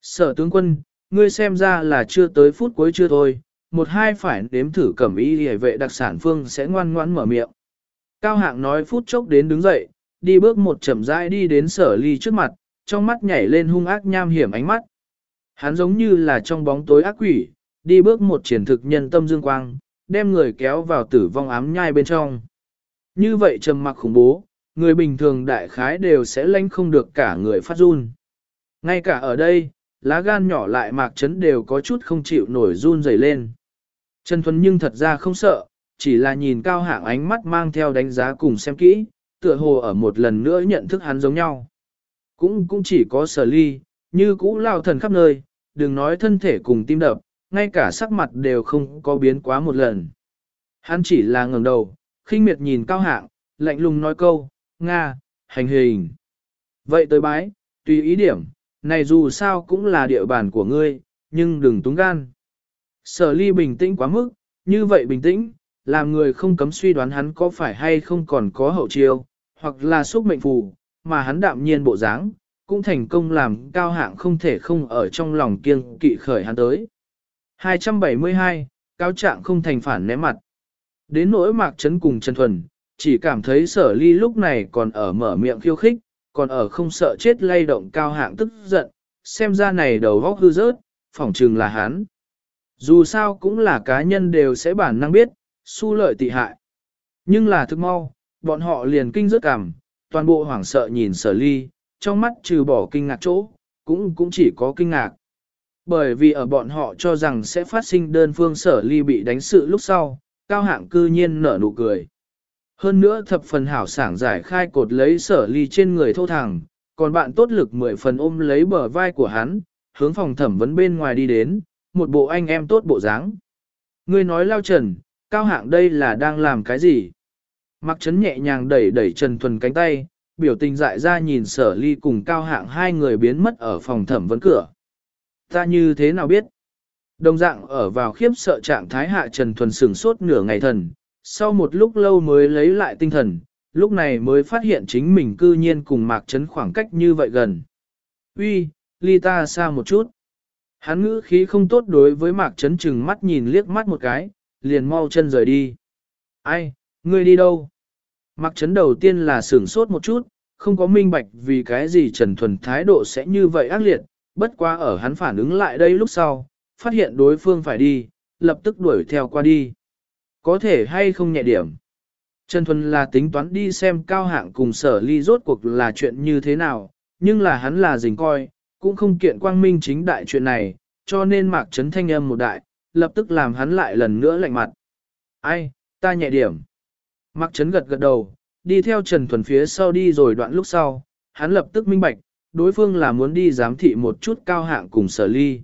Sở tướng quân, ngươi xem ra là chưa tới phút cuối chưa thôi, một hai phải đếm thử cẩm y hề vệ đặc sản phương sẽ ngoan ngoãn mở miệng. Cao hạng nói phút chốc đến đứng dậy, đi bước một chậm rãi đi đến sở ly trước mặt, trong mắt nhảy lên hung ác nham hiểm ánh mắt. Hắn giống như là trong bóng tối ác quỷ, đi bước một triển thực nhân tâm dương quang, đem người kéo vào tử vong ám nhai bên trong. Như vậy trầm mặc khủng bố, người bình thường đại khái đều sẽ lanh không được cả người phát run. Ngay cả ở đây, lá gan nhỏ lại mạc chấn đều có chút không chịu nổi run dày lên. Trần Thuần nhưng thật ra không sợ, chỉ là nhìn cao hạng ánh mắt mang theo đánh giá cùng xem kỹ, tựa hồ ở một lần nữa nhận thức hắn giống nhau. Cũng cũng chỉ có sở ly, như cũ lao thần khắp nơi, đừng nói thân thể cùng tim đập, ngay cả sắc mặt đều không có biến quá một lần. Hắn chỉ là ngẩng đầu, khinh miệt nhìn cao hạng, lạnh lùng nói câu, Nga, hành hình. Vậy tới bái, tùy ý điểm, này dù sao cũng là địa bàn của ngươi, nhưng đừng túng gan. Sở ly bình tĩnh quá mức, như vậy bình tĩnh, làm người không cấm suy đoán hắn có phải hay không còn có hậu chiêu, hoặc là xúc mệnh phù, mà hắn đạm nhiên bộ dáng, cũng thành công làm cao hạng không thể không ở trong lòng kiêng kỵ khởi hắn tới. 272, Cáo trạng không thành phản ném mặt. Đến nỗi mạc chấn cùng Trần Thuần, chỉ cảm thấy sở ly lúc này còn ở mở miệng khiêu khích, còn ở không sợ chết lay động cao hạng tức giận, xem ra này đầu góc hư rớt, phỏng chừng là hắn. Dù sao cũng là cá nhân đều sẽ bản năng biết, su lợi tị hại. Nhưng là thức mau, bọn họ liền kinh rất cảm, toàn bộ hoảng sợ nhìn sở ly, trong mắt trừ bỏ kinh ngạc chỗ, cũng cũng chỉ có kinh ngạc. Bởi vì ở bọn họ cho rằng sẽ phát sinh đơn phương sở ly bị đánh sự lúc sau, cao hạng cư nhiên nở nụ cười. Hơn nữa thập phần hảo sảng giải khai cột lấy sở ly trên người thô thẳng, còn bạn tốt lực mười phần ôm lấy bờ vai của hắn, hướng phòng thẩm vấn bên ngoài đi đến, một bộ anh em tốt bộ dáng. Ngươi nói lao trần, cao hạng đây là đang làm cái gì? Mặc chấn nhẹ nhàng đẩy đẩy Trần Thuần cánh tay, biểu tình dại ra nhìn sở ly cùng cao hạng hai người biến mất ở phòng thẩm vấn cửa. Ta như thế nào biết? Đồng dạng ở vào khiếp sợ trạng thái hạ Trần Thuần sửng sốt nửa ngày thần, sau một lúc lâu mới lấy lại tinh thần, lúc này mới phát hiện chính mình cư nhiên cùng Mạc Trấn khoảng cách như vậy gần. Uy, ly ta xa một chút. Hắn ngữ khí không tốt đối với Mạc Trấn chừng mắt nhìn liếc mắt một cái, liền mau chân rời đi. Ai, ngươi đi đâu? Mạc Trấn đầu tiên là sửng sốt một chút, không có minh bạch vì cái gì Trần Thuần thái độ sẽ như vậy ác liệt, bất quá ở hắn phản ứng lại đây lúc sau, phát hiện đối phương phải đi, lập tức đuổi theo qua đi. Có thể hay không nhẹ điểm. Trần Thuần là tính toán đi xem cao hạng cùng sở ly rốt cuộc là chuyện như thế nào, nhưng là hắn là dình coi, cũng không kiện quang minh chính đại chuyện này, cho nên mạc trấn thanh âm một đại, lập tức làm hắn lại lần nữa lạnh mặt. Ai, ta nhẹ điểm. Mạc trấn gật gật đầu, đi theo Trần Thuần phía sau đi rồi đoạn lúc sau, hắn lập tức minh bạch, đối phương là muốn đi giám thị một chút cao hạng cùng sở ly.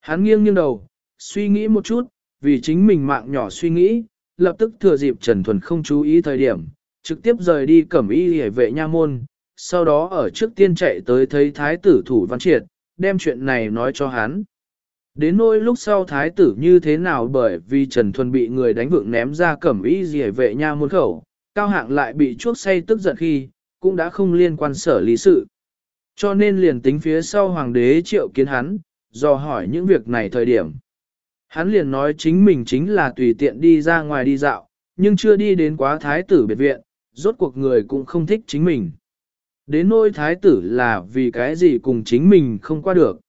Hắn nghiêng nghiêng đầu, suy nghĩ một chút, vì chính mình mạng nhỏ suy nghĩ, lập tức thừa dịp Trần Thuần không chú ý thời điểm, trực tiếp rời đi cẩm y hề vệ nha môn, sau đó ở trước tiên chạy tới thấy thái tử thủ văn triệt, đem chuyện này nói cho hắn. Đến nỗi lúc sau thái tử như thế nào bởi vì Trần Thuần bị người đánh vượng ném ra cẩm y hề vệ nha môn khẩu, cao hạng lại bị chuốc say tức giận khi, cũng đã không liên quan sở lý sự. Cho nên liền tính phía sau hoàng đế triệu kiến hắn, do hỏi những việc này thời điểm. Hắn liền nói chính mình chính là tùy tiện đi ra ngoài đi dạo, nhưng chưa đi đến quá thái tử biệt viện, rốt cuộc người cũng không thích chính mình. Đến nỗi thái tử là vì cái gì cùng chính mình không qua được.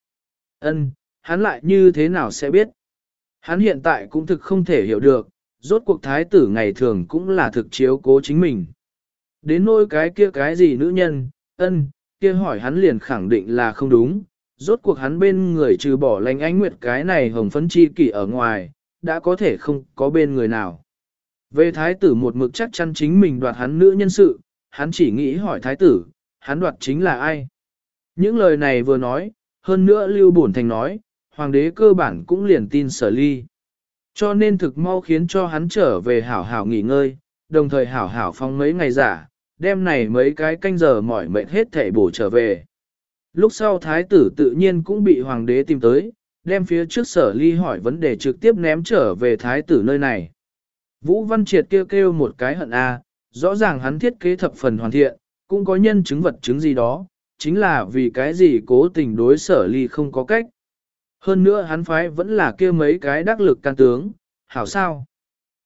Ân, hắn lại như thế nào sẽ biết. Hắn hiện tại cũng thực không thể hiểu được, rốt cuộc thái tử ngày thường cũng là thực chiếu cố chính mình. Đến nỗi cái kia cái gì nữ nhân, ân, kia hỏi hắn liền khẳng định là không đúng, rốt cuộc hắn bên người trừ bỏ lành ánh nguyệt cái này hồng phấn chi kỷ ở ngoài, đã có thể không có bên người nào. Về thái tử một mực chắc chắn chính mình đoạt hắn nữ nhân sự, hắn chỉ nghĩ hỏi thái tử, hắn đoạt chính là ai. Những lời này vừa nói, hơn nữa Lưu Bổn Thành nói, hoàng đế cơ bản cũng liền tin sở ly. Cho nên thực mau khiến cho hắn trở về hảo hảo nghỉ ngơi, đồng thời hảo hảo phong mấy ngày giả, đêm này mấy cái canh giờ mỏi mệt hết thể bổ trở về. Lúc sau thái tử tự nhiên cũng bị hoàng đế tìm tới, đem phía trước sở ly hỏi vấn đề trực tiếp ném trở về thái tử nơi này. Vũ Văn Triệt kêu kêu một cái hận a, rõ ràng hắn thiết kế thập phần hoàn thiện, cũng có nhân chứng vật chứng gì đó, chính là vì cái gì cố tình đối sở ly không có cách. Hơn nữa hắn phái vẫn là kêu mấy cái đắc lực can tướng, hảo sao.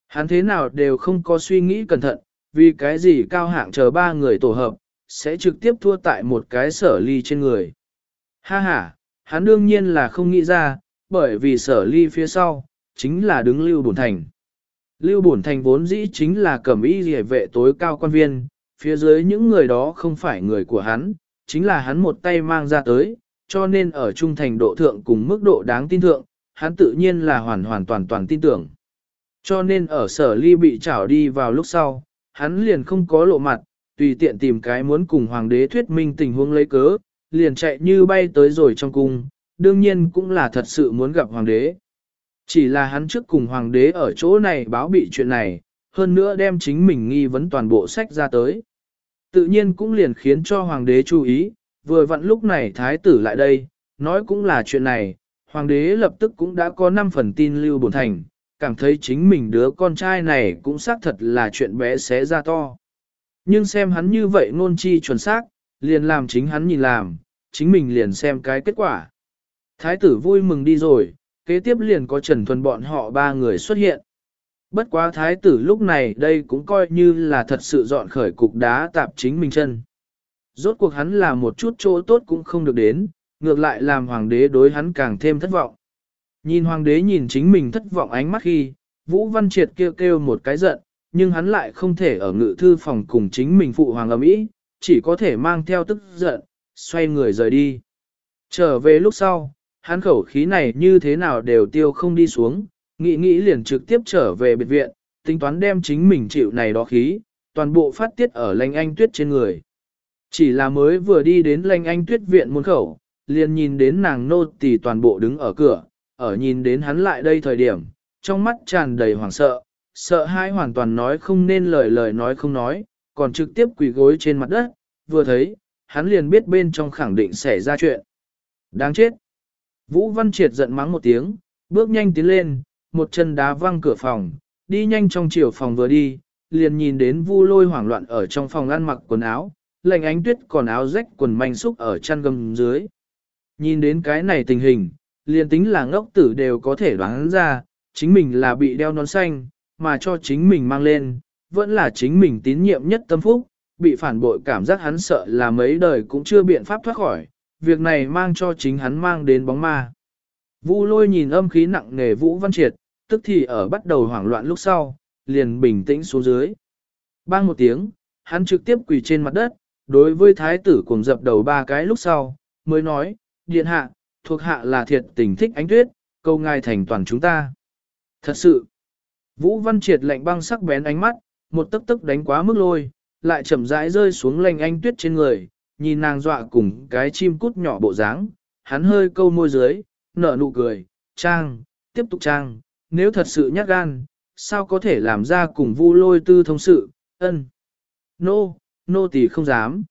Hắn thế nào đều không có suy nghĩ cẩn thận, vì cái gì cao hạng chờ ba người tổ hợp, sẽ trực tiếp thua tại một cái sở ly trên người. Ha ha, hắn đương nhiên là không nghĩ ra, bởi vì sở ly phía sau, chính là đứng Lưu Bổn Thành. Lưu Bổn Thành vốn dĩ chính là cẩm y rỉa vệ tối cao quan viên, phía dưới những người đó không phải người của hắn, chính là hắn một tay mang ra tới, cho nên ở trung thành độ thượng cùng mức độ đáng tin thượng, hắn tự nhiên là hoàn hoàn toàn toàn tin tưởng. Cho nên ở sở ly bị trảo đi vào lúc sau, hắn liền không có lộ mặt, tùy tiện tìm cái muốn cùng hoàng đế thuyết minh tình huống lấy cớ, liền chạy như bay tới rồi trong cung, đương nhiên cũng là thật sự muốn gặp hoàng đế. Chỉ là hắn trước cùng hoàng đế ở chỗ này báo bị chuyện này, hơn nữa đem chính mình nghi vấn toàn bộ sách ra tới. Tự nhiên cũng liền khiến cho hoàng đế chú ý, vừa vặn lúc này thái tử lại đây, nói cũng là chuyện này, hoàng đế lập tức cũng đã có 5 phần tin lưu bổn thành, cảm thấy chính mình đứa con trai này cũng xác thật là chuyện bé xé ra to. Nhưng xem hắn như vậy ngôn chi chuẩn xác, liền làm chính hắn nhìn làm, chính mình liền xem cái kết quả. Thái tử vui mừng đi rồi, kế tiếp liền có Trần Thuần bọn họ ba người xuất hiện. Bất quá thái tử lúc này đây cũng coi như là thật sự dọn khởi cục đá tạp chính mình chân. Rốt cuộc hắn là một chút chỗ tốt cũng không được đến, ngược lại làm hoàng đế đối hắn càng thêm thất vọng. Nhìn hoàng đế nhìn chính mình thất vọng ánh mắt khi, Vũ Văn Triệt kêu kêu một cái giận, nhưng hắn lại không thể ở ngự thư phòng cùng chính mình phụ hoàng ấm ý, chỉ có thể mang theo tức giận, xoay người rời đi. Trở về lúc sau, hắn khẩu khí này như thế nào đều tiêu không đi xuống, nghĩ nghĩ liền trực tiếp trở về biệt viện, tính toán đem chính mình chịu này đó khí, toàn bộ phát tiết ở lanh anh tuyết trên người. Chỉ là mới vừa đi đến lanh anh tuyết viện môn khẩu, liền nhìn đến nàng nô tỳ toàn bộ đứng ở cửa, ở nhìn đến hắn lại đây thời điểm, trong mắt tràn đầy hoảng sợ, sợ hai hoàn toàn nói không nên lời lời nói không nói, còn trực tiếp quỳ gối trên mặt đất, vừa thấy, hắn liền biết bên trong khẳng định xảy ra chuyện. Đáng chết! Vũ Văn Triệt giận mắng một tiếng, bước nhanh tiến lên, một chân đá văng cửa phòng, đi nhanh trong chiều phòng vừa đi, liền nhìn đến vu lôi hoảng loạn ở trong phòng ăn mặc quần áo, lệnh ánh tuyết còn áo rách quần manh xúc ở chăn gầm dưới. Nhìn đến cái này tình hình, liền tính là ngốc tử đều có thể đoán ra, chính mình là bị đeo nón xanh, mà cho chính mình mang lên, vẫn là chính mình tín nhiệm nhất tâm phúc, bị phản bội cảm giác hắn sợ là mấy đời cũng chưa biện pháp thoát khỏi, việc này mang cho chính hắn mang đến bóng ma. Vũ lôi nhìn âm khí nặng nề Vũ Văn Triệt, tức thì ở bắt đầu hoảng loạn lúc sau, liền bình tĩnh xuống dưới. Bang một tiếng, hắn trực tiếp quỳ trên mặt đất, đối với thái tử cùng dập đầu ba cái lúc sau, mới nói, điện hạ, thuộc hạ là thiệt tình thích ánh tuyết, câu ngài thành toàn chúng ta. Thật sự, Vũ Văn Triệt lạnh băng sắc bén ánh mắt, một tức tức đánh quá mức lôi, lại chậm rãi rơi xuống lành anh tuyết trên người, nhìn nàng dọa cùng cái chim cút nhỏ bộ dáng, hắn hơi câu môi dưới, nở nụ cười, trang, tiếp tục trang, nếu thật sự nhát gan, sao có thể làm ra cùng vu lôi tư thông sự, ân. Nô, nô tỳ không dám.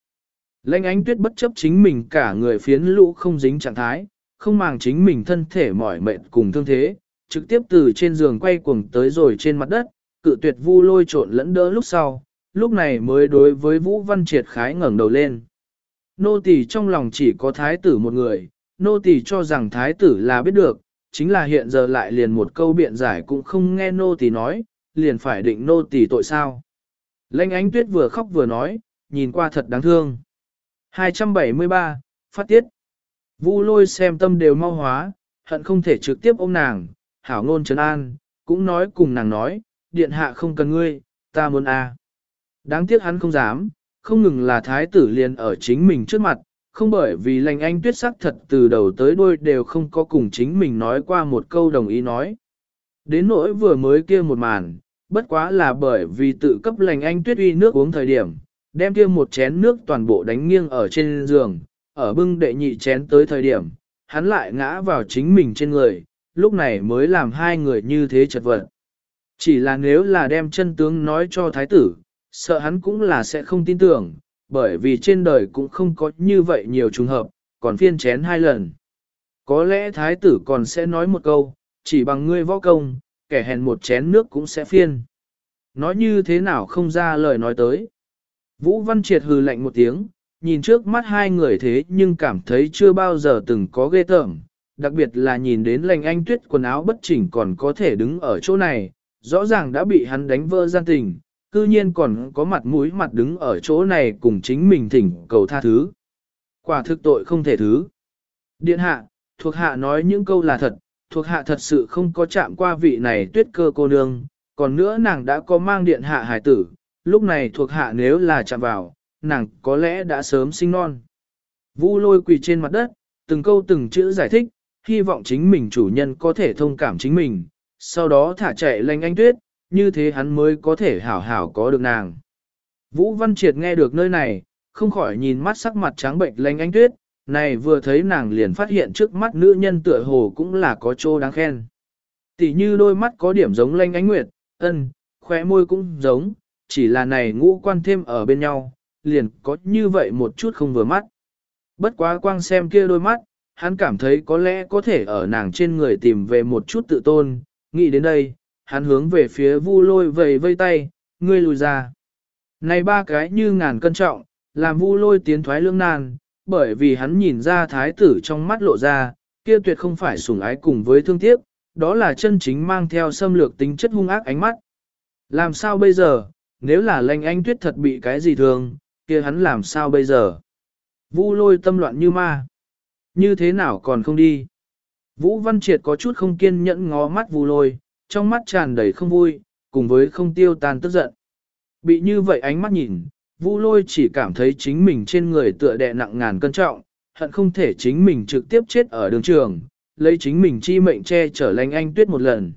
Lệnh ánh tuyết bất chấp chính mình cả người phiến lũ không dính trạng thái, không màng chính mình thân thể mỏi mệt cùng thương thế, trực tiếp từ trên giường quay cuồng tới rồi trên mặt đất, cự tuyệt vu lôi trộn lẫn đỡ lúc sau, lúc này mới đối với Vũ Văn Triệt khái ngẩng đầu lên. Nô tỳ trong lòng chỉ có thái tử một người, nô tỳ cho rằng thái tử là biết được, chính là hiện giờ lại liền một câu biện giải cũng không nghe nô tỳ nói, liền phải định nô tỳ tội sao. Lênh ánh tuyết vừa khóc vừa nói, nhìn qua thật đáng thương. 273, phát tiết. Vu lôi xem tâm đều mau hóa, hận không thể trực tiếp ôm nàng, hảo ngôn trấn an, cũng nói cùng nàng nói, điện hạ không cần ngươi, ta muốn a. Đáng tiếc hắn không dám, không ngừng là thái tử liền ở chính mình trước mặt, không bởi vì lành anh tuyết sắc thật từ đầu tới đuôi đều không có cùng chính mình nói qua một câu đồng ý nói. Đến nỗi vừa mới kia một màn, bất quá là bởi vì tự cấp lành anh tuyết uy nước uống thời điểm, đem kia một chén nước toàn bộ đánh nghiêng ở trên giường, ở bưng đệ nhị chén tới thời điểm, hắn lại ngã vào chính mình trên người, lúc này mới làm hai người như thế chật vật. Chỉ là nếu là đem chân tướng nói cho thái tử, sợ hắn cũng là sẽ không tin tưởng, bởi vì trên đời cũng không có như vậy nhiều trùng hợp, còn phiên chén hai lần. Có lẽ thái tử còn sẽ nói một câu, chỉ bằng ngươi võ công, kẻ hèn một chén nước cũng sẽ phiên. Nói như thế nào không ra lời nói tới. Vũ Văn Triệt hừ lạnh một tiếng, nhìn trước mắt hai người thế nhưng cảm thấy chưa bao giờ từng có ghê tởm, đặc biệt là nhìn đến lành anh tuyết quần áo bất chỉnh còn có thể đứng ở chỗ này, rõ ràng đã bị hắn đánh vỡ gian tình, cư nhiên còn có mặt mũi mặt đứng ở chỗ này cùng chính mình thỉnh cầu tha thứ. Quả thực tội không thể thứ. Điện hạ, thuộc hạ nói những câu là thật, thuộc hạ thật sự không có chạm qua vị này tuyết cơ cô nương, còn nữa nàng đã có mang điện hạ hài tử, lúc này thuộc hạ nếu là chạm vào, nàng có lẽ đã sớm sinh non. Vu lôi quỳ trên mặt đất, từng câu từng chữ giải thích, hy vọng chính mình chủ nhân có thể thông cảm chính mình, sau đó thả chạy lanh anh tuyết, như thế hắn mới có thể hảo hảo có được nàng. Vũ Văn Triệt nghe được nơi này, không khỏi nhìn mắt sắc mặt trắng bệnh lanh anh tuyết, này vừa thấy nàng liền phát hiện trước mắt nữ nhân tựa hồ cũng là có chỗ đáng khen. Tỷ như đôi mắt có điểm giống lanh ánh nguyệt, ân, khóe môi cũng giống, chỉ là này ngũ quan thêm ở bên nhau, liền có như vậy một chút không vừa mắt. Bất quá quang xem kia đôi mắt, hắn cảm thấy có lẽ có thể ở nàng trên người tìm về một chút tự tôn, nghĩ đến đây, hắn hướng về phía vu lôi vầy vây tay, ngươi lùi ra. Này ba cái như ngàn cân trọng, làm vu lôi tiến thoái lương nan, bởi vì hắn nhìn ra thái tử trong mắt lộ ra, kia tuyệt không phải sủng ái cùng với thương tiếc, đó là chân chính mang theo xâm lược tính chất hung ác ánh mắt. Làm sao bây giờ, nếu là lệnh anh tuyết thật bị cái gì thường? Kia hắn làm sao bây giờ? Vũ lôi tâm loạn như ma. Như thế nào còn không đi? Vũ Văn Triệt có chút không kiên nhẫn ngó mắt Vũ lôi, trong mắt tràn đầy không vui, cùng với không tiêu tan tức giận. Bị như vậy ánh mắt nhìn, Vũ lôi chỉ cảm thấy chính mình trên người tựa đè nặng ngàn cân trọng, hận không thể chính mình trực tiếp chết ở đường trường, lấy chính mình chi mệnh che chở lành anh tuyết một lần.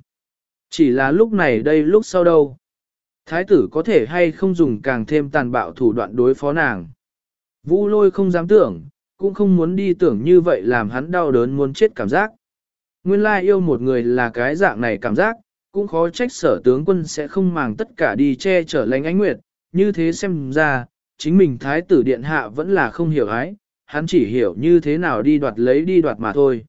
Chỉ là lúc này đây lúc sau đâu. Thái tử có thể hay không dùng càng thêm tàn bạo thủ đoạn đối phó nàng. Vu lôi không dám tưởng, cũng không muốn đi tưởng như vậy làm hắn đau đớn muốn chết cảm giác. Nguyên lai yêu một người là cái dạng này cảm giác, cũng khó trách sở tướng quân sẽ không màng tất cả đi che chở lánh ánh nguyệt, như thế xem ra, chính mình thái tử điện hạ vẫn là không hiểu ái, hắn chỉ hiểu như thế nào đi đoạt lấy đi đoạt mà thôi.